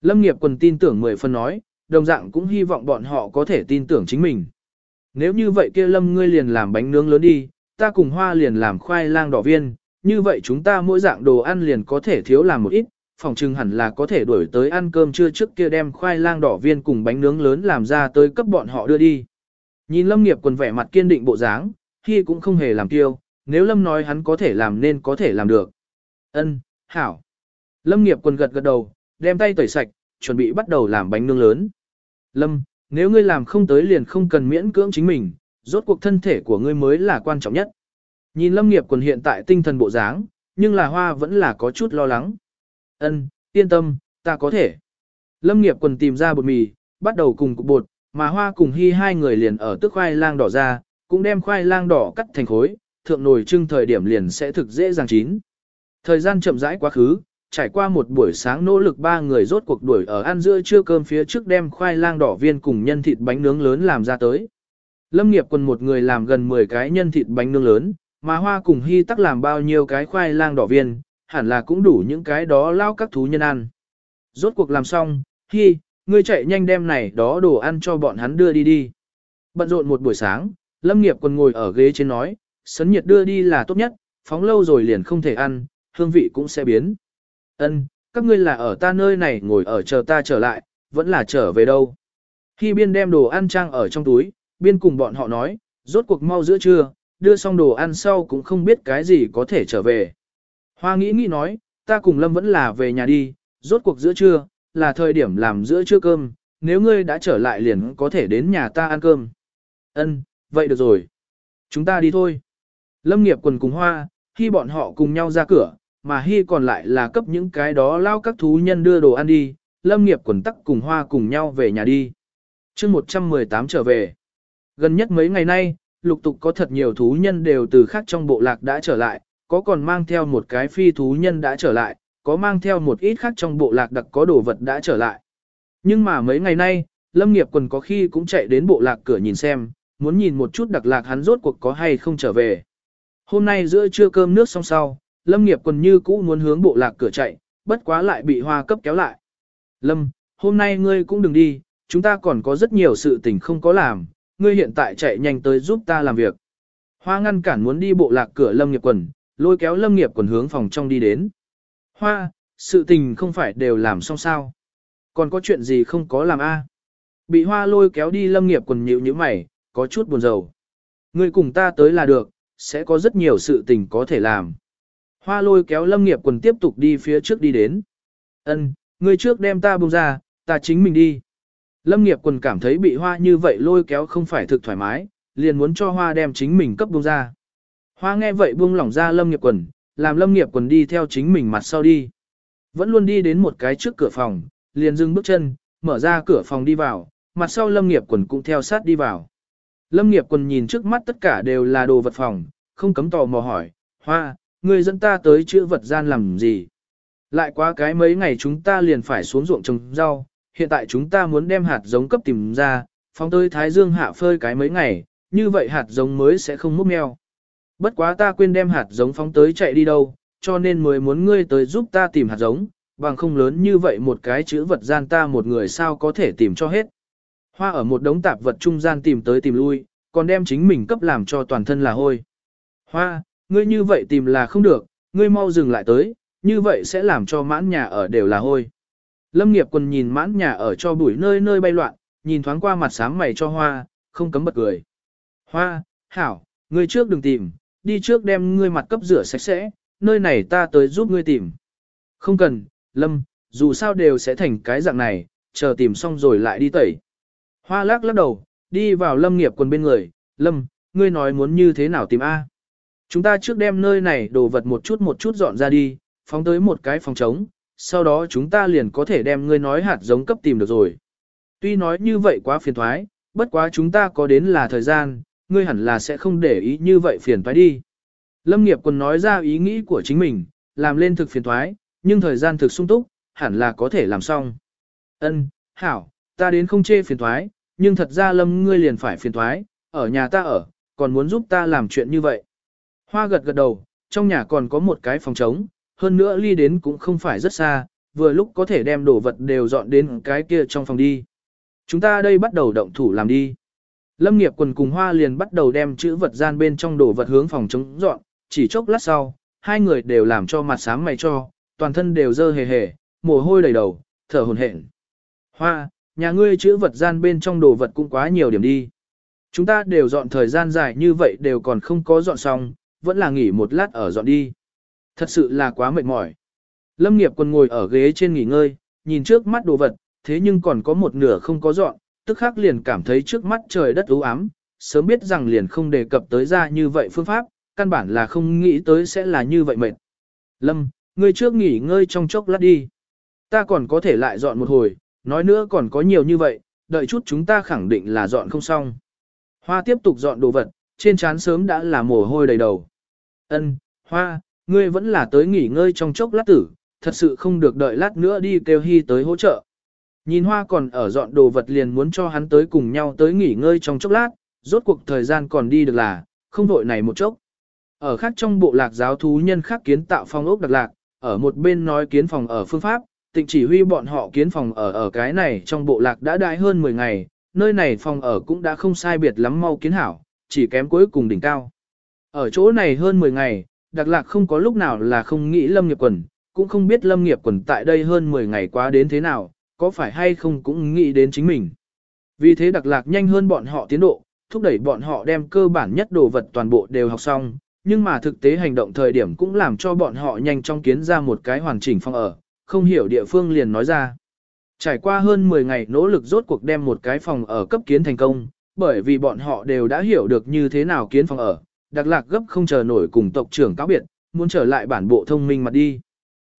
Lâm nghiệp quần tin tưởng mười phần nói, đồng dạng cũng hy vọng bọn họ có thể tin tưởng chính mình. Nếu như vậy kia Lâm ngươi liền làm bánh nướng lớn đi, ta cùng hoa liền làm khoai lang đỏ viên, như vậy chúng ta mỗi dạng đồ ăn liền có thể thiếu làm một ít, phòng trưng hẳn là có thể đuổi tới ăn cơm trưa trước kia đem khoai lang đỏ viên cùng bánh nướng lớn làm ra tới cấp bọn họ đưa đi. Nhìn Lâm nghiệp quần vẻ mặt kiên định bộ dáng, khi cũng không hề làm tiêu, nếu Lâm nói hắn có thể làm nên có thể làm được. Ân, hảo. Lâm nghiệp quần gật gật đầu, đem tay tẩy sạch, chuẩn bị bắt đầu làm bánh nướng lớn. Lâm, nếu ngươi làm không tới liền không cần miễn cưỡng chính mình, rốt cuộc thân thể của ngươi mới là quan trọng nhất. Nhìn Lâm nghiệp quần hiện tại tinh thần bộ dáng, nhưng là hoa vẫn là có chút lo lắng. Ân, yên tâm, ta có thể. Lâm nghiệp quần tìm ra bột mì, bắt đầu cùng cục bột, mà hoa cùng hy hai người liền ở tức khoai lang đỏ ra, cũng đem khoai lang đỏ cắt thành khối, thượng nồi trưng thời điểm liền sẽ thực dễ dàng chín. Thời gian chậm rãi quá khứ, trải qua một buổi sáng nỗ lực ba người rốt cuộc đuổi ở ăn giữa trưa cơm phía trước đem khoai lang đỏ viên cùng nhân thịt bánh nướng lớn làm ra tới. Lâm nghiệp quần một người làm gần 10 cái nhân thịt bánh nướng lớn, mà hoa cùng hy tắc làm bao nhiêu cái khoai lang đỏ viên, hẳn là cũng đủ những cái đó lao các thú nhân ăn. Rốt cuộc làm xong, hy, ngươi chạy nhanh đem này đó đồ ăn cho bọn hắn đưa đi đi. Bận rộn một buổi sáng, Lâm nghiệp còn ngồi ở ghế trên nói, sấn nhiệt đưa đi là tốt nhất, phóng lâu rồi liền không thể ăn, hương vị cũng sẽ biến. Ân, các ngươi là ở ta nơi này ngồi ở chờ ta trở lại, vẫn là trở về đâu. Khi biên đem đồ ăn trang ở trong túi, biên cùng bọn họ nói, rốt cuộc mau giữa trưa, đưa xong đồ ăn sau cũng không biết cái gì có thể trở về. Hoa nghĩ nghĩ nói, ta cùng Lâm vẫn là về nhà đi, rốt cuộc giữa trưa, là thời điểm làm giữa trưa cơm, nếu ngươi đã trở lại liền có thể đến nhà ta ăn cơm. Ân, vậy được rồi. Chúng ta đi thôi. Lâm nghiệp quần cùng hoa, khi bọn họ cùng nhau ra cửa, mà hy còn lại là cấp những cái đó lao các thú nhân đưa đồ ăn đi, lâm nghiệp quần tắc cùng hoa cùng nhau về nhà đi. chương 118 trở về. Gần nhất mấy ngày nay, lục tục có thật nhiều thú nhân đều từ khác trong bộ lạc đã trở lại, có còn mang theo một cái phi thú nhân đã trở lại, có mang theo một ít khác trong bộ lạc đặc có đồ vật đã trở lại. Nhưng mà mấy ngày nay, Lâm nghiệp quần có khi cũng chạy đến bộ lạc cửa nhìn xem, muốn nhìn một chút đặc lạc hắn rốt cuộc có hay không trở về. Hôm nay giữa trưa cơm nước xong sau, Lâm nghiệp quần như cũ muốn hướng bộ lạc cửa chạy, bất quá lại bị hoa cấp kéo lại. Lâm, hôm nay ngươi cũng đừng đi, chúng ta còn có rất nhiều sự tình không có làm, ngươi hiện tại chạy nhanh tới giúp ta làm việc. Hoa ngăn cản muốn đi bộ lạc cửa Lâm nghiệp quần, lôi kéo Lâm nghiệp quần hướng phòng trong đi đến. Hoa, sự tình không phải đều làm xong sao. Còn có chuyện gì không có làm a? Bị hoa lôi kéo đi Lâm nghiệp quần nhịu như mày, có chút buồn rầu. Ngươi cùng ta tới là được, sẽ có rất nhiều sự tình có thể làm. Hoa lôi kéo lâm nghiệp quần tiếp tục đi phía trước đi đến. Ân, ngươi trước đem ta buông ra, ta chính mình đi. Lâm nghiệp quần cảm thấy bị hoa như vậy lôi kéo không phải thực thoải mái, liền muốn cho hoa đem chính mình cấp buông ra. Hoa nghe vậy buông lỏng ra lâm nghiệp quần, làm lâm nghiệp quần đi theo chính mình mặt sau đi. Vẫn luôn đi đến một cái trước cửa phòng, liền dừng bước chân, mở ra cửa phòng đi vào, mặt sau lâm nghiệp quần cũng theo sát đi vào. Lâm nghiệp quần nhìn trước mắt tất cả đều là đồ vật phòng, không cấm tò mò hỏi, hoa, người dẫn ta tới chữa vật gian làm gì? Lại quá cái mấy ngày chúng ta liền phải xuống ruộng trồng rau, hiện tại chúng ta muốn đem hạt giống cấp tìm ra, phóng tới Thái Dương hạ phơi cái mấy ngày, như vậy hạt giống mới sẽ không múc meo. Bất quá ta quên đem hạt giống phóng tới chạy đi đâu, cho nên mới muốn ngươi tới giúp ta tìm hạt giống, bằng không lớn như vậy một cái chữ vật gian ta một người sao có thể tìm cho hết. Hoa ở một đống tạp vật trung gian tìm tới tìm lui, còn đem chính mình cấp làm cho toàn thân là hôi. Hoa, ngươi như vậy tìm là không được, ngươi mau dừng lại tới, như vậy sẽ làm cho mãn nhà ở đều là hôi. Lâm nghiệp quần nhìn mãn nhà ở cho bụi nơi nơi bay loạn, nhìn thoáng qua mặt sáng mày cho hoa, không cấm bật cười. Hoa, hảo, ngươi trước đừng tìm, đi trước đem ngươi mặt cấp rửa sạch sẽ, nơi này ta tới giúp ngươi tìm. Không cần, Lâm, dù sao đều sẽ thành cái dạng này, chờ tìm xong rồi lại đi tẩy. Hoa lắc lắc đầu, đi vào lâm nghiệp quần bên người, lâm, ngươi nói muốn như thế nào tìm A. Chúng ta trước đem nơi này đồ vật một chút một chút dọn ra đi, phóng tới một cái phòng trống, sau đó chúng ta liền có thể đem ngươi nói hạt giống cấp tìm được rồi. Tuy nói như vậy quá phiền thoái, bất quá chúng ta có đến là thời gian, ngươi hẳn là sẽ không để ý như vậy phiền toái đi. Lâm nghiệp quân nói ra ý nghĩ của chính mình, làm lên thực phiền thoái, nhưng thời gian thực sung túc, hẳn là có thể làm xong. Ân, hảo, ta đến không chê phiền thoái, nhưng thật ra lâm ngươi liền phải phiền thoái, ở nhà ta ở, còn muốn giúp ta làm chuyện như vậy. Hoa gật gật đầu, trong nhà còn có một cái phòng trống, hơn nữa ly đến cũng không phải rất xa, vừa lúc có thể đem đồ vật đều dọn đến cái kia trong phòng đi. Chúng ta đây bắt đầu động thủ làm đi. Lâm nghiệp quần cùng hoa liền bắt đầu đem chữ vật gian bên trong đồ vật hướng phòng chống dọn, chỉ chốc lát sau, hai người đều làm cho mặt sáng mày cho, toàn thân đều dơ hề hề, mồ hôi đầy đầu, thở hồn hển. Hoa, nhà ngươi chữ vật gian bên trong đồ vật cũng quá nhiều điểm đi. Chúng ta đều dọn thời gian dài như vậy đều còn không có dọn xong, vẫn là nghỉ một lát ở dọn đi. Thật sự là quá mệt mỏi. Lâm nghiệp quần ngồi ở ghế trên nghỉ ngơi, nhìn trước mắt đồ vật, thế nhưng còn có một nửa không có dọn, tức khắc liền cảm thấy trước mắt trời đất u ám, sớm biết rằng liền không đề cập tới ra như vậy phương pháp, căn bản là không nghĩ tới sẽ là như vậy mệt. Lâm, ngươi trước nghỉ ngơi trong chốc lát đi. Ta còn có thể lại dọn một hồi, nói nữa còn có nhiều như vậy, đợi chút chúng ta khẳng định là dọn không xong. Hoa tiếp tục dọn đồ vật, trên trán sớm đã là mồ hôi đầy đầu. Ân, Hoa, ngươi vẫn là tới nghỉ ngơi trong chốc lát tử, thật sự không được đợi lát nữa đi kêu Hy tới hỗ trợ. Nhìn Hoa còn ở dọn đồ vật liền muốn cho hắn tới cùng nhau tới nghỉ ngơi trong chốc lát, rốt cuộc thời gian còn đi được là, không vội này một chốc. Ở khác trong bộ lạc giáo thú nhân khác kiến tạo phong ốc đặc lạc, ở một bên nói kiến phòng ở phương pháp, tịnh chỉ huy bọn họ kiến phòng ở ở cái này trong bộ lạc đã đại hơn 10 ngày, nơi này phòng ở cũng đã không sai biệt lắm mau kiến hảo, chỉ kém cuối cùng đỉnh cao. Ở chỗ này hơn 10 ngày, đặc lạc không có lúc nào là không nghĩ lâm nghiệp quần, cũng không biết lâm nghiệp quần tại đây hơn 10 ngày quá đến thế nào, có phải hay không cũng nghĩ đến chính mình. Vì thế đặc lạc nhanh hơn bọn họ tiến độ, thúc đẩy bọn họ đem cơ bản nhất đồ vật toàn bộ đều học xong, nhưng mà thực tế hành động thời điểm cũng làm cho bọn họ nhanh chóng kiến ra một cái hoàn chỉnh phòng ở, không hiểu địa phương liền nói ra. Trải qua hơn 10 ngày nỗ lực rốt cuộc đem một cái phòng ở cấp kiến thành công, bởi vì bọn họ đều đã hiểu được như thế nào kiến phòng ở, đặc lạc gấp không chờ nổi cùng tộc trưởng cáo biệt, muốn trở lại bản bộ thông minh mặt đi.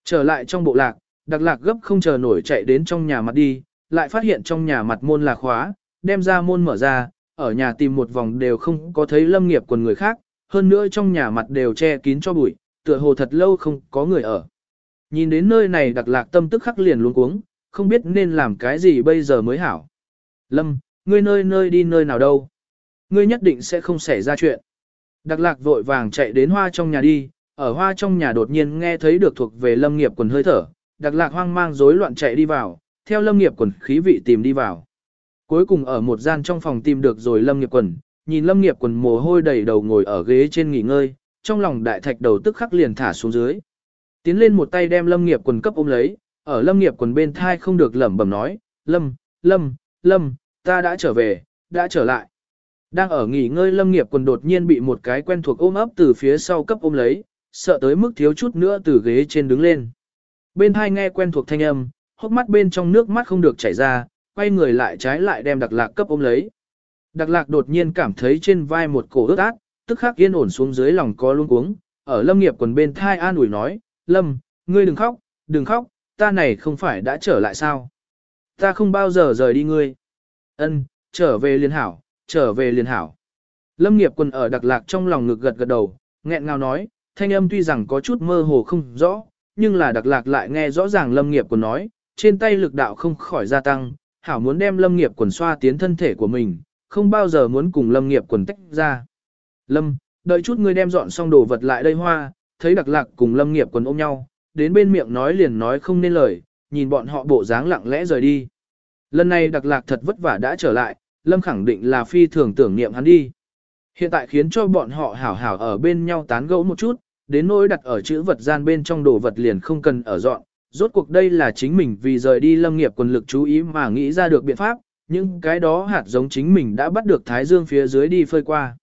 Trở lại trong bộ lạc, đặc lạc gấp không chờ nổi chạy đến trong nhà mặt đi, lại phát hiện trong nhà mặt môn là khóa, đem ra môn mở ra, ở nhà tìm một vòng đều không có thấy lâm nghiệp quần người khác, hơn nữa trong nhà mặt đều che kín cho bụi, tựa hồ thật lâu không có người ở. Nhìn đến nơi này đặc lạc tâm tức khắc liền luống cuống, không biết nên làm cái gì bây giờ mới hảo. Lâm, ngươi nơi nơi đi nơi nào đâu? Ngươi nhất định sẽ không xảy ra chuyện. Đặc lạc vội vàng chạy đến hoa trong nhà đi, ở hoa trong nhà đột nhiên nghe thấy được thuộc về lâm nghiệp quần hơi thở, đặc lạc hoang mang rối loạn chạy đi vào, theo lâm nghiệp quần khí vị tìm đi vào. Cuối cùng ở một gian trong phòng tìm được rồi lâm nghiệp quần, nhìn lâm nghiệp quần mồ hôi đầy đầu ngồi ở ghế trên nghỉ ngơi, trong lòng đại thạch đầu tức khắc liền thả xuống dưới. Tiến lên một tay đem lâm nghiệp quần cấp ôm lấy, ở lâm nghiệp quần bên thai không được lẩm bẩm nói, lâm, lâm, lâm, ta đã trở về, đã trở lại. Đang ở nghỉ ngơi lâm nghiệp quần đột nhiên bị một cái quen thuộc ôm ấp từ phía sau cấp ôm lấy, sợ tới mức thiếu chút nữa từ ghế trên đứng lên. Bên hai nghe quen thuộc thanh âm, hốc mắt bên trong nước mắt không được chảy ra, quay người lại trái lại đem đặc lạc cấp ôm lấy. Đặc lạc đột nhiên cảm thấy trên vai một cổ ướt át, tức khắc yên ổn xuống dưới lòng có luôn cuống, ở lâm nghiệp quần bên thai an ủi nói, lâm, ngươi đừng khóc, đừng khóc, ta này không phải đã trở lại sao? Ta không bao giờ rời đi ngươi. Ân, trở về liên hảo, trở về liên hảo. Lâm nghiệp quần ở đặc lạc trong lòng ngực gật gật đầu, nghẹn ngào nói, thanh âm tuy rằng có chút mơ hồ không rõ, nhưng là đặc lạc lại nghe rõ ràng lâm nghiệp quần nói, trên tay lực đạo không khỏi gia tăng, hảo muốn đem lâm nghiệp quần xoa tiến thân thể của mình, không bao giờ muốn cùng lâm nghiệp quần tách ra. Lâm, đợi chút ngươi đem dọn xong đồ vật lại đây hoa, thấy đặc lạc cùng lâm nghiệp quần ôm nhau, đến bên miệng nói liền nói không nên lời, nhìn bọn họ bộ dáng lặng lẽ rời đi. Lần này đặc lạc thật vất vả đã trở lại, lâm khẳng định là phi thường tưởng niệm hắn đi. Hiện tại khiến cho bọn họ hảo hảo ở bên nhau tán gẫu một chút, đến nỗi đặt ở chữ vật gian bên trong đồ vật liền không cần ở dọn. Rốt cuộc đây là chính mình vì rời đi lâm nghiệp quần lực chú ý mà nghĩ ra được biện pháp, những cái đó hạt giống chính mình đã bắt được Thái Dương phía dưới đi phơi qua.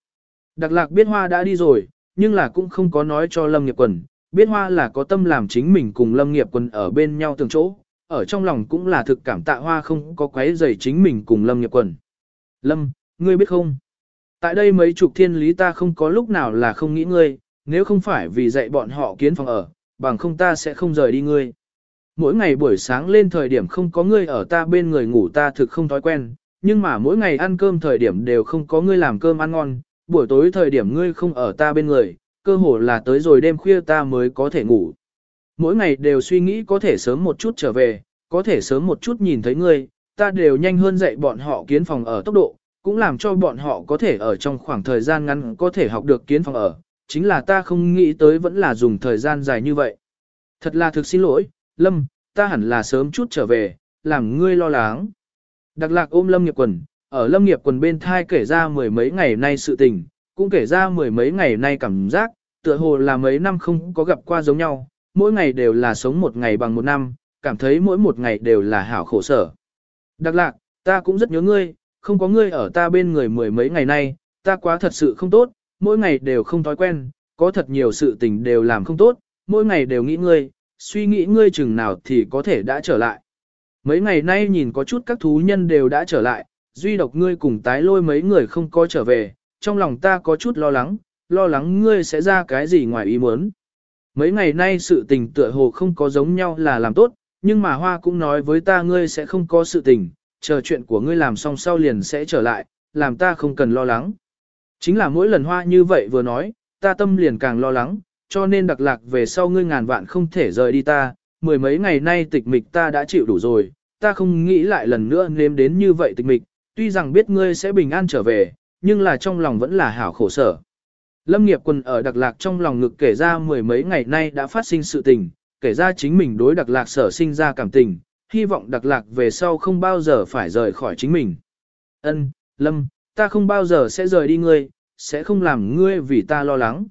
Đặc lạc biết hoa đã đi rồi, nhưng là cũng không có nói cho lâm nghiệp quần, biết hoa là có tâm làm chính mình cùng lâm nghiệp quần ở bên nhau từng chỗ, ở trong lòng cũng là thực cảm tạ hoa không có quấy rầy chính mình cùng lâm nghiệp quần. Lâm, ngươi biết không? Tại đây mấy chục thiên lý ta không có lúc nào là không nghĩ ngươi, nếu không phải vì dạy bọn họ kiến phòng ở, bằng không ta sẽ không rời đi ngươi. Mỗi ngày buổi sáng lên thời điểm không có ngươi ở ta bên người ngủ ta thực không thói quen, nhưng mà mỗi ngày ăn cơm thời điểm đều không có ngươi làm cơm ăn ngon, buổi tối thời điểm ngươi không ở ta bên người, cơ hồ là tới rồi đêm khuya ta mới có thể ngủ. Mỗi ngày đều suy nghĩ có thể sớm một chút trở về, có thể sớm một chút nhìn thấy ngươi, ta đều nhanh hơn dạy bọn họ kiến phòng ở tốc độ, cũng làm cho bọn họ có thể ở trong khoảng thời gian ngắn có thể học được kiến phòng ở, chính là ta không nghĩ tới vẫn là dùng thời gian dài như vậy. Thật là thực xin lỗi, Lâm, ta hẳn là sớm chút trở về, làm ngươi lo lắng. Đặc lạc ôm Lâm nghiệp quần, ở Lâm nghiệp quần bên thai kể ra mười mấy ngày nay sự tình, cũng kể ra mười mấy ngày nay cảm giác, tựa hồ là mấy năm không có gặp qua giống nhau, mỗi ngày đều là sống một ngày bằng một năm, cảm thấy mỗi một ngày đều là hảo khổ sở. Đặc lạc, ta cũng rất nhớ ngươi, không có ngươi ở ta bên người mười mấy ngày nay, ta quá thật sự không tốt, mỗi ngày đều không thói quen, có thật nhiều sự tình đều làm không tốt, mỗi ngày đều nghĩ ngươi, suy nghĩ ngươi chừng nào thì có thể đã trở lại. Mấy ngày nay nhìn có chút các thú nhân đều đã trở lại, duy độc ngươi cùng tái lôi mấy người không có trở về, trong lòng ta có chút lo lắng, lo lắng ngươi sẽ ra cái gì ngoài ý muốn. Mấy ngày nay sự tình tựa hồ không có giống nhau là làm tốt, nhưng mà Hoa cũng nói với ta ngươi sẽ không có sự tình, chờ chuyện của ngươi làm xong sau liền sẽ trở lại, làm ta không cần lo lắng. Chính là mỗi lần Hoa như vậy vừa nói, ta tâm liền càng lo lắng, cho nên đặc lạc về sau ngươi ngàn vạn không thể rời đi ta, mười mấy ngày nay tịch mịch ta đã chịu đủ rồi, ta không nghĩ lại lần nữa nếm đến như vậy tịch mịch, tuy rằng biết ngươi sẽ bình an trở về, nhưng là trong lòng vẫn là hảo khổ sở. Lâm nghiệp quân ở Đặc Lạc trong lòng ngực kể ra mười mấy ngày nay đã phát sinh sự tình, kể ra chính mình đối Đặc Lạc sở sinh ra cảm tình, hy vọng Đặc Lạc về sau không bao giờ phải rời khỏi chính mình. Ân, Lâm, ta không bao giờ sẽ rời đi ngươi, sẽ không làm ngươi vì ta lo lắng.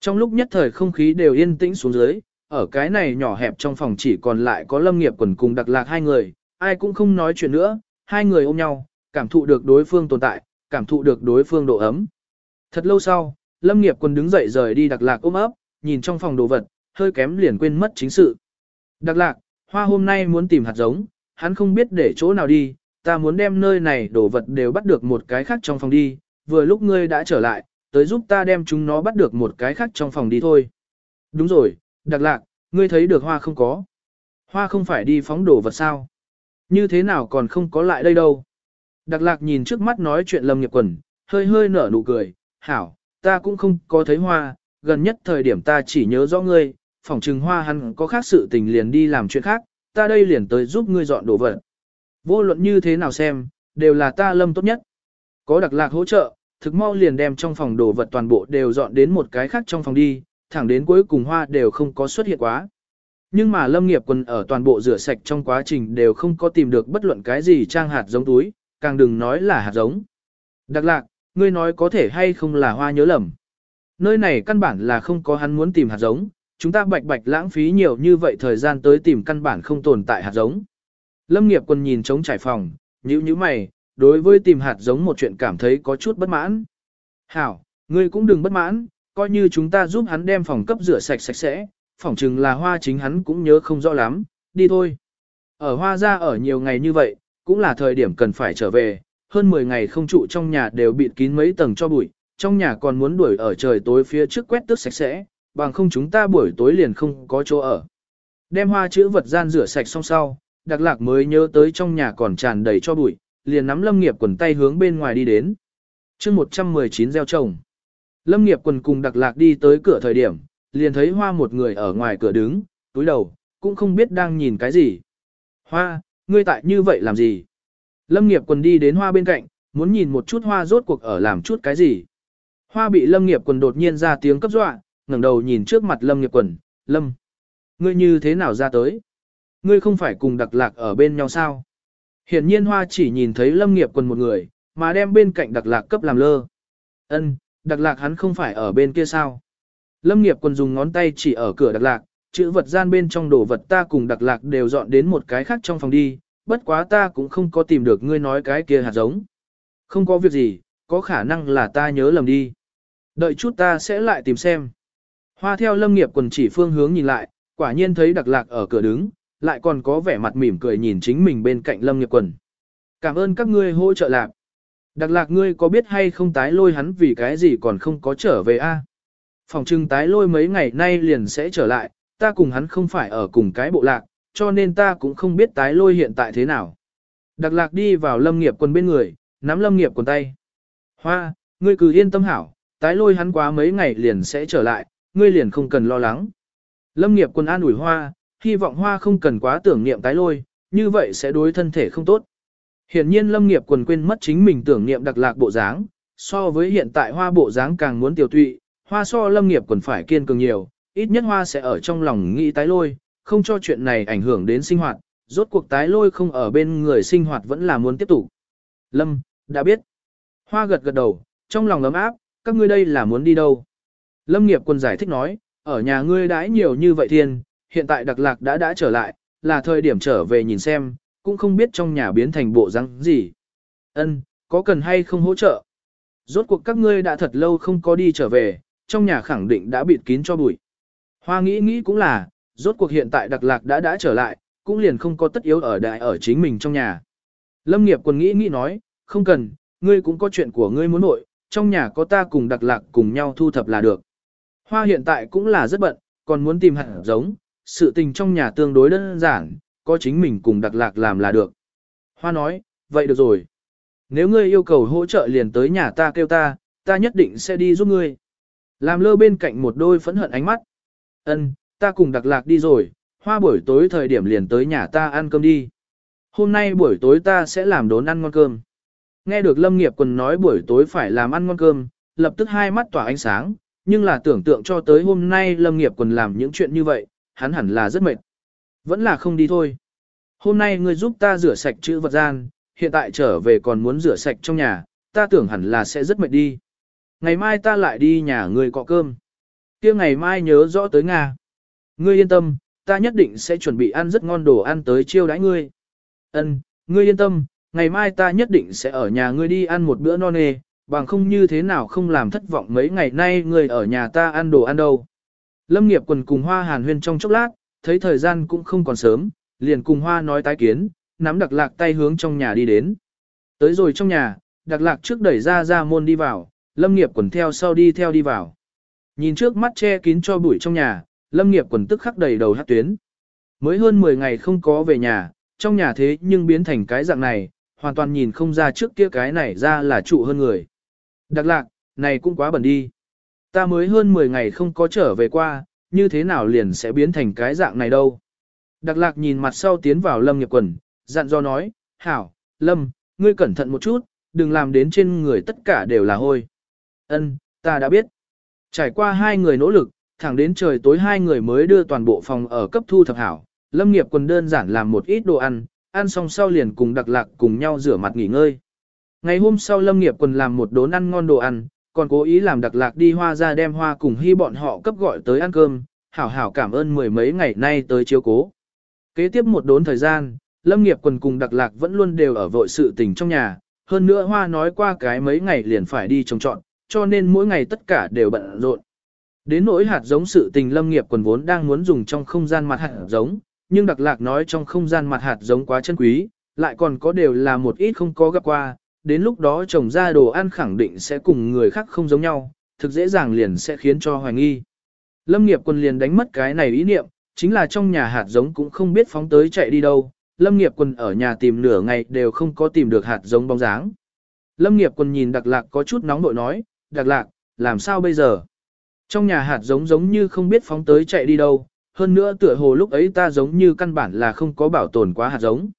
Trong lúc nhất thời không khí đều yên tĩnh xuống dưới, ở cái này nhỏ hẹp trong phòng chỉ còn lại có Lâm nghiệp quần cùng Đặc Lạc hai người, ai cũng không nói chuyện nữa, hai người ôm nhau, cảm thụ được đối phương tồn tại, cảm thụ được đối phương độ ấm. Thật lâu sau, Lâm Nghiệp Quân đứng dậy rời đi Đặc Lạc ôm ấp, nhìn trong phòng đồ vật, hơi kém liền quên mất chính sự. Đặc Lạc, Hoa hôm nay muốn tìm hạt giống, hắn không biết để chỗ nào đi, ta muốn đem nơi này đồ vật đều bắt được một cái khác trong phòng đi, vừa lúc ngươi đã trở lại, tới giúp ta đem chúng nó bắt được một cái khác trong phòng đi thôi. Đúng rồi, Đặc Lạc, ngươi thấy được Hoa không có. Hoa không phải đi phóng đồ vật sao? Như thế nào còn không có lại đây đâu? Đặc lạc nhìn trước mắt nói chuyện lâm nghiệp quần, hơi hơi nở nụ cười, hảo, ta cũng không có thấy hoa, gần nhất thời điểm ta chỉ nhớ rõ ngươi, phỏng trừng hoa hắn có khác sự tình liền đi làm chuyện khác, ta đây liền tới giúp ngươi dọn đồ vật. Vô luận như thế nào xem, đều là ta lâm tốt nhất. Có đặc lạc hỗ trợ, thực mau liền đem trong phòng đồ vật toàn bộ đều dọn đến một cái khác trong phòng đi, thẳng đến cuối cùng hoa đều không có xuất hiện quá. Nhưng mà lâm nghiệp quần ở toàn bộ rửa sạch trong quá trình đều không có tìm được bất luận cái gì trang hạt giống túi, càng đừng nói là hạt giống. Đặc lạc, ngươi nói có thể hay không là hoa nhớ lầm. Nơi này căn bản là không có hắn muốn tìm hạt giống, chúng ta bạch bạch lãng phí nhiều như vậy thời gian tới tìm căn bản không tồn tại hạt giống. Lâm nghiệp quân nhìn trống trải phòng, nhữ nhữ mày, đối với tìm hạt giống một chuyện cảm thấy có chút bất mãn. Hảo, ngươi cũng đừng bất mãn, coi như chúng ta giúp hắn đem phòng cấp rửa sạch sạch sẽ, phỏng chừng là hoa chính hắn cũng nhớ không rõ lắm, đi thôi. Ở hoa ra ở nhiều ngày như vậy, cũng là thời điểm cần phải trở về, hơn 10 ngày không trụ trong nhà đều bịt kín mấy tầng cho bụi, trong nhà còn muốn đuổi ở trời tối phía trước quét tước sạch sẽ, bằng không chúng ta buổi tối liền không có chỗ ở. Đem hoa chữ vật gian rửa sạch xong sau, đặc lạc mới nhớ tới trong nhà còn tràn đầy cho bụi, liền nắm lâm nghiệp quần tay hướng bên ngoài đi đến. chương 119 gieo trồng. Lâm nghiệp quần cùng đặc lạc đi tới cửa thời điểm, liền thấy hoa một người ở ngoài cửa đứng, túi đầu, cũng không biết đang nhìn cái gì. Hoa, ngươi tại như vậy làm gì? Lâm nghiệp quần đi đến hoa bên cạnh, muốn nhìn một chút hoa rốt cuộc ở làm chút cái gì. Hoa bị lâm nghiệp quần đột nhiên ra tiếng cấp dọa, ngẩng đầu nhìn trước mặt lâm nghiệp quần, lâm. Ngươi như thế nào ra tới? Ngươi không phải cùng đặc lạc ở bên nhau sao? Hiển nhiên hoa chỉ nhìn thấy lâm nghiệp quần một người, mà đem bên cạnh đặc lạc cấp làm lơ. Ân, đặc lạc hắn không phải ở bên kia sao? Lâm nghiệp quần dùng ngón tay chỉ ở cửa đặc lạc, chữ vật gian bên trong đồ vật ta cùng đặc lạc đều dọn đến một cái khác trong phòng đi, bất quá ta cũng không có tìm được ngươi nói cái kia hạt giống. Không có việc gì, có khả năng là ta nhớ lầm đi. Đợi chút ta sẽ lại tìm xem. Hoa theo lâm nghiệp quần chỉ phương hướng nhìn lại, quả nhiên thấy đặc lạc ở cửa đứng, lại còn có vẻ mặt mỉm cười nhìn chính mình bên cạnh lâm nghiệp quần. Cảm ơn các ngươi hỗ trợ lạc. Đặc lạc ngươi có biết hay không tái lôi hắn vì cái gì còn không có trở về a? Phòng trưng tái lôi mấy ngày nay liền sẽ trở lại, ta cùng hắn không phải ở cùng cái bộ lạc, cho nên ta cũng không biết tái lôi hiện tại thế nào. Đặc lạc đi vào lâm nghiệp quần bên người, nắm lâm nghiệp quần tay. Hoa, ngươi cứ yên tâm hảo, tái lôi hắn quá mấy ngày liền sẽ trở lại, ngươi liền không cần lo lắng. Lâm nghiệp quần an ủi hoa, hy vọng hoa không cần quá tưởng niệm tái lôi, như vậy sẽ đối thân thể không tốt. Hiển nhiên lâm nghiệp quần quên mất chính mình tưởng niệm đặc lạc bộ dáng, so với hiện tại hoa bộ dáng càng muốn tiểu tụy, hoa so lâm nghiệp quần phải kiên cường nhiều, ít nhất hoa sẽ ở trong lòng nghĩ tái lôi, không cho chuyện này ảnh hưởng đến sinh hoạt, rốt cuộc tái lôi không ở bên người sinh hoạt vẫn là muốn tiếp tục. Lâm, đã biết. Hoa gật gật đầu, trong lòng ấm áp, các ngươi đây là muốn đi đâu? Lâm nghiệp quân giải thích nói, ở nhà ngươi đãi nhiều như vậy thiên, hiện tại đặc lạc đã đã trở lại, là thời điểm trở về nhìn xem, cũng không biết trong nhà biến thành bộ răng gì. Ân, có cần hay không hỗ trợ? Rốt cuộc các ngươi đã thật lâu không có đi trở về, trong nhà khẳng định đã bịt kín cho bụi. Hoa nghĩ nghĩ cũng là, rốt cuộc hiện tại đặc lạc đã đã trở lại, cũng liền không có tất yếu ở đại ở chính mình trong nhà. Lâm nghiệp quần nghĩ nghĩ nói, không cần, ngươi cũng có chuyện của ngươi muốn nội, trong nhà có ta cùng đặc lạc cùng nhau thu thập là được. Hoa hiện tại cũng là rất bận, còn muốn tìm hạt giống, sự tình trong nhà tương đối đơn giản, có chính mình cùng đặc lạc làm là được. Hoa nói, vậy được rồi. Nếu ngươi yêu cầu hỗ trợ liền tới nhà ta kêu ta, ta nhất định sẽ đi giúp ngươi. Làm lơ bên cạnh một đôi phẫn hận ánh mắt. Ân, ta cùng đặc lạc đi rồi, hoa buổi tối thời điểm liền tới nhà ta ăn cơm đi. Hôm nay buổi tối ta sẽ làm đốn ăn ngon cơm. Nghe được Lâm Nghiệp Quần nói buổi tối phải làm ăn ngon cơm, lập tức hai mắt tỏa ánh sáng, nhưng là tưởng tượng cho tới hôm nay Lâm Nghiệp Quần làm những chuyện như vậy, hắn hẳn là rất mệt. Vẫn là không đi thôi. Hôm nay ngươi giúp ta rửa sạch chữ vật gian, hiện tại trở về còn muốn rửa sạch trong nhà, ta tưởng hẳn là sẽ rất mệt đi. Ngày mai ta lại đi nhà ngươi cọ cơm. kia ngày mai nhớ rõ tới Nga. Ngươi yên tâm, ta nhất định sẽ chuẩn bị ăn rất ngon đồ ăn tới chiêu đãi ngươi. Ân, ngươi yên tâm, ngày mai ta nhất định sẽ ở nhà ngươi đi ăn một bữa no nê, bằng không như thế nào không làm thất vọng mấy ngày nay ngươi ở nhà ta ăn đồ ăn đâu. Lâm nghiệp quần cùng hoa hàn huyên trong chốc lát, thấy thời gian cũng không còn sớm, liền cùng hoa nói tái kiến, nắm đặc lạc tay hướng trong nhà đi đến. Tới rồi trong nhà, đặc lạc trước đẩy ra ra môn đi vào, lâm nghiệp quần theo sau đi theo đi vào. Nhìn trước mắt che kín cho bụi trong nhà, lâm nghiệp quần tức khắc đầy đầu hát tuyến. Mới hơn 10 ngày không có về nhà, trong nhà thế nhưng biến thành cái dạng này, hoàn toàn nhìn không ra trước kia cái này ra là trụ hơn người. Đặc lạc, này cũng quá bẩn đi. Ta mới hơn 10 ngày không có trở về qua, như thế nào liền sẽ biến thành cái dạng này đâu. Đặc lạc nhìn mặt sau tiến vào lâm nghiệp quần, dặn do nói, hảo, lâm, ngươi cẩn thận một chút, đừng làm đến trên người tất cả đều là hôi. Ân, ta đã biết. Trải qua hai người nỗ lực, thẳng đến trời tối hai người mới đưa toàn bộ phòng ở cấp thu thập hảo. Lâm nghiệp quần đơn giản làm một ít đồ ăn, ăn xong sau liền cùng đặc lạc cùng nhau rửa mặt nghỉ ngơi. Ngày hôm sau Lâm nghiệp quần làm một đốn ăn ngon đồ ăn, còn cố ý làm đặc lạc đi hoa ra đem hoa cùng hy bọn họ cấp gọi tới ăn cơm, hảo hảo cảm ơn mười mấy ngày nay tới chiếu cố. Kế tiếp một đốn thời gian, Lâm nghiệp quần cùng đặc lạc vẫn luôn đều ở vội sự tình trong nhà, hơn nữa hoa nói qua cái mấy ngày liền phải đi trồng trọn, cho nên mỗi ngày tất cả đều bận rộn. Đến nỗi hạt giống sự tình lâm nghiệp quần vốn đang muốn dùng trong không gian mặt hạt giống, nhưng đặc lạc nói trong không gian mặt hạt giống quá chân quý, lại còn có đều là một ít không có gặp qua, đến lúc đó trồng ra đồ ăn khẳng định sẽ cùng người khác không giống nhau, thực dễ dàng liền sẽ khiến cho hoài nghi. Lâm nghiệp quân liền đánh mất cái này ý niệm, chính là trong nhà hạt giống cũng không biết phóng tới chạy đi đâu, Lâm nghiệp quân ở nhà tìm nửa ngày đều không có tìm được hạt giống bóng dáng. Lâm nghiệp quân nhìn đặc lạc có chút nóng bội nói, đặc lạc, làm sao bây giờ? Trong nhà hạt giống giống như không biết phóng tới chạy đi đâu, hơn nữa tựa hồ lúc ấy ta giống như căn bản là không có bảo tồn quá hạt giống.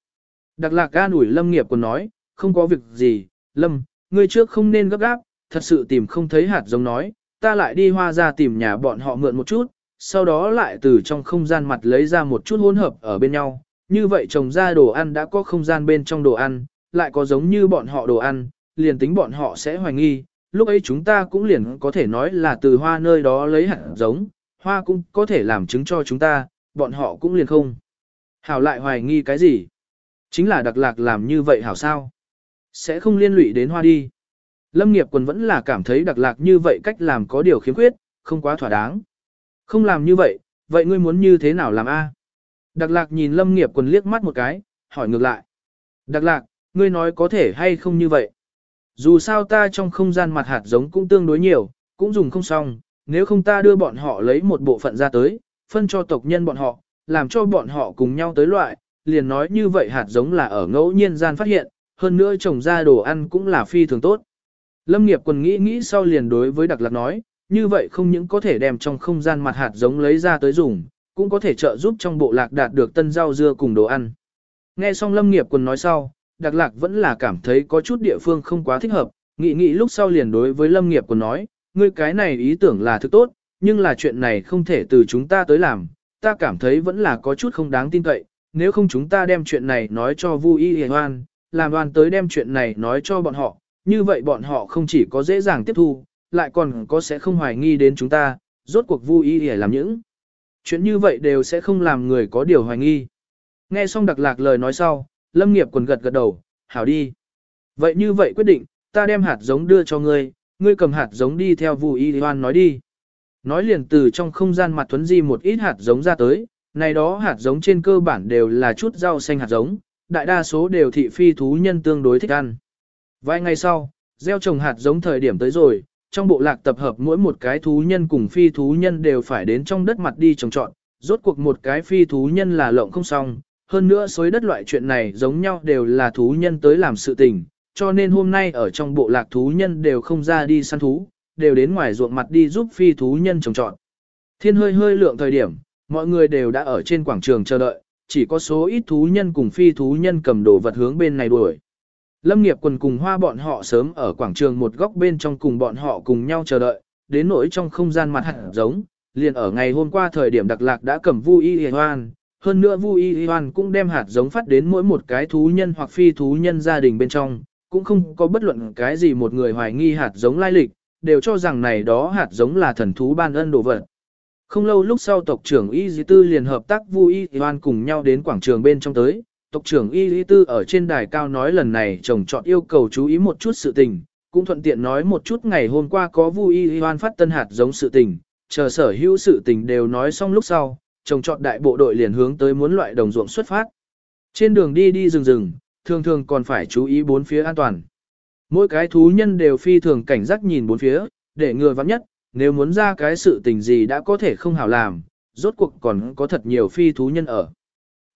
Đặc lạc ga ủi Lâm nghiệp quân nói, không có việc gì, Lâm, ngươi trước không nên gấp gáp, thật sự tìm không thấy hạt giống nói, ta lại đi hoa ra tìm nhà bọn họ mượn một chút, sau đó lại từ trong không gian mặt lấy ra một chút hỗn hợp ở bên nhau, như vậy trồng ra đồ ăn đã có không gian bên trong đồ ăn, lại có giống như bọn họ đồ ăn, liền tính bọn họ sẽ hoài nghi, lúc ấy chúng ta cũng liền có thể nói là từ hoa nơi đó lấy hạt giống, hoa cũng có thể làm chứng cho chúng ta, bọn họ cũng liền không. Hảo lại hoài nghi cái gì? Chính là đặc lạc làm như vậy hảo sao? Sẽ không liên lụy đến hoa đi. Lâm nghiệp quần vẫn là cảm thấy đặc lạc như vậy cách làm có điều khiếm khuyết, không quá thỏa đáng. Không làm như vậy, vậy ngươi muốn như thế nào làm a? Đặc lạc nhìn lâm nghiệp quần liếc mắt một cái, hỏi ngược lại. Đặc lạc, ngươi nói có thể hay không như vậy? Dù sao ta trong không gian mặt hạt giống cũng tương đối nhiều, cũng dùng không xong, nếu không ta đưa bọn họ lấy một bộ phận ra tới, phân cho tộc nhân bọn họ, làm cho bọn họ cùng nhau tới loại, liền nói như vậy hạt giống là ở ngẫu nhiên gian phát hiện, hơn nữa trồng ra đồ ăn cũng là phi thường tốt. Lâm nghiệp quần nghĩ nghĩ sau liền đối với Đặc Lạc nói, như vậy không những có thể đem trong không gian mặt hạt giống lấy ra tới dùng, cũng có thể trợ giúp trong bộ lạc đạt được tân rau dưa cùng đồ ăn. Nghe xong Lâm nghiệp quần nói sau, Đặc Lạc vẫn là cảm thấy có chút địa phương không quá thích hợp, nghĩ nghĩ lúc sau liền đối với Lâm nghiệp quần nói, ngươi cái này ý tưởng là thứ tốt, nhưng là chuyện này không thể từ chúng ta tới làm, ta cảm thấy vẫn là có chút không đáng tin cậy, nếu không chúng ta đem chuyện này nói cho Vu Y Hề Hoan, làm đoàn tới đem chuyện này nói cho bọn họ, như vậy bọn họ không chỉ có dễ dàng tiếp thu, lại còn có sẽ không hoài nghi đến chúng ta, rốt cuộc vui ý để làm những. Chuyện như vậy đều sẽ không làm người có điều hoài nghi. Nghe xong đặc lạc lời nói sau, lâm nghiệp quần gật gật đầu, hảo đi. Vậy như vậy quyết định, ta đem hạt giống đưa cho ngươi, ngươi cầm hạt giống đi theo vụ y hoan nói đi. Nói liền từ trong không gian mặt thuấn di một ít hạt giống ra tới, này đó hạt giống trên cơ bản đều là chút rau xanh hạt giống, đại đa số đều thị phi thú nhân tương đối thích ăn. Vài ngày sau, gieo trồng hạt giống thời điểm tới rồi, trong bộ lạc tập hợp mỗi một cái thú nhân cùng phi thú nhân đều phải đến trong đất mặt đi trồng trọt, rốt cuộc một cái phi thú nhân là lộng không xong, hơn nữa xối đất loại chuyện này giống nhau đều là thú nhân tới làm sự tình, cho nên hôm nay ở trong bộ lạc thú nhân đều không ra đi săn thú, đều đến ngoài ruộng mặt đi giúp phi thú nhân trồng trọt. Thiên hơi hơi lượng thời điểm, mọi người đều đã ở trên quảng trường chờ đợi, chỉ có số ít thú nhân cùng phi thú nhân cầm đồ vật hướng bên này đuổi. Lâm nghiệp quần cùng hoa bọn họ sớm ở quảng trường một góc bên trong cùng bọn họ cùng nhau chờ đợi, đến nỗi trong không gian mặt hạt giống, liền ở ngày hôm qua thời điểm đặc lạc đã cầm Vu Y Hoan, hơn nữa Vu Y Hoan cũng đem hạt giống phát đến mỗi một cái thú nhân hoặc phi thú nhân gia đình bên trong, cũng không có bất luận cái gì một người hoài nghi hạt giống lai lịch, đều cho rằng này đó hạt giống là thần thú ban ân đồ vật. Không lâu lúc sau tộc trưởng Y Di Tư liền hợp tác Vu Y Hoan cùng nhau đến quảng trường bên trong tới, tộc trưởng Y Di Tư ở trên đài cao nói lần này chồng chọn yêu cầu chú ý một chút sự tình, cũng thuận tiện nói một chút ngày hôm qua có Vu y hoan phát tân hạt giống sự tình, chờ sở hữu sự tình đều nói xong lúc sau, chồng chọn đại bộ đội liền hướng tới muốn loại đồng ruộng xuất phát. Trên đường đi đi rừng rừng, thường thường còn phải chú ý bốn phía an toàn. Mỗi cái thú nhân đều phi thường cảnh giác nhìn bốn phía, để ngừa vắng nhất, nếu muốn ra cái sự tình gì đã có thể không hảo làm, rốt cuộc còn có thật nhiều phi thú nhân ở.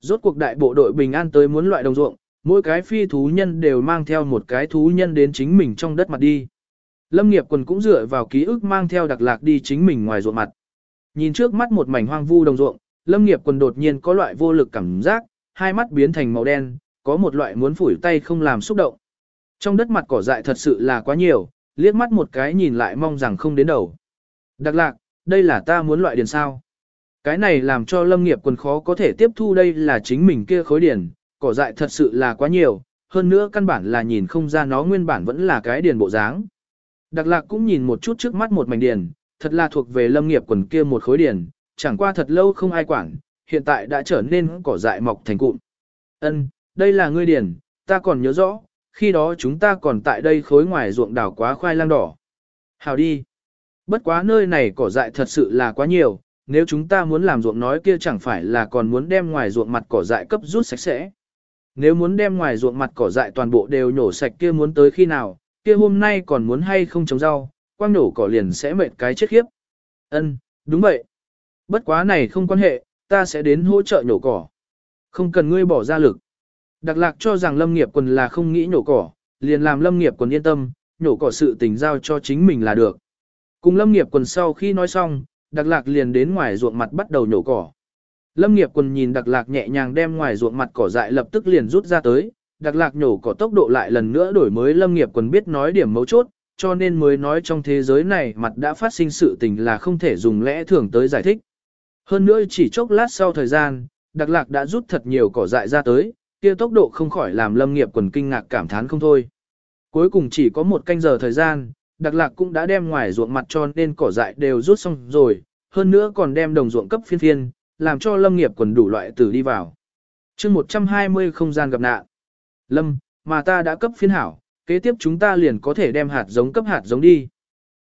Rốt cuộc đại bộ đội bình an tới muốn loại đồng ruộng, mỗi cái phi thú nhân đều mang theo một cái thú nhân đến chính mình trong đất mặt đi. Lâm nghiệp quần cũng dựa vào ký ức mang theo đặc lạc đi chính mình ngoài ruộng mặt. Nhìn trước mắt một mảnh hoang vu đồng ruộng, lâm nghiệp quần đột nhiên có loại vô lực cảm giác, hai mắt biến thành màu đen, có một loại muốn phủi tay không làm xúc động. Trong đất mặt cỏ dại thật sự là quá nhiều, liếc mắt một cái nhìn lại mong rằng không đến đầu. Đặc lạc, đây là ta muốn loại điền sao. Cái này làm cho lâm nghiệp quần khó có thể tiếp thu đây là chính mình kia khối điền, cỏ dại thật sự là quá nhiều, hơn nữa căn bản là nhìn không ra nó nguyên bản vẫn là cái điền bộ dáng. Đặc lạc cũng nhìn một chút trước mắt một mảnh điền, thật là thuộc về lâm nghiệp quần kia một khối điền, chẳng qua thật lâu không ai quản, hiện tại đã trở nên cỏ dại mọc thành cụm. Ân, đây là ngươi điền, ta còn nhớ rõ, khi đó chúng ta còn tại đây khối ngoài ruộng đảo quá khoai lang đỏ. Hào đi. Bất quá nơi này cỏ dại thật sự là quá nhiều, nếu chúng ta muốn làm ruộng nói kia chẳng phải là còn muốn đem ngoài ruộng mặt cỏ dại cấp rút sạch sẽ. Nếu muốn đem ngoài ruộng mặt cỏ dại toàn bộ đều nhổ sạch kia muốn tới khi nào, kia hôm nay còn muốn hay không trồng rau, quang nổ cỏ liền sẽ mệt cái chết khiếp. Ân, đúng vậy. Bất quá này không quan hệ, ta sẽ đến hỗ trợ nhổ cỏ. Không cần ngươi bỏ ra lực. Đặc lạc cho rằng lâm nghiệp quần là không nghĩ nhổ cỏ, liền làm lâm nghiệp quần yên tâm, nhổ cỏ sự tình giao cho chính mình là được. Cùng lâm nghiệp quần sau khi nói xong, đặc lạc liền đến ngoài ruộng mặt bắt đầu nhổ cỏ. Lâm nghiệp quần nhìn đặc lạc nhẹ nhàng đem ngoài ruộng mặt cỏ dại lập tức liền rút ra tới, đặc lạc nhổ cỏ tốc độ lại lần nữa đổi mới lâm nghiệp quần biết nói điểm mấu chốt, cho nên mới nói trong thế giới này mặt đã phát sinh sự tình là không thể dùng lẽ thường tới giải thích. Hơn nữa chỉ chốc lát sau thời gian, đặc lạc đã rút thật nhiều cỏ dại ra tới, kia tốc độ không khỏi làm lâm nghiệp quần kinh ngạc cảm thán không thôi. Cuối cùng chỉ có một canh giờ thời gian, đặc lạc cũng đã đem ngoài ruộng mặt cho nên cỏ dại đều rút xong rồi, hơn nữa còn đem đồng ruộng cấp phiên phiên, làm cho lâm nghiệp quần đủ loại tử đi vào. chương 120 không gian gặp nạn. Lâm, mà ta đã cấp phiên hảo, kế tiếp chúng ta liền có thể đem hạt giống cấp hạt giống đi.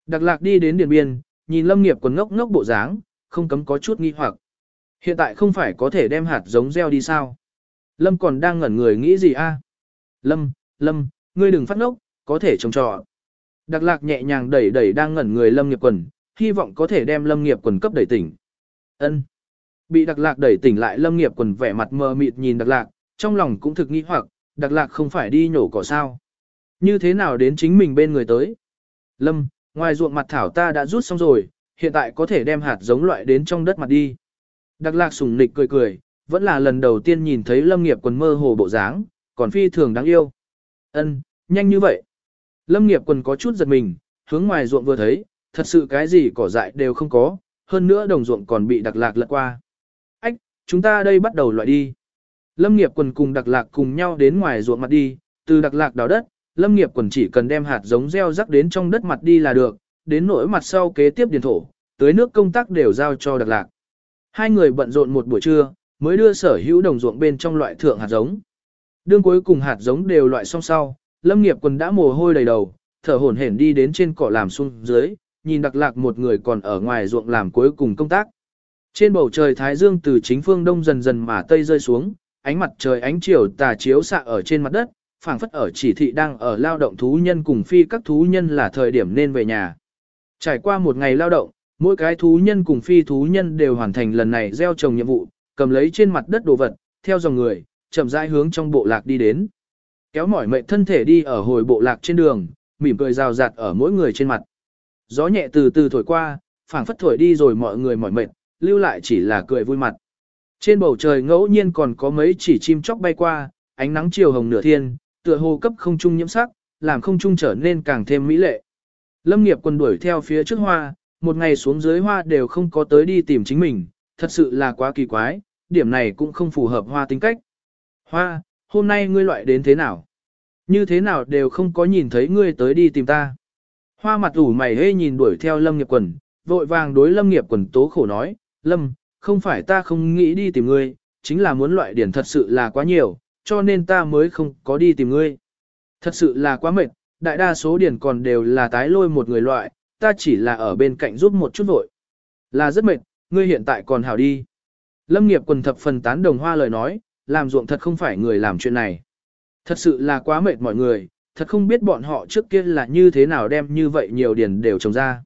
Đặc lạc đi đến điền biên, nhìn lâm nghiệp quần ngốc ngốc bộ dáng, không cấm có chút nghi hoặc. Hiện tại không phải có thể đem hạt giống gieo đi sao? Lâm còn đang ngẩn người nghĩ gì a? Lâm, Lâm, ngươi đừng phát ngốc, có thể trồng trọt. Đặc lạc nhẹ nhàng đẩy đẩy đang ngẩn người Lâm nghiệp quần, hy vọng có thể đem Lâm nghiệp quần cấp đẩy tỉnh. Ân. Bị đặc lạc đẩy tỉnh lại lâm nghiệp quần vẻ mặt mờ mịt nhìn đặc lạc, trong lòng cũng thực nghi hoặc, đặc lạc không phải đi nhổ cỏ sao. Như thế nào đến chính mình bên người tới? Lâm, ngoài ruộng mặt thảo ta đã rút xong rồi, hiện tại có thể đem hạt giống loại đến trong đất mặt đi. Đặc lạc sùng nịch cười cười, vẫn là lần đầu tiên nhìn thấy lâm nghiệp quần mơ hồ bộ dáng, còn phi thường đáng yêu. Ân, nhanh như vậy. Lâm nghiệp quần có chút giật mình, hướng ngoài ruộng vừa thấy, thật sự cái gì cỏ dại đều không có, hơn nữa đồng ruộng còn bị đặc lạc lật qua Ách, chúng ta đây bắt đầu loại đi. Lâm nghiệp quần cùng đặc lạc cùng nhau đến ngoài ruộng mặt đi, từ đặc lạc đào đất, lâm nghiệp quần chỉ cần đem hạt giống gieo rắc đến trong đất mặt đi là được, đến nỗi mặt sau kế tiếp điền thổ, tới nước công tác đều giao cho đặc lạc. Hai người bận rộn một buổi trưa, mới đưa sở hữu đồng ruộng bên trong loại thượng hạt giống. Đương cuối cùng hạt giống đều loại xong sau, lâm nghiệp quần đã mồ hôi đầy đầu, thở hổn hển đi đến trên cỏ làm xuống dưới, nhìn đặc lạc một người còn ở ngoài ruộng làm cuối cùng công tác. Trên bầu trời Thái Dương từ chính phương đông dần dần mà tây rơi xuống, ánh mặt trời ánh chiều tà chiếu xạ ở trên mặt đất, phảng phất ở chỉ thị đang ở lao động thú nhân cùng phi các thú nhân là thời điểm nên về nhà. Trải qua một ngày lao động, mỗi cái thú nhân cùng phi thú nhân đều hoàn thành lần này gieo trồng nhiệm vụ, cầm lấy trên mặt đất đồ vật, theo dòng người, chậm rãi hướng trong bộ lạc đi đến. Kéo mỏi mệt thân thể đi ở hồi bộ lạc trên đường, mỉm cười rào rạt ở mỗi người trên mặt. Gió nhẹ từ từ thổi qua, phảng phất thổi đi rồi mọi người mỏi mệt, lưu lại chỉ là cười vui mặt. Trên bầu trời ngẫu nhiên còn có mấy chỉ chim chóc bay qua, ánh nắng chiều hồng nửa thiên, tựa hồ cấp không trung nhiễm sắc, làm không trung trở nên càng thêm mỹ lệ. Lâm nghiệp quân đuổi theo phía trước hoa, một ngày xuống dưới hoa đều không có tới đi tìm chính mình, thật sự là quá kỳ quái, điểm này cũng không phù hợp hoa tính cách. Hoa, hôm nay ngươi loại đến thế nào? Như thế nào đều không có nhìn thấy ngươi tới đi tìm ta. Hoa mặt ủ mày hê nhìn đuổi theo lâm nghiệp quần, vội vàng đối lâm nghiệp quần tố khổ nói, Lâm, không phải ta không nghĩ đi tìm ngươi, chính là muốn loại điển thật sự là quá nhiều, cho nên ta mới không có đi tìm ngươi. Thật sự là quá mệt, đại đa số điển còn đều là tái lôi một người loại, ta chỉ là ở bên cạnh giúp một chút vội. Là rất mệt, ngươi hiện tại còn hảo đi. Lâm nghiệp quần thập phần tán đồng hoa lời nói, làm ruộng thật không phải người làm chuyện này. Thật sự là quá mệt mọi người, thật không biết bọn họ trước kia là như thế nào đem như vậy nhiều điền đều trồng ra.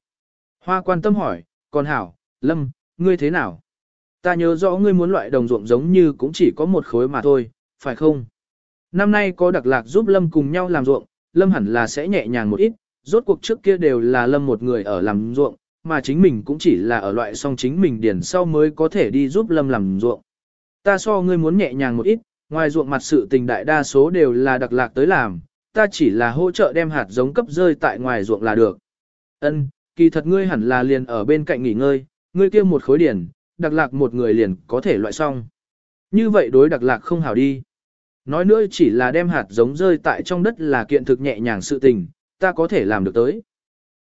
Hoa quan tâm hỏi, còn hảo, Lâm, ngươi thế nào? Ta nhớ rõ ngươi muốn loại đồng ruộng giống như cũng chỉ có một khối mà thôi, phải không? Năm nay có đặc lạc giúp Lâm cùng nhau làm ruộng, Lâm hẳn là sẽ nhẹ nhàng một ít, rốt cuộc trước kia đều là Lâm một người ở làm ruộng, mà chính mình cũng chỉ là ở loại song chính mình điền sau mới có thể đi giúp Lâm làm ruộng. Ta so ngươi muốn nhẹ nhàng một ít, ngoài ruộng mặt sự tình đại đa số đều là đặc lạc tới làm, ta chỉ là hỗ trợ đem hạt giống cấp rơi tại ngoài ruộng là được. Ân, kỳ thật ngươi hẳn là liền ở bên cạnh nghỉ ngơi, ngươi kia một khối điển, đặc lạc một người liền có thể loại xong. Như vậy đối đặc lạc không hảo đi. Nói nữa chỉ là đem hạt giống rơi tại trong đất là kiện thực nhẹ nhàng sự tình, ta có thể làm được tới.